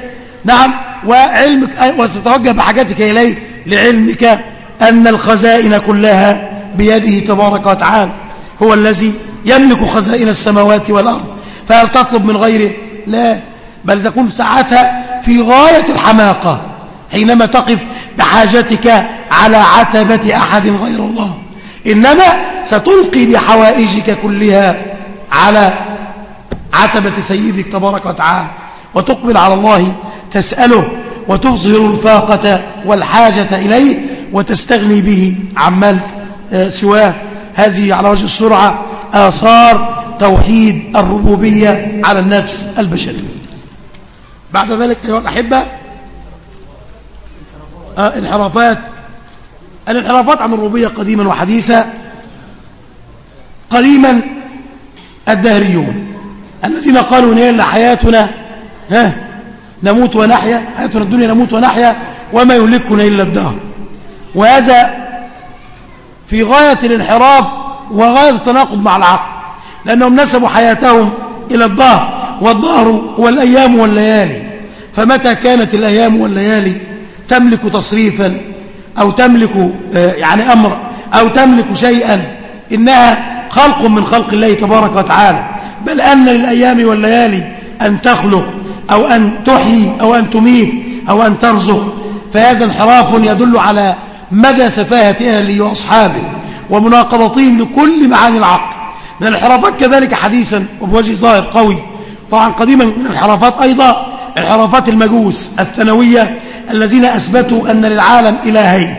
نعم وعلمك وستتوجه بحاجتك إليه لعلمك أن الخزائن كلها بيده تبارك وتعالى هو الذي يملك خزائن السماوات والأرض. فهل تطلب من غيره؟ لا بل تكون ساعتها في غاية الحماقة حينما تقف بحاجتك على عتبة أحد غير الله. إنما ستلقي بحوائجك كلها على عتبة سيدك تبارك وتعالى وتقبل على الله تسأله وتظهر الفاقة والحاجة إليه وتستغني به عمن آه، سواه. هذه على وجه السرعة آثار توحيد الربوبية على النفس البشرية. بعد ذلك أيها الأحبة آه انحرافات. الانحرافات عن الربوبية قديما وحديثا قديما الدهريون الذين قالوا إن حياتنا ها؟ نموت ونحيا حياتنا الدنيا نموت ونحيا وما يهلكنا إلا الدهر. وهذا في غاية الانحراف وغاية التناقض مع العقل لأنهم نسبوا حياتهم إلى الظهر والظهر هو الأيام والليالي. فمتى كانت الأيام والليالي؟ تملك تصريفا أو تملك آه، يعني أمر أو تملك شيئا. إنها خلق من خلق الله تبارك وتعالى. بل أن للأيام والليالي أن تخلق. أو أن تحيي أو أن تميت أو أن ترزق. فهذا انحراف يدل على مدى سفاهة أهله وأصحابه ومناقضتهم لكل معاني العقل. من الانحرافات كذلك حديثا وبوجه ظاهر قوي. طبعا قديما من الانحرافات أيضا انحرافات المجوس الثانوية الذين أثبتوا أن للعالم إلهين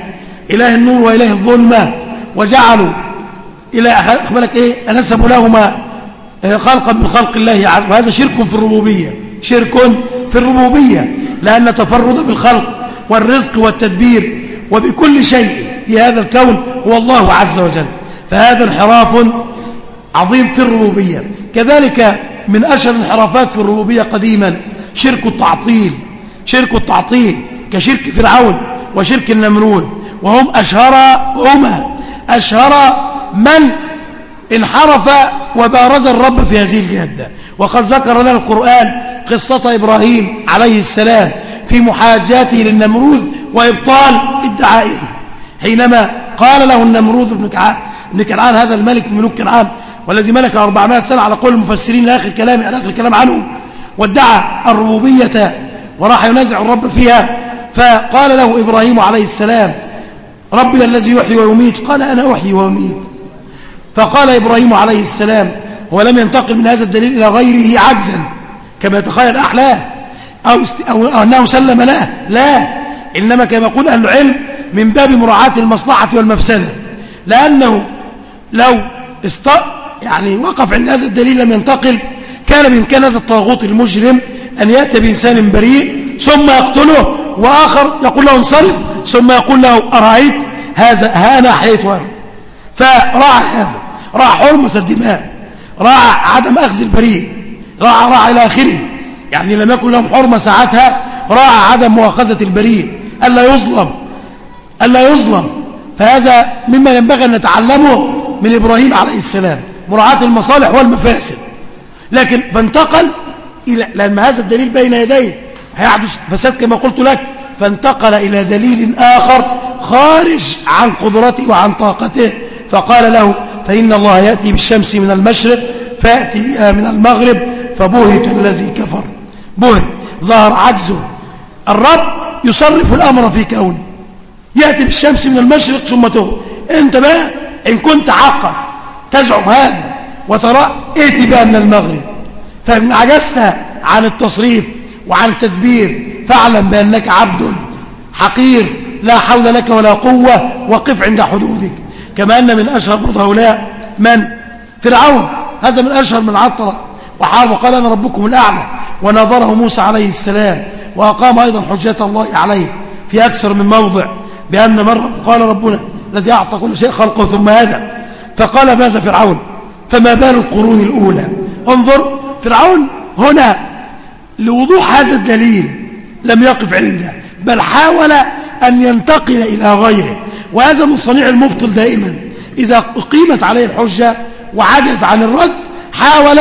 إله النور وإله الظلمة وجعلوا إلى أخبرك إيه؟ نسبوا لهما آه، خلقا من خلق الله عز وهذا شرك في الربوبية. شرك في الربوبية لأن تفرد بالخلق والرزق والتدبير وبكل شيء في هذا الكون هو الله عز وجل. فهذا انحراف عظيم في الربوبية. كذلك من أشهر الانحرافات في الربوبية قديما شرك التعطيل. شرك التعطيل كشرك فرعون وشرك النمروذ وهم أشهر هما أشهر من انحرف وبارز الرب في هذه الجهة. وقد ذكر لنا القرآن قصة إبراهيم عليه السلام في محاجاته للنمروذ وإبطال ادعائه. حينما قال له النمروذ بن كعان بن كنعان هذا الملك من ملوك كنعان والذي ملك 400 سنة على قول المفسرين لآخر كلام آخر الكلام عنه وادعى الربوبية وراح ينازع الرب فيها فقال له إبراهيم عليه السلام ربي الذي يحيي ويميت. قال أنا أحيي وأميت. فقال إبراهيم عليه السلام ولم ينتقل من هذا الدليل إلى غيره عجزا. كما يتخيل أحلاه أو, أو أنه سلم له لا. إنما كما يقول أهل العلم من باب مراعاة المصلحة والمفسدة. لأنه لو است يعني وقف عند هذا الدليل لم ينتقل كان بإمكان هذا الطاغوت المجرم أن يأتي بإنسان بريء ثم يقتله وآخر يقول له انصرف ثم يقول له أرأيت هذا ها أنا أحييت وأنا. فراعى هذا راعى حرمة الدماء راعى عدم أخذ البريء. راعى راعى إلى آخره. يعني لم يكن لهم حرمة ساعتها راعى عدم مؤاخذة البريء ألا يظلم ألا يظلم. فهذا مما ينبغي أن نتعلمه من إبراهيم عليه السلام مراعاة المصالح والمفاسد. لكن فانتقل إلى لأن هذا الدليل بين يديه. هيحدث فساد كما قلت لك. فانتقل إلى دليل آخر خارج عن قدرته وعن طاقته. فقال له فإن الله يأتي بالشمس من المشرق فيأتي بها من المغرب. فبهت الذي كفر. بهت ظهر عجزه الرب يصرف الأمر في كونه. يأتي بالشمس من المشرق ثم تهو أنت بقى إن كنت حقا تزعم هذا وترى ائتي بها من المغرب. فإن عجزت عن التصريف وعن التدبير فاعلم بأنك عبد حقير لا حول لك ولا قوة وقف عند حدودك. كما أن من أشهر برضه هؤلاء من؟ فرعون. هذا من أشهر من عطرة وحارب وقال أنا ربكم الأعلى ونظره موسى عليه السلام وأقام أيضا حجة الله عليه في أكثر من موضع بأن مرة قال ربنا الذي أعطى كل شيء خلقه ثم هذا فقال ماذا فرعون؟ فما بال القرون الأولى؟ انظر فرعون هنا لوضوح هذا الدليل لم يقف عنده بل حاول أن ينتقل إلى غيره وهذا من صنيع المبطل دائما. إذا قيمت عليه الحجة وعجز عن الرد حاول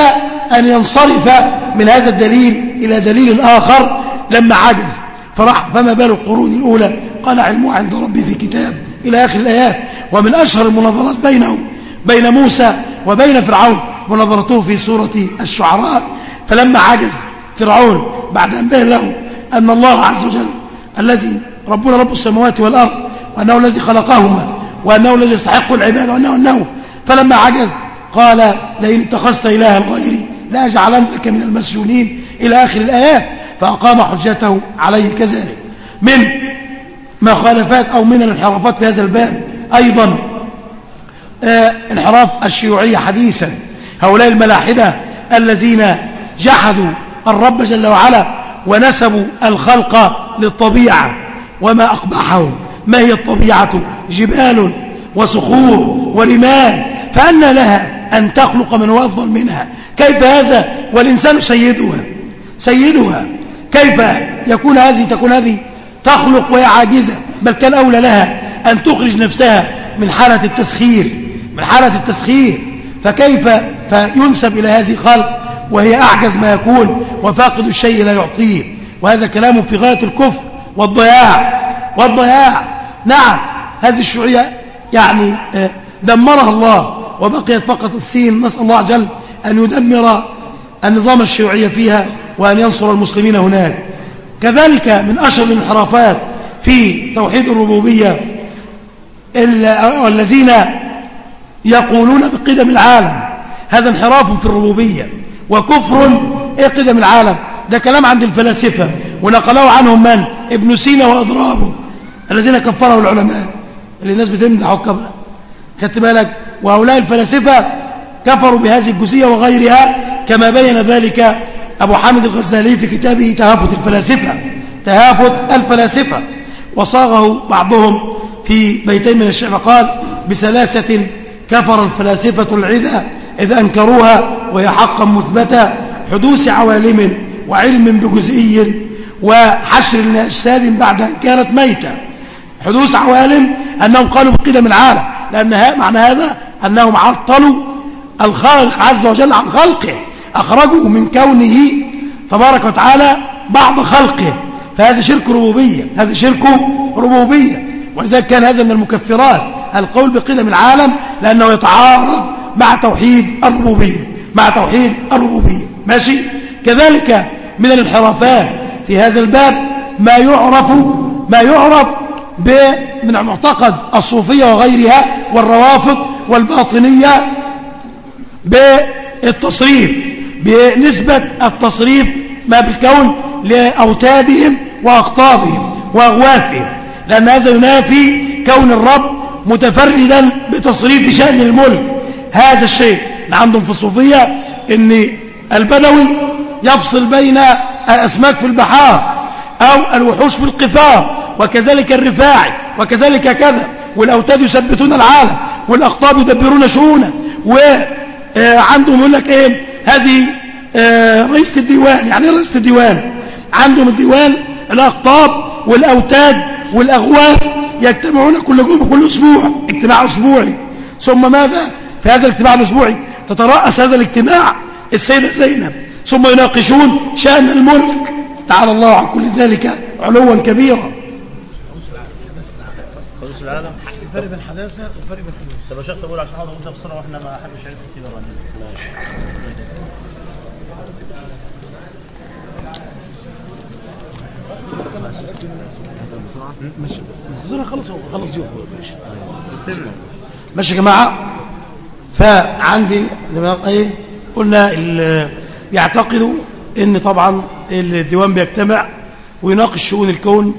أن ينصرف من هذا الدليل إلى دليل آخر لما عجز. فراح فما بال القرون الأولى؟ قال علمه عند ربي في كتاب إلى آخر الآيات. ومن أشهر المناظرات بينه بين موسى وبين فرعون. مناظرته في سورة الشعراء. فلما عجز فرعون بعد أن بين له أن الله عز وجل الذي ربنا رب السماوات والأرض وأنه الذي خلقهما وأنه الذي يستحق العباد وأنه أنه فلما عجز قال لئن اتخذت إلها غيري لأجعلنك من المسجونين إلى آخر الآيات فأقام حجته عليه كذلك. من مخالفات أو من الانحرافات في هذا الباب أيضا آه انحراف الشيوعية حديثا. هؤلاء الملاحدة الذين جحدوا الرب جل وعلا ونسبوا الخلق للطبيعة وما أقبحه ما هي الطبيعة؟ جبال وصخور ورمال. فأن لها أن تخلق من هو أفضل منها. كيف هذا؟ والإنسان سيدها سيدها. كيف يكون هذه؟ تكون هذه تخلق وهي عاجزة بل كان أولى لها أن تخرج نفسها من حالة التسخير من حالة التسخير. فكيف؟ فينسب إلى هذه خلق وهي أعجز ما يكون وفاقد الشيء لا يعطيه. وهذا كلام في غاية الكفر والضياع والضياع. نعم هذه الشيوعية يعني آه، دمرها الله وبقيت فقط الصين نسأل الله جل أن يدمر النظام الشيوعي فيها وأن ينصر المسلمين هناك. كذلك من أشهر الانحرافات في توحيد الربوبية الذين يقولون بقدم العالم. هذا انحراف في الربوبية وكفر قدم العالم. ده كلام عند الفلاسفة. ونقلوه عنهم من؟ ابن سينا وأضرابه الذين كفره العلماء. اللي الناس بتمدح وكبر خدت بالك؟ وهؤلاء الفلاسفة كفروا بهذه الجزئية وغيرها كما بين ذلك أبو حامد الغزالي في كتابه تهافت الفلاسفة تهافت الفلاسفة. وصاغه بعضهم في بيتين من الشعر قال بسلاسة كفر الفلاسفة العدى إذ أنكروها وهي حقا مثبتة حدوث عوالم وعلم بجزئي وحشر الأجساد بعد أن كانت ميتة. حدوث عوالم أنهم قالوا بقدم العالم لأن معنى هذا أنهم عطلوا الخالق عز وجل عن خلقه أخرجوا من كونه تبارك وتعالى بعض خلقه. فهذا شرك ربوبية هذا شرك ربوبية. ولذلك كان هذا من المكفرات. القول بقدم العالم لأنه يتعارض مع توحيد الربوبية مع توحيد الربوبية. ماشي؟ كذلك من الانحرافات. في هذا الباب ما يعرف ما يعرف من معتقد الصوفية وغيرها والروافض والباطنية بالتصريف بنسبة التصريف ما بالكون لأوتادهم وأقطابهم وأغواثهم لأن هذا ينافي كون الرب متفردا بتصريف شأن الملك. هذا الشيء عندهم في الصوفية إن البدوي يفصل بين الأسماك في البحار أو الوحوش في القفار وكذلك الرفاعي وكذلك كذا والأوتاد يثبتون العالم والأقطاب يدبرون شؤونه وعندهم يقول لك إيه؟ هذه آه، رئيسة الديوان. يعني إيه رئيسة الديوان؟ عندهم الديوان الأقطاب والأوتاد والأغواث يجتمعون كل جمعة كل أسبوع اجتماع أسبوعي. ثم ماذا؟ في هذا الاجتماع الأسبوعي تترأس هذا الاجتماع السيدة زينب. ثم يناقشون شأن الملك. تعالى الله عن كل ذلك علوا كبيرا. الفرق بين الحداثة والفرق بين الحدوث. طب يا شيخ تقول عشان أقعد اقولها بسرعة وإحنا ما حدش عارف كده ماشي. ماشي. ماشي خلص خلص يوم. ماشي. ماشي يا جماعة. فعندي زي ما إيه قلنا يعتقدوا إن طبعا الديوان بيجتمع ويناقش شؤون الكون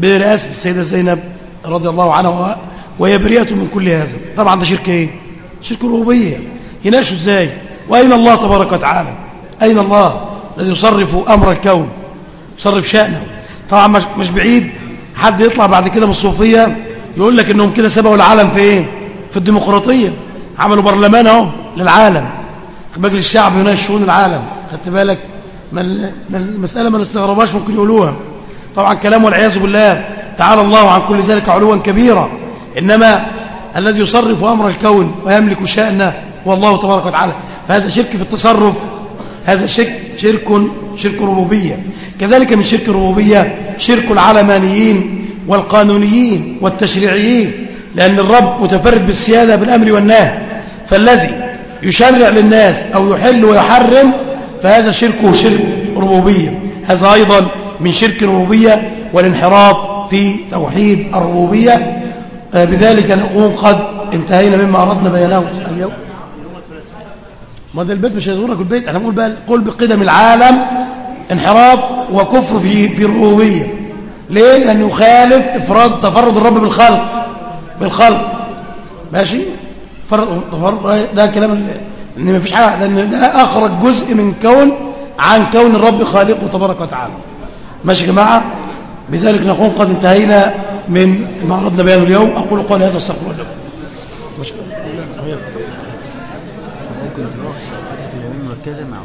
برئاسة السيدة زينب رضي الله عنها وهي بريئة من كل هذا. طبعا ده شرك إيه؟ شرك ربوبيه يناقشوا إزاي؟ وأين الله تبارك وتعالى؟ أين الله الذي يصرف أمر الكون؟ يصرف شأنه. طبعا مش بعيد. حد يطلع بعد كده من الصوفية يقول لك إنهم كده سبقوا العالم في إيه؟ في الديمقراطية. عملوا برلمان أهو للعالم. مجلس الشعب يناقش شؤون العالم. خدت بالك؟ ما المساله ما نستغربهاش ممكن يقولوها. طبعا كلام والعياذ بالله. تعالى الله عن كل ذلك علوا كبيرا. إنما الذي يصرف أمر الكون ويملك شأنه هو الله تبارك وتعالى. فهذا شرك في التصرف. هذا شرك شرك شرك ربوبيه كذلك من شرك الربوبية شرك العلمانيين والقانونيين والتشريعيين. لأن الرب متفرد بالسيادة بالأمر والنهي. فالذي يشرع للناس أو يحل ويحرم فهذا شرك شرك ربوبية هذا أيضا من شرك الربوبية والانحراف في توحيد الربوبية. آه، بذلك نقول قد انتهينا مما أردنا بيانه اليوم. ما ده البيت مش هيزورك البيت؟ إحنا بنقول بقى قول بقدم العالم انحراف وكفر في في الربوبية. ليه؟ لأنه يخالف إفراد تفرد الرب بالخلق. بالخلق. ماشي؟ فرق ده كلام إن ما فيش حاجة لأن ده أخرج جزء من كون عن كون الرب خالقه تبارك وتعالى. ماشي يا جماعة؟ بذلك نكون قد انتهينا من ما أردنا بيانه اليوم. أقول قولي هذا استغفر الله. ممكن تروح. مركزه مع